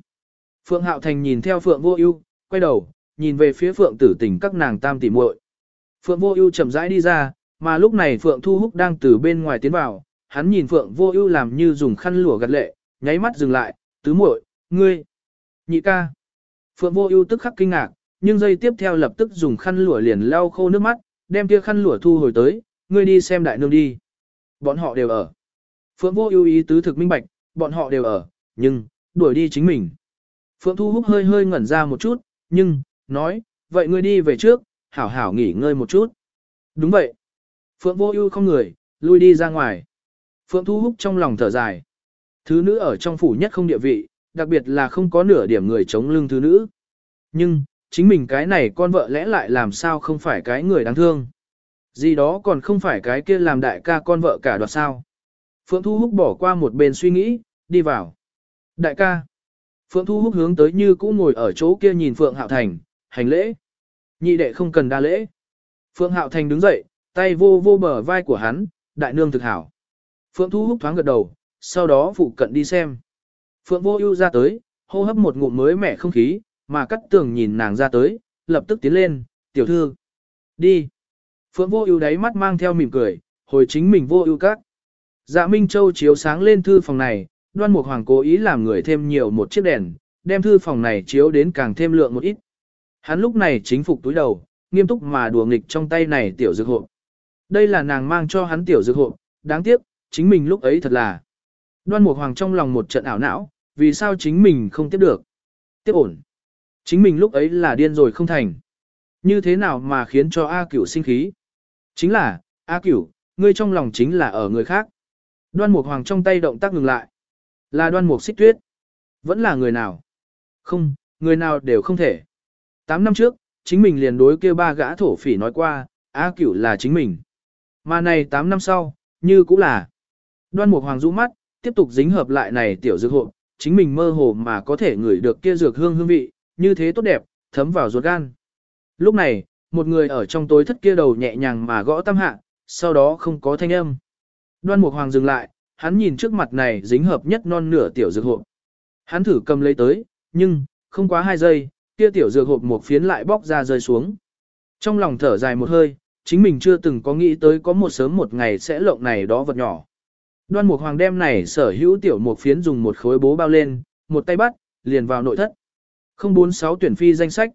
Phượng Hạo Thành nhìn theo Phượng Vô Ưu, quay đầu, nhìn về phía Phượng Tử Tình các nàng tam tỷ muội. Phượng Vô Ưu chậm rãi đi ra, mà lúc này Phượng Thu Húc đang từ bên ngoài tiến vào, hắn nhìn Phượng Vô Ưu làm như dùng khăn lụa gật lệ, nháy mắt dừng lại, "Tứ muội, ngươi?" "Nhị ca." Phượng Vô Ưu tức khắc kinh ngạc, nhưng giây tiếp theo lập tức dùng khăn lụa liền lau khô nước mắt, đem kia khăn lụa thu hồi tới, "Ngươi đi xem đại nương đi." Bọn họ đều ở. Phượng Vô Ưu ý tứ thực minh bạch, bọn họ đều ở, nhưng đuổi đi chính mình. Phượng Thu Húc hơi hơi ngẩn ra một chút, nhưng, nói, vậy ngươi đi về trước, hảo hảo nghỉ ngơi một chút. Đúng vậy. Phượng Vô Ưu không người, lui đi ra ngoài. Phượng Thu Húc trong lòng thở dài. Thứ nữ ở trong phủ nhất không địa vị, đặc biệt là không có nửa điểm người chống lưng thứ nữ. Nhưng, chính mình cái này con vợ lẽ lại làm sao không phải cái người đáng thương. Gì đó còn không phải cái kia làm đại ca con vợ cả đoạt sao. Phượng Thu Húc bỏ qua một bên suy nghĩ, đi vào. Đại ca. Phượng Thu Húc hướng tới như cũ ngồi ở chỗ kia nhìn Phượng Hạo Thành, hành lễ. Nhị đệ không cần đa lễ. Phượng Hạo Thành đứng dậy, tay vô vô bờ vai của hắn, đại nương thực hảo. Phượng Thu Húc thoáng gật đầu, sau đó phụ cận đi xem. Phượng Vô Ưu ra tới, hô hấp một ngụm mới mẻ không khí, mà cắt tường nhìn nàng ra tới, lập tức tiến lên, tiểu thư. Đi. Phượng Vô Ưu đáy mắt mang theo mỉm cười, hồi chính mình Vô Ưu các. Dạ Minh Châu chiếu sáng lên thư phòng này, đoan mục hoàng cố ý làm người thêm nhiều một chiếc đèn, đem thư phòng này chiếu đến càng thêm lượng một ít. Hắn lúc này chính phục túi đầu, nghiêm túc mà đùa nghịch trong tay này tiểu dược hộp. Đây là nàng mang cho hắn tiểu dược hộp, đáng tiếc, chính mình lúc ấy thật là. Đoan mục hoàng trong lòng một trận ảo não, vì sao chính mình không tiếp được. Tiếp ổn. Chính mình lúc ấy là điên rồi không thành. Như thế nào mà khiến cho A cửu sinh khí? Chính là, A cửu, ngươi trong lòng chính là ở người khác. Đoan mục hoàng trong tay động tác ngừng lại. Là đoan mục xích tuyết. Vẫn là người nào? Không, người nào đều không thể. Tám năm trước, chính mình liền đối kia ba gã thổ phỉ nói qua, A cửu là chính mình. Mà này tám năm sau, như cũng là. Đoan mục hoàng rũ mắt, tiếp tục dính hợp lại này tiểu dược hộp, chính mình mơ hồ mà có thể ngửi được kia dược hương hương vị, như thế tốt đẹp, thấm vào ruột gan. Lúc này, một người ở trong tối thất kia đầu nhẹ nhàng mà gõ tam hạ, sau đó không có thanh âm. Đoan Mục Hoàng dừng lại, hắn nhìn trước mặt này dính hợp nhất non nửa tiểu dược hộp. Hắn thử cầm lấy tới, nhưng, không quá hai giây, kia tiểu dược hộp một phiến lại bóc ra rơi xuống. Trong lòng thở dài một hơi, chính mình chưa từng có nghĩ tới có một sớm một ngày sẽ lộng này đó vật nhỏ. Đoan Mục Hoàng đem này sở hữu tiểu mục phiến dùng một khối bố bao lên, một tay bắt, liền vào nội thất. 046 tuyển phi danh sách.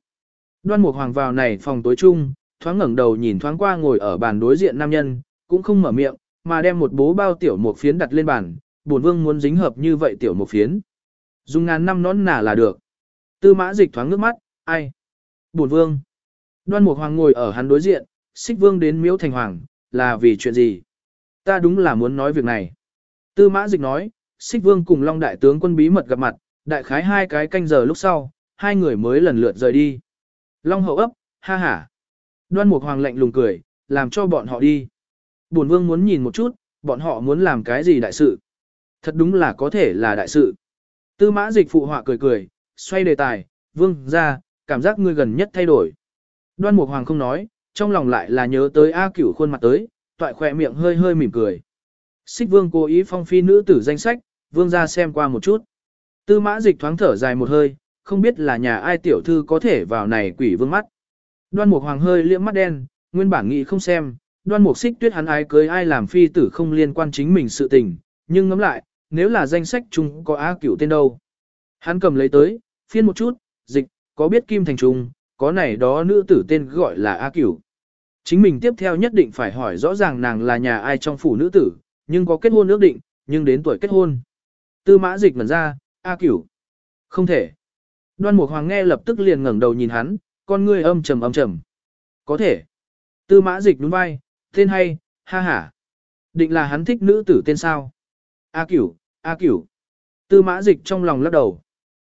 Đoan Mục Hoàng vào này phòng tối chung, thoáng ngẩng đầu nhìn thoáng qua ngồi ở bàn đối diện nam nhân, cũng không mở miệng, mà đem một bố bao tiểu mục phiến đặt lên bàn, bổn vương muốn dính hợp như vậy tiểu mục phiến. Dùng ngàn năm nón nả là được. Tư mã dịch thoáng nước mắt, ai? Bổn vương. Đoan Mục Hoàng ngồi ở hắn đối diện, xích vương đến miếu thành hoàng, là vì chuyện gì? Ta đúng là muốn nói việc này. Tư mã dịch nói, xích vương cùng Long Đại tướng quân bí mật gặp mặt, đại khái hai cái canh giờ lúc sau, hai người mới lần lượt rời đi. Long hậu ấp, ha ha. Đoan Mục Hoàng lạnh lùng cười, làm cho bọn họ đi. Bổn vương muốn nhìn một chút, bọn họ muốn làm cái gì đại sự. Thật đúng là có thể là đại sự. Tư mã dịch phụ họa cười cười, xoay đề tài, vương ra, cảm giác ngươi gần nhất thay đổi. Đoan Mục Hoàng không nói, trong lòng lại là nhớ tới A cửu khuôn mặt tới, toại khỏe miệng hơi hơi mỉm cười. Xích vương cố ý phong phi nữ tử danh sách, vương ra xem qua một chút. Tư mã dịch thoáng thở dài một hơi, không biết là nhà ai tiểu thư có thể vào này quỷ vương mắt. Đoan mục hoàng hơi liễm mắt đen, nguyên bản nghĩ không xem, đoan mục xích tuyết hắn ai cưới ai làm phi tử không liên quan chính mình sự tình, nhưng ngẫm lại, nếu là danh sách chung có á cửu tên đâu. Hắn cầm lấy tới, phiên một chút, dịch, có biết kim thành trung, có này đó nữ tử tên gọi là A cửu. Chính mình tiếp theo nhất định phải hỏi rõ ràng nàng là nhà ai trong phủ nữ tử, nhưng có kết hôn ước định, nhưng đến tuổi kết hôn. Tư mã dịch ngẩn ra, A cửu. Không thể. Đoan Mục Hoàng nghe lập tức liền ngẩng đầu nhìn hắn, con ngươi âm trầm âm trầm. Có thể. Tư mã dịch đúng vai, tên hay, ha ha. Định là hắn thích nữ tử tên sao? A cửu, A cửu. Tư mã dịch trong lòng lắc đầu.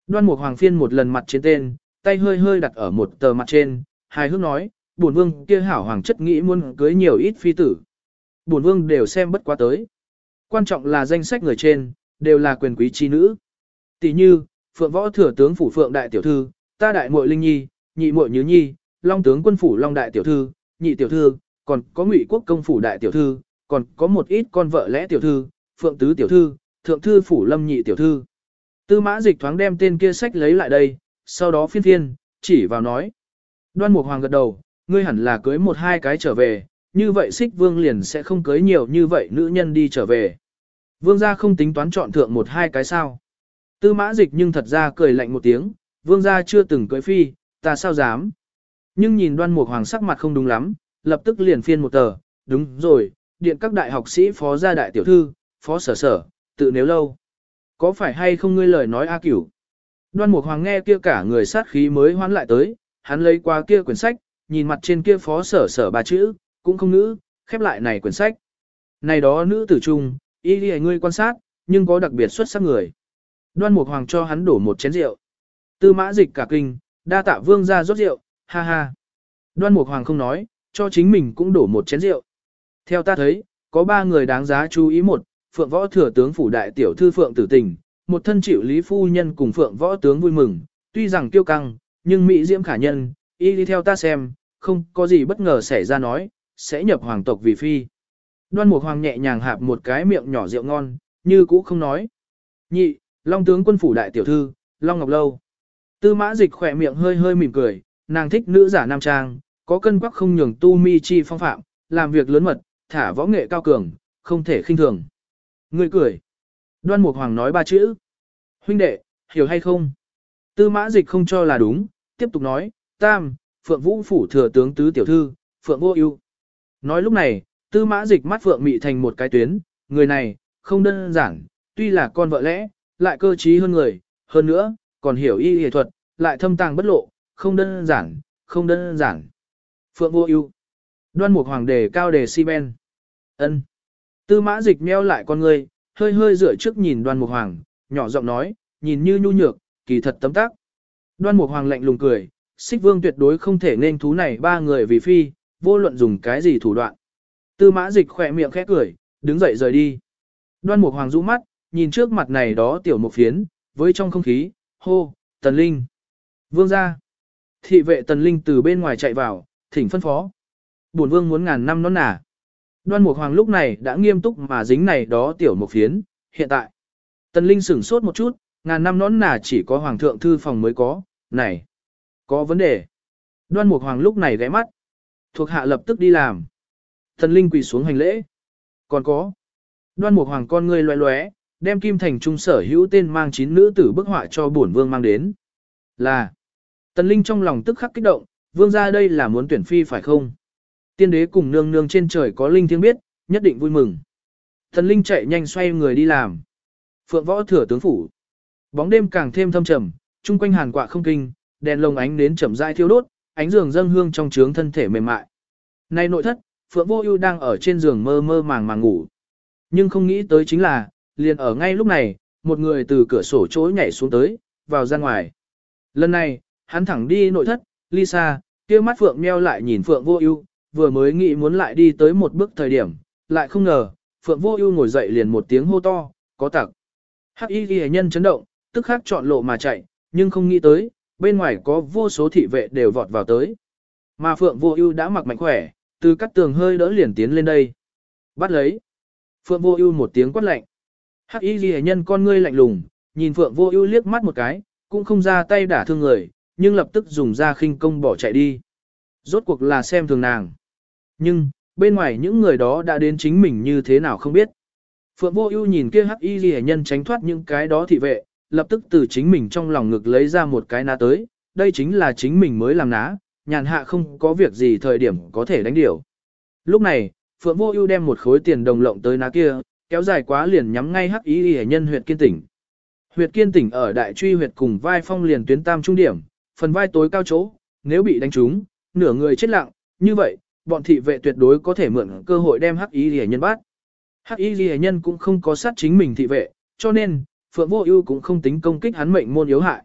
Đoan Mục Hoàng phiên một lần mặt trên tên, tay hơi hơi đặt ở một tờ mặt trên, hài hước nói, bổn vương kia hảo hoàng chất nghĩ muốn cưới nhiều ít phi tử. Bổn vương đều xem bất quá tới. Quan trọng là danh sách người trên, đều là quyền quý chi nữ. Tỷ như, Phượng Võ Thừa tướng phủ Phượng đại tiểu thư, ta đại muội Linh Nhi, nhị muội Như Nhi, Long tướng quân phủ Long đại tiểu thư, nhị tiểu thư, còn có Ngụy quốc công phủ đại tiểu thư, còn có một ít con vợ lẽ tiểu thư, Phượng tứ tiểu thư, thượng thư phủ Lâm nhị tiểu thư. Tư Mã Dịch thoáng đem tên kia sách lấy lại đây, sau đó phiên phiên, chỉ vào nói. Đoan Mục Hoàng gật đầu, ngươi hẳn là cưới một hai cái trở về, như vậy xích vương liền sẽ không cưới nhiều như vậy nữ nhân đi trở về. Vương gia không tính toán chọn thượng một hai cái sao. Tư mã dịch nhưng thật ra cười lạnh một tiếng, vương gia chưa từng cưới phi, ta sao dám. Nhưng nhìn đoan mục hoàng sắc mặt không đúng lắm, lập tức liền phiên một tờ, đúng rồi, điện các đại học sĩ phó gia đại tiểu thư, phó sở sở, tự nếu lâu. Có phải hay không ngươi lời nói A cửu? Đoan mục hoàng nghe kia cả người sát khí mới hoán lại tới, hắn lấy qua kia quyển sách, nhìn mặt trên kia phó sở sở ba chữ, cũng không nữ, khép lại này quyển sách. Này đó nữ tử trung, y đi ngươi quan sát, nhưng có đặc biệt xuất sắc người. Đoan Mục Hoàng cho hắn đổ một chén rượu. Tư mã dịch cả kinh, đa tạ vương ra rót rượu, ha ha. Đoan Mục Hoàng không nói, cho chính mình cũng đổ một chén rượu. Theo ta thấy, có ba người đáng giá chú ý một, Phượng Võ Thừa tướng phủ đại tiểu thư Phượng Tử Tình, một thân chịu Lý Phu Nhân cùng Phượng Võ tướng vui mừng, tuy rằng kiêu căng, nhưng Mỹ Diễm khả nhân, y đi theo ta xem, không có gì bất ngờ xảy ra nói, sẽ nhập hoàng tộc vì phi. Đoan Mục Hoàng nhẹ nhàng hạp một cái miệng nhỏ rượu ngon, như cũ không nói. Nhị, Long tướng quân phủ đại tiểu thư, Long Ngọc Lâu. Tư mã dịch khỏe miệng hơi hơi mỉm cười, nàng thích nữ giả nam trang, có cân quắc không nhường tu mi chi phong phạm, làm việc lớn mật, thả võ nghệ cao cường, không thể khinh thường. Người cười. Đoan Mục Hoàng nói ba chữ. Huynh đệ, hiểu hay không? Tư mã dịch không cho là đúng, tiếp tục nói, tam, phượng vũ phủ thừa tướng tứ tiểu thư, phượng vô ưu. Nói lúc này, tư mã dịch mắt phượng mị thành một cái tuyến, người này, không đơn giản, tuy là con vợ lẽ, lại cơ trí hơn người, hơn nữa, còn hiểu y y thuật, lại thâm tàng bất lộ, không đơn giản, không đơn giản. Phượng vô ưu. Đoan mục hoàng đề cao đề si ben. Ân. Tư mã dịch meo lại con người, hơi hơi dựa trước nhìn đoan mục hoàng, nhỏ giọng nói, nhìn như nhu nhược, kỳ thật tấm tác. Đoan mục hoàng lạnh lùng cười, xích vương tuyệt đối không thể nên thú này ba người vì phi, vô luận dùng cái gì thủ đoạn. Tư mã dịch khỏe miệng khẽ cười, đứng dậy rời đi. Đoan mục hoàng rũ mắt, nhìn trước mặt này đó tiểu một phiến, với trong không khí, hô, tần linh. Vương ra. Thị vệ tần linh từ bên ngoài chạy vào, thỉnh phân phó. Bổn vương muốn ngàn năm nó nả. Đoan Mục Hoàng lúc này đã nghiêm túc mà dính này đó tiểu một phiến, hiện tại. Tần Linh sửng sốt một chút, ngàn năm nón nà chỉ có Hoàng thượng thư phòng mới có, này, có vấn đề. Đoan Mục Hoàng lúc này ghé mắt. Thuộc hạ lập tức đi làm. Thần Linh quỳ xuống hành lễ. Còn có. Đoan Mục Hoàng con ngươi loé loé, đem Kim Thành Trung sở hữu tên mang chín nữ tử bức họa cho bổn vương mang đến. Là. Tần Linh trong lòng tức khắc kích động, vương ra đây là muốn tuyển phi phải không? Tiên đế cùng nương nương trên trời có linh thiêng biết, nhất định vui mừng. Thần linh chạy nhanh xoay người đi làm. Phượng võ thừa tướng phủ. Bóng đêm càng thêm thâm trầm, chung quanh hàn quạ không kinh, đèn lồng ánh đến chậm rãi thiêu đốt, ánh giường dâng hương trong trướng thân thể mềm mại. Nay nội thất, Phượng Vô Ưu đang ở trên giường mơ mơ màng màng ngủ. Nhưng không nghĩ tới chính là, liền ở ngay lúc này, một người từ cửa sổ chỗ nhảy xuống tới, vào ra ngoài. Lần này, hắn thẳng đi nội thất, Lisa, kia mắt Phượng meo lại nhìn Phượng Vô Ưu, vừa mới nghĩ muốn lại đi tới một bước thời điểm, lại không ngờ, Phượng Vô Ưu ngồi dậy liền một tiếng hô to, có tặc. Hắc Y Liễu nhân chấn động, tức khắc chọn lộ mà chạy, nhưng không nghĩ tới, bên ngoài có vô số thị vệ đều vọt vào tới. Mà Phượng Vô Ưu đã mặc mạnh khỏe, từ cắt tường hơi đỡ liền tiến lên đây. Bắt lấy. Phượng Vô Ưu một tiếng quát lạnh. Hắc Y Liễu nhân con ngươi lạnh lùng, nhìn Phượng Vô Ưu liếc mắt một cái, cũng không ra tay đả thương người, nhưng lập tức dùng ra khinh công bỏ chạy đi. Rốt cuộc là xem thường nàng. Nhưng, bên ngoài những người đó đã đến chính mình như thế nào không biết. Phượng Vô Ưu nhìn kia Hắc Y Liễu nhân tránh thoát những cái đó thị vệ, lập tức từ chính mình trong lòng ngực lấy ra một cái ná tới, đây chính là chính mình mới làm ná, nhàn hạ không có việc gì thời điểm có thể đánh điểu. Lúc này, Phượng Vô Ưu đem một khối tiền đồng lộng tới ná kia, kéo dài quá liền nhắm ngay Hắc Y Liễu nhân huyệt kiên tỉnh. Huyệt kiên tỉnh ở đại truy huyệt cùng vai phong liền tuyến tam trung điểm, phần vai tối cao chỗ, nếu bị đánh trúng, nửa người chết lặng, như vậy, bọn thị vệ tuyệt đối có thể mượn cơ hội đem hắc y rìa nhân bắt. Hắc y rìa nhân cũng không có sát chính mình thị vệ, cho nên, Phượng Vô Ưu cũng không tính công kích hắn mệnh môn yếu hại.